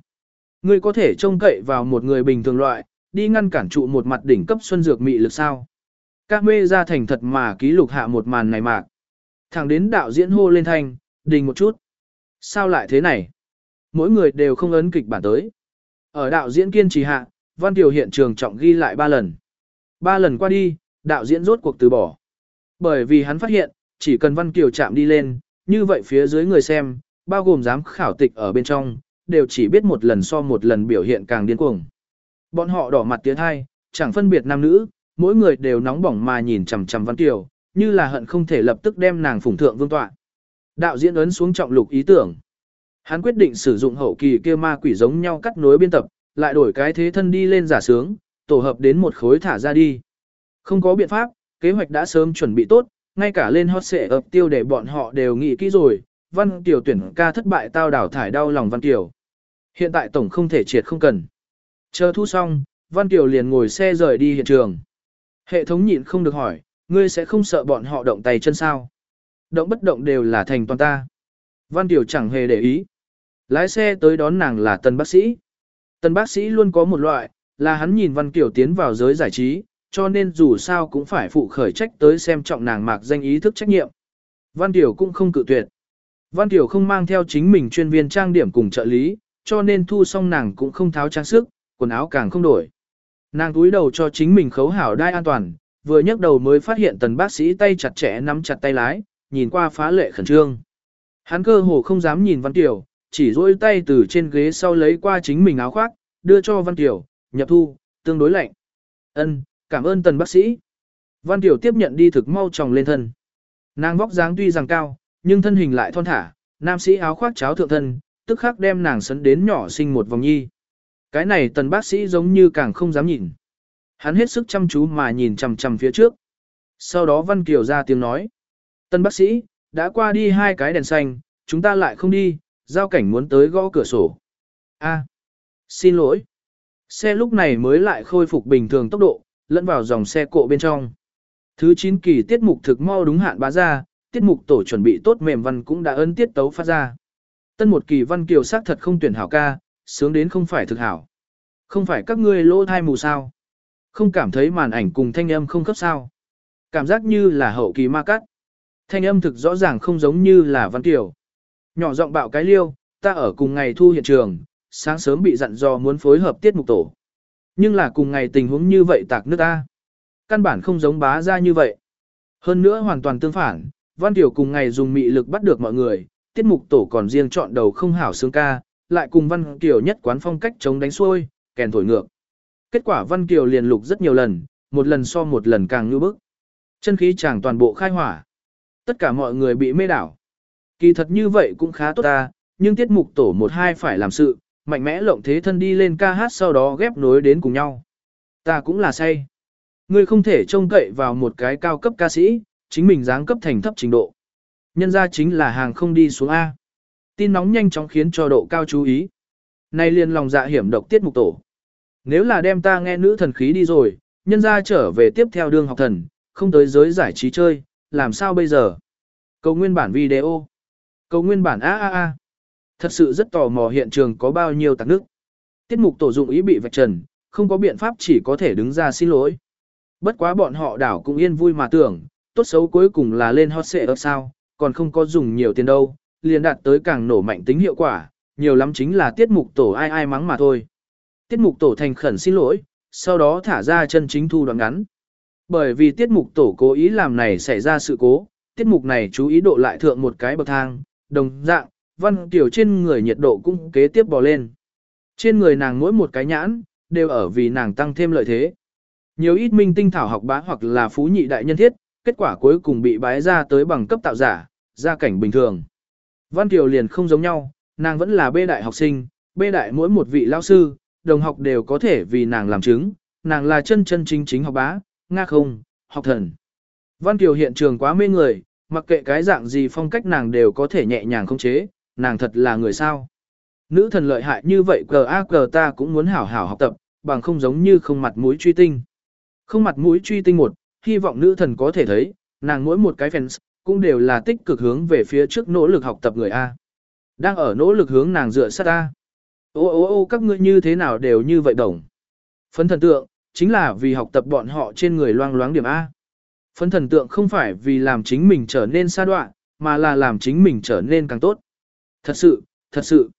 Ngươi có thể trông cậy vào một người bình thường loại, đi ngăn cản trụ một mặt đỉnh cấp xuân dược mị lực sao. Các mê ra thành thật mà ký lục hạ một màn này mạc. Thẳng đến đạo diễn hô lên thanh, đình một chút. Sao lại thế này? Mỗi người đều không ấn kịch bản tới. Ở đạo diễn kiên trì hạ, Văn Tiểu hiện trường trọng ghi lại ba lần. Ba lần qua đi, đạo diễn rốt cuộc từ bỏ. Bởi vì hắn phát hiện, chỉ cần Văn Kiều chạm đi lên, như vậy phía dưới người xem, bao gồm giám khảo tịch ở bên trong, đều chỉ biết một lần so một lần biểu hiện càng điên cuồng. Bọn họ đỏ mặt tiến hai, chẳng phân biệt nam nữ, mỗi người đều nóng bỏng mà nhìn chằm chằm Văn Kiều, như là hận không thể lập tức đem nàng phủng thượng vương tọa. Đạo diễn ấn xuống trọng lục ý tưởng. Hắn quyết định sử dụng hậu kỳ kia ma quỷ giống nhau cắt nối biên tập, lại đổi cái thế thân đi lên giả sướng, tổ hợp đến một khối thả ra đi. Không có biện pháp, kế hoạch đã sớm chuẩn bị tốt, ngay cả lên hot xệ ập tiêu để bọn họ đều nghĩ kỹ rồi, Văn Kiều tuyển ca thất bại tao đảo thải đau lòng Văn Kiều. Hiện tại tổng không thể triệt không cần. Chờ thu xong, Văn Kiều liền ngồi xe rời đi hiện trường. Hệ thống nhịn không được hỏi, ngươi sẽ không sợ bọn họ động tay chân sao? Động bất động đều là thành toàn ta. Văn Kiều chẳng hề để ý. Lái xe tới đón nàng là tân bác sĩ. Tân bác sĩ luôn có một loại, là hắn nhìn Văn Kiều tiến vào giới giải trí, cho nên dù sao cũng phải phụ khởi trách tới xem trọng nàng mạc danh ý thức trách nhiệm. Văn Tiểu cũng không cự tuyệt. Văn Tiểu không mang theo chính mình chuyên viên trang điểm cùng trợ lý, cho nên thu xong nàng cũng không tháo trang sức, quần áo càng không đổi. Nàng túi đầu cho chính mình khấu hảo đai an toàn, vừa nhấc đầu mới phát hiện tần bác sĩ tay chặt chẽ nắm chặt tay lái, nhìn qua phá lệ khẩn trương. Hắn cơ hồ không dám nhìn Văn Tiểu, chỉ duỗi tay từ trên ghế sau lấy qua chính mình áo khoác, đưa cho Văn Tiểu, nhập thu, tương đối lạnh. Ân, cảm ơn tần bác sĩ. Văn tiểu tiếp nhận đi thực mau tròng lên thân. Nàng vóc dáng tuy rằng cao, nhưng thân hình lại thon thả, nam sĩ áo khoác cháo thượng thân, tức khắc đem nàng sấn đến nhỏ sinh một vòng nhi. Cái này tần bác sĩ giống như càng không dám nhìn. Hắn hết sức chăm chú mà nhìn chằm chằm phía trước. Sau đó Văn Kiều ra tiếng nói. Tần bác sĩ, đã qua đi hai cái đèn xanh, chúng ta lại không đi, giao cảnh muốn tới gõ cửa sổ. A, xin lỗi. Xe lúc này mới lại khôi phục bình thường tốc độ, lẫn vào dòng xe cộ bên trong. Thứ 9 kỳ tiết mục thực mau đúng hạn bá ra, tiết mục tổ chuẩn bị tốt mềm văn cũng đã ấn tiết tấu phát ra. Tân một kỳ văn kiều sắc thật không tuyển hảo ca, sướng đến không phải thực hảo. Không phải các ngươi lỗ thai mù sao. Không cảm thấy màn ảnh cùng thanh âm không cấp sao. Cảm giác như là hậu kỳ ma cắt. Thanh âm thực rõ ràng không giống như là văn kiều. Nhỏ giọng bạo cái liêu, ta ở cùng ngày thu hiện trường, sáng sớm bị dặn dò muốn phối hợp tiết mục tổ. Nhưng là cùng ngày tình huống như vậy tạc nước ta. Căn bản không giống bá ra như vậy. Hơn nữa hoàn toàn tương phản, Văn Tiểu cùng ngày dùng mị lực bắt được mọi người, tiết mục tổ còn riêng chọn đầu không hảo sướng ca, lại cùng Văn Kiều nhất quán phong cách chống đánh xuôi, kèn thổi ngược. Kết quả Văn Kiều liền lục rất nhiều lần, một lần so một lần càng như bức. Chân khí chàng toàn bộ khai hỏa. Tất cả mọi người bị mê đảo. Kỳ thật như vậy cũng khá tốt ta, nhưng tiết mục tổ một hai phải làm sự, mạnh mẽ lộng thế thân đi lên ca hát sau đó ghép nối đến cùng nhau. Ta cũng là say. Ngươi không thể trông cậy vào một cái cao cấp ca sĩ, chính mình dáng cấp thành thấp trình độ. Nhân ra chính là hàng không đi xuống A. Tin nóng nhanh chóng khiến cho độ cao chú ý. Nay liền lòng dạ hiểm độc tiết mục tổ. Nếu là đem ta nghe nữ thần khí đi rồi, nhân ra trở về tiếp theo đường học thần, không tới giới giải trí chơi, làm sao bây giờ? Cầu nguyên bản video. Cầu nguyên bản a a a. Thật sự rất tò mò hiện trường có bao nhiêu tạc nước. Tiết mục tổ dụng ý bị vạch trần, không có biện pháp chỉ có thể đứng ra xin lỗi. Bất quá bọn họ đảo cũng yên vui mà tưởng, tốt xấu cuối cùng là lên hot xệ sao, còn không có dùng nhiều tiền đâu, liền đạt tới càng nổ mạnh tính hiệu quả, nhiều lắm chính là tiết mục tổ ai ai mắng mà thôi. Tiết mục tổ thành khẩn xin lỗi, sau đó thả ra chân chính thu đoạn ngắn. Bởi vì tiết mục tổ cố ý làm này xảy ra sự cố, tiết mục này chú ý độ lại thượng một cái bậc thang, đồng dạng, văn tiểu trên người nhiệt độ cũng kế tiếp bò lên. Trên người nàng mỗi một cái nhãn, đều ở vì nàng tăng thêm lợi thế. Nhiều ít minh tinh thảo học bá hoặc là phú nhị đại nhân thiết, kết quả cuối cùng bị bái ra tới bằng cấp tạo giả, gia cảnh bình thường. Văn Kiều liền không giống nhau, nàng vẫn là bê đại học sinh, bê đại mỗi một vị lao sư, đồng học đều có thể vì nàng làm chứng, nàng là chân chân chính chính học bá, nga không, học thần. Văn Kiều hiện trường quá mê người, mặc kệ cái dạng gì phong cách nàng đều có thể nhẹ nhàng khống chế, nàng thật là người sao. Nữ thần lợi hại như vậy cờ a cờ ta cũng muốn hảo hảo học tập, bằng không giống như không mặt mũi truy tinh. Không mặt mũi truy tinh một, hy vọng nữ thần có thể thấy, nàng mỗi một cái fans, cũng đều là tích cực hướng về phía trước nỗ lực học tập người A. Đang ở nỗ lực hướng nàng dựa sát A. Ô ô ô các ngươi như thế nào đều như vậy đồng. Phấn thần tượng, chính là vì học tập bọn họ trên người loang loáng điểm A. Phấn thần tượng không phải vì làm chính mình trở nên xa đoạn, mà là làm chính mình trở nên càng tốt. Thật sự, thật sự,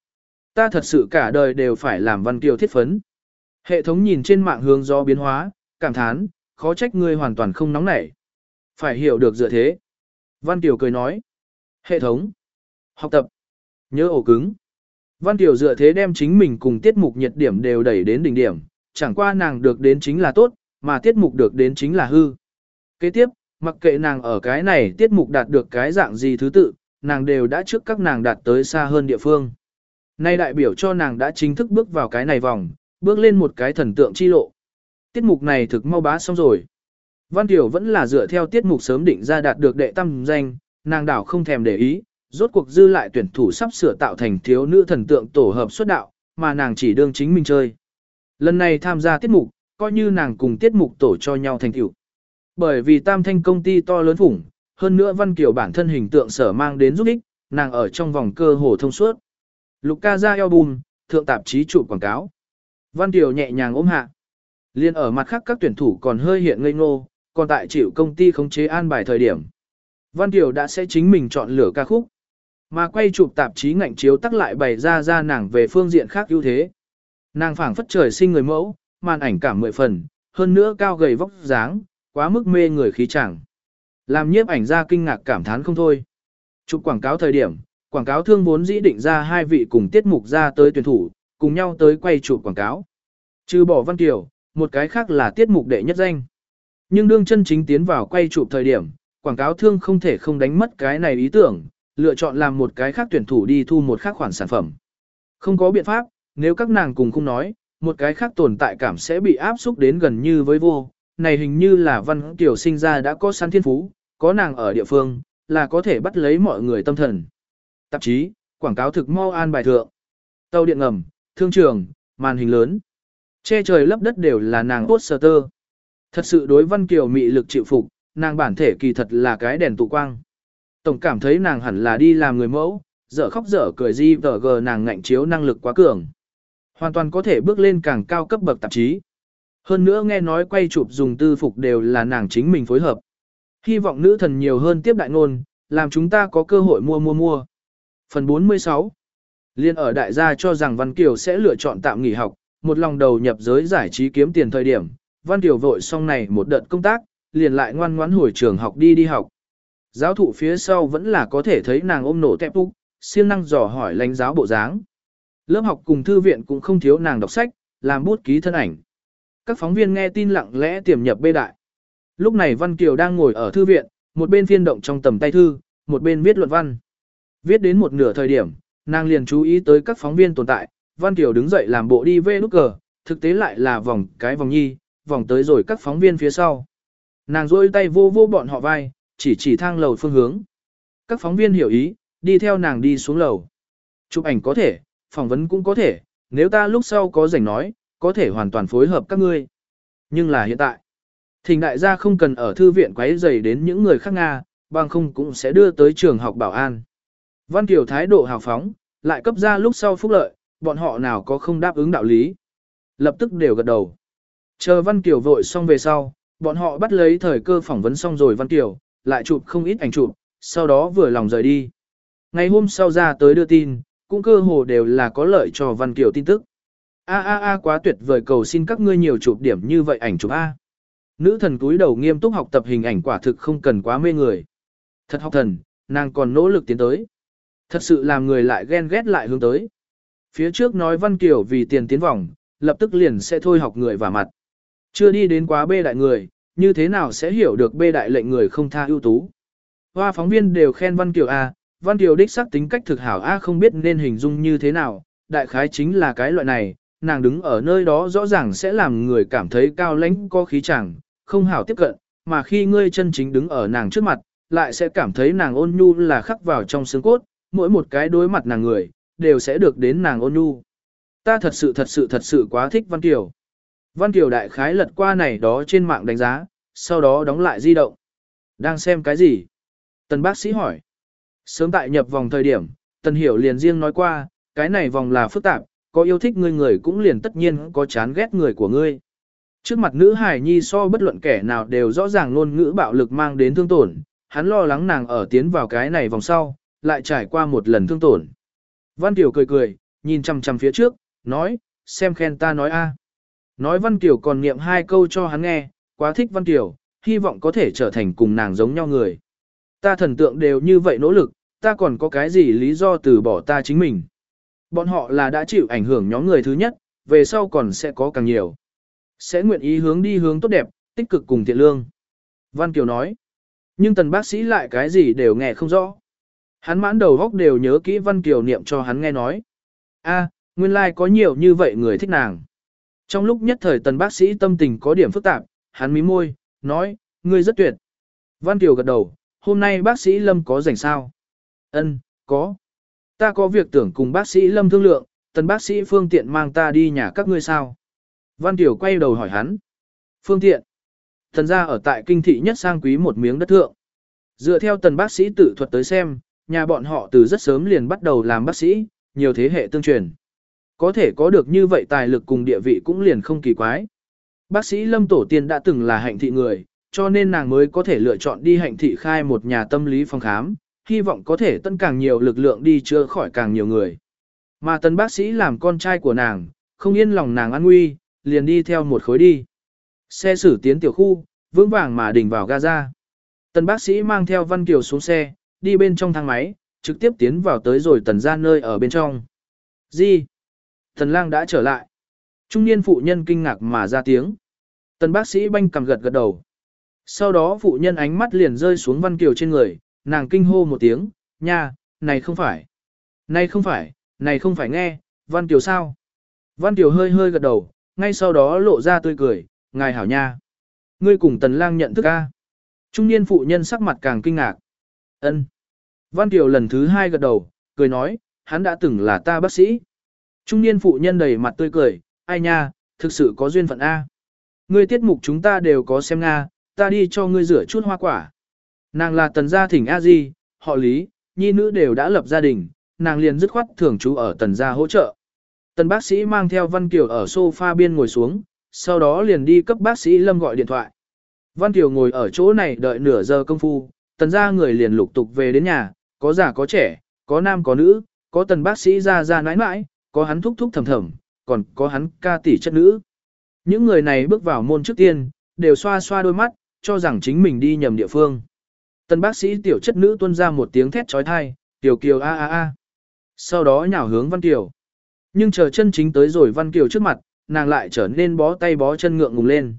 ta thật sự cả đời đều phải làm văn kiều thiết phấn. Hệ thống nhìn trên mạng hướng do biến hóa, cảm thán, khó trách ngươi hoàn toàn không nóng nảy. Phải hiểu được dựa thế. Văn Kiều cười nói. Hệ thống. Học tập. Nhớ ổ cứng. Văn Kiều dựa thế đem chính mình cùng tiết mục nhiệt điểm đều đẩy đến đỉnh điểm, chẳng qua nàng được đến chính là tốt, mà tiết mục được đến chính là hư. Kế tiếp, mặc kệ nàng ở cái này tiết mục đạt được cái dạng gì thứ tự, nàng đều đã trước các nàng đạt tới xa hơn địa phương. Nay đại biểu cho nàng đã chính thức bước vào cái này vòng, bước lên một cái thần tượng chi lộ. Tiết mục này thực mau bá xong rồi. Văn Tiểu vẫn là dựa theo tiết mục sớm định ra đạt được đệ tâm danh, nàng đảo không thèm để ý, rốt cuộc dư lại tuyển thủ sắp sửa tạo thành thiếu nữ thần tượng tổ hợp xuất đạo, mà nàng chỉ đương chính mình chơi. Lần này tham gia tiết mục, coi như nàng cùng tiết mục tổ cho nhau thành tựu. Bởi vì tam thanh công ty to lớn phủng, hơn nữa Văn Kiều bản thân hình tượng sở mang đến giúp ích, nàng ở trong vòng cơ hồ thông suốt. Lục ca ra album, thượng tạp chí chụp quảng cáo. Văn Kiều nhẹ nhàng ôm hạ. Liên ở mặt khác các tuyển thủ còn hơi hiện ngây ngô, còn tại chịu công ty khống chế an bài thời điểm. Văn Kiều đã sẽ chính mình chọn lựa ca khúc. Mà quay chụp tạp chí ngạnh chiếu tắc lại bày ra ra nàng về phương diện khác ưu thế. Nàng phảng phất trời sinh người mẫu, màn ảnh cảm mười phần, hơn nữa cao gầy vóc dáng, quá mức mê người khí chẳng. Làm nhiếp ảnh ra kinh ngạc cảm thán không thôi. Chụp quảng cáo thời điểm, quảng cáo thương vốn dĩ định ra hai vị cùng tiết mục ra tới tuyển thủ, cùng nhau tới quay chụp quảng cáo. Trừ bỏ Văn Kiều, một cái khác là tiết mục đệ nhất danh. Nhưng đương chân chính tiến vào quay chụp thời điểm, quảng cáo thương không thể không đánh mất cái này ý tưởng, lựa chọn làm một cái khác tuyển thủ đi thu một khác khoản sản phẩm. Không có biện pháp, nếu các nàng cùng không nói, một cái khác tồn tại cảm sẽ bị áp xúc đến gần như với vô. Này hình như là văn tiểu sinh ra đã có sẵn thiên phú, có nàng ở địa phương, là có thể bắt lấy mọi người tâm thần. Tạp chí, quảng cáo thực mau an bài thượng. Tàu điện ngầm, thương trường, màn hình lớn. Che trời lấp đất đều là nàng poster. Thật sự đối văn kiều mị lực chịu phục, nàng bản thể kỳ thật là cái đèn tụ quang. Tổng cảm thấy nàng hẳn là đi làm người mẫu, dở khóc dở cười di tờ gờ nàng ngạnh chiếu năng lực quá cường. Hoàn toàn có thể bước lên càng cao cấp bậc tạp chí. Hơn nữa nghe nói quay chụp dùng tư phục đều là nàng chính mình phối hợp. Hy vọng nữ thần nhiều hơn tiếp đại ngôn, làm chúng ta có cơ hội mua mua mua. Phần 46 Liên ở đại gia cho rằng Văn Kiều sẽ lựa chọn tạm nghỉ học, một lòng đầu nhập giới giải trí kiếm tiền thời điểm. Văn Kiều vội xong này một đợt công tác, liền lại ngoan ngoãn hồi trường học đi đi học. Giáo thụ phía sau vẫn là có thể thấy nàng ôm nổ tẹp úc, siêng năng dò hỏi lãnh giáo bộ dáng. Lớp học cùng thư viện cũng không thiếu nàng đọc sách, làm bút ký thân ảnh. Các phóng viên nghe tin lặng lẽ tiềm nhập bê đại. Lúc này Văn Kiều đang ngồi ở thư viện, một bên phiên động trong tầm tay thư, một bên viết luận văn. Viết đến một nửa thời điểm, nàng liền chú ý tới các phóng viên tồn tại, Văn Kiều đứng dậy làm bộ đi về nút cờ, thực tế lại là vòng cái vòng nhi, vòng tới rồi các phóng viên phía sau. Nàng rôi tay vô vô bọn họ vai, chỉ chỉ thang lầu phương hướng. Các phóng viên hiểu ý, đi theo nàng đi xuống lầu. Chụp ảnh có thể, phỏng vấn cũng có thể, nếu ta lúc sau có rảnh nói, có thể hoàn toàn phối hợp các ngươi. Nhưng là hiện tại, thỉnh đại gia không cần ở thư viện quấy rầy đến những người khác Nga, bằng không cũng sẽ đưa tới trường học bảo an. Văn Kiều thái độ hào phóng, lại cấp ra lúc sau phúc lợi, bọn họ nào có không đáp ứng đạo lý. Lập tức đều gật đầu. Chờ Văn Kiều vội xong về sau, bọn họ bắt lấy thời cơ phỏng vấn xong rồi Văn Kiều, lại chụp không ít ảnh chụp, sau đó vừa lòng rời đi. Ngày hôm sau ra tới đưa tin, cũng cơ hồ đều là có lợi cho Văn Kiều tin tức. A a a quá tuyệt vời cầu xin các ngươi nhiều chụp điểm như vậy ảnh chụp A. Nữ thần túi đầu nghiêm túc học tập hình ảnh quả thực không cần quá mê người. Thật học thần, nàng còn nỗ lực tiến tới. Thật sự làm người lại ghen ghét lại hướng tới. Phía trước nói Văn Kiều vì tiền tiến vòng, lập tức liền sẽ thôi học người và mặt. Chưa đi đến quá bê đại người, như thế nào sẽ hiểu được bê đại lệnh người không tha ưu tú. Hoa phóng viên đều khen Văn Kiều A, Văn Kiều đích xác tính cách thực hảo A không biết nên hình dung như thế nào, đại khái chính là cái loại này, nàng đứng ở nơi đó rõ ràng sẽ làm người cảm thấy cao lãnh có khí chẳng, không hảo tiếp cận, mà khi ngươi chân chính đứng ở nàng trước mặt, lại sẽ cảm thấy nàng ôn nhu là khắc vào trong xương cốt, mỗi một cái đối mặt nàng người, đều sẽ được đến nàng ôn nhu. Ta thật sự thật sự thật sự quá thích Văn Kiều. Văn Kiều đại khái lật qua này đó trên mạng đánh giá, sau đó đóng lại di động. Đang xem cái gì? Tần bác sĩ hỏi. Sớm tại nhập vòng thời điểm, Tần Hiểu liền riêng nói qua, cái này vòng là phức tạp, có yêu thích ngươi người cũng liền tất nhiên có chán ghét người của ngươi. Trước mặt nữ hải nhi so bất luận kẻ nào đều rõ ràng ngôn ngữ bạo lực mang đến thương tổn, hắn lo lắng nàng ở tiến vào cái này vòng sau, lại trải qua một lần thương tổn. Văn Tiểu cười cười, nhìn chằm chằm phía trước, nói, xem khen ta nói a. Nói Văn Tiểu còn niệm hai câu cho hắn nghe, quá thích Văn Tiểu, hy vọng có thể trở thành cùng nàng giống nhau người. Ta thần tượng đều như vậy nỗ lực, ta còn có cái gì lý do từ bỏ ta chính mình. Bọn họ là đã chịu ảnh hưởng nhóm người thứ nhất, về sau còn sẽ có càng nhiều. Sẽ nguyện ý hướng đi hướng tốt đẹp, tích cực cùng thiện lương. Văn Kiều nói. Nhưng tần bác sĩ lại cái gì đều nghe không rõ. Hắn mãn đầu góc đều nhớ kỹ Văn Kiều niệm cho hắn nghe nói. a nguyên lai like có nhiều như vậy người thích nàng. Trong lúc nhất thời tần bác sĩ tâm tình có điểm phức tạp, hắn mí môi, nói, ngươi rất tuyệt. Văn Kiều gật đầu, hôm nay bác sĩ Lâm có rảnh sao? Ân, có. Ta có việc tưởng cùng bác sĩ Lâm thương lượng, tần bác sĩ phương tiện mang ta đi nhà các ngươi sao? Văn Tiểu quay đầu hỏi hắn. Phương tiện. Thần gia ở tại kinh thị nhất sang quý một miếng đất thượng. Dựa theo tần bác sĩ tự thuật tới xem, nhà bọn họ từ rất sớm liền bắt đầu làm bác sĩ, nhiều thế hệ tương truyền. Có thể có được như vậy tài lực cùng địa vị cũng liền không kỳ quái. Bác sĩ Lâm Tổ tiên đã từng là hạnh thị người, cho nên nàng mới có thể lựa chọn đi hạnh thị khai một nhà tâm lý phòng khám, hy vọng có thể tân càng nhiều lực lượng đi chữa khỏi càng nhiều người. Mà tân bác sĩ làm con trai của nàng, không yên lòng nàng an nguy, liền đi theo một khối đi. Xe xử tiến tiểu khu, vững vàng mà đình vào Gaza. Tần bác sĩ mang theo Văn Kiều xuống xe, đi bên trong thang máy, trực tiếp tiến vào tới rồi tần ra nơi ở bên trong. Gì? Tần lang đã trở lại. Trung niên phụ nhân kinh ngạc mà ra tiếng. Tần bác sĩ banh cầm gật gật đầu. Sau đó phụ nhân ánh mắt liền rơi xuống Văn Kiều trên người, nàng kinh hô một tiếng, nha, này không phải. Này không phải, này không phải nghe, Văn Kiều sao? Văn Kiều hơi hơi gật đầu, ngay sau đó lộ ra tươi cười, ngài hảo nha. Ngươi cùng tần lang nhận thức a? Trung niên phụ nhân sắc mặt càng kinh ngạc. Ân. Văn Kiều lần thứ hai gật đầu, cười nói, hắn đã từng là ta bác sĩ. Trung niên phụ nhân đầy mặt tươi cười, ai nha, thực sự có duyên phận A. Ngươi tiết mục chúng ta đều có xem Nga, ta đi cho ngươi rửa chút hoa quả. Nàng là tần gia thỉnh A Di, họ Lý, nhi nữ đều đã lập gia đình, nàng liền dứt khoát thường trú ở tần gia hỗ trợ. Tần bác sĩ mang theo Văn Kiều ở sofa biên ngồi xuống, sau đó liền đi cấp bác sĩ Lâm gọi điện thoại. Văn Kiều ngồi ở chỗ này đợi nửa giờ công phu, tần gia người liền lục tục về đến nhà, có già có trẻ, có nam có nữ, có tần bác sĩ ra ra nãi nãi, có hắn thúc thúc thầm thầm, còn có hắn ca tỷ chất nữ. Những người này bước vào môn trước tiên, đều xoa xoa đôi mắt, cho rằng chính mình đi nhầm địa phương. Tân bác sĩ tiểu chất nữ tuôn ra một tiếng thét trói thai, tiểu kiều a a a. Sau đó nhào hướng Văn Kiều. Nhưng chờ chân chính tới rồi Văn Kiều trước mặt, nàng lại trở nên bó tay bó chân ngượng ngùng lên.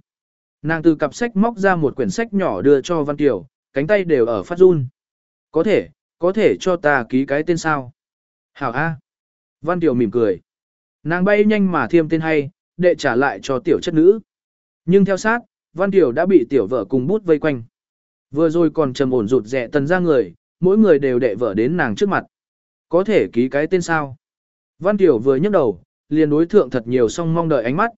Nàng từ cặp sách móc ra một quyển sách nhỏ đưa cho Văn Kiều, cánh tay đều ở phát run. Có thể, có thể cho ta ký cái tên sao? Hảo A. Văn Kiều mỉm cười. Nàng bay nhanh mà thiêm tên hay, đệ trả lại cho tiểu chất nữ. Nhưng theo sát, Văn Kiều đã bị tiểu vợ cùng bút vây quanh. Vừa rồi còn trầm ổn rụt rẻ tần ra người, mỗi người đều đệ vợ đến nàng trước mặt. Có thể ký cái tên sao? Văn Kiều vừa nhấc đầu, liền đối thượng thật nhiều song mong đợi ánh mắt.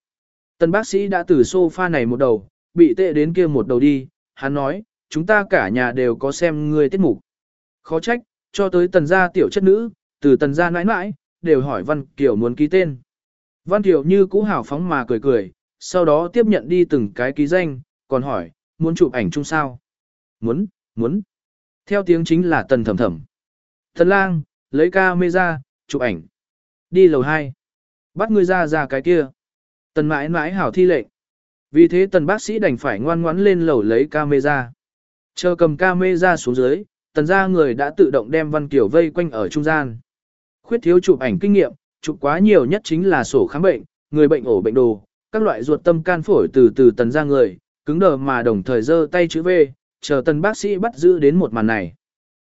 Tần bác sĩ đã từ sofa này một đầu, bị tệ đến kia một đầu đi, hắn nói, chúng ta cả nhà đều có xem ngươi tiết mục. Khó trách, cho tới tần gia tiểu chất nữ, từ tần gia nãi nãi, đều hỏi Văn Kiều muốn ký tên. Văn Kiều như cũ hào phóng mà cười cười, sau đó tiếp nhận đi từng cái ký danh, còn hỏi, muốn chụp ảnh chung sao? Muốn, muốn. Theo tiếng chính là tần thầm thầm. thần lang, lấy camera, chụp ảnh. Đi lầu 2. Bắt ngươi ra ra cái kia. Tần mãi mãi hảo thi lệnh. Vì thế tần bác sĩ đành phải ngoan ngoãn lên lầu lấy camera. Chờ cầm camera xuống dưới, tần ra người đã tự động đem Văn Kiều vây quanh ở trung gian. Khuyết thiếu chụp ảnh kinh nghiệm, chụp quá nhiều nhất chính là sổ khám bệnh, người bệnh ổ bệnh đồ, các loại ruột tâm can phổi từ từ tần ra người, cứng đờ mà đồng thời giơ tay chữ V, chờ tần bác sĩ bắt giữ đến một màn này.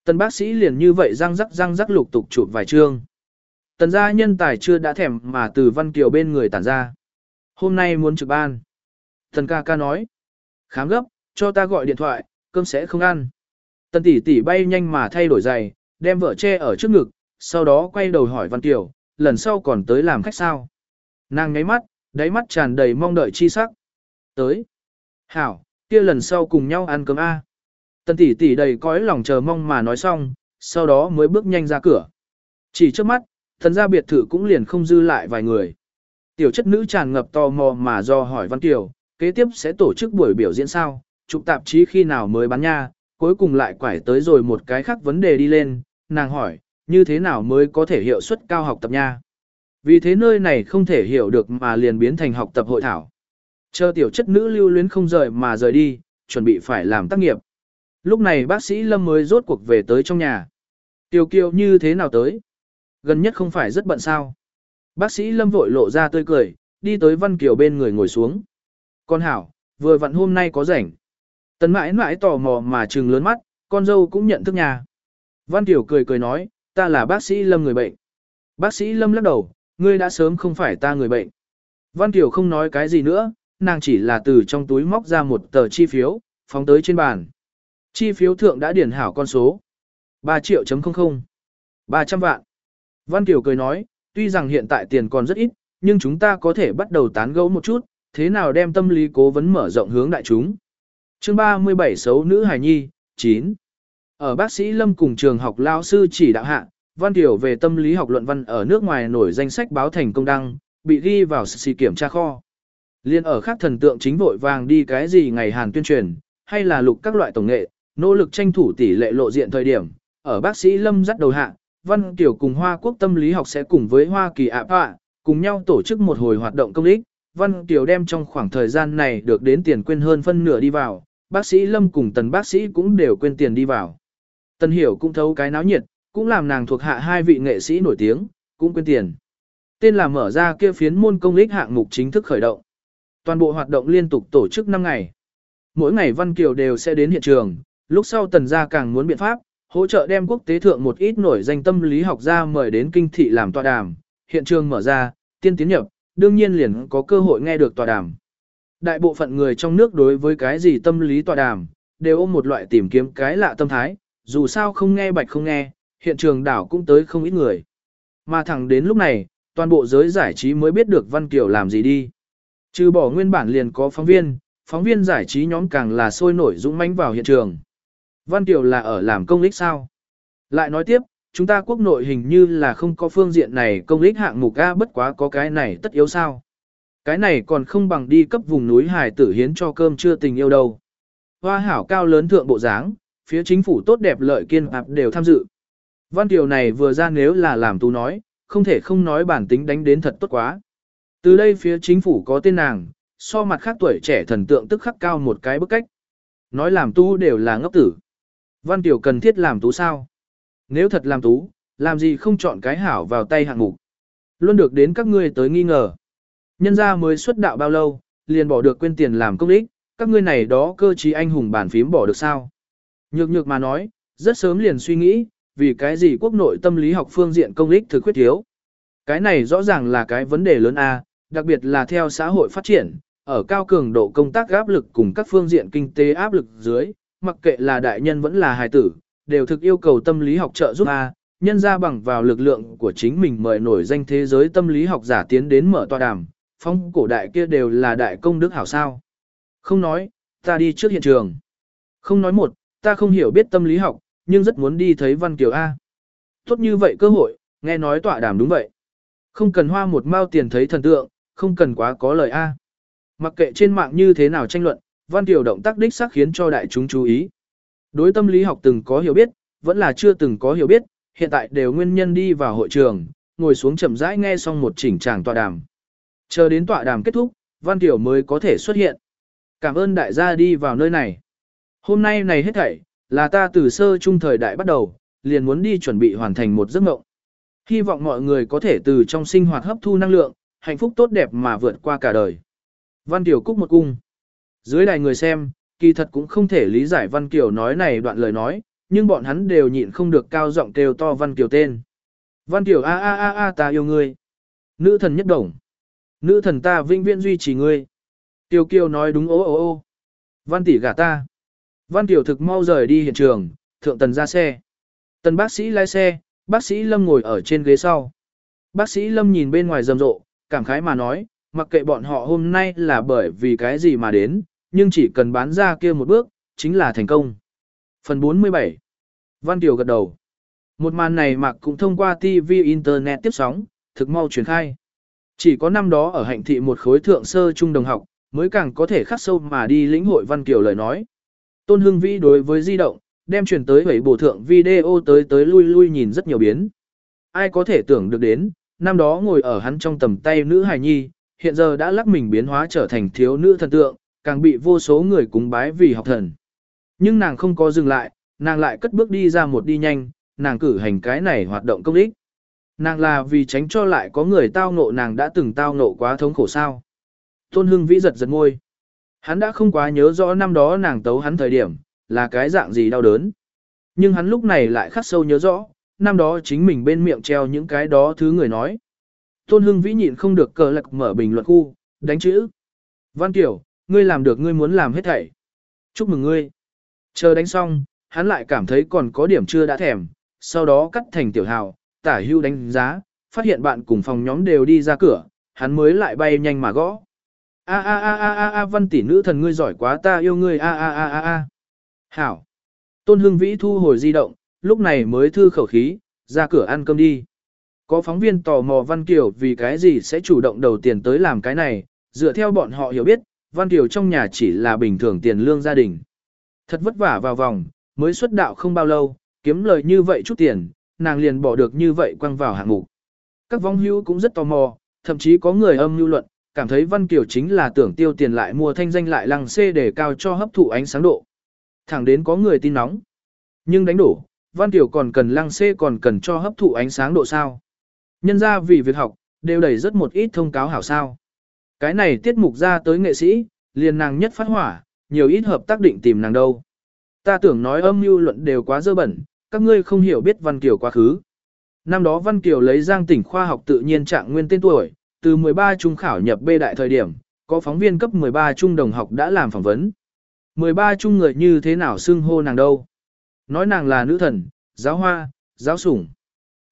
Tần bác sĩ liền như vậy răng rắc răng rắc lục tục chụp vài chương. Tần gia nhân tài chưa đã thèm mà từ Văn Kiều bên người tản ra. Hôm nay muốn trực ban. Tần ca ca nói. Khám gấp, cho ta gọi điện thoại, cơm sẽ không ăn. Tần tỷ tỷ bay nhanh mà thay đổi giày, đem vợ che ở trước ngực, sau đó quay đầu hỏi Văn Kiều, lần sau còn tới làm khách sao. Nàng ngáy mắt, đáy mắt tràn đầy mong đợi chi sắc. Tới. Hảo, kia lần sau cùng nhau ăn cơm A. Tần tỷ tỷ đầy cõi lòng chờ mong mà nói xong, sau đó mới bước nhanh ra cửa. Chỉ trước mắt, thần gia biệt thự cũng liền không dư lại vài người. Tiểu chất nữ tràn ngập tò mò mà do hỏi Văn Kiều, kế tiếp sẽ tổ chức buổi biểu diễn sao, chụp tạp chí khi nào mới bán nha, cuối cùng lại quải tới rồi một cái khác vấn đề đi lên, nàng hỏi, như thế nào mới có thể hiệu suất cao học tập nha. Vì thế nơi này không thể hiểu được mà liền biến thành học tập hội thảo. Chờ tiểu chất nữ lưu luyến không rời mà rời đi, chuẩn bị phải làm tác nghiệp. Lúc này bác sĩ Lâm mới rốt cuộc về tới trong nhà. Tiểu kiều như thế nào tới? Gần nhất không phải rất bận sao. Bác sĩ Lâm vội lộ ra tươi cười, đi tới Văn Kiều bên người ngồi xuống. Con hảo, vừa vặn hôm nay có rảnh. Tần mãi mãi tò mò mà trừng lớn mắt, con dâu cũng nhận thức nhà. Văn Kiều cười cười nói, ta là bác sĩ Lâm người bệnh. Bác sĩ Lâm lắc đầu, ngươi đã sớm không phải ta người bệnh. Văn Kiều không nói cái gì nữa, nàng chỉ là từ trong túi móc ra một tờ chi phiếu, phóng tới trên bàn. Chi phiếu thượng đã điển hảo con số. 3 triệu chấm không không. 300 vạn. Văn Kiều cười nói, tuy rằng hiện tại tiền còn rất ít, nhưng chúng ta có thể bắt đầu tán gẫu một chút, thế nào đem tâm lý cố vấn mở rộng hướng đại chúng. Chương 37 xấu nữ hài nhi, 9. Ở bác sĩ Lâm cùng trường học lao sư chỉ đạo hạ, Văn Kiều về tâm lý học luận văn ở nước ngoài nổi danh sách báo thành công đăng, bị ghi vào sự kiểm tra kho. Liên ở khác thần tượng chính vội vàng đi cái gì ngày hàng tuyên truyền, hay là lục các loại tổng nghệ, nỗ lực tranh thủ tỷ lệ lộ diện thời điểm, ở bác sĩ Lâm dắt đầu hạ, Văn Tiểu cùng Hoa Quốc tâm lý học sẽ cùng với Hoa Kỳ ạ bạ, cùng nhau tổ chức một hồi hoạt động công ích. Văn Tiểu đem trong khoảng thời gian này được đến tiền quên hơn phân nửa đi vào, bác sĩ Lâm cùng tần bác sĩ cũng đều quên tiền đi vào. Tần Hiểu cũng thấu cái náo nhiệt, cũng làm nàng thuộc hạ hai vị nghệ sĩ nổi tiếng, cũng quên tiền. Tên là mở ra kia phiến môn công ích hạng mục chính thức khởi động. Toàn bộ hoạt động liên tục tổ chức 5 ngày. Mỗi ngày Văn Kiều đều sẽ đến hiện trường, lúc sau tần gia càng muốn biện pháp, hỗ trợ đem quốc tế thượng một ít nổi danh tâm lý học gia mời đến kinh thị làm tọa đàm, hiện trường mở ra, tiên tiến nhập, đương nhiên liền có cơ hội nghe được tọa đàm. Đại bộ phận người trong nước đối với cái gì tâm lý tọa đàm, đều ôm một loại tìm kiếm cái lạ tâm thái, dù sao không nghe bạch không nghe, hiện trường đảo cũng tới không ít người. Mà thẳng đến lúc này, toàn bộ giới giải trí mới biết được Văn Kiều làm gì đi. Trừ bỏ nguyên bản liền có phóng viên, phóng viên giải trí nhóm càng là sôi nổi dũng mãnh vào hiện trường. Văn Kiều là ở làm công lích sao? Lại nói tiếp, chúng ta quốc nội hình như là không có phương diện này công lích hạng mục A bất quá có cái này tất yếu sao? Cái này còn không bằng đi cấp vùng núi hải tử hiến cho cơm chưa tình yêu đâu. Hoa hảo cao lớn thượng bộ dáng, phía chính phủ tốt đẹp lợi kiên ạp đều tham dự. Văn Kiều này vừa ra nếu là làm tú nói, không thể không nói bản tính đánh đến thật tốt quá. Từ đây phía chính phủ có tên nàng, so mặt khác tuổi trẻ thần tượng tức khắc cao một cái bức cách. Nói làm tú đều là ngốc tử. Văn Tiểu cần thiết làm tú sao? Nếu thật làm tú, làm gì không chọn cái hảo vào tay hạng mục? Luôn được đến các ngươi tới nghi ngờ. Nhân ra mới xuất đạo bao lâu, liền bỏ được quên tiền làm công ích, các ngươi này đó cơ trí anh hùng bàn phím bỏ được sao? Nhược nhược mà nói, rất sớm liền suy nghĩ, vì cái gì quốc nội tâm lý học phương diện công ích thực khuyết thiếu. Cái này rõ ràng là cái vấn đề lớn a, đặc biệt là theo xã hội phát triển, ở cao cường độ công tác áp lực cùng các phương diện kinh tế áp lực dưới, mặc kệ là đại nhân vẫn là hài tử, đều thực yêu cầu tâm lý học trợ giúp A, nhân ra bằng vào lực lượng của chính mình mời nổi danh thế giới tâm lý học giả tiến đến mở tòa đàm, phong cổ đại kia đều là đại công đức hảo sao. Không nói, ta đi trước hiện trường. Không nói một, ta không hiểu biết tâm lý học, nhưng rất muốn đi thấy Văn Kiều A. Tốt như vậy cơ hội, nghe nói tọa đàm đúng vậy. Không cần hoa một mao tiền thấy thần tượng, không cần quá có lời A. Mặc kệ trên mạng như thế nào tranh luận, Văn Tiểu động tác đích xác khiến cho đại chúng chú ý. Đối tâm lý học từng có hiểu biết, vẫn là chưa từng có hiểu biết, hiện tại đều nguyên nhân đi vào hội trường, ngồi xuống chậm rãi nghe xong một chỉnh tràng tọa đàm. Chờ đến tọa đàm kết thúc, Văn Tiểu mới có thể xuất hiện. Cảm ơn đại gia đi vào nơi này. Hôm nay này hết thảy, là ta từ sơ trung thời đại bắt đầu, liền muốn đi chuẩn bị hoàn thành một giấc mộng. Hy vọng mọi người có thể từ trong sinh hoạt hấp thu năng lượng, hạnh phúc tốt đẹp mà vượt qua cả đời. Văn Kiều Cúc một cung. Dưới đài người xem, kỳ thật cũng không thể lý giải Văn Kiều nói này đoạn lời nói, nhưng bọn hắn đều nhịn không được cao giọng kêu to Văn Kiều tên. Văn Kiều a a a a ta yêu ngươi. Nữ thần nhất đồng. Nữ thần ta vinh viễn duy trì ngươi. Tiêu Kiều nói đúng ô ô ô. Văn tỷ gả ta. Văn Kiều thực mau rời đi hiện trường, thượng tần ra xe. Tần bác sĩ lái xe, bác sĩ Lâm ngồi ở trên ghế sau. Bác sĩ Lâm nhìn bên ngoài rầm rộ, cảm khái mà nói, mặc kệ bọn họ hôm nay là bởi vì cái gì mà đến, nhưng chỉ cần bán ra kia một bước, chính là thành công. Phần 47 Văn Kiều gật đầu. Một màn này mặc cũng thông qua TV Internet tiếp sóng, thực mau truyền khai. Chỉ có năm đó ở hạnh thị một khối thượng sơ trung đồng học, mới càng có thể khắc sâu mà đi lĩnh hội Văn Kiều lời nói. Tôn Hưng Vĩ đối với di động, đem truyền tới hủy bổ thượng video tới tới lui lui nhìn rất nhiều biến. Ai có thể tưởng được đến, năm đó ngồi ở hắn trong tầm tay nữ hài nhi, hiện giờ đã lắc mình biến hóa trở thành thiếu nữ thần tượng, càng bị vô số người cúng bái vì học thần. Nhưng nàng không có dừng lại, nàng lại cất bước đi ra một đi nhanh, nàng cử hành cái này hoạt động công ích. Nàng là vì tránh cho lại có người tao ngộ nàng đã từng tao ngộ quá thống khổ sao. Tôn Hưng Vĩ giật giật ngôi. Hắn đã không quá nhớ rõ năm đó nàng tấu hắn thời điểm, là cái dạng gì đau đớn. Nhưng hắn lúc này lại khắc sâu nhớ rõ, năm đó chính mình bên miệng treo những cái đó thứ người nói. Tôn Hưng Vĩ nhịn không được cờ lạc mở bình luận khu, đánh chữ. Văn Kiểu, ngươi làm được ngươi muốn làm hết thảy. Chúc mừng ngươi. Chờ đánh xong, hắn lại cảm thấy còn có điểm chưa đã thèm, sau đó cắt thành tiểu hào, tả hưu đánh giá, phát hiện bạn cùng phòng nhóm đều đi ra cửa, hắn mới lại bay nhanh mà gõ. A a a a a a văn tỷ nữ thần ngươi giỏi quá ta yêu ngươi a a a a a. Hảo. Tôn Hưng Vĩ thu hồi di động, lúc này mới thư khẩu khí, ra cửa ăn cơm đi. Có phóng viên tò mò Văn Kiều vì cái gì sẽ chủ động đầu tiền tới làm cái này, dựa theo bọn họ hiểu biết, Văn Kiều trong nhà chỉ là bình thường tiền lương gia đình. Thật vất vả vào vòng, mới xuất đạo không bao lâu, kiếm lời như vậy chút tiền, nàng liền bỏ được như vậy quăng vào hạng mục. Các vong hữu cũng rất tò mò, thậm chí có người âm lưu luận, cảm thấy Văn Kiều chính là tưởng tiêu tiền lại mua thanh danh lại lăng xê để cao cho hấp thụ ánh sáng độ. Thẳng đến có người tin nóng. Nhưng đánh đổ, Văn tiểu còn cần lăng xê còn cần cho hấp thụ ánh sáng độ sao. Nhân ra vì việc học, đều đẩy rất một ít thông cáo hảo sao. Cái này tiết mục ra tới nghệ sĩ, liền nàng nhất phát hỏa, nhiều ít hợp tác định tìm nàng đâu. Ta tưởng nói âm mưu luận đều quá dơ bẩn, các ngươi không hiểu biết Văn Kiều quá khứ. Năm đó Văn Kiều lấy Giang tỉnh khoa học tự nhiên trạng nguyên tên tuổi, từ 13 trung khảo nhập B đại thời điểm, có phóng viên cấp 13 trung đồng học đã làm phỏng vấn. 13 trung người như thế nào xưng hô nàng đâu? Nói nàng là nữ thần, giáo hoa, giáo sủng.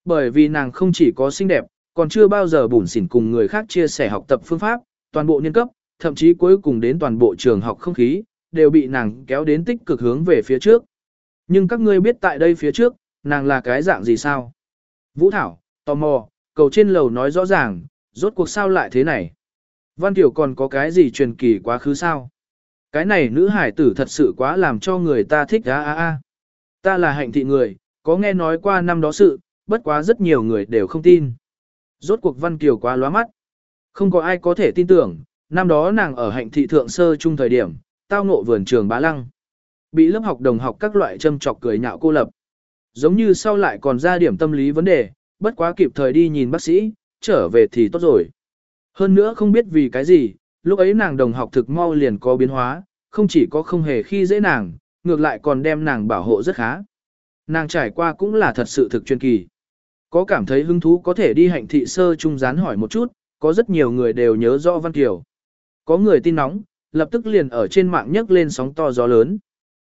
Bởi vì nàng không chỉ có xinh đẹp, còn chưa bao giờ bủn xỉn cùng người khác chia sẻ học tập phương pháp, toàn bộ nhân cấp, thậm chí cuối cùng đến toàn bộ trường học không khí, đều bị nàng kéo đến tích cực hướng về phía trước. Nhưng các ngươi biết tại đây phía trước, nàng là cái dạng gì sao? Vũ Thảo, tò mò, cầu trên lầu nói rõ ràng, rốt cuộc sao lại thế này? Văn Tiểu còn có cái gì truyền kỳ quá khứ sao? Cái này nữ hải tử thật sự quá làm cho người ta thích á á á. Ta là hạnh thị người, có nghe nói qua năm đó sự, bất quá rất nhiều người đều không tin. Rốt cuộc Văn Kiều quá lóa mắt. Không có ai có thể tin tưởng, năm đó nàng ở hạnh thị thượng sơ trung thời điểm, tao ngộ vườn trường bá lăng. Bị lớp học đồng học các loại châm chọc cười nhạo cô lập. Giống như sau lại còn ra điểm tâm lý vấn đề, bất quá kịp thời đi nhìn bác sĩ, trở về thì tốt rồi. Hơn nữa không biết vì cái gì, lúc ấy nàng đồng học thực mau liền có biến hóa, không chỉ có không hề khi dễ nàng, ngược lại còn đem nàng bảo hộ rất khá. Nàng trải qua cũng là thật sự thực chuyên kỳ. Có cảm thấy hứng thú có thể đi hạnh thị sơ trung gián hỏi một chút, có rất nhiều người đều nhớ rõ Văn Kiều. Có người tin nóng, lập tức liền ở trên mạng nhấc lên sóng to gió lớn.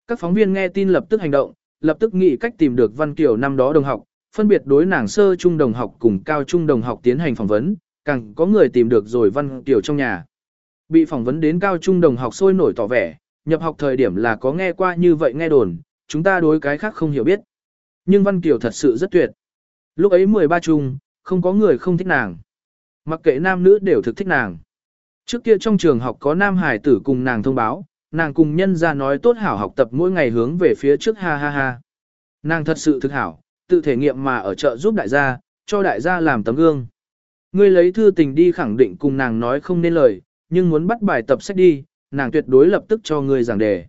Các phóng viên nghe tin lập tức hành động, lập tức nghĩ cách tìm được Văn Kiều năm đó đồng học, phân biệt đối nàng sơ trung đồng học cùng cao trung đồng học tiến hành phỏng vấn, càng có người tìm được rồi Văn Kiều trong nhà. Bị phỏng vấn đến cao trung đồng học sôi nổi tỏ vẻ, nhập học thời điểm là có nghe qua như vậy nghe đồn, chúng ta đối cái khác không hiểu biết. Nhưng Văn Kiều thật sự rất tuyệt. Lúc ấy 13 chung, không có người không thích nàng. Mặc kệ nam nữ đều thực thích nàng. Trước kia trong trường học có nam hải tử cùng nàng thông báo, nàng cùng nhân ra nói tốt hảo học tập mỗi ngày hướng về phía trước ha ha ha. Nàng thật sự thực hảo, tự thể nghiệm mà ở chợ giúp đại gia, cho đại gia làm tấm gương. Ngươi lấy thư tình đi khẳng định cùng nàng nói không nên lời, nhưng muốn bắt bài tập sách đi, nàng tuyệt đối lập tức cho ngươi giảng đề.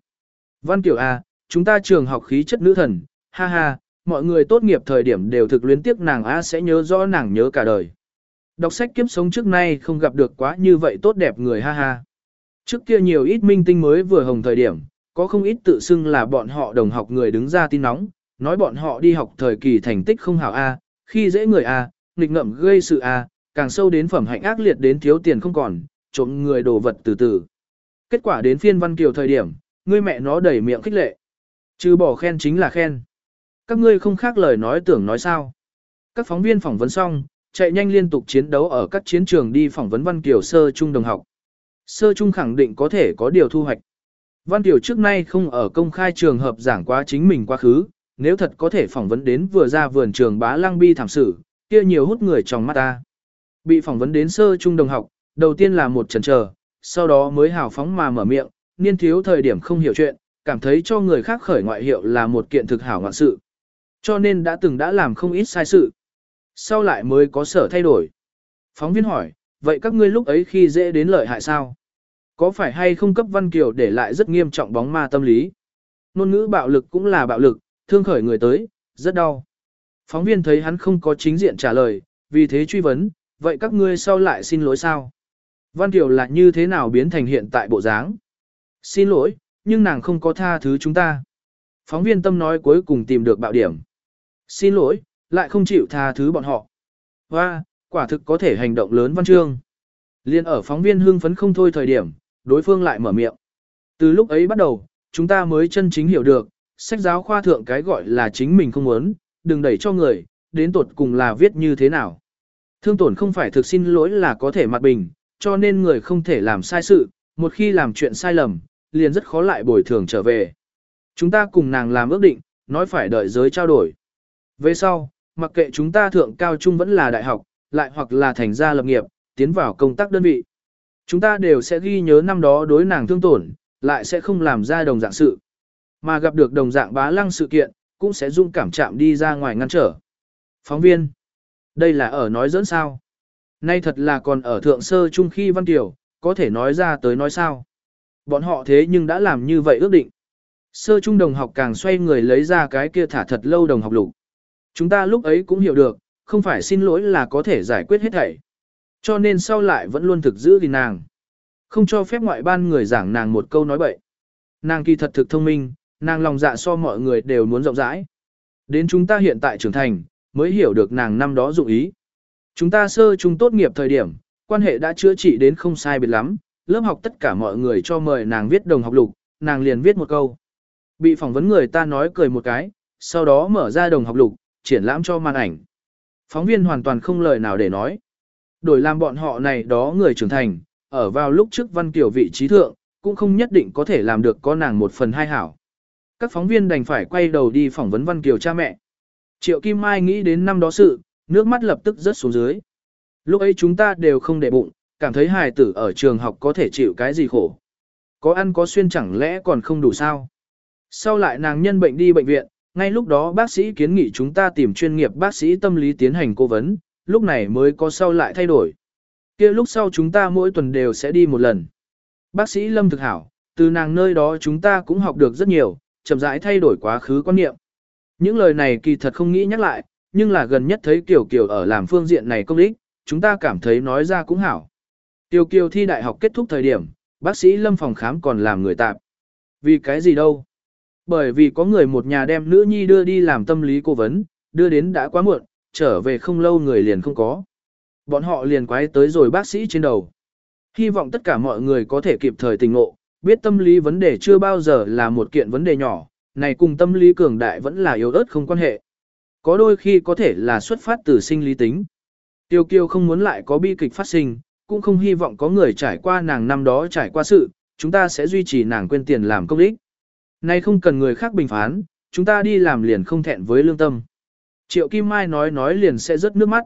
Văn Kiều A, chúng ta trường học khí chất nữ thần, ha ha, mọi người tốt nghiệp thời điểm đều thực luyến tiếc nàng A sẽ nhớ rõ nàng nhớ cả đời. Đọc sách kiếp sống trước nay không gặp được quá như vậy tốt đẹp người ha ha. Trước kia nhiều ít minh tinh mới vừa hồng thời điểm, có không ít tự xưng là bọn họ đồng học người đứng ra tin nóng, nói bọn họ đi học thời kỳ thành tích không hảo A, khi dễ người A, nghịch ngợm gây sự A, càng sâu đến phẩm hạnh ác liệt đến thiếu tiền không còn, trộm người đồ vật từ từ. Kết quả đến phiên văn kiều thời điểm, người mẹ nó đẩy miệng khích lệ. Chứ bỏ khen chính là khen. Các ngươi không khác lời nói tưởng nói sao. Các phóng viên phỏng vấn xong, chạy nhanh liên tục chiến đấu ở các chiến trường đi phỏng vấn Văn Kiều sơ trung đồng học. Sơ trung khẳng định có thể có điều thu hoạch. Văn Kiều trước nay không ở công khai trường hợp giảng quá chính mình quá khứ, nếu thật có thể phỏng vấn đến vừa ra vườn trường bá lăng bi thảm sự, kia nhiều hút người trong mắt ta. Bị phỏng vấn đến sơ trung đồng học, đầu tiên là một chần chờ, sau đó mới hào phóng mà mở miệng, niên thiếu thời điểm không hiểu chuyện, cảm thấy cho người khác khởi ngoại hiệu là một kiện thực hảo ngoạn sự. Cho nên đã từng đã làm không ít sai sự. Sau lại mới có sở thay đổi. Phóng viên hỏi, vậy các ngươi lúc ấy khi dễ đến lợi hại sao? Có phải hay không cấp Văn Kiều để lại rất nghiêm trọng bóng ma tâm lý? Nôn ngữ bạo lực cũng là bạo lực, thương khởi người tới, rất đau. Phóng viên thấy hắn không có chính diện trả lời, vì thế truy vấn, vậy các ngươi sau lại xin lỗi sao? Văn Kiều là như thế nào biến thành hiện tại bộ dáng? Xin lỗi, nhưng nàng không có tha thứ chúng ta. Phóng viên tâm nói cuối cùng tìm được bạo điểm. Xin lỗi, lại không chịu tha thứ bọn họ. Và, quả thực có thể hành động lớn văn chương. Liên ở phóng viên hưng phấn không thôi thời điểm, đối phương lại mở miệng. Từ lúc ấy bắt đầu, chúng ta mới chân chính hiểu được, sách giáo khoa thượng cái gọi là chính mình không muốn, đừng đẩy cho người, đến tột cùng là viết như thế nào. Thương tổn không phải thực xin lỗi là có thể mặt bình, cho nên người không thể làm sai sự, một khi làm chuyện sai lầm, liền rất khó lại bồi thường trở về. Chúng ta cùng nàng làm ước định, nói phải đợi giới trao đổi. Về sau, mặc kệ chúng ta thượng cao trung vẫn là đại học, lại hoặc là thành gia lập nghiệp, tiến vào công tác đơn vị. Chúng ta đều sẽ ghi nhớ năm đó đối nàng thương tổn, lại sẽ không làm ra đồng dạng sự. Mà gặp được đồng dạng bá lăng sự kiện, cũng sẽ dung cảm chạm đi ra ngoài ngăn trở. Phóng viên, đây là ở nói dẫn sao? Nay thật là còn ở thượng sơ trung khi văn tiểu, có thể nói ra tới nói sao? Bọn họ thế nhưng đã làm như vậy ước định. Sơ trung đồng học càng xoay người lấy ra cái kia thả thật lâu đồng học lục. Chúng ta lúc ấy cũng hiểu được, không phải xin lỗi là có thể giải quyết hết thảy. Cho nên sau lại vẫn luôn thực giữ gìn nàng. Không cho phép ngoại ban người giảng nàng một câu nói bậy. Nàng kỳ thật thực thông minh, nàng lòng dạ so mọi người đều muốn rộng rãi. Đến chúng ta hiện tại trưởng thành, mới hiểu được nàng năm đó dụng ý. Chúng ta sơ trung tốt nghiệp thời điểm, quan hệ đã chữa trị đến không sai biệt lắm, lớp học tất cả mọi người cho mời nàng viết đồng học lục, nàng liền viết một câu. Bị phỏng vấn người ta nói cười một cái, sau đó mở ra đồng học lục, triển lãm cho màn ảnh. Phóng viên hoàn toàn không lời nào để nói. Đổi làm bọn họ này đó người trưởng thành, ở vào lúc trước văn kiểu vị trí thượng, cũng không nhất định có thể làm được có nàng một phần hai hảo. Các phóng viên đành phải quay đầu đi phỏng vấn văn kiều cha mẹ. Triệu Kim Mai nghĩ đến năm đó sự, nước mắt lập tức rớt xuống dưới. Lúc ấy chúng ta đều không để bụng, cảm thấy hài tử ở trường học có thể chịu cái gì khổ. Có ăn có xuyên chẳng lẽ còn không đủ sao. Sau lại nàng nhân bệnh đi bệnh viện, ngay lúc đó bác sĩ kiến nghị chúng ta tìm chuyên nghiệp bác sĩ tâm lý tiến hành cố vấn, lúc này mới có sau lại thay đổi. kia lúc sau chúng ta mỗi tuần đều sẽ đi một lần. Bác sĩ Lâm thực hảo, từ nàng nơi đó chúng ta cũng học được rất nhiều, chậm rãi thay đổi quá khứ quan niệm. Những lời này kỳ thật không nghĩ nhắc lại, nhưng là gần nhất thấy Kiều Kiều ở làm phương diện này công ích, chúng ta cảm thấy nói ra cũng hảo. Kiều Kiều thi đại học kết thúc thời điểm, bác sĩ Lâm phòng khám còn làm người tạp. Vì cái gì đâu? Bởi vì có người một nhà đem nữ nhi đưa đi làm tâm lý cố vấn, đưa đến đã quá muộn, trở về không lâu người liền không có. Bọn họ liền quái tới rồi bác sĩ trên đầu. Hy vọng tất cả mọi người có thể kịp thời tình ngộ, biết tâm lý vấn đề chưa bao giờ là một kiện vấn đề nhỏ, này cùng tâm lý cường đại vẫn là yếu ớt không quan hệ. Có đôi khi có thể là xuất phát từ sinh lý tính. Tiêu kiêu không muốn lại có bi kịch phát sinh, cũng không hy vọng có người trải qua nàng năm đó trải qua sự, chúng ta sẽ duy trì nàng quên tiền làm công ích. Nay không cần người khác bình phán, chúng ta đi làm liền không thẹn với lương tâm. Triệu Kim Mai nói nói liền sẽ rớt nước mắt.